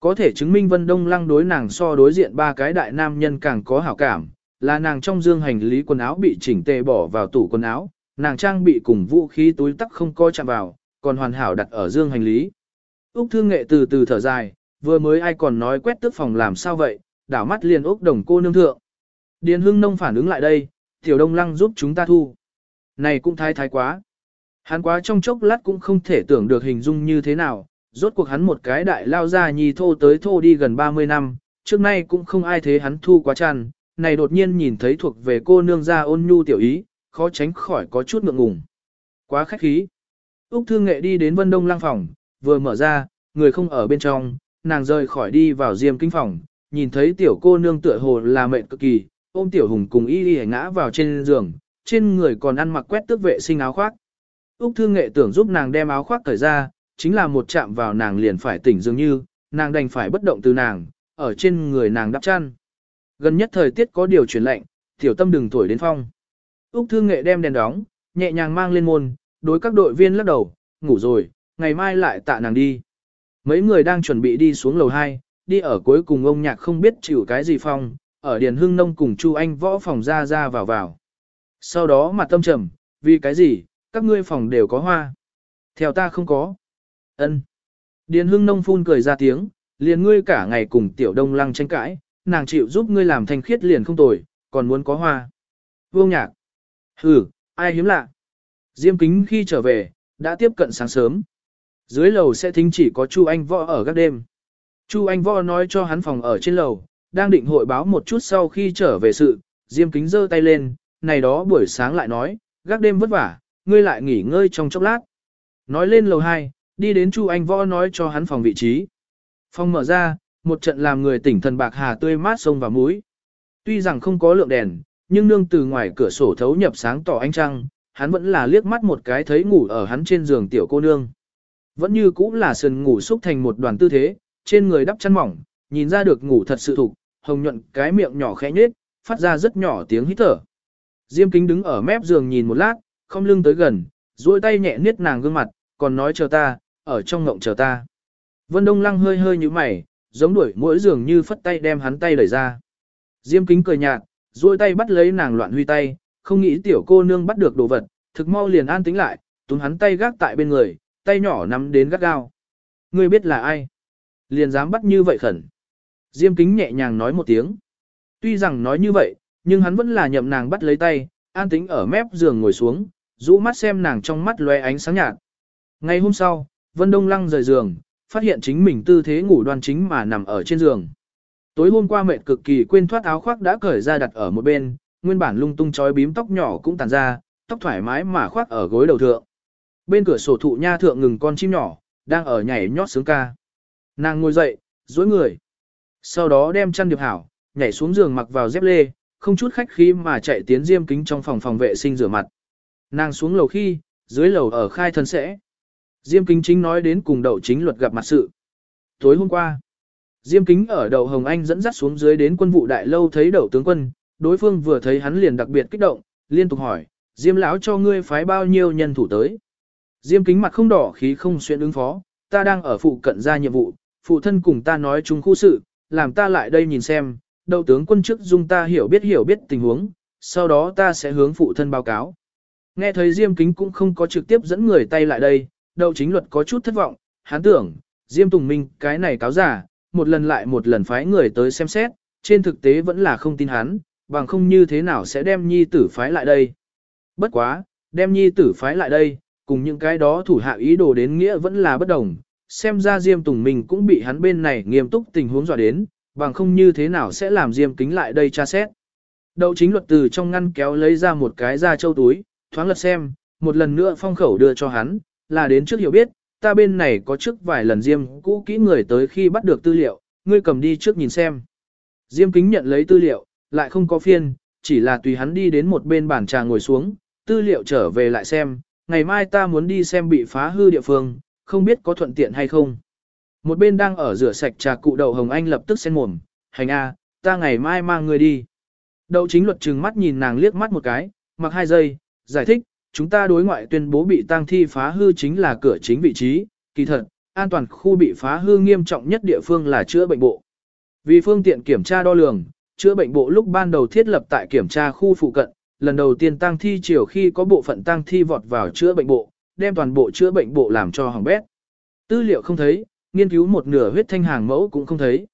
Có thể chứng minh Vân Đông Lăng đối nàng so đối diện ba cái đại nam nhân càng có hảo cảm, là nàng trong dương hành lý quần áo bị chỉnh tề bỏ vào tủ quần áo, nàng trang bị cùng vũ khí túi tắc không coi chạm vào, còn hoàn hảo đặt ở dương hành lý. Úc Thương Nghệ từ từ thở dài, vừa mới ai còn nói quét tước phòng làm sao vậy, đảo mắt liền Úc đồng cô nương thượng. Điền Hưng Nông phản ứng lại đây, Tiểu Đông Lăng giúp chúng ta thu. Này cũng thái thái quá. Hắn quá trong chốc lát cũng không thể tưởng được hình dung như thế nào, rốt cuộc hắn một cái đại lao ra nhì thô tới thô đi gần 30 năm, trước nay cũng không ai thế hắn thu quá tràn, này đột nhiên nhìn thấy thuộc về cô nương gia ôn nhu tiểu ý, khó tránh khỏi có chút ngượng ngùng. Quá khách khí. Úc Thương Nghệ đi đến Vân Đông Lang phòng, vừa mở ra, người không ở bên trong, nàng rời khỏi đi vào diêm kinh phòng, nhìn thấy tiểu cô nương tựa hồ là mệnh cực kỳ, ôm tiểu hùng cùng y y ngã vào trên giường, trên người còn ăn mặc quét tước vệ sinh áo khoác. Úc Thương Nghệ tưởng giúp nàng đem áo khoác cởi ra, chính là một chạm vào nàng liền phải tỉnh dường như, nàng đành phải bất động từ nàng, ở trên người nàng đắp chăn. Gần nhất thời tiết có điều chuyển lạnh, tiểu tâm đừng thổi đến phong. Úc Thương Nghệ đem đèn đóng, nhẹ nhàng mang lên môn, đối các đội viên lắc đầu, ngủ rồi, ngày mai lại tạ nàng đi. Mấy người đang chuẩn bị đi xuống lầu 2, đi ở cuối cùng ông nhạc không biết chịu cái gì phong, ở Điền Hưng Nông cùng Chu Anh võ phòng ra ra vào vào. Sau đó mặt tâm trầm, vì cái gì, các ngươi phòng đều có hoa. Theo ta không có. ân Điền Hưng Nông phun cười ra tiếng, liền ngươi cả ngày cùng tiểu đông lăng tranh cãi, nàng chịu giúp ngươi làm thanh khiết liền không tồi, còn muốn có hoa. Vương nhạc. Ừ, ai hiếm lạ. Diêm kính khi trở về, đã tiếp cận sáng sớm. Dưới lầu sẽ thính chỉ có Chu Anh Võ ở các đêm. Chu Anh Võ nói cho hắn phòng ở trên lầu, đang định hội báo một chút sau khi trở về sự, Diêm kính giơ tay lên, này đó buổi sáng lại nói, gác đêm vất vả, ngươi lại nghỉ ngơi trong chốc lát. Nói lên lầu 2, đi đến Chu Anh Võ nói cho hắn phòng vị trí. Phòng mở ra, một trận làm người tỉnh thần bạc hà tươi mát sông vào mũi. Tuy rằng không có lượng đèn, nhưng nương từ ngoài cửa sổ thấu nhập sáng tỏ ánh trăng, hắn vẫn là liếc mắt một cái thấy ngủ ở hắn trên giường tiểu cô nương. Vẫn như cũ là sườn ngủ xúc thành một đoàn tư thế, trên người đắp chăn mỏng, nhìn ra được ngủ thật sự thục, hồng nhuận cái miệng nhỏ khẽ nhếch, phát ra rất nhỏ tiếng hít thở. Diêm kính đứng ở mép giường nhìn một lát, không lưng tới gần, duỗi tay nhẹ niết nàng gương mặt, còn nói chờ ta, ở trong ngộng chờ ta. Vân Đông Lăng hơi hơi như mày, giống đuổi mỗi giường như phất tay đem hắn tay đẩy ra. Diêm kính cười nhạt, duỗi tay bắt lấy nàng loạn huy tay, không nghĩ tiểu cô nương bắt được đồ vật, thực mau liền an tính lại, túm hắn tay gác tại bên người, tay nhỏ nắm đến gắt gao. Ngươi biết là ai? Liền dám bắt như vậy khẩn. Diêm kính nhẹ nhàng nói một tiếng. Tuy rằng nói như vậy, nhưng hắn vẫn là nhậm nàng bắt lấy tay, an tính ở mép giường ngồi xuống, rũ mắt xem nàng trong mắt lóe ánh sáng nhạt. Ngày hôm sau, Vân Đông Lăng rời giường, phát hiện chính mình tư thế ngủ đoan chính mà nằm ở trên giường. Tối hôm qua mệt cực kỳ quên thoát áo khoác đã cởi ra đặt ở một bên, nguyên bản lung tung chói bím tóc nhỏ cũng tàn ra, tóc thoải mái mà khoác ở gối đầu thượng. Bên cửa sổ thụ nha thượng ngừng con chim nhỏ, đang ở nhảy nhót sướng ca. Nàng ngồi dậy, duỗi người. Sau đó đem chăn điệp hảo, nhảy xuống giường mặc vào dép lê, không chút khách khí mà chạy tiến diêm kính trong phòng phòng vệ sinh rửa mặt. Nàng xuống lầu khi, dưới lầu ở khai thân sẽ. Diêm kính chính nói đến cùng đậu chính luật gặp mặt sự. Tối hôm qua, Diêm kính ở đầu Hồng Anh dẫn dắt xuống dưới đến quân vụ đại lâu thấy đậu tướng quân, đối phương vừa thấy hắn liền đặc biệt kích động, liên tục hỏi, Diêm lão cho ngươi phái bao nhiêu nhân thủ tới. Diêm kính mặt không đỏ khí không xuyên ứng phó, ta đang ở phụ cận ra nhiệm vụ, phụ thân cùng ta nói chung khu sự, làm ta lại đây nhìn xem, đậu tướng quân chức dung ta hiểu biết hiểu biết tình huống, sau đó ta sẽ hướng phụ thân báo cáo. Nghe thấy Diêm kính cũng không có trực tiếp dẫn người tay lại đây, đậu chính luật có chút thất vọng, hắn tưởng, Diêm Tùng Minh cái này cáo giả, một lần lại một lần phái người tới xem xét, trên thực tế vẫn là không tin hắn, bằng không như thế nào sẽ đem nhi tử phái lại đây. Bất quá, đem nhi tử phái lại đây, cùng những cái đó thủ hạ ý đồ đến nghĩa vẫn là bất đồng, xem ra Diêm Tùng Minh cũng bị hắn bên này nghiêm túc tình huống dọa đến, bằng không như thế nào sẽ làm Diêm kính lại đây tra xét. Đậu chính luật từ trong ngăn kéo lấy ra một cái da châu túi, thoáng lật xem, một lần nữa phong khẩu đưa cho hắn, là đến trước hiểu biết, ta bên này có trước vài lần Diêm cũ kỹ người tới khi bắt được tư liệu, ngươi cầm đi trước nhìn xem. Diêm kính nhận lấy tư liệu, lại không có phiên, chỉ là tùy hắn đi đến một bên bàn trà ngồi xuống, tư liệu trở về lại xem, ngày mai ta muốn đi xem bị phá hư địa phương, không biết có thuận tiện hay không. Một bên đang ở rửa sạch trà cụ đậu Hồng Anh lập tức sen mồm, hành a, ta ngày mai mang người đi. Đậu chính luật trừng mắt nhìn nàng liếc mắt một cái, mặc hai giây, giải thích, chúng ta đối ngoại tuyên bố bị tang thi phá hư chính là cửa chính vị trí, kỳ thật, an toàn khu bị phá hư nghiêm trọng nhất địa phương là chữa bệnh bộ. Vì phương tiện kiểm tra đo lường, chữa bệnh bộ lúc ban đầu thiết lập tại kiểm tra khu phụ cận, lần đầu tiên tang thi chiều khi có bộ phận tang thi vọt vào chữa bệnh bộ, đem toàn bộ chữa bệnh bộ làm cho hỏng bét. Tư liệu không thấy, nghiên cứu một nửa huyết thanh hàng mẫu cũng không thấy.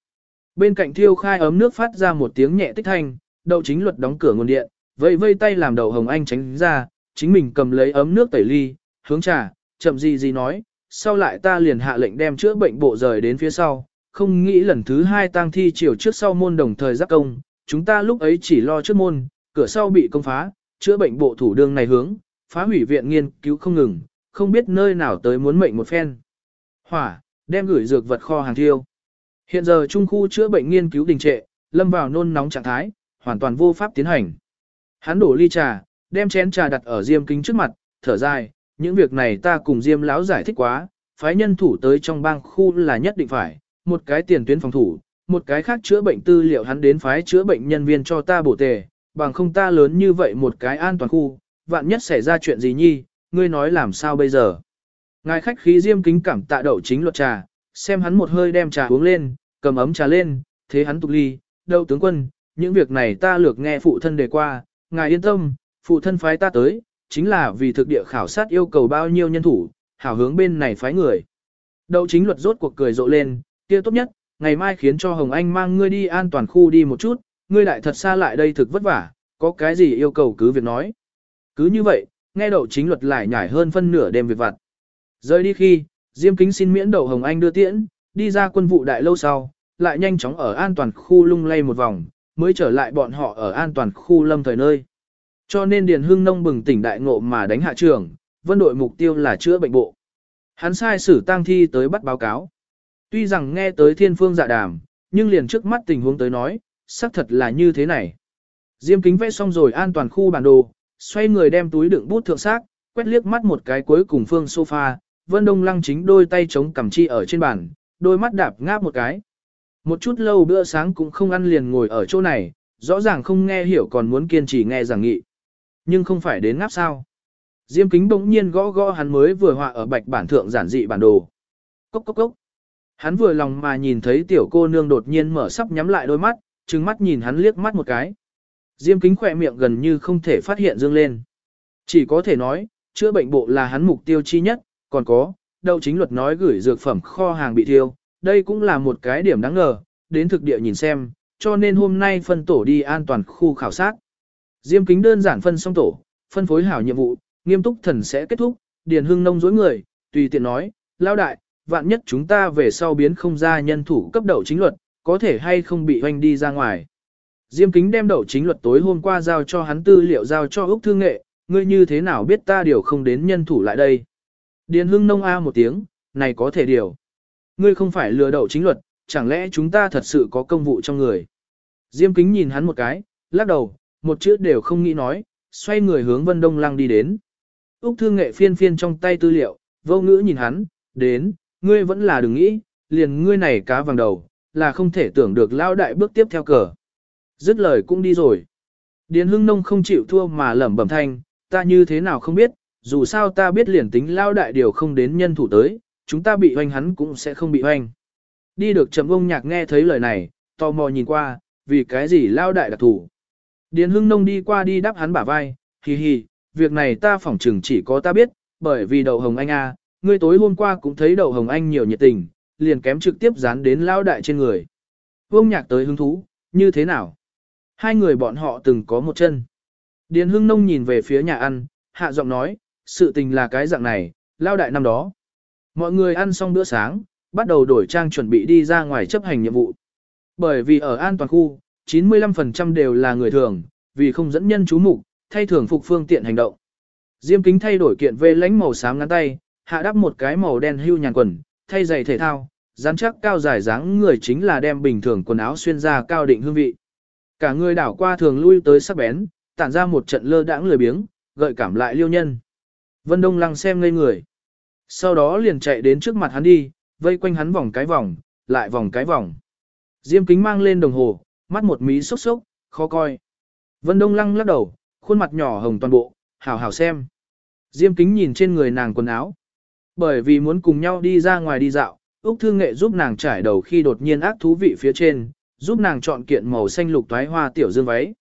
Bên cạnh thiêu khai ấm nước phát ra một tiếng nhẹ tích thanh, đậu chính luật đóng cửa nguồn điện, vây vây tay làm đầu hồng anh tránh ra, chính mình cầm lấy ấm nước tẩy ly, hướng trà, chậm gì gì nói, sau lại ta liền hạ lệnh đem chữa bệnh bộ rời đến phía sau, không nghĩ lần thứ hai tang thi chiều trước sau môn đồng thời giác công, chúng ta lúc ấy chỉ lo trước môn, cửa sau bị công phá, chữa bệnh bộ thủ đương này hướng, phá hủy viện nghiên cứu không ngừng, không biết nơi nào tới muốn mệnh một phen. Hỏa, đem gửi dược vật kho hàng thiêu. Hiện giờ trung khu chữa bệnh nghiên cứu đình trệ, lâm vào nôn nóng trạng thái, hoàn toàn vô pháp tiến hành. Hắn đổ ly trà, đem chén trà đặt ở Diêm Kính trước mặt, thở dài, những việc này ta cùng Diêm lão giải thích quá, phái nhân thủ tới trong bang khu là nhất định phải, một cái tiền tuyến phòng thủ, một cái khác chữa bệnh tư liệu hắn đến phái chữa bệnh nhân viên cho ta bổ tề, bằng không ta lớn như vậy một cái an toàn khu, vạn nhất xảy ra chuyện gì nhi, ngươi nói làm sao bây giờ. Ngài khách khí Diêm Kính cảm tạ đậu chính luật trà, xem hắn một hơi đem trà uống lên, cầm ấm trà lên, thế hắn tục ly, đậu tướng quân, những việc này ta lược nghe phụ thân đề qua, ngài yên tâm, phụ thân phái ta tới, chính là vì thực địa khảo sát yêu cầu bao nhiêu nhân thủ, hảo hướng bên này phái người. Đậu chính luật rốt cuộc cười rộ lên, kia tốt nhất, ngày mai khiến cho Hồng Anh mang ngươi đi an toàn khu đi một chút, ngươi lại thật xa lại đây thực vất vả, có cái gì yêu cầu cứ việc nói. Cứ như vậy, nghe đậu chính luật lại nhảy hơn phân nửa đêm việc vặt. Rời đi khi, Diêm Kính xin miễn đậu Hồng Anh đưa tiễn, đi ra quân vụ đại lâu sau, lại nhanh chóng ở an toàn khu lung lay một vòng, mới trở lại bọn họ ở an toàn khu lâm thời nơi. Cho nên Điền Hưng Nông bừng tỉnh đại ngộ mà đánh hạ trường, vân đội mục tiêu là chữa bệnh bộ. Hắn sai sử tang thi tới bắt báo cáo. Tuy rằng nghe tới thiên phương dạ đàm, nhưng liền trước mắt tình huống tới nói, xác thật là như thế này. Diêm kính vẽ xong rồi an toàn khu bản đồ, xoay người đem túi đựng bút thượng xác, quét liếc mắt một cái cuối cùng phương sofa, Vân Đông Lăng chính đôi tay chống cằm chi ở trên bàn, đôi mắt đạp ngáp một cái. Một chút lâu bữa sáng cũng không ăn liền ngồi ở chỗ này, rõ ràng không nghe hiểu còn muốn kiên trì nghe giảng nghị. Nhưng không phải đến ngáp sao. Diêm kính bỗng nhiên gõ gõ hắn mới vừa họa ở bạch bản thượng giản dị bản đồ. Cốc cốc cốc. Hắn vừa lòng mà nhìn thấy tiểu cô nương đột nhiên mở sắp nhắm lại đôi mắt, trừng mắt nhìn hắn liếc mắt một cái. Diêm kính khỏe miệng gần như không thể phát hiện dương lên. Chỉ có thể nói, chữa bệnh bộ là hắn mục tiêu chi nhất, còn có, đâu chính luật nói gửi dược phẩm kho hàng bị thiêu, đây cũng là một cái điểm đáng ngờ, đến thực địa nhìn xem, cho nên hôm nay phân tổ đi an toàn khu khảo sát. Diêm kính đơn giản phân xong tổ, phân phối hảo nhiệm vụ, nghiêm túc thần sẽ kết thúc, điền hưng nông dối người, tùy tiện nói, lao đại, vạn nhất chúng ta về sau biến không ra nhân thủ cấp đậu chính luật, có thể hay không bị hoanh đi ra ngoài. Diêm kính đem đậu chính luật tối hôm qua giao cho hắn tư liệu giao cho Úc Thương Nghệ, ngươi như thế nào biết ta điều không đến nhân thủ lại đây. Điền hưng nông A một tiếng, này có thể điều. Ngươi không phải lừa đậu chính luật, chẳng lẽ chúng ta thật sự có công vụ trong người. Diêm kính nhìn hắn một cái, lắc đầu, một chữ đều không nghĩ nói, xoay người hướng Vân Đông Lăng đi đến. Úc Thương Nghệ phiên phiên trong tay tư liệu, vô ngữ nhìn hắn, đến, ngươi vẫn là đừng nghĩ, liền ngươi này cá vàng đầu, là không thể tưởng được lao đại bước tiếp theo cờ. Dứt lời cũng đi rồi. Điền Hưng Nông không chịu thua mà lẩm bẩm thanh, ta như thế nào không biết, dù sao ta biết liền tính lao đại điều không đến nhân thủ tới, chúng ta bị hoanh hắn cũng sẽ không bị hoanh. Đi được trầm ông nhạc nghe thấy lời này, tò mò nhìn qua, vì cái gì lao đại đặc thủ. Điền Hưng Nông đi qua đi đáp hắn bả vai, hì hì, việc này ta phỏng chừng chỉ có ta biết, bởi vì đậu hồng anh a, ngươi tối hôm qua cũng thấy đậu hồng anh nhiều nhiệt tình, liền kém trực tiếp dán đến lao đại trên người. Vương nhạc tới hứng thú, như thế nào? Hai người bọn họ từng có một chân. Điền Hưng Nông nhìn về phía nhà ăn, hạ giọng nói, sự tình là cái dạng này, lao đại năm đó. Mọi người ăn xong bữa sáng, bắt đầu đổi trang chuẩn bị đi ra ngoài chấp hành nhiệm vụ. Bởi vì ở an toàn khu, 95% đều là người thường, vì không dẫn nhân chú mục, thay thường phục phương tiện hành động. Diêm kính thay đổi kiện về lánh màu xám ngắn tay, hạ đắp một cái màu đen hưu nhàn quần, thay giày thể thao, dán chắc cao dài dáng người chính là đem bình thường quần áo xuyên ra cao định hương vị. Cả người đảo qua thường lui tới sắc bén, tản ra một trận lơ đãng lười biếng, gợi cảm lại liêu nhân. Vân Đông Lăng xem ngây người. Sau đó liền chạy đến trước mặt hắn đi, vây quanh hắn vòng cái vòng, lại vòng cái vòng. Diêm kính mang lên đồng hồ, mắt một mí sốc sốc, khó coi. Vân Đông Lăng lắc đầu, khuôn mặt nhỏ hồng toàn bộ, hảo hảo xem. Diêm kính nhìn trên người nàng quần áo. Bởi vì muốn cùng nhau đi ra ngoài đi dạo, Úc Thương Nghệ giúp nàng trải đầu khi đột nhiên ác thú vị phía trên, giúp nàng chọn kiện màu xanh lục toái hoa tiểu dương váy.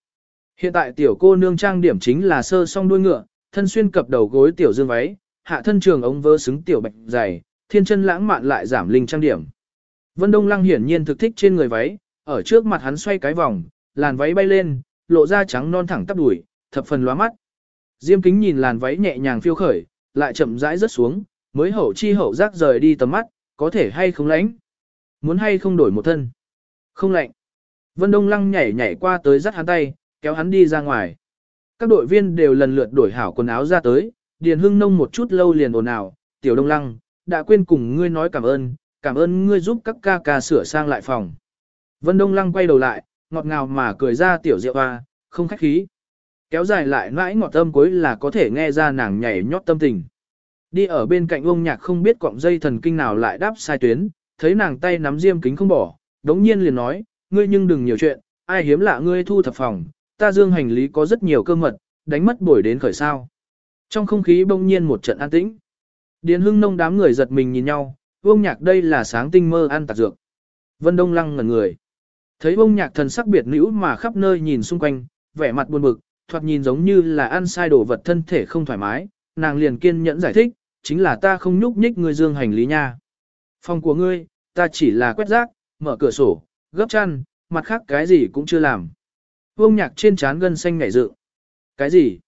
Hiện tại tiểu cô nương trang điểm chính là sơ song đuôi ngựa, thân xuyên cập đầu gối tiểu dương váy, hạ thân trường ống vớ xứng tiểu bạch dày, thiên chân lãng mạn lại giảm linh trang điểm. Vân Đông Lăng hiển nhiên thực thích trên người váy, ở trước mặt hắn xoay cái vòng, làn váy bay lên, lộ ra trắng non thẳng tắp đùi, thập phần lóa mắt. Diêm kính nhìn làn váy nhẹ nhàng phiêu khởi, lại chậm rãi rớt xuống, mới hậu chi hậu giác rời đi tầm mắt, có thể hay không lạnh? Muốn hay không đổi một thân? Không lạnh. Vân Đông Lăng nhảy nhảy qua tới dắt hắn tay, kéo hắn đi ra ngoài. Các đội viên đều lần lượt đổi hảo quần áo ra tới, Điền Hưng nông một chút lâu liền ồn ào, tiểu Đông Lăng, đã quên cùng ngươi nói cảm ơn, cảm ơn ngươi giúp các ca ca sửa sang lại phòng. Vân Đông Lăng quay đầu lại, ngọt ngào mà cười ra tiểu diệu hoa, không khách khí. Kéo dài lại mãi ngọt tâm cuối là có thể nghe ra nàng nhảy nhót tâm tình. Đi ở bên cạnh ông nhạc không biết cọng dây thần kinh nào lại đáp sai tuyến, thấy nàng tay nắm diêm kính không bỏ, đống nhiên liền nói, ngươi nhưng đừng nhiều chuyện, ai hiếm lạ ngươi thu thập phòng, ta dương hành lý có rất nhiều cơ mật, đánh mất buổi đến khởi sao. Trong không khí bỗng nhiên một trận an tĩnh. Điền hưng nông đám người giật mình nhìn nhau, vương nhạc đây là sáng tinh mơ ăn tạc dược. Vân Đông lăng ngẩn người. Thấy vương nhạc thần sắc biệt nữ mà khắp nơi nhìn xung quanh, vẻ mặt buồn bực, thoạt nhìn giống như là ăn sai đồ vật thân thể không thoải mái, nàng liền kiên nhẫn giải thích, chính là ta không nhúc nhích ngươi dương hành lý nha. Phòng của ngươi, ta chỉ là quét rác, mở cửa sổ, gấp chăn, mặt khác cái gì cũng chưa làm. Vương nhạc trên trán gân xanh nhảy dự. Cái gì?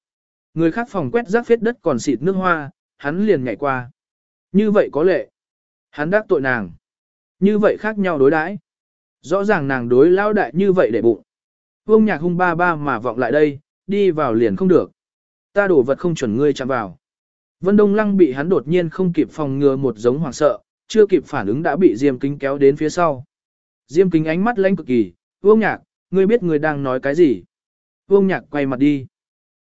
Người khác phòng quét rác phết đất còn xịt nước hoa, hắn liền nhảy qua. Như vậy có lệ. Hắn đắc tội nàng. Như vậy khác nhau đối đãi. Rõ ràng nàng đối lao đại như vậy để bụng. Vương nhạc hung ba ba mà vọng lại đây, đi vào liền không được. Ta đổ vật không chuẩn ngươi chạm vào. Vân Đông Lăng bị hắn đột nhiên không kịp phòng ngừa một giống hoảng sợ, chưa kịp phản ứng đã bị Diêm Kính kéo đến phía sau. Diêm Kính ánh mắt lanh cực kỳ, Vương Nhạc, ngươi biết ngươi đang nói cái gì? Vương Nhạc quay mặt đi.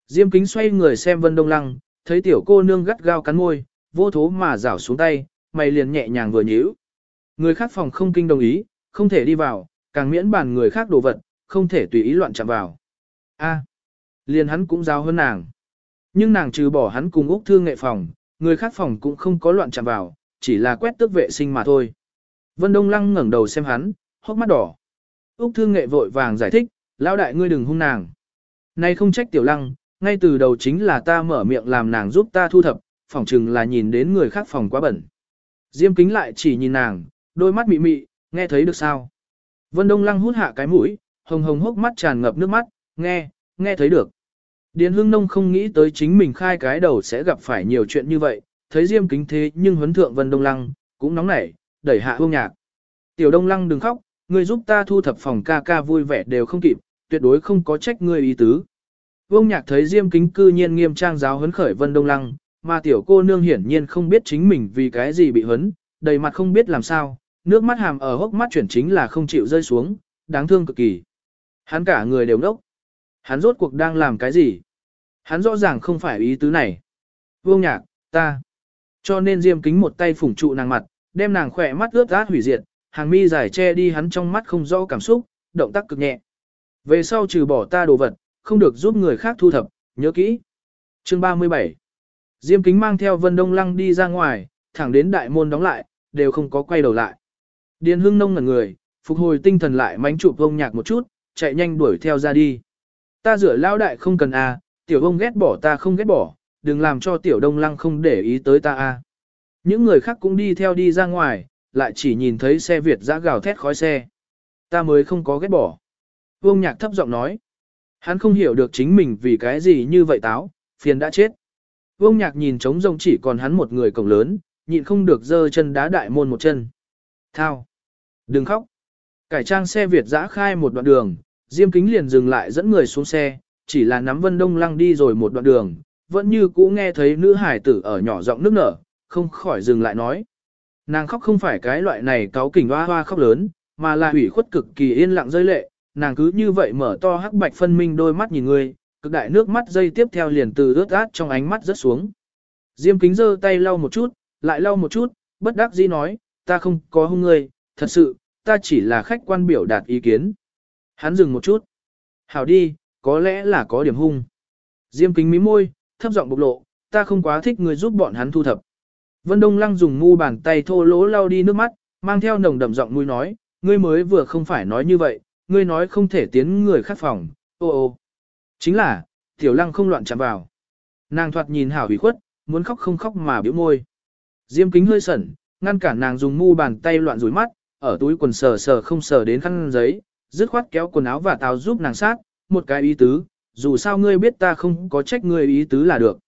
Diêm Kính xoay người xem Vân Đông Lăng, thấy tiểu cô nương gắt gao cắn môi, vô thố mà rảo xuống tay, mày liền nhẹ nhàng vừa nhíu. Người khác phòng không kinh đồng ý, không thể đi vào, càng miễn bàn người khác đồ vật, không thể tùy ý loạn chạm vào. A, liền hắn cũng giao hơn nàng. Nhưng nàng trừ bỏ hắn cùng Úc Thương nghệ phòng, người khác phòng cũng không có loạn chạm vào, chỉ là quét tước vệ sinh mà thôi. Vân Đông Lăng ngẩng đầu xem hắn, hốc mắt đỏ. Úc Thương nghệ vội vàng giải thích, lão đại ngươi đừng hung nàng. Nay không trách tiểu lăng, ngay từ đầu chính là ta mở miệng làm nàng giúp ta thu thập, phỏng chừng là nhìn đến người khác phòng quá bẩn. Diêm kính lại chỉ nhìn nàng, đôi mắt mị mị, nghe thấy được sao? Vân Đông Lăng hút hạ cái mũi, hồng hồng hốc mắt tràn ngập nước mắt, nghe, nghe thấy được. Điền Hưng Nông không nghĩ tới chính mình khai cái đầu sẽ gặp phải nhiều chuyện như vậy, thấy Diêm kính thế nhưng huấn thượng Vân Đông Lăng, cũng nóng nảy, đẩy hạ hương nhạc. Tiểu Đông Lăng đừng khóc, ngươi giúp ta thu thập phòng ca ca vui vẻ đều không kịp, tuyệt đối không có trách ngươi ý tứ. Vương Nhạc thấy Diêm Kính cư nhiên nghiêm trang giáo huấn khởi Vân Đông Lăng, mà tiểu cô nương hiển nhiên không biết chính mình vì cái gì bị huấn, đầy mặt không biết làm sao, nước mắt hàm ở hốc mắt chuyển chính là không chịu rơi xuống, đáng thương cực kỳ. Hắn cả người đều đốc. Hắn rốt cuộc đang làm cái gì? Hắn rõ ràng không phải ý tứ này. Vương Nhạc, ta. Cho nên Diêm Kính một tay phủng trụ nàng mặt, đem nàng khỏe mắt ướt át hủy diệt, hàng mi dài che đi hắn trong mắt không rõ cảm xúc, động tác cực nhẹ. Về sau trừ bỏ ta đồ vật, không được giúp người khác thu thập, nhớ kỹ. Chương 37 Diêm kính mang theo Vân Đông Lăng đi ra ngoài, thẳng đến đại môn đóng lại, đều không có quay đầu lại. Điền hưng nông ngẩn người, phục hồi tinh thần lại mánh chụp vông nhạc một chút, chạy nhanh đuổi theo ra đi. Ta rửa lao đại không cần a, à, tiểu vông ghét bỏ ta không ghét bỏ, đừng làm cho tiểu đông lăng không để ý tới ta a. À. Những người khác cũng đi theo đi ra ngoài, lại chỉ nhìn thấy xe Việt dã gào thét khói xe. Ta mới không có ghét bỏ. Vương nhạc thấp giọng nói. Hắn không hiểu được chính mình vì cái gì như vậy táo, phiền đã chết. Vương nhạc nhìn trống rông chỉ còn hắn một người cổng lớn, nhịn không được giơ chân đá đại môn một chân. Thao! Đừng khóc! Cải trang xe Việt dã khai một đoạn đường, Diêm Kính liền dừng lại dẫn người xuống xe, chỉ là nắm Vân Đông Lăng đi rồi một đoạn đường, vẫn như cũ nghe thấy nữ hải tử ở nhỏ giọng nước nở, không khỏi dừng lại nói. Nàng khóc không phải cái loại này cáo kỉnh hoa hoa khóc lớn, mà là ủy khuất cực kỳ yên lặng rơi lệ, nàng cứ như vậy mở to hắc bạch phân minh đôi mắt nhìn ngươi, cực đại nước mắt dây tiếp theo liền từ ướt át trong ánh mắt rớt xuống. Diêm kính giơ tay lau một chút, lại lau một chút, bất đắc dĩ nói, ta không có hung ngươi, thật sự, ta chỉ là khách quan biểu đạt ý kiến. Hắn dừng một chút. Hảo đi, có lẽ là có điểm hung. Diêm kính mí môi, thấp giọng bộc lộ, ta không quá thích người giúp bọn hắn thu thập. Vân Đông Lăng dùng mu bàn tay thô lỗ lau đi nước mắt, mang theo nồng đậm giọng mũi nói, ngươi mới vừa không phải nói như vậy, ngươi nói không thể tiến người khác phòng, ô ô. Chính là, tiểu lăng không loạn chạm vào. Nàng thoạt nhìn hảo hủy khuất, muốn khóc không khóc mà biểu môi. Diêm kính hơi sẩn, ngăn cản nàng dùng mu bàn tay loạn rủi mắt, ở túi quần sờ sờ không sờ đến khăn giấy, dứt khoát kéo quần áo và táo giúp nàng sát, một cái ý tứ, dù sao ngươi biết ta không có trách ngươi ý tứ là được.